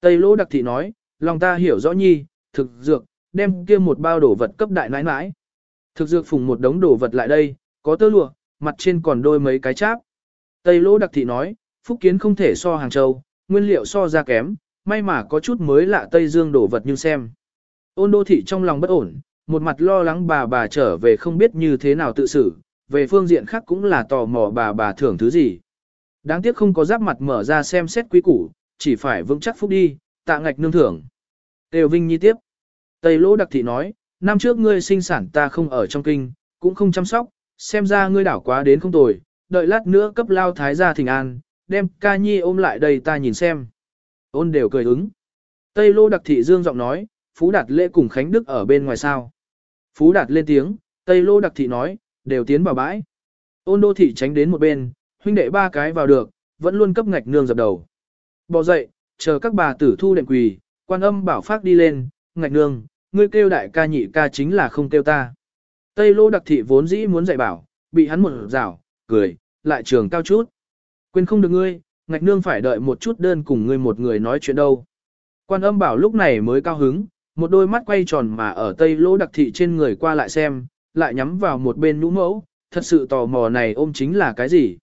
Tây lỗ đặc thị nói, lòng ta hiểu rõ nhi, thực dược, đem kia một bao đồ vật cấp đại nãi nãi. Thực dược phùng một đống đồ vật lại đây, có tơ lụa, mặt trên còn đôi mấy cái cháp. Tây lỗ đặc thị nói, phúc kiến không thể so hàng châu, nguyên liệu so ra kém, may mà có chút mới lạ Tây Dương đồ vật như xem. Ôn đô thị trong lòng bất ổn, một mặt lo lắng bà bà trở về không biết như thế nào tự xử, về phương diện khác cũng là tò mò bà bà thưởng thứ gì. Đáng tiếc không có giáp mặt mở ra xem xét quý củ, chỉ phải vững chắc phúc đi, tạ ngạch nương thưởng. Tề Vinh Nhi tiếp. Tây Lỗ Đặc Thị nói, năm trước ngươi sinh sản ta không ở trong kinh, cũng không chăm sóc, xem ra ngươi đảo quá đến không tồi, đợi lát nữa cấp lao thái gia thỉnh an, đem ca nhi ôm lại đây ta nhìn xem. Ôn đều cười ứng. Tây Lô Đặc Thị Dương giọng nói, Phú Đạt lễ cùng Khánh Đức ở bên ngoài sao. Phú Đạt lên tiếng, Tây Lô Đặc Thị nói, đều tiến vào bãi. Ôn đô thị tránh đến một bên, huynh đệ ba cái vào được, vẫn luôn cấp ngạch nương dập đầu. Bỏ dậy, chờ các bà tử thu đệm quỳ, quan âm bảo phát đi lên, ngạch nương, ngươi kêu đại ca nhị ca chính là không kêu ta. Tây lô đặc thị vốn dĩ muốn dạy bảo, bị hắn một rào, cười, lại trường cao chút. Quên không được ngươi, ngạch nương phải đợi một chút đơn cùng ngươi một người nói chuyện đâu. Quan âm bảo lúc này mới cao hứng, một đôi mắt quay tròn mà ở tây lô đặc thị trên người qua lại xem, lại nhắm vào một bên nhũ mẫu, thật sự tò mò này ôm chính là cái gì.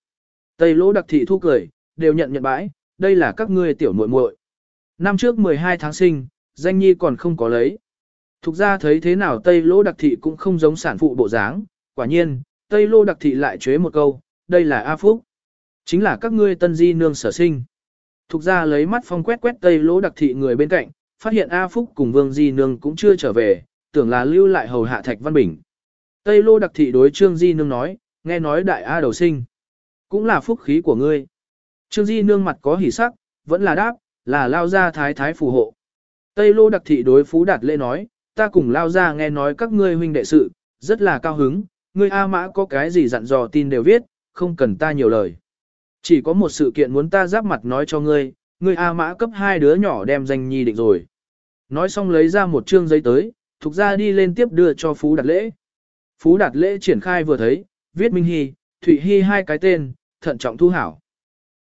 Tây lỗ đặc thị thu cười, đều nhận nhận bãi, đây là các ngươi tiểu muội muội. Năm trước 12 tháng sinh, danh nhi còn không có lấy. Thục ra thấy thế nào Tây lỗ đặc thị cũng không giống sản phụ bộ dáng, quả nhiên, Tây lô đặc thị lại chế một câu, đây là A Phúc. Chính là các ngươi tân di nương sở sinh. Thục ra lấy mắt phong quét quét Tây lỗ đặc thị người bên cạnh, phát hiện A Phúc cùng Vương Di Nương cũng chưa trở về, tưởng là lưu lại hầu hạ Thạch Văn Bình. Tây lô đặc thị đối Trương Di Nương nói, nghe nói đại A đầu sinh. Cũng là phúc khí của ngươi. Trương Di nương mặt có hỉ sắc, vẫn là đáp, là lao gia thái thái phù hộ. Tây lô đặc thị đối phú đạt lễ nói, ta cùng lao gia nghe nói các ngươi huynh đệ sự, rất là cao hứng, ngươi A mã có cái gì dặn dò tin đều viết, không cần ta nhiều lời. Chỉ có một sự kiện muốn ta giáp mặt nói cho ngươi, ngươi A mã cấp hai đứa nhỏ đem danh nhi định rồi. Nói xong lấy ra một chương giấy tới, thuộc ra đi lên tiếp đưa cho Phú Đạt Lễ. Phú Đạt Lễ triển khai vừa thấy, viết Minh Hy, Thụy Hy hai cái tên, thận trọng thu hảo.